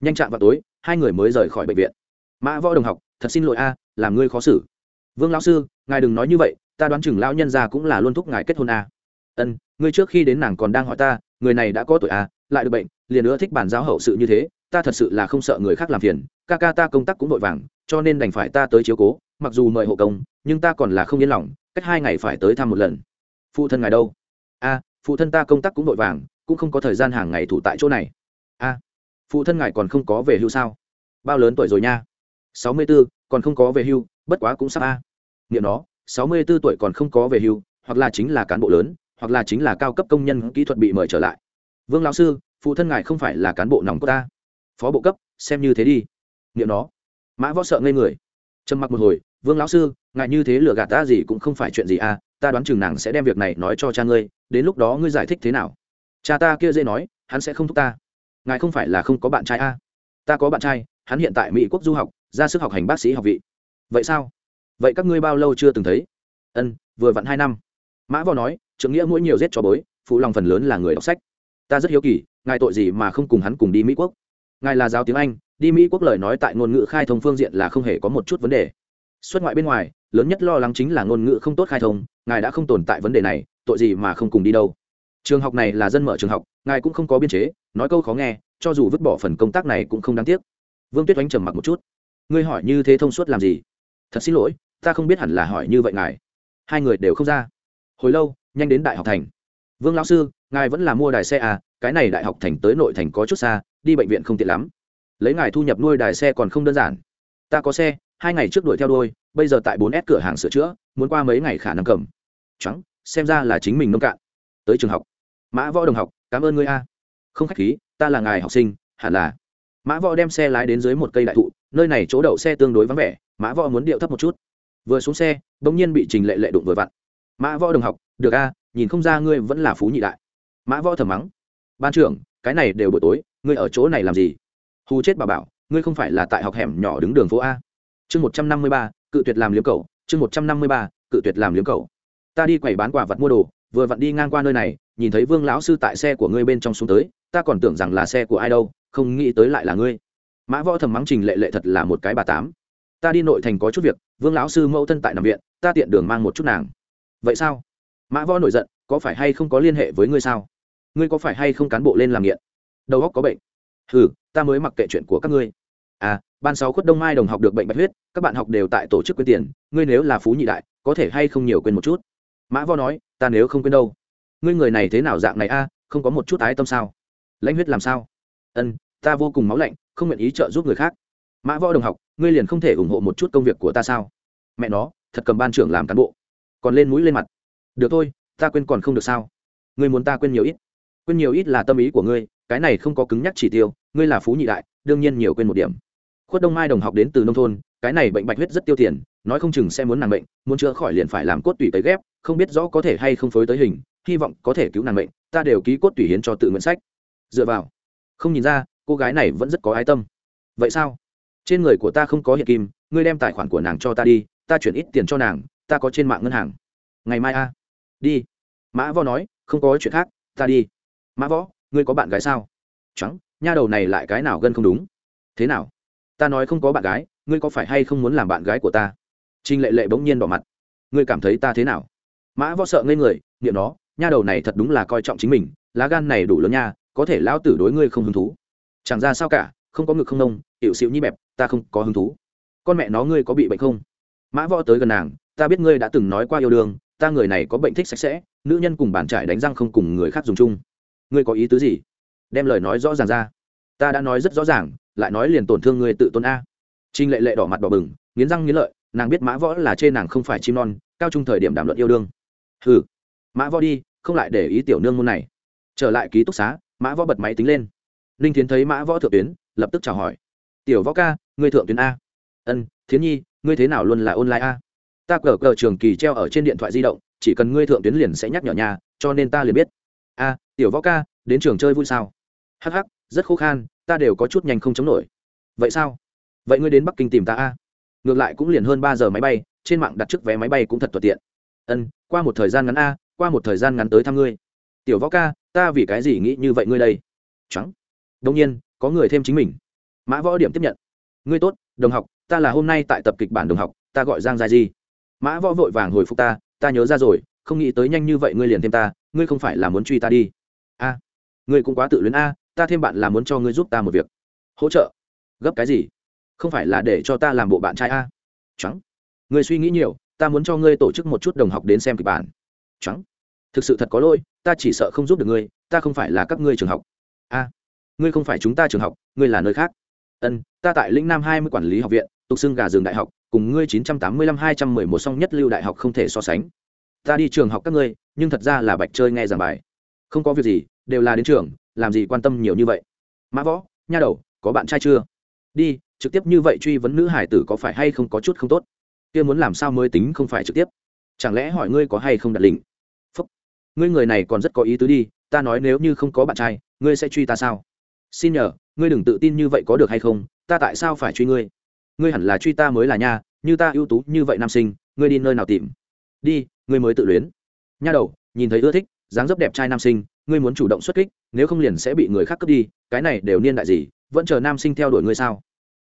Nhanh chạm vào tối, hai người mới rời khỏi bệnh viện. Mã võ đồng học, thật xin lỗi a, làm ngươi khó xử. Vương lão sư, ngài đừng nói như vậy, ta đoán chừng lão nhân gia cũng là luôn thúc ngài kết hôn a. Ân, ngươi trước khi đến nàng còn đang hỏi ta, người này đã có tuổi a, lại được bệnh, liền nữa thích bản giáo hậu sự như thế, ta thật sự là không sợ người khác làm phiền, ca ca ta công tác cũng vội vàng, cho nên đành phải ta tới chiếu cố, mặc dù mời hộ công, nhưng ta còn là không yên lòng cách hai ngày phải tới thăm một lần. Phụ thân ngài đâu? A, phụ thân ta công tác cũng vội vàng, cũng không có thời gian hàng ngày thủ tại chỗ này. A, phụ thân ngài còn không có về hưu sao? Bao lớn tuổi rồi nha? Sáu mươi b ố còn không có về hưu, bất quá cũng sắp a. Nghiệm nó, sáu mươi b ố tuổi còn không có về hưu, hoặc là chính là cán bộ lớn, hoặc là chính là cao cấp công nhân kỹ thuật bị mời trở lại. Vương lão sư, phụ thân ngài không phải là cán bộ nòng của ta. Phó bộ cấp, xem như thế đi. Nghiệm nó. Mã võ sợ ngây người. Trầm mặc một hồi vương lão sư, ngài như thế lừa gạt ta gì cũng không phải chuyện gì à ta đoán chừng nàng sẽ đem việc này nói cho cha ngươi, đến lúc đó ngươi giải thích thế nào? Cha ta kia dễ nói, hắn sẽ không thúc ta. Ngài không phải là không có bạn trai à? ta có bạn trai, hắn hiện tại mỹ quốc du học, ra sức học hành bác sĩ học vị. Vậy sao? Vậy các ngươi bao lâu chưa từng thấy? Ân, vừa vặn hai năm. Mã vò nói, trưởng nghĩa mỗi nhiều rét cho bối, phụ lòng phần lớn là người đọc sách. Ta rất hiếu kỳ, ngài tội gì mà không cùng hắn cùng đi mỹ quốc? Ngài là giáo tiếng anh, đi mỹ quốc lời nói tại ngôn ngữ khai thông phương diện là không hề có một chút vấn đề xuất ngoại bên ngoài, lớn nhất lo lắng chính là ngôn ngữ không tốt khai thông, ngài đã không tồn tại vấn đề này, tội gì mà không cùng đi đâu. Trường học này là dân mở trường học, ngài cũng không có biên chế, nói câu khó nghe, cho dù vứt bỏ phần công tác này cũng không đáng tiếc. Vương tuyết oánh trầm mặc một chút. Ngươi hỏi như thế thông suốt làm gì? Thật xin lỗi, ta không biết hẳn là hỏi như vậy ngài. Hai người đều không ra. Hồi lâu, nhanh đến đại học thành. Vương lão sư, ngài vẫn là mua đài xe à cái này đại học thành tới nội thành có chút xa, đi bệnh viện không tiện lắm. Lấy ngài thu nhập nuôi đài xe còn không đơn giản ta có xe, hai ngày trước đuổi theo đôi, bây giờ tại bốn s cửa hàng sửa chữa, muốn qua mấy ngày khả năng cầm. Trắng xem ra là chính mình nông cạn. Tới trường học. Mã võ đồng học, cảm ơn ngươi a. Không khách khí, ta là ngài học sinh, hẳn là. Mã võ đem xe lái đến dưới một cây đại thụ, nơi này chỗ đậu xe tương đối vắng vẻ, mã võ muốn điệu thấp một chút. Vừa xuống xe đ ỗ n g nhiên bị trình lệ lệ đụng vừa vặn. Mã võ đồng học, được a, nhìn không ra ngươi vẫn là phú nhị đại. Mã võ thầm mắng. Ban trưởng, cái này đều buổi tối, ngươi ở chỗ này làm gì? Hù chết bà bảo ngươi không phải là tại học hẻm nhỏ đứng đường phố a. Chương một trăm năm mươi ba, cự tuyệt làm liếm cầu chương một trăm năm mươi ba, cự tuyệt làm liếm cầu ta đi quầy bán quả vật mua đồ, vừa vặn đi ngang qua nơi này, nhìn thấy vương lão sư tại xe của ngươi bên trong xuống tới, ta còn tưởng rằng là xe của ai đâu, không nghĩ tới lại là ngươi. Mã võ thầm mắng trình lệ lệ thật là một cái bà tám. Ta đi nội thành có chút việc, vương lão sư mẫu thân tại nằm viện, ta tiện đường mang một chút nàng. Vậy sao? Mã võ nổi giận, có phải hay không có liên hệ với ngươi sao? Ngươi có phải hay không cán bộ lên làm nghiện? Đầu óc có bệnh. Ừ ta mới mặc kệ chuyện của các ngươi. À ban sáu khuất đông mai đồng học được bệnh bạch huyết, các bạn học đều tại tổ chức quyên tiền, ngươi nếu là phú nhị đại, có thể hay không nhiều quên một chút? Mã võ nói, ta nếu không quên đâu. Ngươi người này thế nào dạng này a, không có một chút ái tâm sao? Lãnh huyết làm sao? Ân, ta vô cùng máu lạnh, không nguyện ý trợ giúp người khác. Mã võ đồng học, ngươi liền không thể ủng hộ một chút công việc của ta sao? Mẹ nó, thật cầm ban trưởng làm cán bộ. Còn lên mũi lên mặt. Được thôi, ta quên còn không được sao? Ngươi muốn ta quên nhiều ít. Quên nhiều ít là tâm ý của ngươi, cái này không có cứng nhắc chỉ tiêu ngươi là phú nhị đại, đương nhiên nhiều quên một điểm. Khuất đông mai đồng học đến từ nông thôn, cái này bệnh bạch huyết rất tiêu tiền, nói không chừng sẽ muốn nàng bệnh, muốn chữa khỏi liền phải làm cốt tủy tới ghép, không biết rõ có thể hay không phối tới hình, hy vọng có thể cứu nàng bệnh, ta đều ký cốt tủy hiến cho tự nguyện sách. Dựa vào. Không nhìn ra, cô gái này vẫn rất có ái tâm. Vậy sao? Trên người của ta không có hiện kim, ngươi đem tài khoản của nàng cho ta đi, ta chuyển ít tiền cho nàng, ta có trên mạng ngân hàng. Ngày mai a. Đi. Mã võ nói, không có chuyện khác, ta đi. Mã võ, ngươi có bạn gái sao? Trắng nha đầu này lại cái nào gân không đúng? Thế nào? Ta nói không có bạn gái, ngươi có phải hay không muốn làm bạn gái của ta? Trinh lệ lệ bỗng nhiên bỏ mặt. Ngươi cảm thấy ta thế nào? Mã võ sợ ngây người nghiệm nó, nha đầu này thật đúng là coi trọng chính mình, lá gan này đủ lớn nha, có thể lão tử đối ngươi không hứng thú. Chẳng ra sao cả, không có ngực không nông hiệu xịu nhi bẹp, ta không có hứng thú. Con mẹ nó ngươi có bị bệnh không? Mã võ tới gần nàng, ta biết ngươi đã từng nói qua yêu đương, ta người này có bệnh thích sạch sẽ, nữ nhân cùng bàn trải đánh răng không cùng người khác dùng chung. Ngươi có ý tứ gì? Đem lời nói rõ ràng ra. Ta đã nói rất rõ ràng, lại nói liền tổn thương người tự tôn a. Trinh lệ lệ đỏ mặt đỏ bừng, nghiến răng nghiến lợi, nàng biết mã võ là trên nàng không phải chim non, cao trung thời điểm đàm luận yêu đương. Ừ mã võ đi, không lại để ý tiểu nương môn này. Trở lại ký túc xá, mã võ bật máy tính lên. Ninh tiến thấy mã võ thượng tuyến, lập tức chào hỏi. Tiểu võ ca, ngươi thượng tuyến a. Ân, thiến nhi, ngươi thế nào luôn là online a? Ta cờ cờ trường kỳ treo ở trên điện thoại di động, chỉ cần ngươi thượng tuyến liền sẽ nhắc nhở nhà, cho nên ta liền biết. A, tiểu võ ca, đến trường chơi vui sao? Hắc hắc, rất khô khan, ta đều có chút nhanh không chống nổi. Vậy sao? Vậy ngươi đến bắc kinh tìm ta a? Ngược lại cũng liền hơn ba giờ máy bay, trên mạng đặt trước vé máy bay cũng thật thuận tiện. Ân, qua một thời gian ngắn a, qua một thời gian ngắn tới thăm ngươi. Tiểu võ ca, ta vì cái gì nghĩ như vậy ngươi đây? Trắng đông nhiên, có người thêm chính mình. Mã võ điểm tiếp nhận. Ngươi tốt, đồng học, ta là hôm nay tại tập kịch bản đồng học, ta gọi giang gia di. Mã võ vội vàng hồi phục ta ta nhớ ra rồi, không nghĩ tới nhanh như vậy ngươi liền thêm ta, ngươi không phải là muốn truy ta đi. A, ngươi cũng quá tự luyến a ta thêm bạn là muốn cho ngươi giúp ta một việc. Hỗ trợ? Gấp cái gì? Không phải là để cho ta làm bộ bạn trai a? Trắng ngươi suy nghĩ nhiều, ta muốn cho ngươi tổ chức một chút đồng học đến xem kịch bản. Trắng thực sự thật có lỗi, ta chỉ sợ không giúp được ngươi, ta không phải là các ngươi trường học. A. Ngươi không phải chúng ta trường học, ngươi là nơi khác. Ân, ta tại lĩnh nam hai mươi quản lý học viện, tục xưng gà rừng đại học, cùng ngươi chín trăm tám mươi lăm hai trăm mười một song nhất lưu đại học không thể so sánh. Ta đi trường học các ngươi, nhưng thật ra là bạch chơi nghe giảng bài. Không có việc gì, đều là đến trường làm gì quan tâm nhiều như vậy? Mã võ, nha đầu, có bạn trai chưa? Đi, trực tiếp như vậy truy vấn nữ hải tử có phải hay không có chút không tốt? Kia muốn làm sao mới tính không phải trực tiếp? Chẳng lẽ hỏi ngươi có hay không đặt lình phúc, ngươi người này còn rất có ý tứ đi, ta nói nếu như không có bạn trai, ngươi sẽ truy ta sao? Xin nhờ, ngươi đừng tự tin như vậy có được hay không, ta tại sao phải truy ngươi? Ngươi hẳn là truy ta mới là nha, như ta ưu tú như vậy nam sinh, ngươi đi nơi nào tìm? Đi, ngươi mới tự luyến. Nha đầu, nhìn thấy ưa thích, dáng dấp đẹp trai nam sinh ngươi muốn chủ động xuất kích, nếu không liền sẽ bị người khác cướp đi, cái này đều niên đại gì, vẫn chờ nam sinh theo đuổi ngươi sao?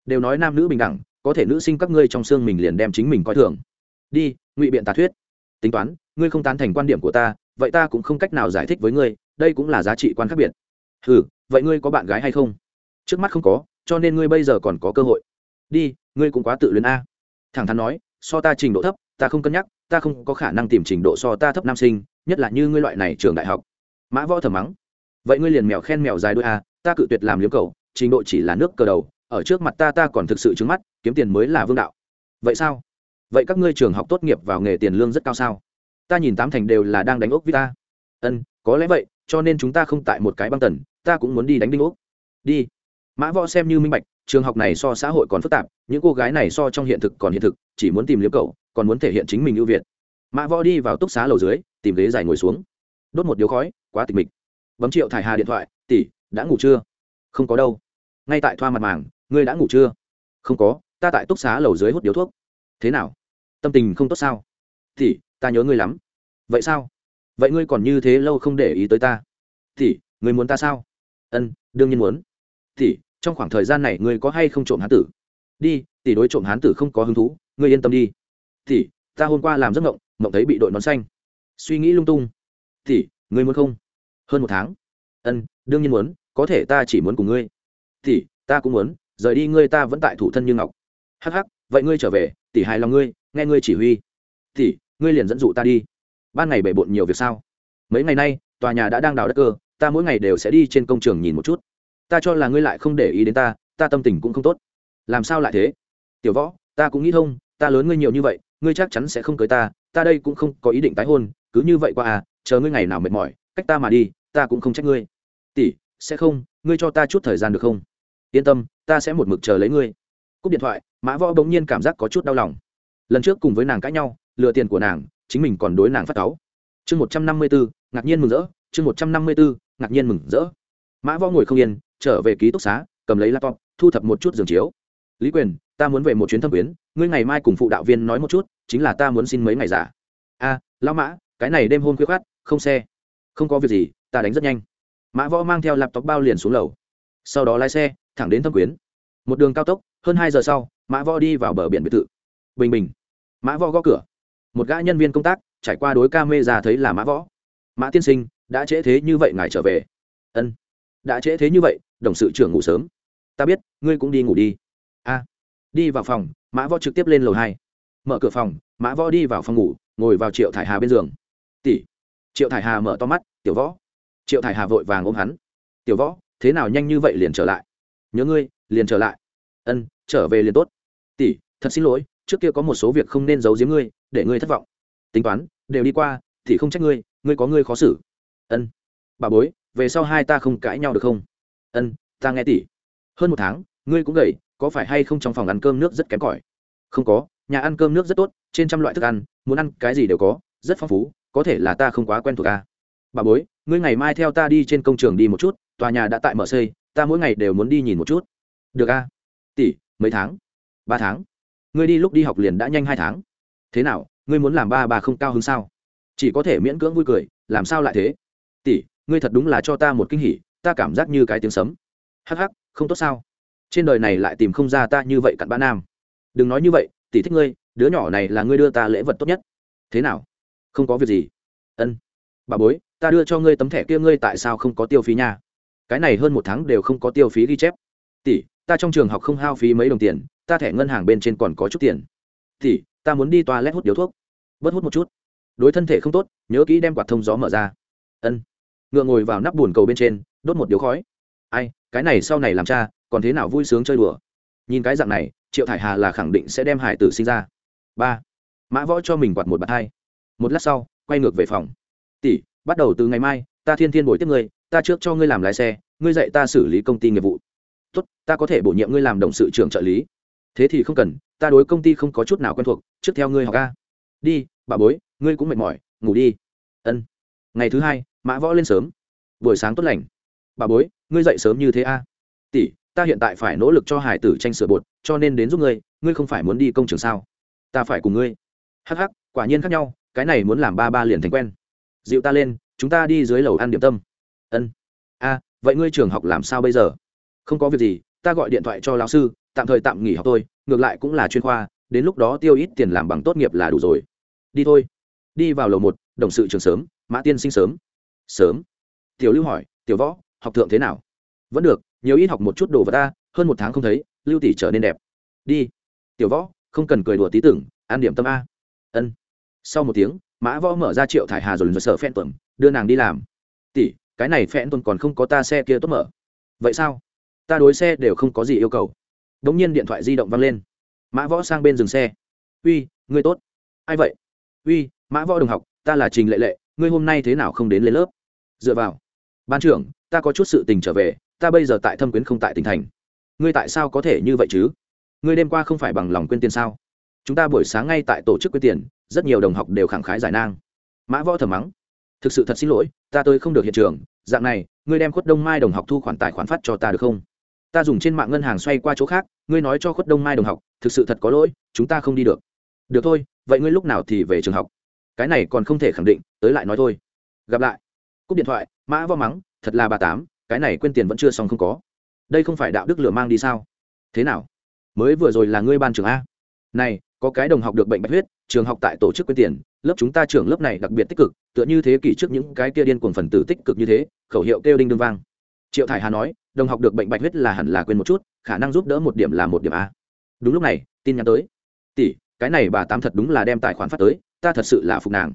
Đều nói nam nữ bình đẳng, có thể nữ sinh các ngươi trong xương mình liền đem chính mình coi thường. Đi, ngụy biện tà thuyết. Tính toán, ngươi không tán thành quan điểm của ta, vậy ta cũng không cách nào giải thích với ngươi, đây cũng là giá trị quan khác biệt. Ừ vậy ngươi có bạn gái hay không? Trước mắt không có, cho nên ngươi bây giờ còn có cơ hội. Đi, ngươi cũng quá tự luyến a. Thẳng thắn nói, so ta trình độ thấp, ta không cân nhắc, ta không có khả năng tìm trình độ so ta thấp nam sinh, nhất là như ngươi loại này trường đại học mã võ thầm mắng. Vậy ngươi liền mèo khen mèo dài đôi a à, ta cự tuyệt làm liếm cầu, trình độ chỉ là nước cờ đầu, ở trước mặt ta ta còn thực sự trứng mắt, kiếm tiền mới là vương đạo. Vậy sao? Vậy các ngươi trường học tốt nghiệp vào nghề tiền lương rất cao sao? Ta nhìn tám thành đều là đang đánh ốc với ta. Ân, có lẽ vậy, cho nên chúng ta không tại một cái băng tần, ta cũng muốn đi đánh đinh ốc. Đi. Mã võ xem như minh bạch, trường học này so xã hội còn phức tạp, những cô gái này so trong hiện thực còn hiện thực, chỉ muốn tìm liếm cậu còn muốn thể hiện chính mình ưu việt. Mã võ đi vào túc xá lầu dưới, tìm ghế dài ngồi xuống. Đốt một điếu khói quá tịch mịch. Bấm triệu thải hà điện thoại tỷ đã ngủ chưa? Không có đâu. Ngay tại thoa mặt màng ngươi đã ngủ chưa? Không có ta tại túc xá lầu dưới hút điếu thuốc. Thế nào? Tâm tình không tốt sao? Tỷ, ta nhớ ngươi lắm. Vậy sao? Vậy ngươi còn như thế lâu không để ý tới ta. Tỷ, ngươi muốn ta sao? Ân đương nhiên muốn. Tỷ, trong khoảng thời gian này ngươi có hay không trộm hán tử? Đi tỷ đối trộm hán tử không có hứng thú ngươi yên tâm đi. Tỷ, ta hôm qua làm giấc mộng mộng thấy bị đội nón xanh. Suy nghĩ lung tung. Tỷ ngươi muốn không? Hơn một tháng. Ân, đương nhiên muốn, có thể ta chỉ muốn cùng ngươi. Thì ta cũng muốn, rời đi ngươi ta vẫn tại thủ thân như ngọc. Hắc hắc, vậy ngươi trở về, tỷ hài lòng ngươi, nghe ngươi chỉ huy. Thì ngươi liền dẫn dụ ta đi. Ban ngày bể bộn nhiều việc sao? Mấy ngày nay, tòa nhà đã đang đào đất cơ, ta mỗi ngày đều sẽ đi trên công trường nhìn một chút. Ta cho là ngươi lại không để ý đến ta ta tâm tình cũng không tốt. Làm sao lại thế? Tiểu võ, ta cũng nghĩ thông, ta lớn ngươi nhiều như vậy, ngươi chắc chắn sẽ không cưới ta ta đây cũng không có ý định tái hôn, cứ như vậy qua à chờ ngươi ngày nào mệt mỏi, cách ta mà đi, ta cũng không trách ngươi. Tỷ, sẽ không, ngươi cho ta chút thời gian được không? Yên tâm, ta sẽ một mực chờ lấy ngươi. Cúp điện thoại, mã võ bỗng nhiên cảm giác có chút đau lòng. Lần trước cùng với nàng cãi nhau, lừa tiền của nàng, chính mình còn đối nàng phát cáu. Chương một trăm năm mươi bốn, ngạc nhiên mừng rỡ. Chương một trăm năm mươi bốn, ngạc nhiên mừng rỡ. Mã võ ngồi không yên, trở về ký túc xá, cầm lấy laptop, thu thập một chút giường chiếu. Lý quyền, ta muốn về một chuyến thâm quyến, ngươi ngày mai cùng phụ đạo viên nói một chút, chính là ta muốn xin mấy ngày giả. A, lão mã, cái này đêm hôm khuya khát không xe. Không có việc gì, ta đánh rất nhanh. Mã võ mang theo laptop bao liền xuống lầu. Sau đó lái xe, thẳng đến thâm quyến. Một đường cao tốc, hơn hai giờ sau, mã võ đi vào bờ biển biệt thự. Bình bình. Mã võ gõ cửa. Một gã nhân viên công tác, trải qua đối ca mê ra thấy là mã võ. Mã tiên sinh, đã trễ thế như vậy ngài trở về? Ân. Đã trễ thế như vậy, đồng sự trưởng ngủ sớm. Ta biết, ngươi cũng đi ngủ đi. A. Đi vào phòng, mã võ trực tiếp lên lầu hai. Mở cửa phòng, mã võ đi vào phòng ngủ, ngồi vào triệu thải hà bên giường. Tỷ triệu thải hà mở to mắt, tiểu võ. Triệu thải hà vội vàng ôm hắn. Tiểu võ, thế nào nhanh như vậy liền trở lại? Nhớ ngươi, liền trở lại. Ân, trở về liền tốt. Tỷ, thật xin lỗi, trước kia có một số việc không nên giấu giếm ngươi, để ngươi thất vọng. Tính toán, đều đi qua, thì không trách ngươi ngươi có ngươi khó xử. Ân. Bà bối, về sau hai ta không cãi nhau được không? Ân, ta nghe tỷ. Hơn một tháng, ngươi cũng gầy, có phải hay không trong phòng ăn cơm nước rất kém cỏi? Không có, nhà ăn cơm nước rất tốt, trên trăm loại thức ăn, muốn ăn cái gì đều có, rất phong phú có thể là ta không quá quen thuộc ta bà bối, ngươi ngày mai theo ta đi trên công trường đi một chút, tòa nhà đã tại mở xây, ta mỗi ngày đều muốn đi nhìn một chút. Được a tỷ, mấy tháng? Ba tháng. Ngươi đi lúc đi học liền đã nhanh hai tháng. Thế nào, ngươi muốn làm ba bà không cao hơn sao? Chỉ có thể miễn cưỡng vui cười, làm sao lại thế? Tỷ, ngươi thật đúng là cho ta một kinh hỉ, ta cảm giác như cái tiếng sấm. Hắc hắc, không tốt sao? Trên đời này lại tìm không ra ta như vậy cặn bã nam. Đừng nói như vậy, tỷ thích ngươi, đứa nhỏ này là ngươi đưa ta lễ vật tốt nhất. Thế nào? Không có việc gì. Ân. Bà bối, ta đưa cho ngươi tấm thẻ kia ngươi tại sao không có tiêu phí nha? Cái này hơn một tháng đều không có tiêu phí ghi chép. Tỷ, ta trong trường học không hao phí mấy đồng tiền, ta thẻ ngân hàng bên trên còn có chút tiền. Tỷ, ta muốn đi toa lét hút điếu thuốc. Bớt hút một chút. Đối thân thể không tốt, nhớ kỹ đem quạt thông gió mở ra. Ân. Ngựa ngồi vào nắp bùn cầu bên trên, đốt một điếu khói. Ai, cái này sau này làm cha, còn thế nào vui sướng chơi đùa? Nhìn cái dạng này, triệu thải hà là khẳng định sẽ đem hải tử sinh ra. Ba. Mã võ cho mình quạt một bạt hai một lát sau, quay ngược về phòng. Tỷ, bắt đầu từ ngày mai, ta thiên thiên bồi tiếp ngươi, ta trước cho ngươi làm lái xe, ngươi dạy ta xử lý công ty nghiệp vụ. Tốt, ta có thể bổ nhiệm ngươi làm đồng sự trưởng trợ lý. Thế thì không cần, ta đối công ty không có chút nào quen thuộc, trước theo ngươi học ca đi, bà bối, ngươi cũng mệt mỏi, ngủ đi. Ân. Ngày thứ hai, mã võ lên sớm. Buổi sáng tốt lành. Bà bối, ngươi dậy sớm như thế a. Tỷ, ta hiện tại phải nỗ lực cho hải tử tranh sửa bột, cho nên đến giúp ngươi ngươi không phải muốn đi công trường sao? Ta phải cùng ngươi. Hắc hắc, quả nhiên khác nhau cái này muốn làm ba ba liền thành quen. Dịu ta lên, chúng ta đi dưới lầu ăn điểm tâm. Ân. A, vậy ngươi trường học làm sao bây giờ? Không có việc gì, ta gọi điện thoại cho lão sư, tạm thời tạm nghỉ học tôi ngược lại cũng là chuyên khoa, đến lúc đó tiêu ít tiền làm bằng tốt nghiệp là đủ rồi. Đi thôi. Đi vào lầu một, đồng sự trường sớm, mã tiên sinh sớm. Sớm. Tiểu lưu hỏi, tiểu võ, học thượng thế nào? Vẫn được, nhiều ít học một chút đồ vật ta, hơn một tháng không thấy, lưu tỷ trở nên đẹp. Đi. Tiểu võ, không cần cười đùa tí tưởng an điểm tâm a. Ân sau một tiếng, mã võ mở ra triệu thải hà rồi rồi sở phen tuần đưa nàng đi làm. Tỷ, cái này phen tuần còn không có ta xe kia tốt mở. Vậy sao? Ta đối xe đều không có gì yêu cầu. Đống nhiên điện thoại di động văng lên. Mã võ sang bên dừng xe. Uy, ngươi tốt. Ai vậy? Uy, mã võ đồng học, ta là trình lệ lệ, ngươi hôm nay thế nào không đến lên lớp? Dựa vào. Ban trưởng, ta có chút sự tình trở về, ta bây giờ tại thâm quyến không tại tỉnh thành. Ngươi tại sao có thể như vậy chứ? Ngươi đêm qua không phải bằng lòng quên tiền sao? Chúng ta buổi sáng ngay tại tổ chức quên tiền rất nhiều đồng học đều khẳng khái giải nang. Mã võ thầm mắng, thực sự thật xin lỗi, ta tôi không được hiện trường, dạng này, ngươi đem khuất đông mai đồng học thu khoản tài khoản phát cho ta được không? Ta dùng trên mạng ngân hàng xoay qua chỗ khác, ngươi nói cho khuất đông mai đồng học, thực sự thật có lỗi, chúng ta không đi được. Được thôi, vậy ngươi lúc nào thì về trường học? Cái này còn không thể khẳng định, tới lại nói thôi. Gặp lại. Cúp điện thoại, mã võ mắng, thật là bà tám, cái này quên tiền vẫn chưa xong không có. Đây không phải đạo đức lửa mang đi sao? Thế nào? Mới vừa rồi là ngươi ban trưởng a. Này có cái đồng học được bệnh bạch huyết, trường học tại tổ chức quyên tiền, lớp chúng ta trường lớp này đặc biệt tích cực, tựa như thế kỷ trước những cái kia điên cuồng phần tử tích cực như thế, khẩu hiệu kêu đinh đương vang. Triệu thải hà nói, đồng học được bệnh bạch huyết là hẳn là quên một chút, khả năng giúp đỡ một điểm là một điểm a. Đúng lúc này, tin nhắn tới. Tỷ, cái này bà tám thật đúng là đem tài khoản phát tới, ta thật sự là phục nàng.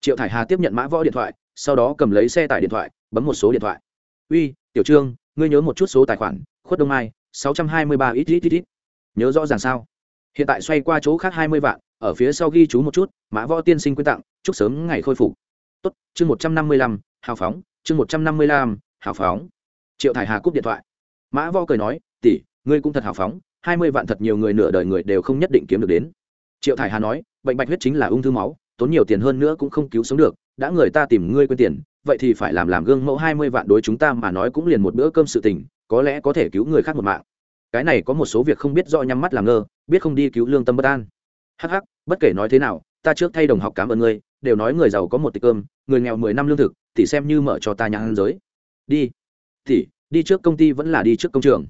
Triệu thải hà tiếp nhận mã võ điện thoại, sau đó cầm lấy xe tải điện thoại, bấm một số điện thoại. Uy, tiểu trương, ngươi nhớ một chút số tài khoản, khuất đông mai, sáu trăm hai mươi ba ít ít ít ít. Nhớ rõ ràng sao? Hiện tại xoay qua chỗ khác hai mươi vạn, ở phía sau ghi chú một chút, mã võ tiên sinh quyên tặng, chúc sớm ngày khôi phục. Tốt, chương một trăm năm mươi lăm, hào phóng, chương một trăm năm mươi lăm, hào phóng. Triệu thải hà cúp điện thoại. Mã võ cười nói, tỷ, ngươi cũng thật hào phóng, hai mươi vạn thật nhiều người nửa đời người đều không nhất định kiếm được đến. Triệu thải hà nói, bệnh bạch huyết chính là ung thư máu, tốn nhiều tiền hơn nữa cũng không cứu sống được, đã người ta tìm ngươi quên tiền, vậy thì phải làm làm gương mẫu hai mươi vạn đối chúng ta mà nói cũng liền một bữa cơm sự tình, có lẽ có thể cứu người khác một mạng cái này có một số việc không biết rõ nhắm mắt làm ngơ, biết không đi cứu lương tâm bất an. Hắc hắc, bất kể nói thế nào, ta trước thay đồng học cảm ơn ngươi, đều nói người giàu có một tịch cơm, người nghèo mười năm lương thực, thì xem như mở cho ta nhãn giới. Đi. Thì, đi trước công ty vẫn là đi trước công trường.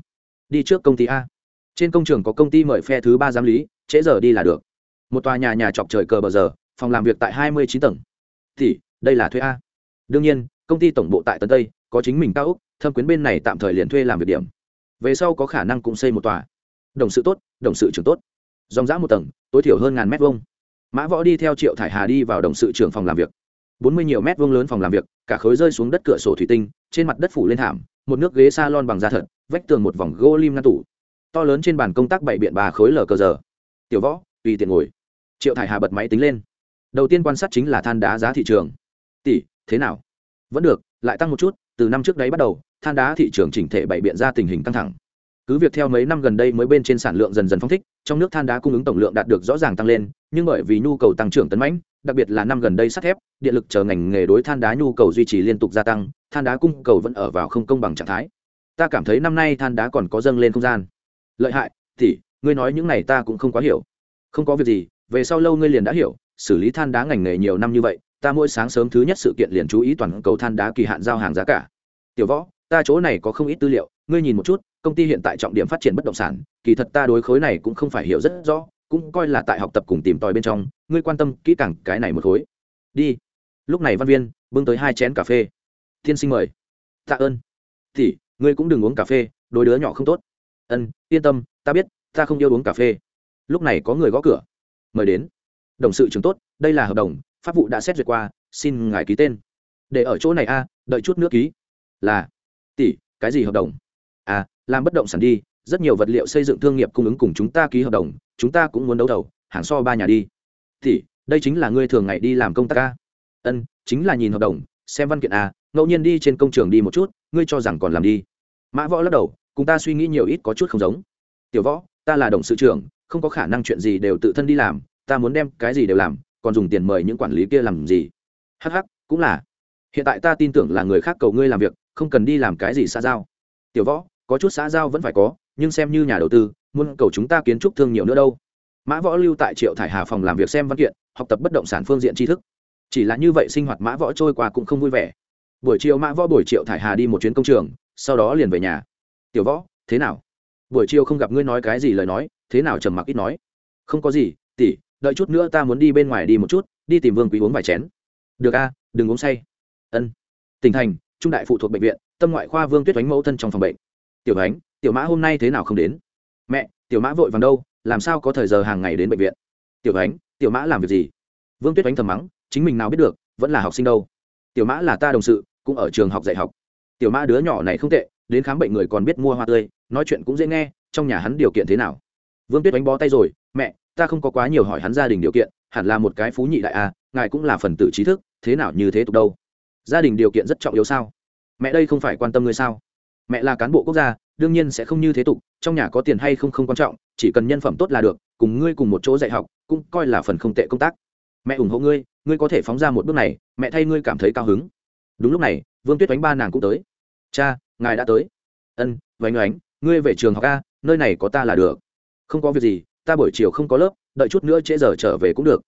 Đi trước công ty a. Trên công trường có công ty mời phe thứ ba giám lý, trễ giờ đi là được. Một tòa nhà nhà chọc trời cờ bờ giờ, phòng làm việc tại hai mươi chín tầng. Thì, đây là thuê a. Đương nhiên, công ty tổng bộ tại tân tây, có chính mình cao úc, thâm quyến bên này tạm thời liền thuê làm việc điểm về sau có khả năng cũng xây một tòa. Đồng sự tốt, đồng sự trưởng tốt. Dòng dã một tầng, tối thiểu hơn ngàn mét vuông. Mã võ đi theo triệu thải hà đi vào đồng sự trưởng phòng làm việc. Bốn mươi nhiều mét vuông lớn phòng làm việc, cả khối rơi xuống đất cửa sổ thủy tinh, trên mặt đất phủ lên thảm, một nước ghế s a lon bằng da thật, vách tường một vòng gỗ lim ngăn tủ. To lớn trên bàn công tác bảy biện bà khối lờ cờ giờ. Tiểu võ, tùy tiện ngồi. Triệu thải hà bật máy tính lên. Đầu tiên quan sát chính là than đá giá thị trường. Tỷ, thế nào? Vẫn được, lại tăng một chút, từ năm trước đấy bắt đầu than đá thị trường chỉnh thể bày biện ra tình hình căng thẳng. Cứ việc theo mấy năm gần đây mới bên trên sản lượng dần dần phong thích, trong nước than đá cung ứng tổng lượng đạt được rõ ràng tăng lên, nhưng bởi vì nhu cầu tăng trưởng tấn mãnh, đặc biệt là năm gần đây sắt thép, điện lực chờ ngành nghề đối than đá nhu cầu duy trì liên tục gia tăng, than đá cung cầu vẫn ở vào không công bằng trạng thái. Ta cảm thấy năm nay than đá còn có dâng lên không gian. Lợi hại, thì, ngươi nói những này ta cũng không quá hiểu. Không có việc gì, về sau lâu ngươi liền đã hiểu, xử lý than đá ngành nghề nhiều năm như vậy, ta mỗi sáng sớm thứ nhất sự kiện liền chú ý toàn cầu than đá kỳ hạn giao hàng giá cả. Tiểu võ ta chỗ này có không ít tư liệu, ngươi nhìn một chút, công ty hiện tại trọng điểm phát triển bất động sản, kỳ thật ta đối khối này cũng không phải hiểu rất rõ, cũng coi là tại học tập cùng tìm tòi bên trong, ngươi quan tâm kỹ càng cái này một khối. Đi. Lúc này văn viên, bưng tới hai chén cà phê. Tiên sinh mời. Tạ ơn. Thì, ngươi cũng đừng uống cà phê đôi đứa nhỏ không tốt. Ân, yên tâm, ta biết, ta không yêu uống cà phê. Lúc này có người gõ cửa. Mời đến. Đồng sự trường tốt, đây là hợp đồng, pháp vụ đã xét duyệt qua, xin ngài ký tên. Để ở chỗ này a, đợi chút nữa ký. Là tỷ, cái gì hợp đồng? À làm bất động sản đi, rất nhiều vật liệu xây dựng thương nghiệp cung ứng cùng chúng ta ký hợp đồng, chúng ta cũng muốn đấu thầu, hàng so ba nhà đi. Tỷ, đây chính là ngươi thường ngày đi làm công tác a ân, chính là nhìn hợp đồng, xem văn kiện a ngẫu nhiên đi trên công trường đi một chút, ngươi cho rằng còn làm đi. Mã võ lắc đầu, cùng ta suy nghĩ nhiều ít có chút không giống. Tiểu võ, ta là đồng sự trưởng, không có khả năng chuyện gì đều tự thân đi làm, ta muốn đem cái gì đều làm, còn dùng tiền mời những quản lý kia làm gì? Hh cũng là. Hiện tại ta tin tưởng là người khác cầu ngươi làm việc không cần đi làm cái gì xã giao. Tiểu võ, có chút xã giao vẫn phải có, nhưng xem như nhà đầu tư, muốn cầu chúng ta kiến trúc thương nhiều nữa đâu. Mã võ lưu tại triệu thải hà phòng làm việc xem văn kiện, học tập bất động sản phương diện tri thức. Chỉ là như vậy sinh hoạt mã võ trôi qua cũng không vui vẻ. Buổi chiều mã võ buổi triệu thải hà đi một chuyến công trường, sau đó liền về nhà. Tiểu võ, thế nào? Buổi chiều không gặp ngươi nói cái gì lời nói, thế nào? Trầm mặc ít nói. Không có gì tỉ đợi chút nữa ta muốn đi bên ngoài đi một chút, đi tìm vương quý uống vài chén. Được a, đừng uống say. Ân. Tỉnh thành trung đại phụ thuộc bệnh viện, tâm ngoại khoa vương tuyết đánh mẫu thân trong phòng bệnh. Tiểu ánh tiểu mã hôm nay thế nào không đến? Mẹ, tiểu mã vội vàng đâu, làm sao có thời giờ hàng ngày đến bệnh viện? Tiểu ánh tiểu mã làm việc gì? Vương tuyết đánh thầm mắng, chính mình nào biết được, vẫn là học sinh đâu. Tiểu mã là ta đồng sự, cũng ở trường học dạy học. Tiểu mã đứa nhỏ này không tệ, đến khám bệnh người còn biết mua hoa tươi, nói chuyện cũng dễ nghe, trong nhà hắn điều kiện thế nào? Vương tuyết đánh bó tay rồi, mẹ, ta không có quá nhiều hỏi hắn gia đình điều kiện, hẳn là một cái phú nhị đại a ngài cũng là phần tử trí thức, thế nào như thế tục đâu? Gia đình điều kiện rất trọng yếu sao? Mẹ đây không phải quan tâm ngươi sao? Mẹ là cán bộ quốc gia, đương nhiên sẽ không như thế tục, trong nhà có tiền hay không không quan trọng, chỉ cần nhân phẩm tốt là được, cùng ngươi cùng một chỗ dạy học, cũng coi là phần không tệ công tác. Mẹ ủng hộ ngươi ngươi có thể phóng ra một bước này, mẹ thay ngươi cảm thấy cao hứng. Đúng lúc này, vương tuyết đánh ba nàng cũng tới. Cha, ngài đã tới. Ân vánh oánh, ngươi về trường học a, nơi này có ta là được. Không có việc gì, ta buổi chiều không có lớp, đợi chút nữa trễ giờ trở về cũng được.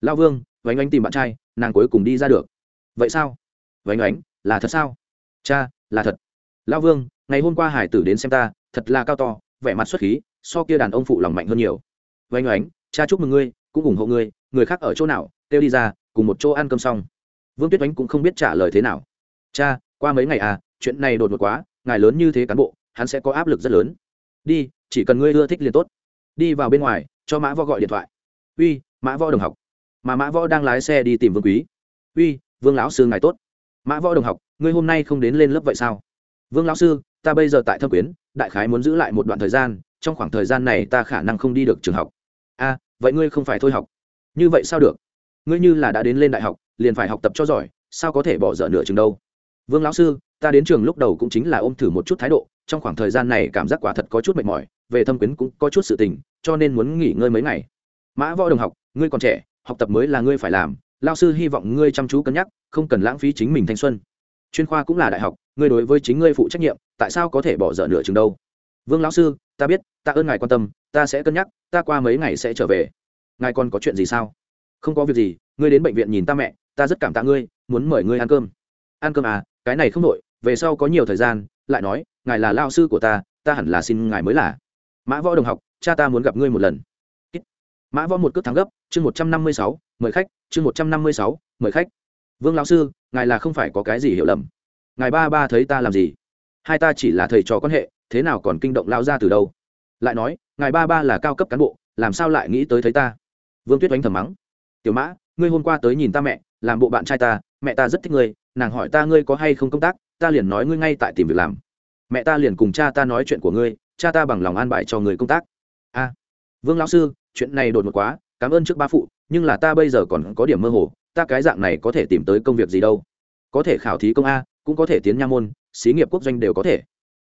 Lao vương vánh ánh tìm bạn trai, nàng cuối cùng đi ra được. Vậy sao? Vánh ánh, là thật sao? Cha, là thật. Lao vương, ngày hôm qua hải tử đến xem ta, thật là cao to, vẻ mặt xuất khí, so kia đàn ông phụ lòng mạnh hơn nhiều. Vánh ánh, cha chúc mừng ngươi, cũng ủng hộ ngươi, người khác ở chỗ nào, kêu đi ra, cùng một chỗ ăn cơm xong. Vương tuyết oánh cũng không biết trả lời thế nào. Cha, qua mấy ngày à chuyện này đột ngột quá, ngài lớn như thế cán bộ, hắn sẽ có áp lực rất lớn. Đi, chỉ cần ngươi ưa thích liền tốt. Đi vào bên ngoài, cho mã võ gọi điện thoại. Uy, mã võ đồng học. Mà mã võ đang lái xe đi tìm vương quý. Uy, vương lão sư ngài tốt mã võ đồng học, ngươi hôm nay không đến lên lớp vậy sao? Vương lão sư, ta bây giờ tại thâm quyến, đại khái muốn giữ lại một đoạn thời gian, trong khoảng thời gian này ta khả năng không đi được trường học. A vậy ngươi không phải thôi học. Như vậy sao được? Ngươi như là đã đến lên đại học, liền phải học tập cho giỏi, sao có thể bỏ dở nửa chừng đâu? Vương lão sư, ta đến trường lúc đầu cũng chính là ôm thử một chút thái độ, trong khoảng thời gian này cảm giác quả thật có chút mệt mỏi, về thâm quyến cũng có chút sự tình, cho nên muốn nghỉ ngơi mấy ngày. Mã võ đồng học, ngươi còn trẻ, học tập mới là ngươi phải làm lao sư hy vọng ngươi chăm chú cân nhắc, không cần lãng phí chính mình thanh xuân. Chuyên khoa cũng là đại học, ngươi đối với chính ngươi phụ trách nhiệm, tại sao có thể bỏ dở nửa chừng đâu? Vương lão sư, ta biết, ta ơn ngài quan tâm, ta sẽ cân nhắc, ta qua mấy ngày sẽ trở về. Ngài còn có chuyện gì sao? Không có việc gì, ngươi đến bệnh viện nhìn ta mẹ, ta rất cảm tạ ngươi, muốn mời ngươi ăn cơm. Ăn cơm à cái này không đội về sau có nhiều thời gian, lại nói, ngài là lao sư của ta ta hẳn là xin ngài mới là. Mã võ đồng học, cha ta muốn gặp ngươi một lần. Mã võ một cước thắng gấp, chương một trăm năm mươi sáu mời khách, chương một trăm năm mươi sáu, mời khách. Vương lão sư, ngài là không phải có cái gì hiểu lầm. Ngài ba ba thấy ta làm gì? Hai ta chỉ là thầy trò quan hệ, thế nào còn kinh động lao ra từ đâu? Lại nói, ngài ba ba là cao cấp cán bộ, làm sao lại nghĩ tới thấy ta? Vương tuyết oánh thầm mắng. Tiểu mã, ngươi hôm qua tới nhìn ta mẹ, làm bộ bạn trai ta, mẹ ta rất thích ngươi, nàng hỏi ta ngươi có hay không công tác, ta liền nói ngươi ngay tại tìm việc làm. Mẹ ta liền cùng cha ta nói chuyện của ngươi, cha ta bằng lòng an bài cho người công tác. A. Vương lão sư, chuyện này đột ngột quá, cảm ơn trước ba phụ nhưng là ta bây giờ còn có điểm mơ hồ, ta cái dạng này có thể tìm tới công việc gì đâu. Có thể khảo thí công a, cũng có thể tiến nha môn, xí nghiệp quốc doanh đều có thể.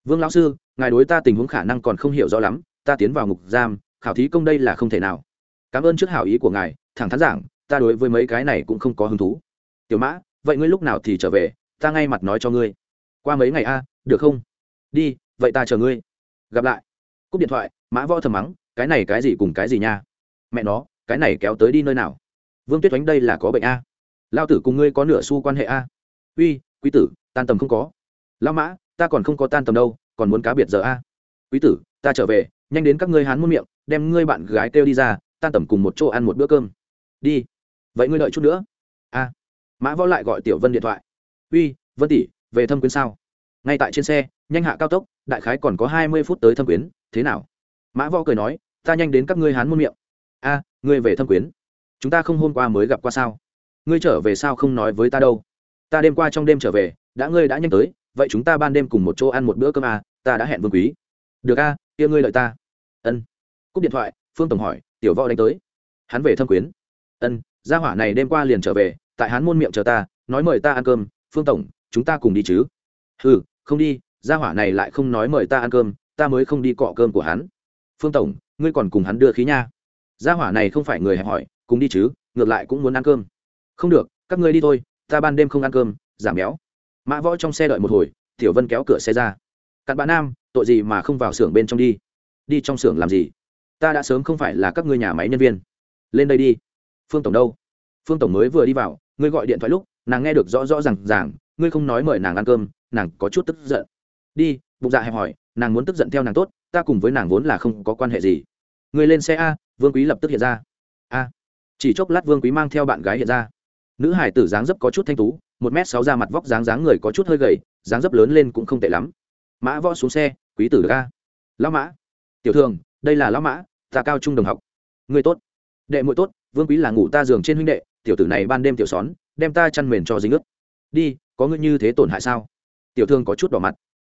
Vương lão sư, ngài đối ta tình huống khả năng còn không hiểu rõ lắm, ta tiến vào ngục giam, khảo thí công đây là không thể nào. Cảm ơn trước hảo ý của ngài, thẳng thắn giảng, ta đối với mấy cái này cũng không có hứng thú. Tiểu mã, vậy ngươi lúc nào thì trở về, ta ngay mặt nói cho ngươi. Qua mấy ngày a, được không? Đi, vậy ta chờ ngươi. Gặp lại. Cúp điện thoại, mã võ thầm mắng, cái này cái gì cùng cái gì nha? Mẹ nó cái này kéo tới đi nơi nào? Vương tuyết oánh đây là có bệnh a. Lao tử cùng ngươi có nửa xu quan hệ a. Uy, quý tử, tan tầm không có. Lao mã, ta còn không có tan tầm đâu, còn muốn cá biệt giờ a. Quý tử, ta trở về, nhanh đến các ngươi hán muôn miệng, đem ngươi bạn gái kêu đi ra, tan tầm cùng một chỗ ăn một bữa cơm. Đi. Vậy ngươi đợi chút nữa. A. Mã võ lại gọi tiểu vân điện thoại. Uy, vân tỷ, về thâm quyến sao? Ngay tại trên xe, nhanh hạ cao tốc, đại khái còn có hai mươi phút tới thâm quyến, thế nào? Mã võ cười nói, ta nhanh đến các ngươi hán muôn miệng a ngươi về thâm quyến. Chúng ta không hôm qua mới gặp qua sao? Ngươi trở về sao không nói với ta đâu? Ta đêm qua trong đêm trở về đã ngươi đã nhanh tới vậy chúng ta ban đêm cùng một chỗ ăn một bữa cơm à, ta đã hẹn vương quý. Được a kia ngươi lợi ta. Ân. Cúp điện thoại phương tổng hỏi tiểu võ đánh tới. Hắn về thâm quyến. Ân gia hỏa này đêm qua liền trở về tại hắn môn miệng chờ ta nói mời ta ăn cơm phương tổng chúng ta cùng đi chứ? Ừ không đi gia hỏa này lại không nói mời ta ăn cơm ta mới không đi cọ cơm của hắn. Phương tổng ngươi còn cùng hắn đưa khí nha gia hỏa này không phải người hẹp hỏi, cùng đi chứ, ngược lại cũng muốn ăn cơm. Không được, các ngươi đi thôi, ta ban đêm không ăn cơm, giảm béo. Mã võ trong xe đợi một hồi, tiểu vân kéo cửa xe ra. Cặn bạn nam, tội gì mà không vào xưởng bên trong đi? Đi trong xưởng làm gì? Ta đã sớm không phải là các ngươi nhà máy nhân viên. Lên đây đi. Phương tổng đâu? Phương tổng mới vừa đi vào, ngươi gọi điện thoại lúc, nàng nghe được rõ rõ r à n g ràng, ngươi không nói mời nàng ăn cơm, nàng có chút tức giận. Đi, bụng dạ hẹp hỏi, nàng muốn tức giận theo nàng tốt, ta cùng với nàng vốn là không có quan hệ gì ngươi lên xe a, vương quý lập tức hiện ra. A. Chỉ chốc lát vương quý mang theo bạn gái hiện ra. Nữ hải tử dáng dấp có chút thanh tú, một m sáu ra mặt vóc dáng dáng người có chút hơi gầy, dáng dấp lớn lên cũng không tệ lắm. Mã võ xuống xe, quý tử được a. Lão mã. Tiểu thường, đây là lão mã, ta cao trung đồng học. Người tốt. Đệ muội tốt, vương quý là ngủ ta giường trên huynh đệ, tiểu tử này ban đêm tiểu xón, đem ta chăn mền cho dính ướt. Đi, có ngươi như thế tổn hại sao? Tiểu thương có chút đỏ mặt.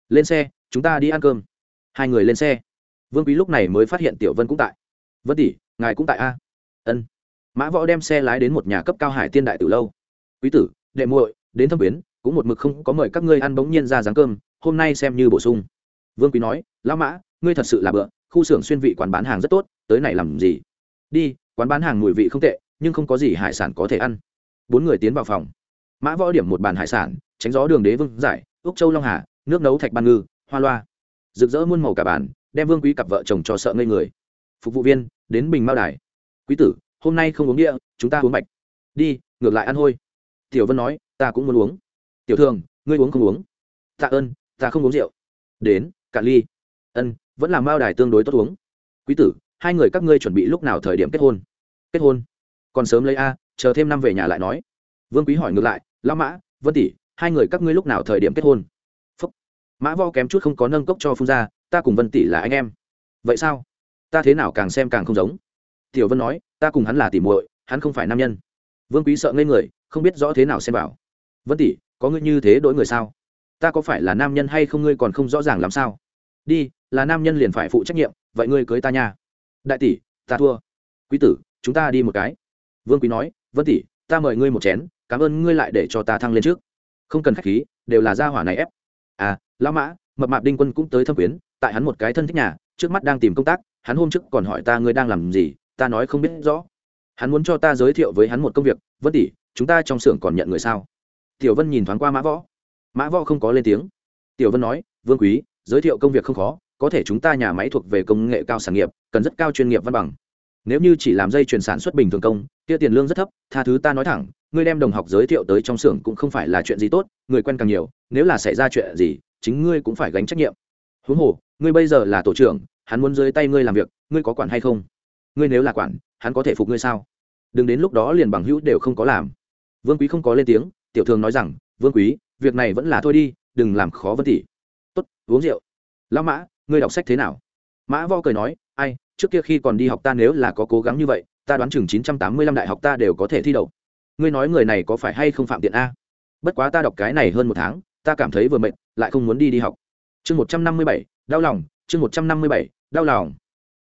Lên xe, chúng ta đi ăn cơm. Hai người lên xe vương quý lúc này mới phát hiện tiểu vân cũng tại. Vân tỷ, ngài cũng tại a? Ân. Mã võ đem xe lái đến một nhà cấp cao hải tiên đại từ lâu. Quý tử, đệ muội, đến thâm quyến, cũng một mực không có mời các ngươi ăn bỗng nhiên ra dáng cơm, hôm nay xem như bổ sung. Vương quý nói, lão mã, ngươi thật sự là bựa, khu xưởng xuyên vị quán bán hàng rất tốt, tới này làm gì? Đi, quán bán hàng mùi vị không tệ, nhưng không có gì hải sản có thể ăn. Bốn người tiến vào phòng. Mã võ điểm một bàn hải sản, tránh gió đường đế vương giải, úc châu long hà, nước nấu thạch ban ngư, hoa loa. Rực rỡ muôn màu cả bàn đem vương quý cặp vợ chồng cho sợ ngây người. Phục vụ viên, đến bình mao đài. Quý tử, hôm nay không uống địa, chúng ta uống bạch. Đi, ngược lại ăn hôi. Tiểu vân nói, ta cũng muốn uống. Tiểu thường, ngươi uống không uống? Tạ ơn, ta không uống rượu. Đến cả ly. Ân, vẫn là mao đài tương đối tốt uống. Quý tử, hai người các ngươi chuẩn bị lúc nào thời điểm kết hôn? Kết hôn? Còn sớm lấy a, chờ thêm năm về nhà lại nói. Vương quý hỏi ngược lại, lão mã, vân tỷ, hai người các ngươi lúc nào thời điểm kết hôn? Phúc. mã vo kém chút không có nâng cốc cho phun ra ta cùng vân tỷ là anh em. Vậy sao? Ta thế nào càng xem càng không giống? Tiểu vân nói, ta cùng hắn là tỷ muội, hắn không phải nam nhân. Vương quý sợ ngây người, không biết rõ thế nào xem bảo vân tỷ, có ngươi như thế đổi người sao? Ta có phải là nam nhân hay không ngươi còn không rõ ràng làm sao? Đi, là nam nhân liền phải phụ trách nhiệm, vậy ngươi cưới ta nha. Đại tỷ, ta thua. Quý tử, chúng ta đi một cái. Vương quý nói, vân tỷ, ta mời ngươi một chén, cảm ơn ngươi lại để cho ta thăng lên trước. Không cần khách khí, đều là gia hỏa này ép. À lão mã, mập mạp đinh quân cũng tới thâm quyến tại hắn một cái thân thích nhà, trước mắt đang tìm công tác, hắn hôm trước còn hỏi ta ngươi đang làm gì, ta nói không biết rõ. Hắn muốn cho ta giới thiệu với hắn một công việc, vân tỷ, chúng ta trong xưởng còn nhận người sao? Tiểu vân nhìn thoáng qua mã võ. Mã võ không có lên tiếng. Tiểu vân nói, vương quý, giới thiệu công việc không khó, có thể chúng ta nhà máy thuộc về công nghệ cao sản nghiệp, cần rất cao chuyên nghiệp văn bằng. Nếu như chỉ làm dây chuyển sản xuất bình thường công, kia tiền lương rất thấp, tha thứ ta nói thẳng, ngươi đem đồng học giới thiệu tới trong xưởng cũng không phải là chuyện gì tốt, người quen càng nhiều, nếu là xảy ra chuyện gì, chính ngươi cũng phải gánh trách nhiệm. Huống hồ ngươi bây giờ là tổ trưởng, hắn muốn dưới tay ngươi làm việc, ngươi có quản hay không? Ngươi nếu là quản, hắn có thể phục ngươi sao? Đừng đến lúc đó liền bằng hữu đều không có làm. Vương quý không có lên tiếng, tiểu thường nói rằng, vương quý, việc này vẫn là thôi đi, đừng làm khó vân tỷ. Tốt, uống rượu. Lão mã, ngươi đọc sách thế nào? Mã vo cười nói, ai, trước kia khi còn đi học ta nếu là có cố gắng như vậy, ta đoán chừng chín trăm tám mươi lăm đại học ta đều có thể thi đậu. Ngươi nói người này có phải hay không phạm tiện a? Bất quá ta đọc cái này hơn một tháng, ta cảm thấy vừa mệt, lại không muốn đi đi học chương một trăm năm mươi bảy, đau lòng, chương một trăm năm mươi bảy, đau lòng.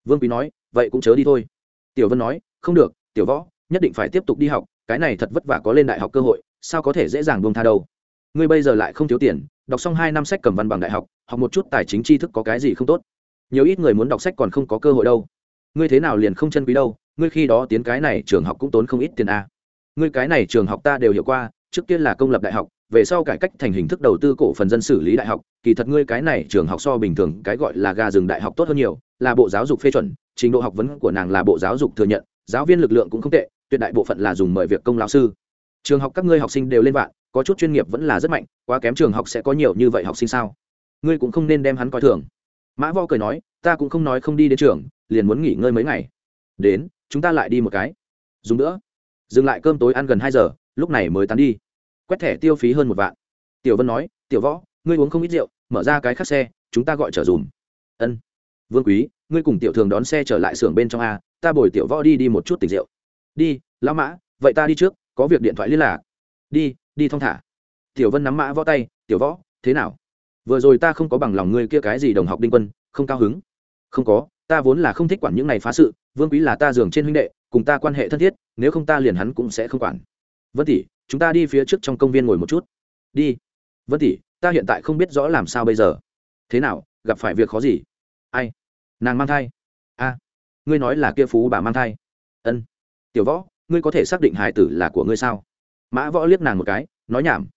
Vương quý nói, vậy cũng chớ đi thôi. Tiểu vân nói, không được, tiểu võ, nhất định phải tiếp tục đi học, cái này thật vất vả có lên đại học cơ hội, sao có thể dễ dàng buông tha đâu. Ngươi bây giờ lại không thiếu tiền, đọc xong hai năm sách cầm văn bằng đại học học một chút tài chính tri thức có cái gì không tốt? Nhiều ít người muốn đọc sách còn không có cơ hội đâu. Ngươi thế nào liền không chân quý đâu, ngươi khi đó tiến cái này trường học cũng tốn không ít tiền a ngươi cái này trường học ta đều hiểu qua trước kia là công lập đại học, về sau cải cách thành hình thức đầu tư cổ phần dân xử lý đại học, kỳ thật ngươi cái này trường học so bình thường cái gọi là ga rừng đại học tốt hơn nhiều, là bộ giáo dục phê chuẩn, trình độ học vấn của nàng là bộ giáo dục thừa nhận, giáo viên lực lượng cũng không tệ, tuyệt đại bộ phận là dùng mời việc công lão sư. Trường học các ngươi học sinh đều lên vạn, có chút chuyên nghiệp vẫn là rất mạnh, quá kém trường học sẽ có nhiều như vậy học sinh sao? Ngươi cũng không nên đem hắn coi thường. Mã vo cười nói, ta cũng không nói không đi đến trường, liền muốn nghỉ ngơi mấy ngày. Đến, chúng ta lại đi một cái. Dùng nữa. Dừng lại cơm tối ăn gần hai giờ lúc này mới tán đi. Quét thẻ tiêu phí hơn một vạn. Tiểu vân nói, tiểu võ, ngươi uống không ít rượu, mở ra cái khắc xe, chúng ta gọi trở dùm. Ân, vương quý, ngươi cùng tiểu thường đón xe trở lại xưởng bên trong a, ta bồi tiểu võ đi đi một chút tỉnh rượu. Đi, lão mã, vậy ta đi trước, có việc điện thoại liên lạc. Đi đi thong thả. Tiểu vân nắm mã võ tay, tiểu võ, thế nào? Vừa rồi ta không có bằng lòng ngươi kia cái gì đồng học đinh quân, không cao hứng. Không có, ta vốn là không thích quản những này phá sự, vương quý là ta giường trên huynh đệ, cùng ta quan hệ thân thiết, nếu không ta liền hắn cũng sẽ không quản vân tỷ, chúng ta đi phía trước trong công viên ngồi một chút. Đi. Vân tỷ, ta hiện tại không biết rõ làm sao bây giờ. Thế nào, gặp phải việc khó gì? Ai? Nàng mang thai. A, ngươi nói là kia phú bà mang thai. Ân. Tiểu võ, ngươi có thể xác định hải tử là của ngươi sao? Mã võ liếc nàng một cái, nói nhảm.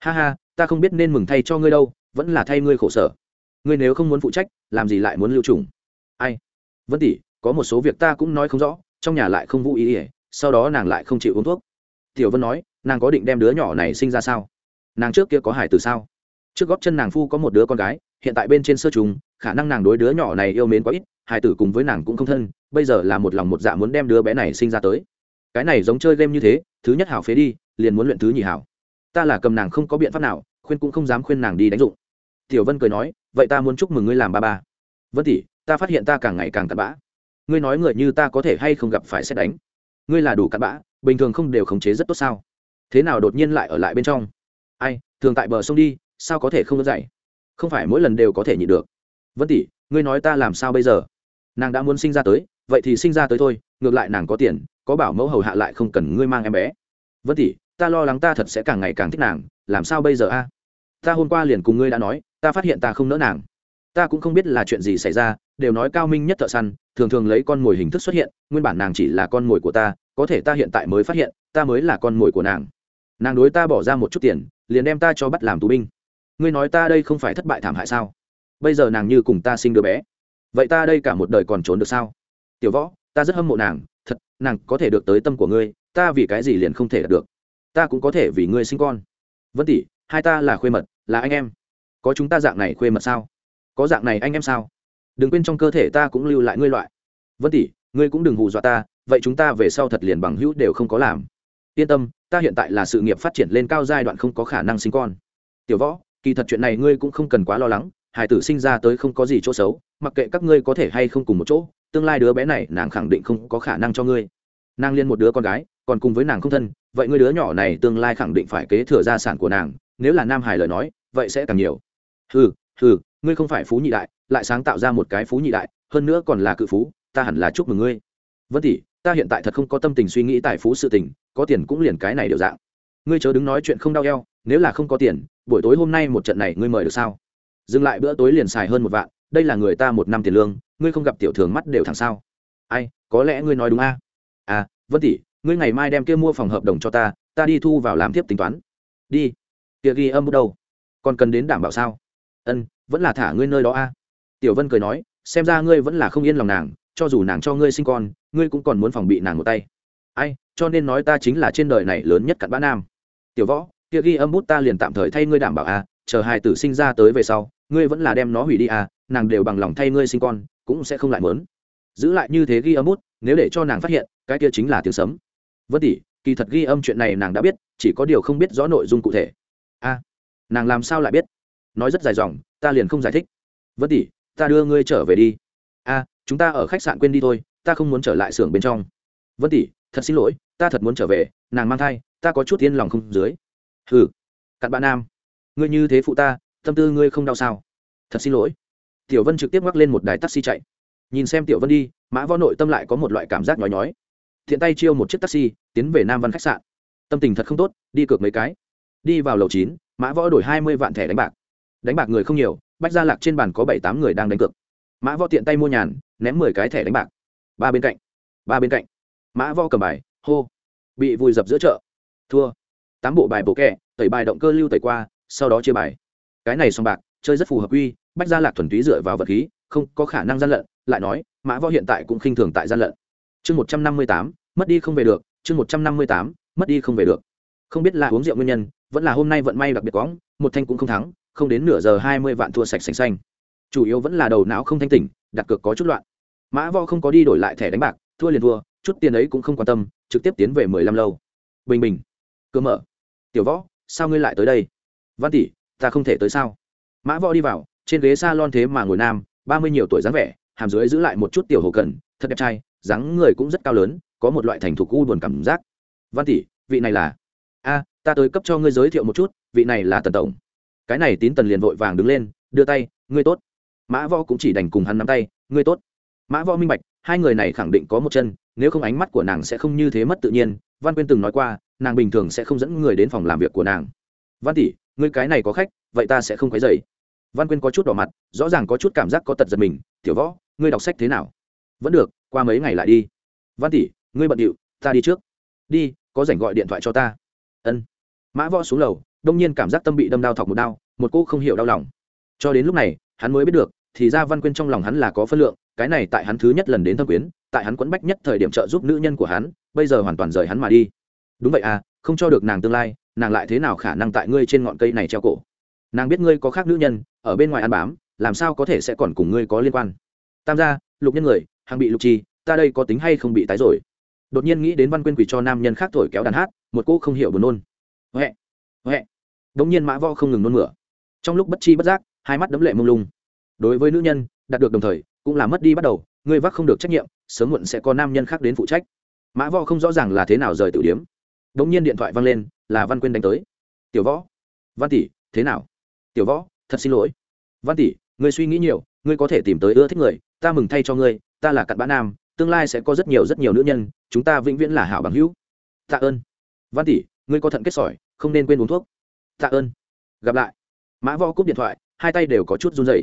Ha ha, ta không biết nên mừng thay cho ngươi đâu, vẫn là thay ngươi khổ sở. Ngươi nếu không muốn phụ trách, làm gì lại muốn lưu trùng? Ai? Vân tỷ, có một số việc ta cũng nói không rõ, trong nhà lại không vũ ý ỉa, sau đó nàng lại không chịu uống thuốc tiểu vân nói, nàng có định đem đứa nhỏ này sinh ra sao? Nàng trước kia có hải từ sao? Trước góp chân nàng phu có một đứa con gái, hiện tại bên trên sơ trùng, khả năng nàng đối đứa nhỏ này yêu mến quá ít hải tử cùng với nàng cũng không thân, bây giờ là một lòng một dạ muốn đem đứa bé này sinh ra tới. Cái này giống chơi game như thế, thứ nhất hảo phế đi, liền muốn luyện thứ nhì hảo. Ta là cầm nàng không có biện pháp nào, khuyên cũng không dám khuyên nàng đi đánh dụng. Tiểu vân cười nói, vậy ta muốn chúc mừng ngươi làm ba ba. Vân tỷ, ta phát hiện ta càng ngày càng cặn bã. Ngươi nói người như ta có thể hay không gặp phải xét đánh. Ngươi là đủ cặn bã bình thường không đều khống chế rất tốt sao? Thế nào đột nhiên lại ở lại bên trong? Ai, thường tại bờ sông đi, sao có thể không đỡ dậy? Không phải mỗi lần đều có thể nhịn được. Vân tỷ, ngươi nói ta làm sao bây giờ? Nàng đã muốn sinh ra tới, vậy thì sinh ra tới thôi, ngược lại nàng có tiền, có bảo mẫu hầu hạ lại không cần ngươi mang em bé. Vân tỷ, ta lo lắng ta thật sẽ càng ngày càng thích nàng, làm sao bây giờ a? Ta hôm qua liền cùng ngươi đã nói, ta phát hiện ta không nỡ nàng. Ta cũng không biết là chuyện gì xảy ra, đều nói cao minh nhất thợ săn, thường thường lấy con mồi hình thức xuất hiện, nguyên bản nàng chỉ là con mồi của ta có thể ta hiện tại mới phát hiện, ta mới là con mồi của nàng. Nàng đối ta bỏ ra một chút tiền, liền đem ta cho bắt làm tù binh. Ngươi nói ta đây không phải thất bại thảm hại sao? Bây giờ nàng như cùng ta sinh đứa bé. Vậy ta đây cả một đời còn trốn được sao? Tiểu võ, ta rất hâm mộ nàng, thật, nàng có thể được tới tâm của ngươi, ta vì cái gì liền không thể đạt được? Ta cũng có thể vì ngươi sinh con. Vân tỷ, hai ta là khuê mật, là anh em. Có chúng ta dạng này khuê mật sao? Có dạng này anh em sao? Đừng quên trong cơ thể ta cũng lưu lại ngươi loại. Vân tỷ, ngươi cũng đừng hù dọa ta vậy chúng ta về sau thật liền bằng hữu đều không có làm. Yên tâm, ta hiện tại là sự nghiệp phát triển lên cao giai đoạn không có khả năng sinh con. Tiểu võ, kỳ thật chuyện này ngươi cũng không cần quá lo lắng, hải tử sinh ra tới không có gì chỗ xấu, mặc kệ các ngươi có thể hay không cùng một chỗ, tương lai đứa bé này nàng khẳng định không có khả năng cho ngươi. Nàng liên một đứa con gái, còn cùng với nàng không thân, vậy ngươi đứa nhỏ này tương lai khẳng định phải kế thừa gia sản của nàng, nếu là nam hải lời nói, vậy sẽ càng nhiều. Ừ ừ ngươi không phải phú nhị đại, lại sáng tạo ra một cái phú nhị đại, hơn nữa còn là cự phú, ta hẳn là chúc mừng ngươi. Vân tỷ ta hiện tại thật không có tâm tình suy nghĩ tài phú sự tình, có tiền cũng liền cái này đều dạng. Ngươi chớ đứng nói chuyện không đau eo, nếu là không có tiền, buổi tối hôm nay một trận này ngươi mời được sao? Dừng lại bữa tối liền xài hơn một vạn, đây là người ta một năm tiền lương, ngươi không gặp tiểu thường mắt đều thẳng sao? Ai, có lẽ ngươi nói đúng a? À vân tỷ, ngươi ngày mai đem kia mua phòng hợp đồng cho ta ta đi thu vào làm tiếp tính toán. Đi. Kia ghi âm bút đâu còn cần đến đảm bảo sao? Ân, vẫn là thả ngươi nơi đó a. Tiểu vân cười nói, xem ra ngươi vẫn là không yên lòng nàng, cho dù nàng cho ngươi sinh con ngươi cũng còn muốn phòng bị nàng một tay. Ai, cho nên nói ta chính là trên đời này lớn nhất cặn bã nam. Tiểu võ, kia ghi âm bút ta liền tạm thời thay ngươi đảm bảo à. chờ hai tử sinh ra tới về sau, ngươi vẫn là đem nó hủy đi à? nàng đều bằng lòng thay ngươi sinh con, cũng sẽ không lại mớn. Giữ lại như thế ghi âm bút, nếu để cho nàng phát hiện, cái kia chính là tiếng sấm. Vân tỷ, kỳ thật ghi âm chuyện này nàng đã biết, chỉ có điều không biết rõ nội dung cụ thể. A nàng làm sao lại biết? Nói rất dài dòng, ta liền không giải thích. Vân tỷ, ta đưa ngươi trở về đi. A chúng ta ở khách sạn quên đi thôi ta không muốn trở lại xưởng bên trong. Vân tỷ, thật xin lỗi, ta thật muốn trở về, nàng mang thai, ta có chút yên lòng không dưới. Hừ, cặn bạn nam. Ngươi như thế phụ ta, tâm tư ngươi không đau sao? Thật xin lỗi. Tiểu vân trực tiếp mắc lên một đài taxi chạy. Nhìn xem tiểu vân đi, mã võ nội tâm lại có một loại cảm giác nhói nhói. Thiện tay chiêu một chiếc taxi, tiến về nam văn khách sạn. Tâm tình thật không tốt, đi cược mấy cái. Đi vào lầu chín, mã võ đổi hai mươi vạn thẻ đánh bạc. Đánh bạc người không nhiều, bách gia lạc trên bàn có bảy tám người đang đánh cược. Mã võ tiện tay mua nhàn, ném mười cái thẻ đánh bạc ba bên cạnh, ba bên cạnh. Mã võ cầm bài, hô. Bị vùi dập giữa chợ. Thua. Tám bộ bài bổ kẹ, tẩy bài động cơ lưu tẩy qua, sau đó chia bài. Cái này xong bạc, chơi rất phù hợp uy bách gia lạc thuần túy dựa vào vật khí, không có khả năng gian lận, lại nói, mã võ hiện tại cũng khinh thường tại gian lận. Chương một trăm năm mươi tám, mất đi không về được, chương một trăm năm mươi tám, mất đi không về được. Không biết là uống rượu nguyên nhân, vẫn là hôm nay vận may đặc biệt quõng, một thanh cũng không thắng, không đến nửa giờ hai mươi vạn thua sạch sành xanh. Chủ yếu vẫn là đầu não không thanh tỉnh, đặt cược có chút loạn mã võ không có đi đổi lại thẻ đánh bạc, thua liền thua, chút tiền ấy cũng không quan tâm, trực tiếp tiến về mười lăm lâu. Bình bình. Cơ mở. Tiểu võ, sao ngươi lại tới đây? Văn tỷ, ta không thể tới sao? Mã võ đi vào, trên ghế s a lon thế mà ngồi nam, ba mươi nhiều tuổi dáng vẻ, hàm dưới giữ lại một chút tiểu hồ cần thật đẹp trai, dáng người cũng rất cao lớn, có một loại thành thục u buồn cảm giác. Văn tỷ, vị này là? A, ta tới cấp cho ngươi giới thiệu một chút, vị này là tần tổng. Cái này tín tần liền vội vàng đứng lên, đưa tay, ngươi tốt. Mã võ cũng chỉ đành cùng hắn nắm tay, ngươi tốt mã võ minh bạch, hai người này khẳng định có một chân, nếu không ánh mắt của nàng sẽ không như thế mất tự nhiên. Văn quyên từng nói qua, nàng bình thường sẽ không dẫn người đến phòng làm việc của nàng. Văn tỷ, ngươi cái này có khách, vậy ta sẽ không quấy dày văn quyên có chút đỏ mặt, rõ ràng có chút cảm giác có tật giật mình. Tiểu võ, ngươi đọc sách thế nào? Vẫn được, qua mấy ngày lại đi. Văn tỷ, ngươi bận điệu, ta đi trước. Đi, có rảnh gọi điện thoại cho ta. Ân. Mã võ xuống lầu, đông nhiên cảm giác tâm bị đâm đau thọc một đau, một cô không hiểu đau lòng. Cho đến lúc này, hắn mới biết được, thì ra văn quyên trong lòng hắn là có phân lượng cái này tại hắn thứ nhất lần đến thâm quyến, tại hắn quẫn bách nhất thời điểm trợ giúp nữ nhân của hắn, bây giờ hoàn toàn rời hắn mà đi. Đúng vậy à không cho được nàng tương lai, nàng lại thế nào khả năng tại ngươi trên ngọn cây này treo cổ? Nàng biết ngươi có khác nữ nhân, ở bên ngoài ăn bám, làm sao có thể sẽ còn cùng ngươi có liên quan? Tam gia, lục nhân người hàng bị lục chi ta đây có tính hay không bị tái rồi? Đột nhiên nghĩ đến văn quyên quỷ cho nam nhân khác thổi kéo đàn hát, một cô không hiểu buồn nôn. Huệ huệ. Đ ỗ n g nhiên mã vo không ngừng nôn mửa. Trong lúc bất chi bất giác, hai mắt đấm lệ mông lung. Đối với nữ nhân, đạt được đồng thời cũng là mất đi bắt đầu, ngươi vác không được trách nhiệm, sớm muộn sẽ có nam nhân khác đến phụ trách. Mã võ không rõ ràng là thế nào rời tử điếm. Đ ỗ n g nhiên điện thoại văng lên, là văn quyên đánh tới. Tiểu võ. Văn tỷ, thế nào? Tiểu võ, thật xin lỗi. Văn tỷ, ngươi suy nghĩ nhiều, ngươi có thể tìm tới ưa thích người, ta mừng thay cho ngươi, ta là cặn bã nam, tương lai sẽ có rất nhiều rất nhiều nữ nhân, chúng ta vĩnh viễn là hảo bằng hữu. Tạ ơn. Văn tỷ, ngươi có thận kết sỏi, không nên quên uống thuốc. Tạ ơn. Gặp lại. Mã võ cúp điện thoại, hai tay đều có chút run dày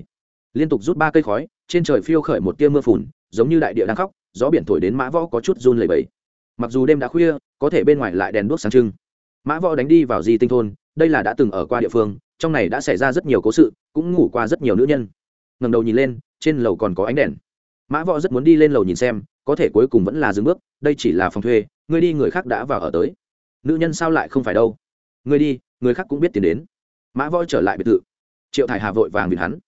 liên tục rút ba cây khói, trên trời phiêu khởi một tia mưa phùn, giống như đại địa đang khóc, gió biển thổi đến mã võ có chút run lầy bẩy. Mặc dù đêm đã khuya, có thể bên ngoài lại đèn đuốc sáng trưng. Mã võ đánh đi vào di tinh thôn, đây là đã từng ở qua địa phương, trong này đã xảy ra rất nhiều cố sự, cũng ngủ qua rất nhiều nữ nhân. Ngầm đầu nhìn lên, trên lầu còn có ánh đèn. Mã võ rất muốn đi lên lầu nhìn xem, có thể cuối cùng vẫn là dừng bước, đây chỉ là phòng thuê, người đi người khác đã vào ở tới. Nữ nhân sao lại không phải đâu? Người đi, người khác cũng biết tiền đến. Mã võ trở lại biệt thự. Triệu thải hà vội vàng vì hắn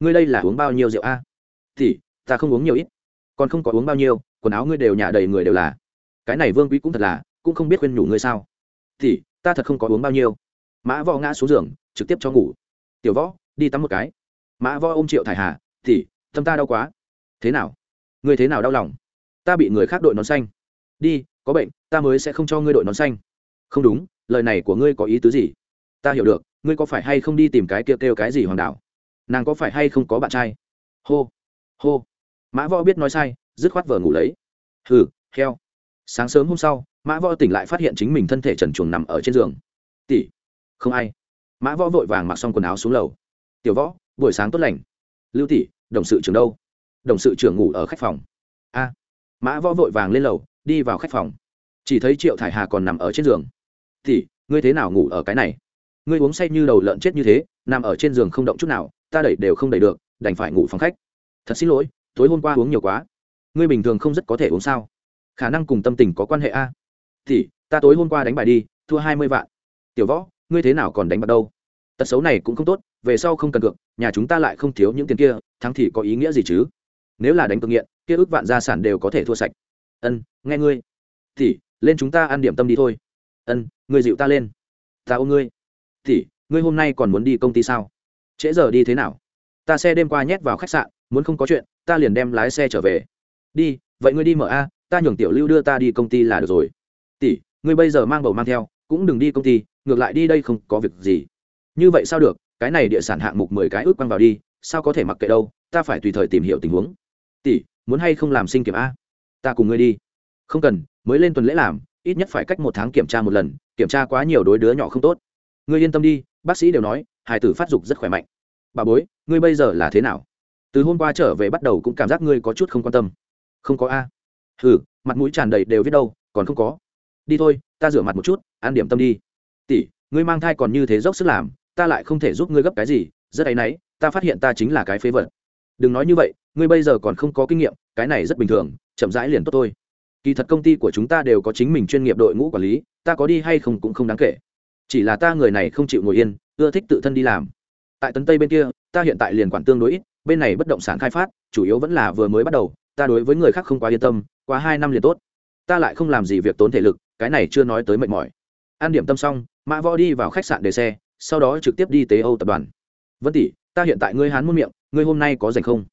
ngươi đây là uống bao nhiêu rượu a? Thì, ta không uống nhiều ít. Còn không có uống bao nhiêu, quần áo ngươi đều nhà đầy người đều là. Cái này vương quý cũng thật là, cũng không biết khuyên nhủ ngươi sao. Thì, ta thật không có uống bao nhiêu. Mã võ ngã xuống giường, trực tiếp cho ngủ. Tiểu võ, đi tắm một cái. Mã võ ôm triệu thải hà, thì, tâm ta đau quá. Thế nào? Ngươi thế nào đau lòng? Ta bị người khác đội nón xanh. Đi, có bệnh, ta mới sẽ không cho ngươi đội nón xanh. Không đúng, lời này của ngươi có ý tứ gì? Ta hiểu được, ngươi có phải hay không đi tìm cái kêu kêu cái gì hoàng đảo nàng có phải hay không có bạn trai? Hô hô. Mã võ biết nói sai, dứt khoát vờ ngủ lấy. Hừ, heo. Sáng sớm hôm sau, mã võ tỉnh lại phát hiện chính mình thân thể trần chuồng nằm ở trên giường. Tỷ, không ai. Mã võ vội vàng mặc xong quần áo xuống lầu. Tiểu võ, buổi sáng tốt lành. Lưu tỷ, đồng sự trưởng đâu? Đồng sự trưởng ngủ ở khách phòng. A. Mã võ vội vàng lên lầu, đi vào khách phòng. Chỉ thấy triệu thải hà còn nằm ở trên giường. Tỷ, ngươi thế nào ngủ ở cái này? Ngươi uống say như đầu lợn chết như thế, nằm ở trên giường không động chút nào ta đẩy đều không đẩy được, đành phải ngủ phòng khách. Thật xin lỗi, tối hôm qua uống nhiều quá. Ngươi bình thường không rất có thể uống sao? Khả năng cùng tâm tình có quan hệ a. Thì, ta tối hôm qua đánh bài đi, thua hai mươi vạn. Tiểu võ, ngươi thế nào còn đánh bạc đâu? Tật xấu này cũng không tốt, về sau không cần cược, nhà chúng ta lại không thiếu những tiền kia, thắng thì có ý nghĩa gì chứ? Nếu là đánh cược nghiện, kia ước vạn gia sản đều có thể thua sạch. Ân, nghe ngươi. Thì, lên chúng ta ăn điểm tâm đi thôi. Ân, ngươi dịu ta lên. Ta ôm ngươi. Thì, ngươi hôm nay còn muốn đi công ty sao? Trễ giờ đi thế nào? Ta xe đêm qua nhét vào khách sạn, muốn không có chuyện, ta liền đem lái xe trở về. Đi, vậy ngươi đi mở a, ta nhường tiểu lưu đưa ta đi công ty là được rồi. Tỷ, ngươi bây giờ mang bầu mang theo, cũng đừng đi công ty, ngược lại đi đây không có việc gì. Như vậy sao được, cái này địa sản hạng mục mười cái ước quăng vào đi, sao có thể mặc kệ đâu, ta phải tùy thời tìm hiểu tình huống. Tỷ, muốn hay không làm sinh kiểm a? Ta cùng ngươi đi. Không cần, mới lên tuần lễ làm, ít nhất phải cách một tháng kiểm tra một lần, kiểm tra quá nhiều đối đứa nhỏ không tốt. Ngươi yên tâm đi, bác sĩ đều nói hải tử phát dục rất khỏe mạnh. Bà bối, ngươi bây giờ là thế nào? Từ hôm qua trở về bắt đầu cũng cảm giác ngươi có chút không quan tâm. Không có a. Hừ, mặt mũi tràn đầy đều viết đâu, còn không có. Đi thôi, ta rửa mặt một chút, ăn điểm tâm đi. Tỷ, ngươi mang thai còn như thế dốc sức làm, ta lại không thể giúp ngươi gấp cái gì, rất áy náy, ta phát hiện ta chính là cái phế vật. Đừng nói như vậy, ngươi bây giờ còn không có kinh nghiệm, cái này rất bình thường, chậm rãi liền tốt thôi. Kỳ thật công ty của chúng ta đều có chính mình chuyên nghiệp đội ngũ quản lý, ta có đi hay không cũng không đáng kể. Chỉ là ta người này không chịu ngồi yên ưa thích tự thân đi làm. Tại tấn tây bên kia, ta hiện tại liền quản tương đối ít, bên này bất động sản khai phát, chủ yếu vẫn là vừa mới bắt đầu, ta đối với người khác không quá yên tâm, qua hai năm liền tốt. Ta lại không làm gì việc tốn thể lực, cái này chưa nói tới mệt mỏi. An điểm tâm xong, mã võ đi vào khách sạn để xe, sau đó trực tiếp đi tế âu tập đoàn. Vân tỷ, ta hiện tại ngươi hán muôn miệng, ngươi hôm nay có dành không?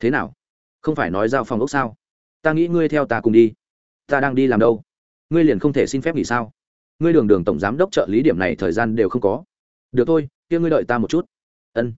Thế nào? Không phải nói giao phòng ốc sao? Ta nghĩ ngươi theo ta cùng đi. Ta đang đi làm đâu? Ngươi liền không thể xin phép nghỉ sao? Ngươi đường đường tổng giám đốc trợ lý điểm này thời gian đều không có được thôi kia ngươi đợi ta một chút. Ân.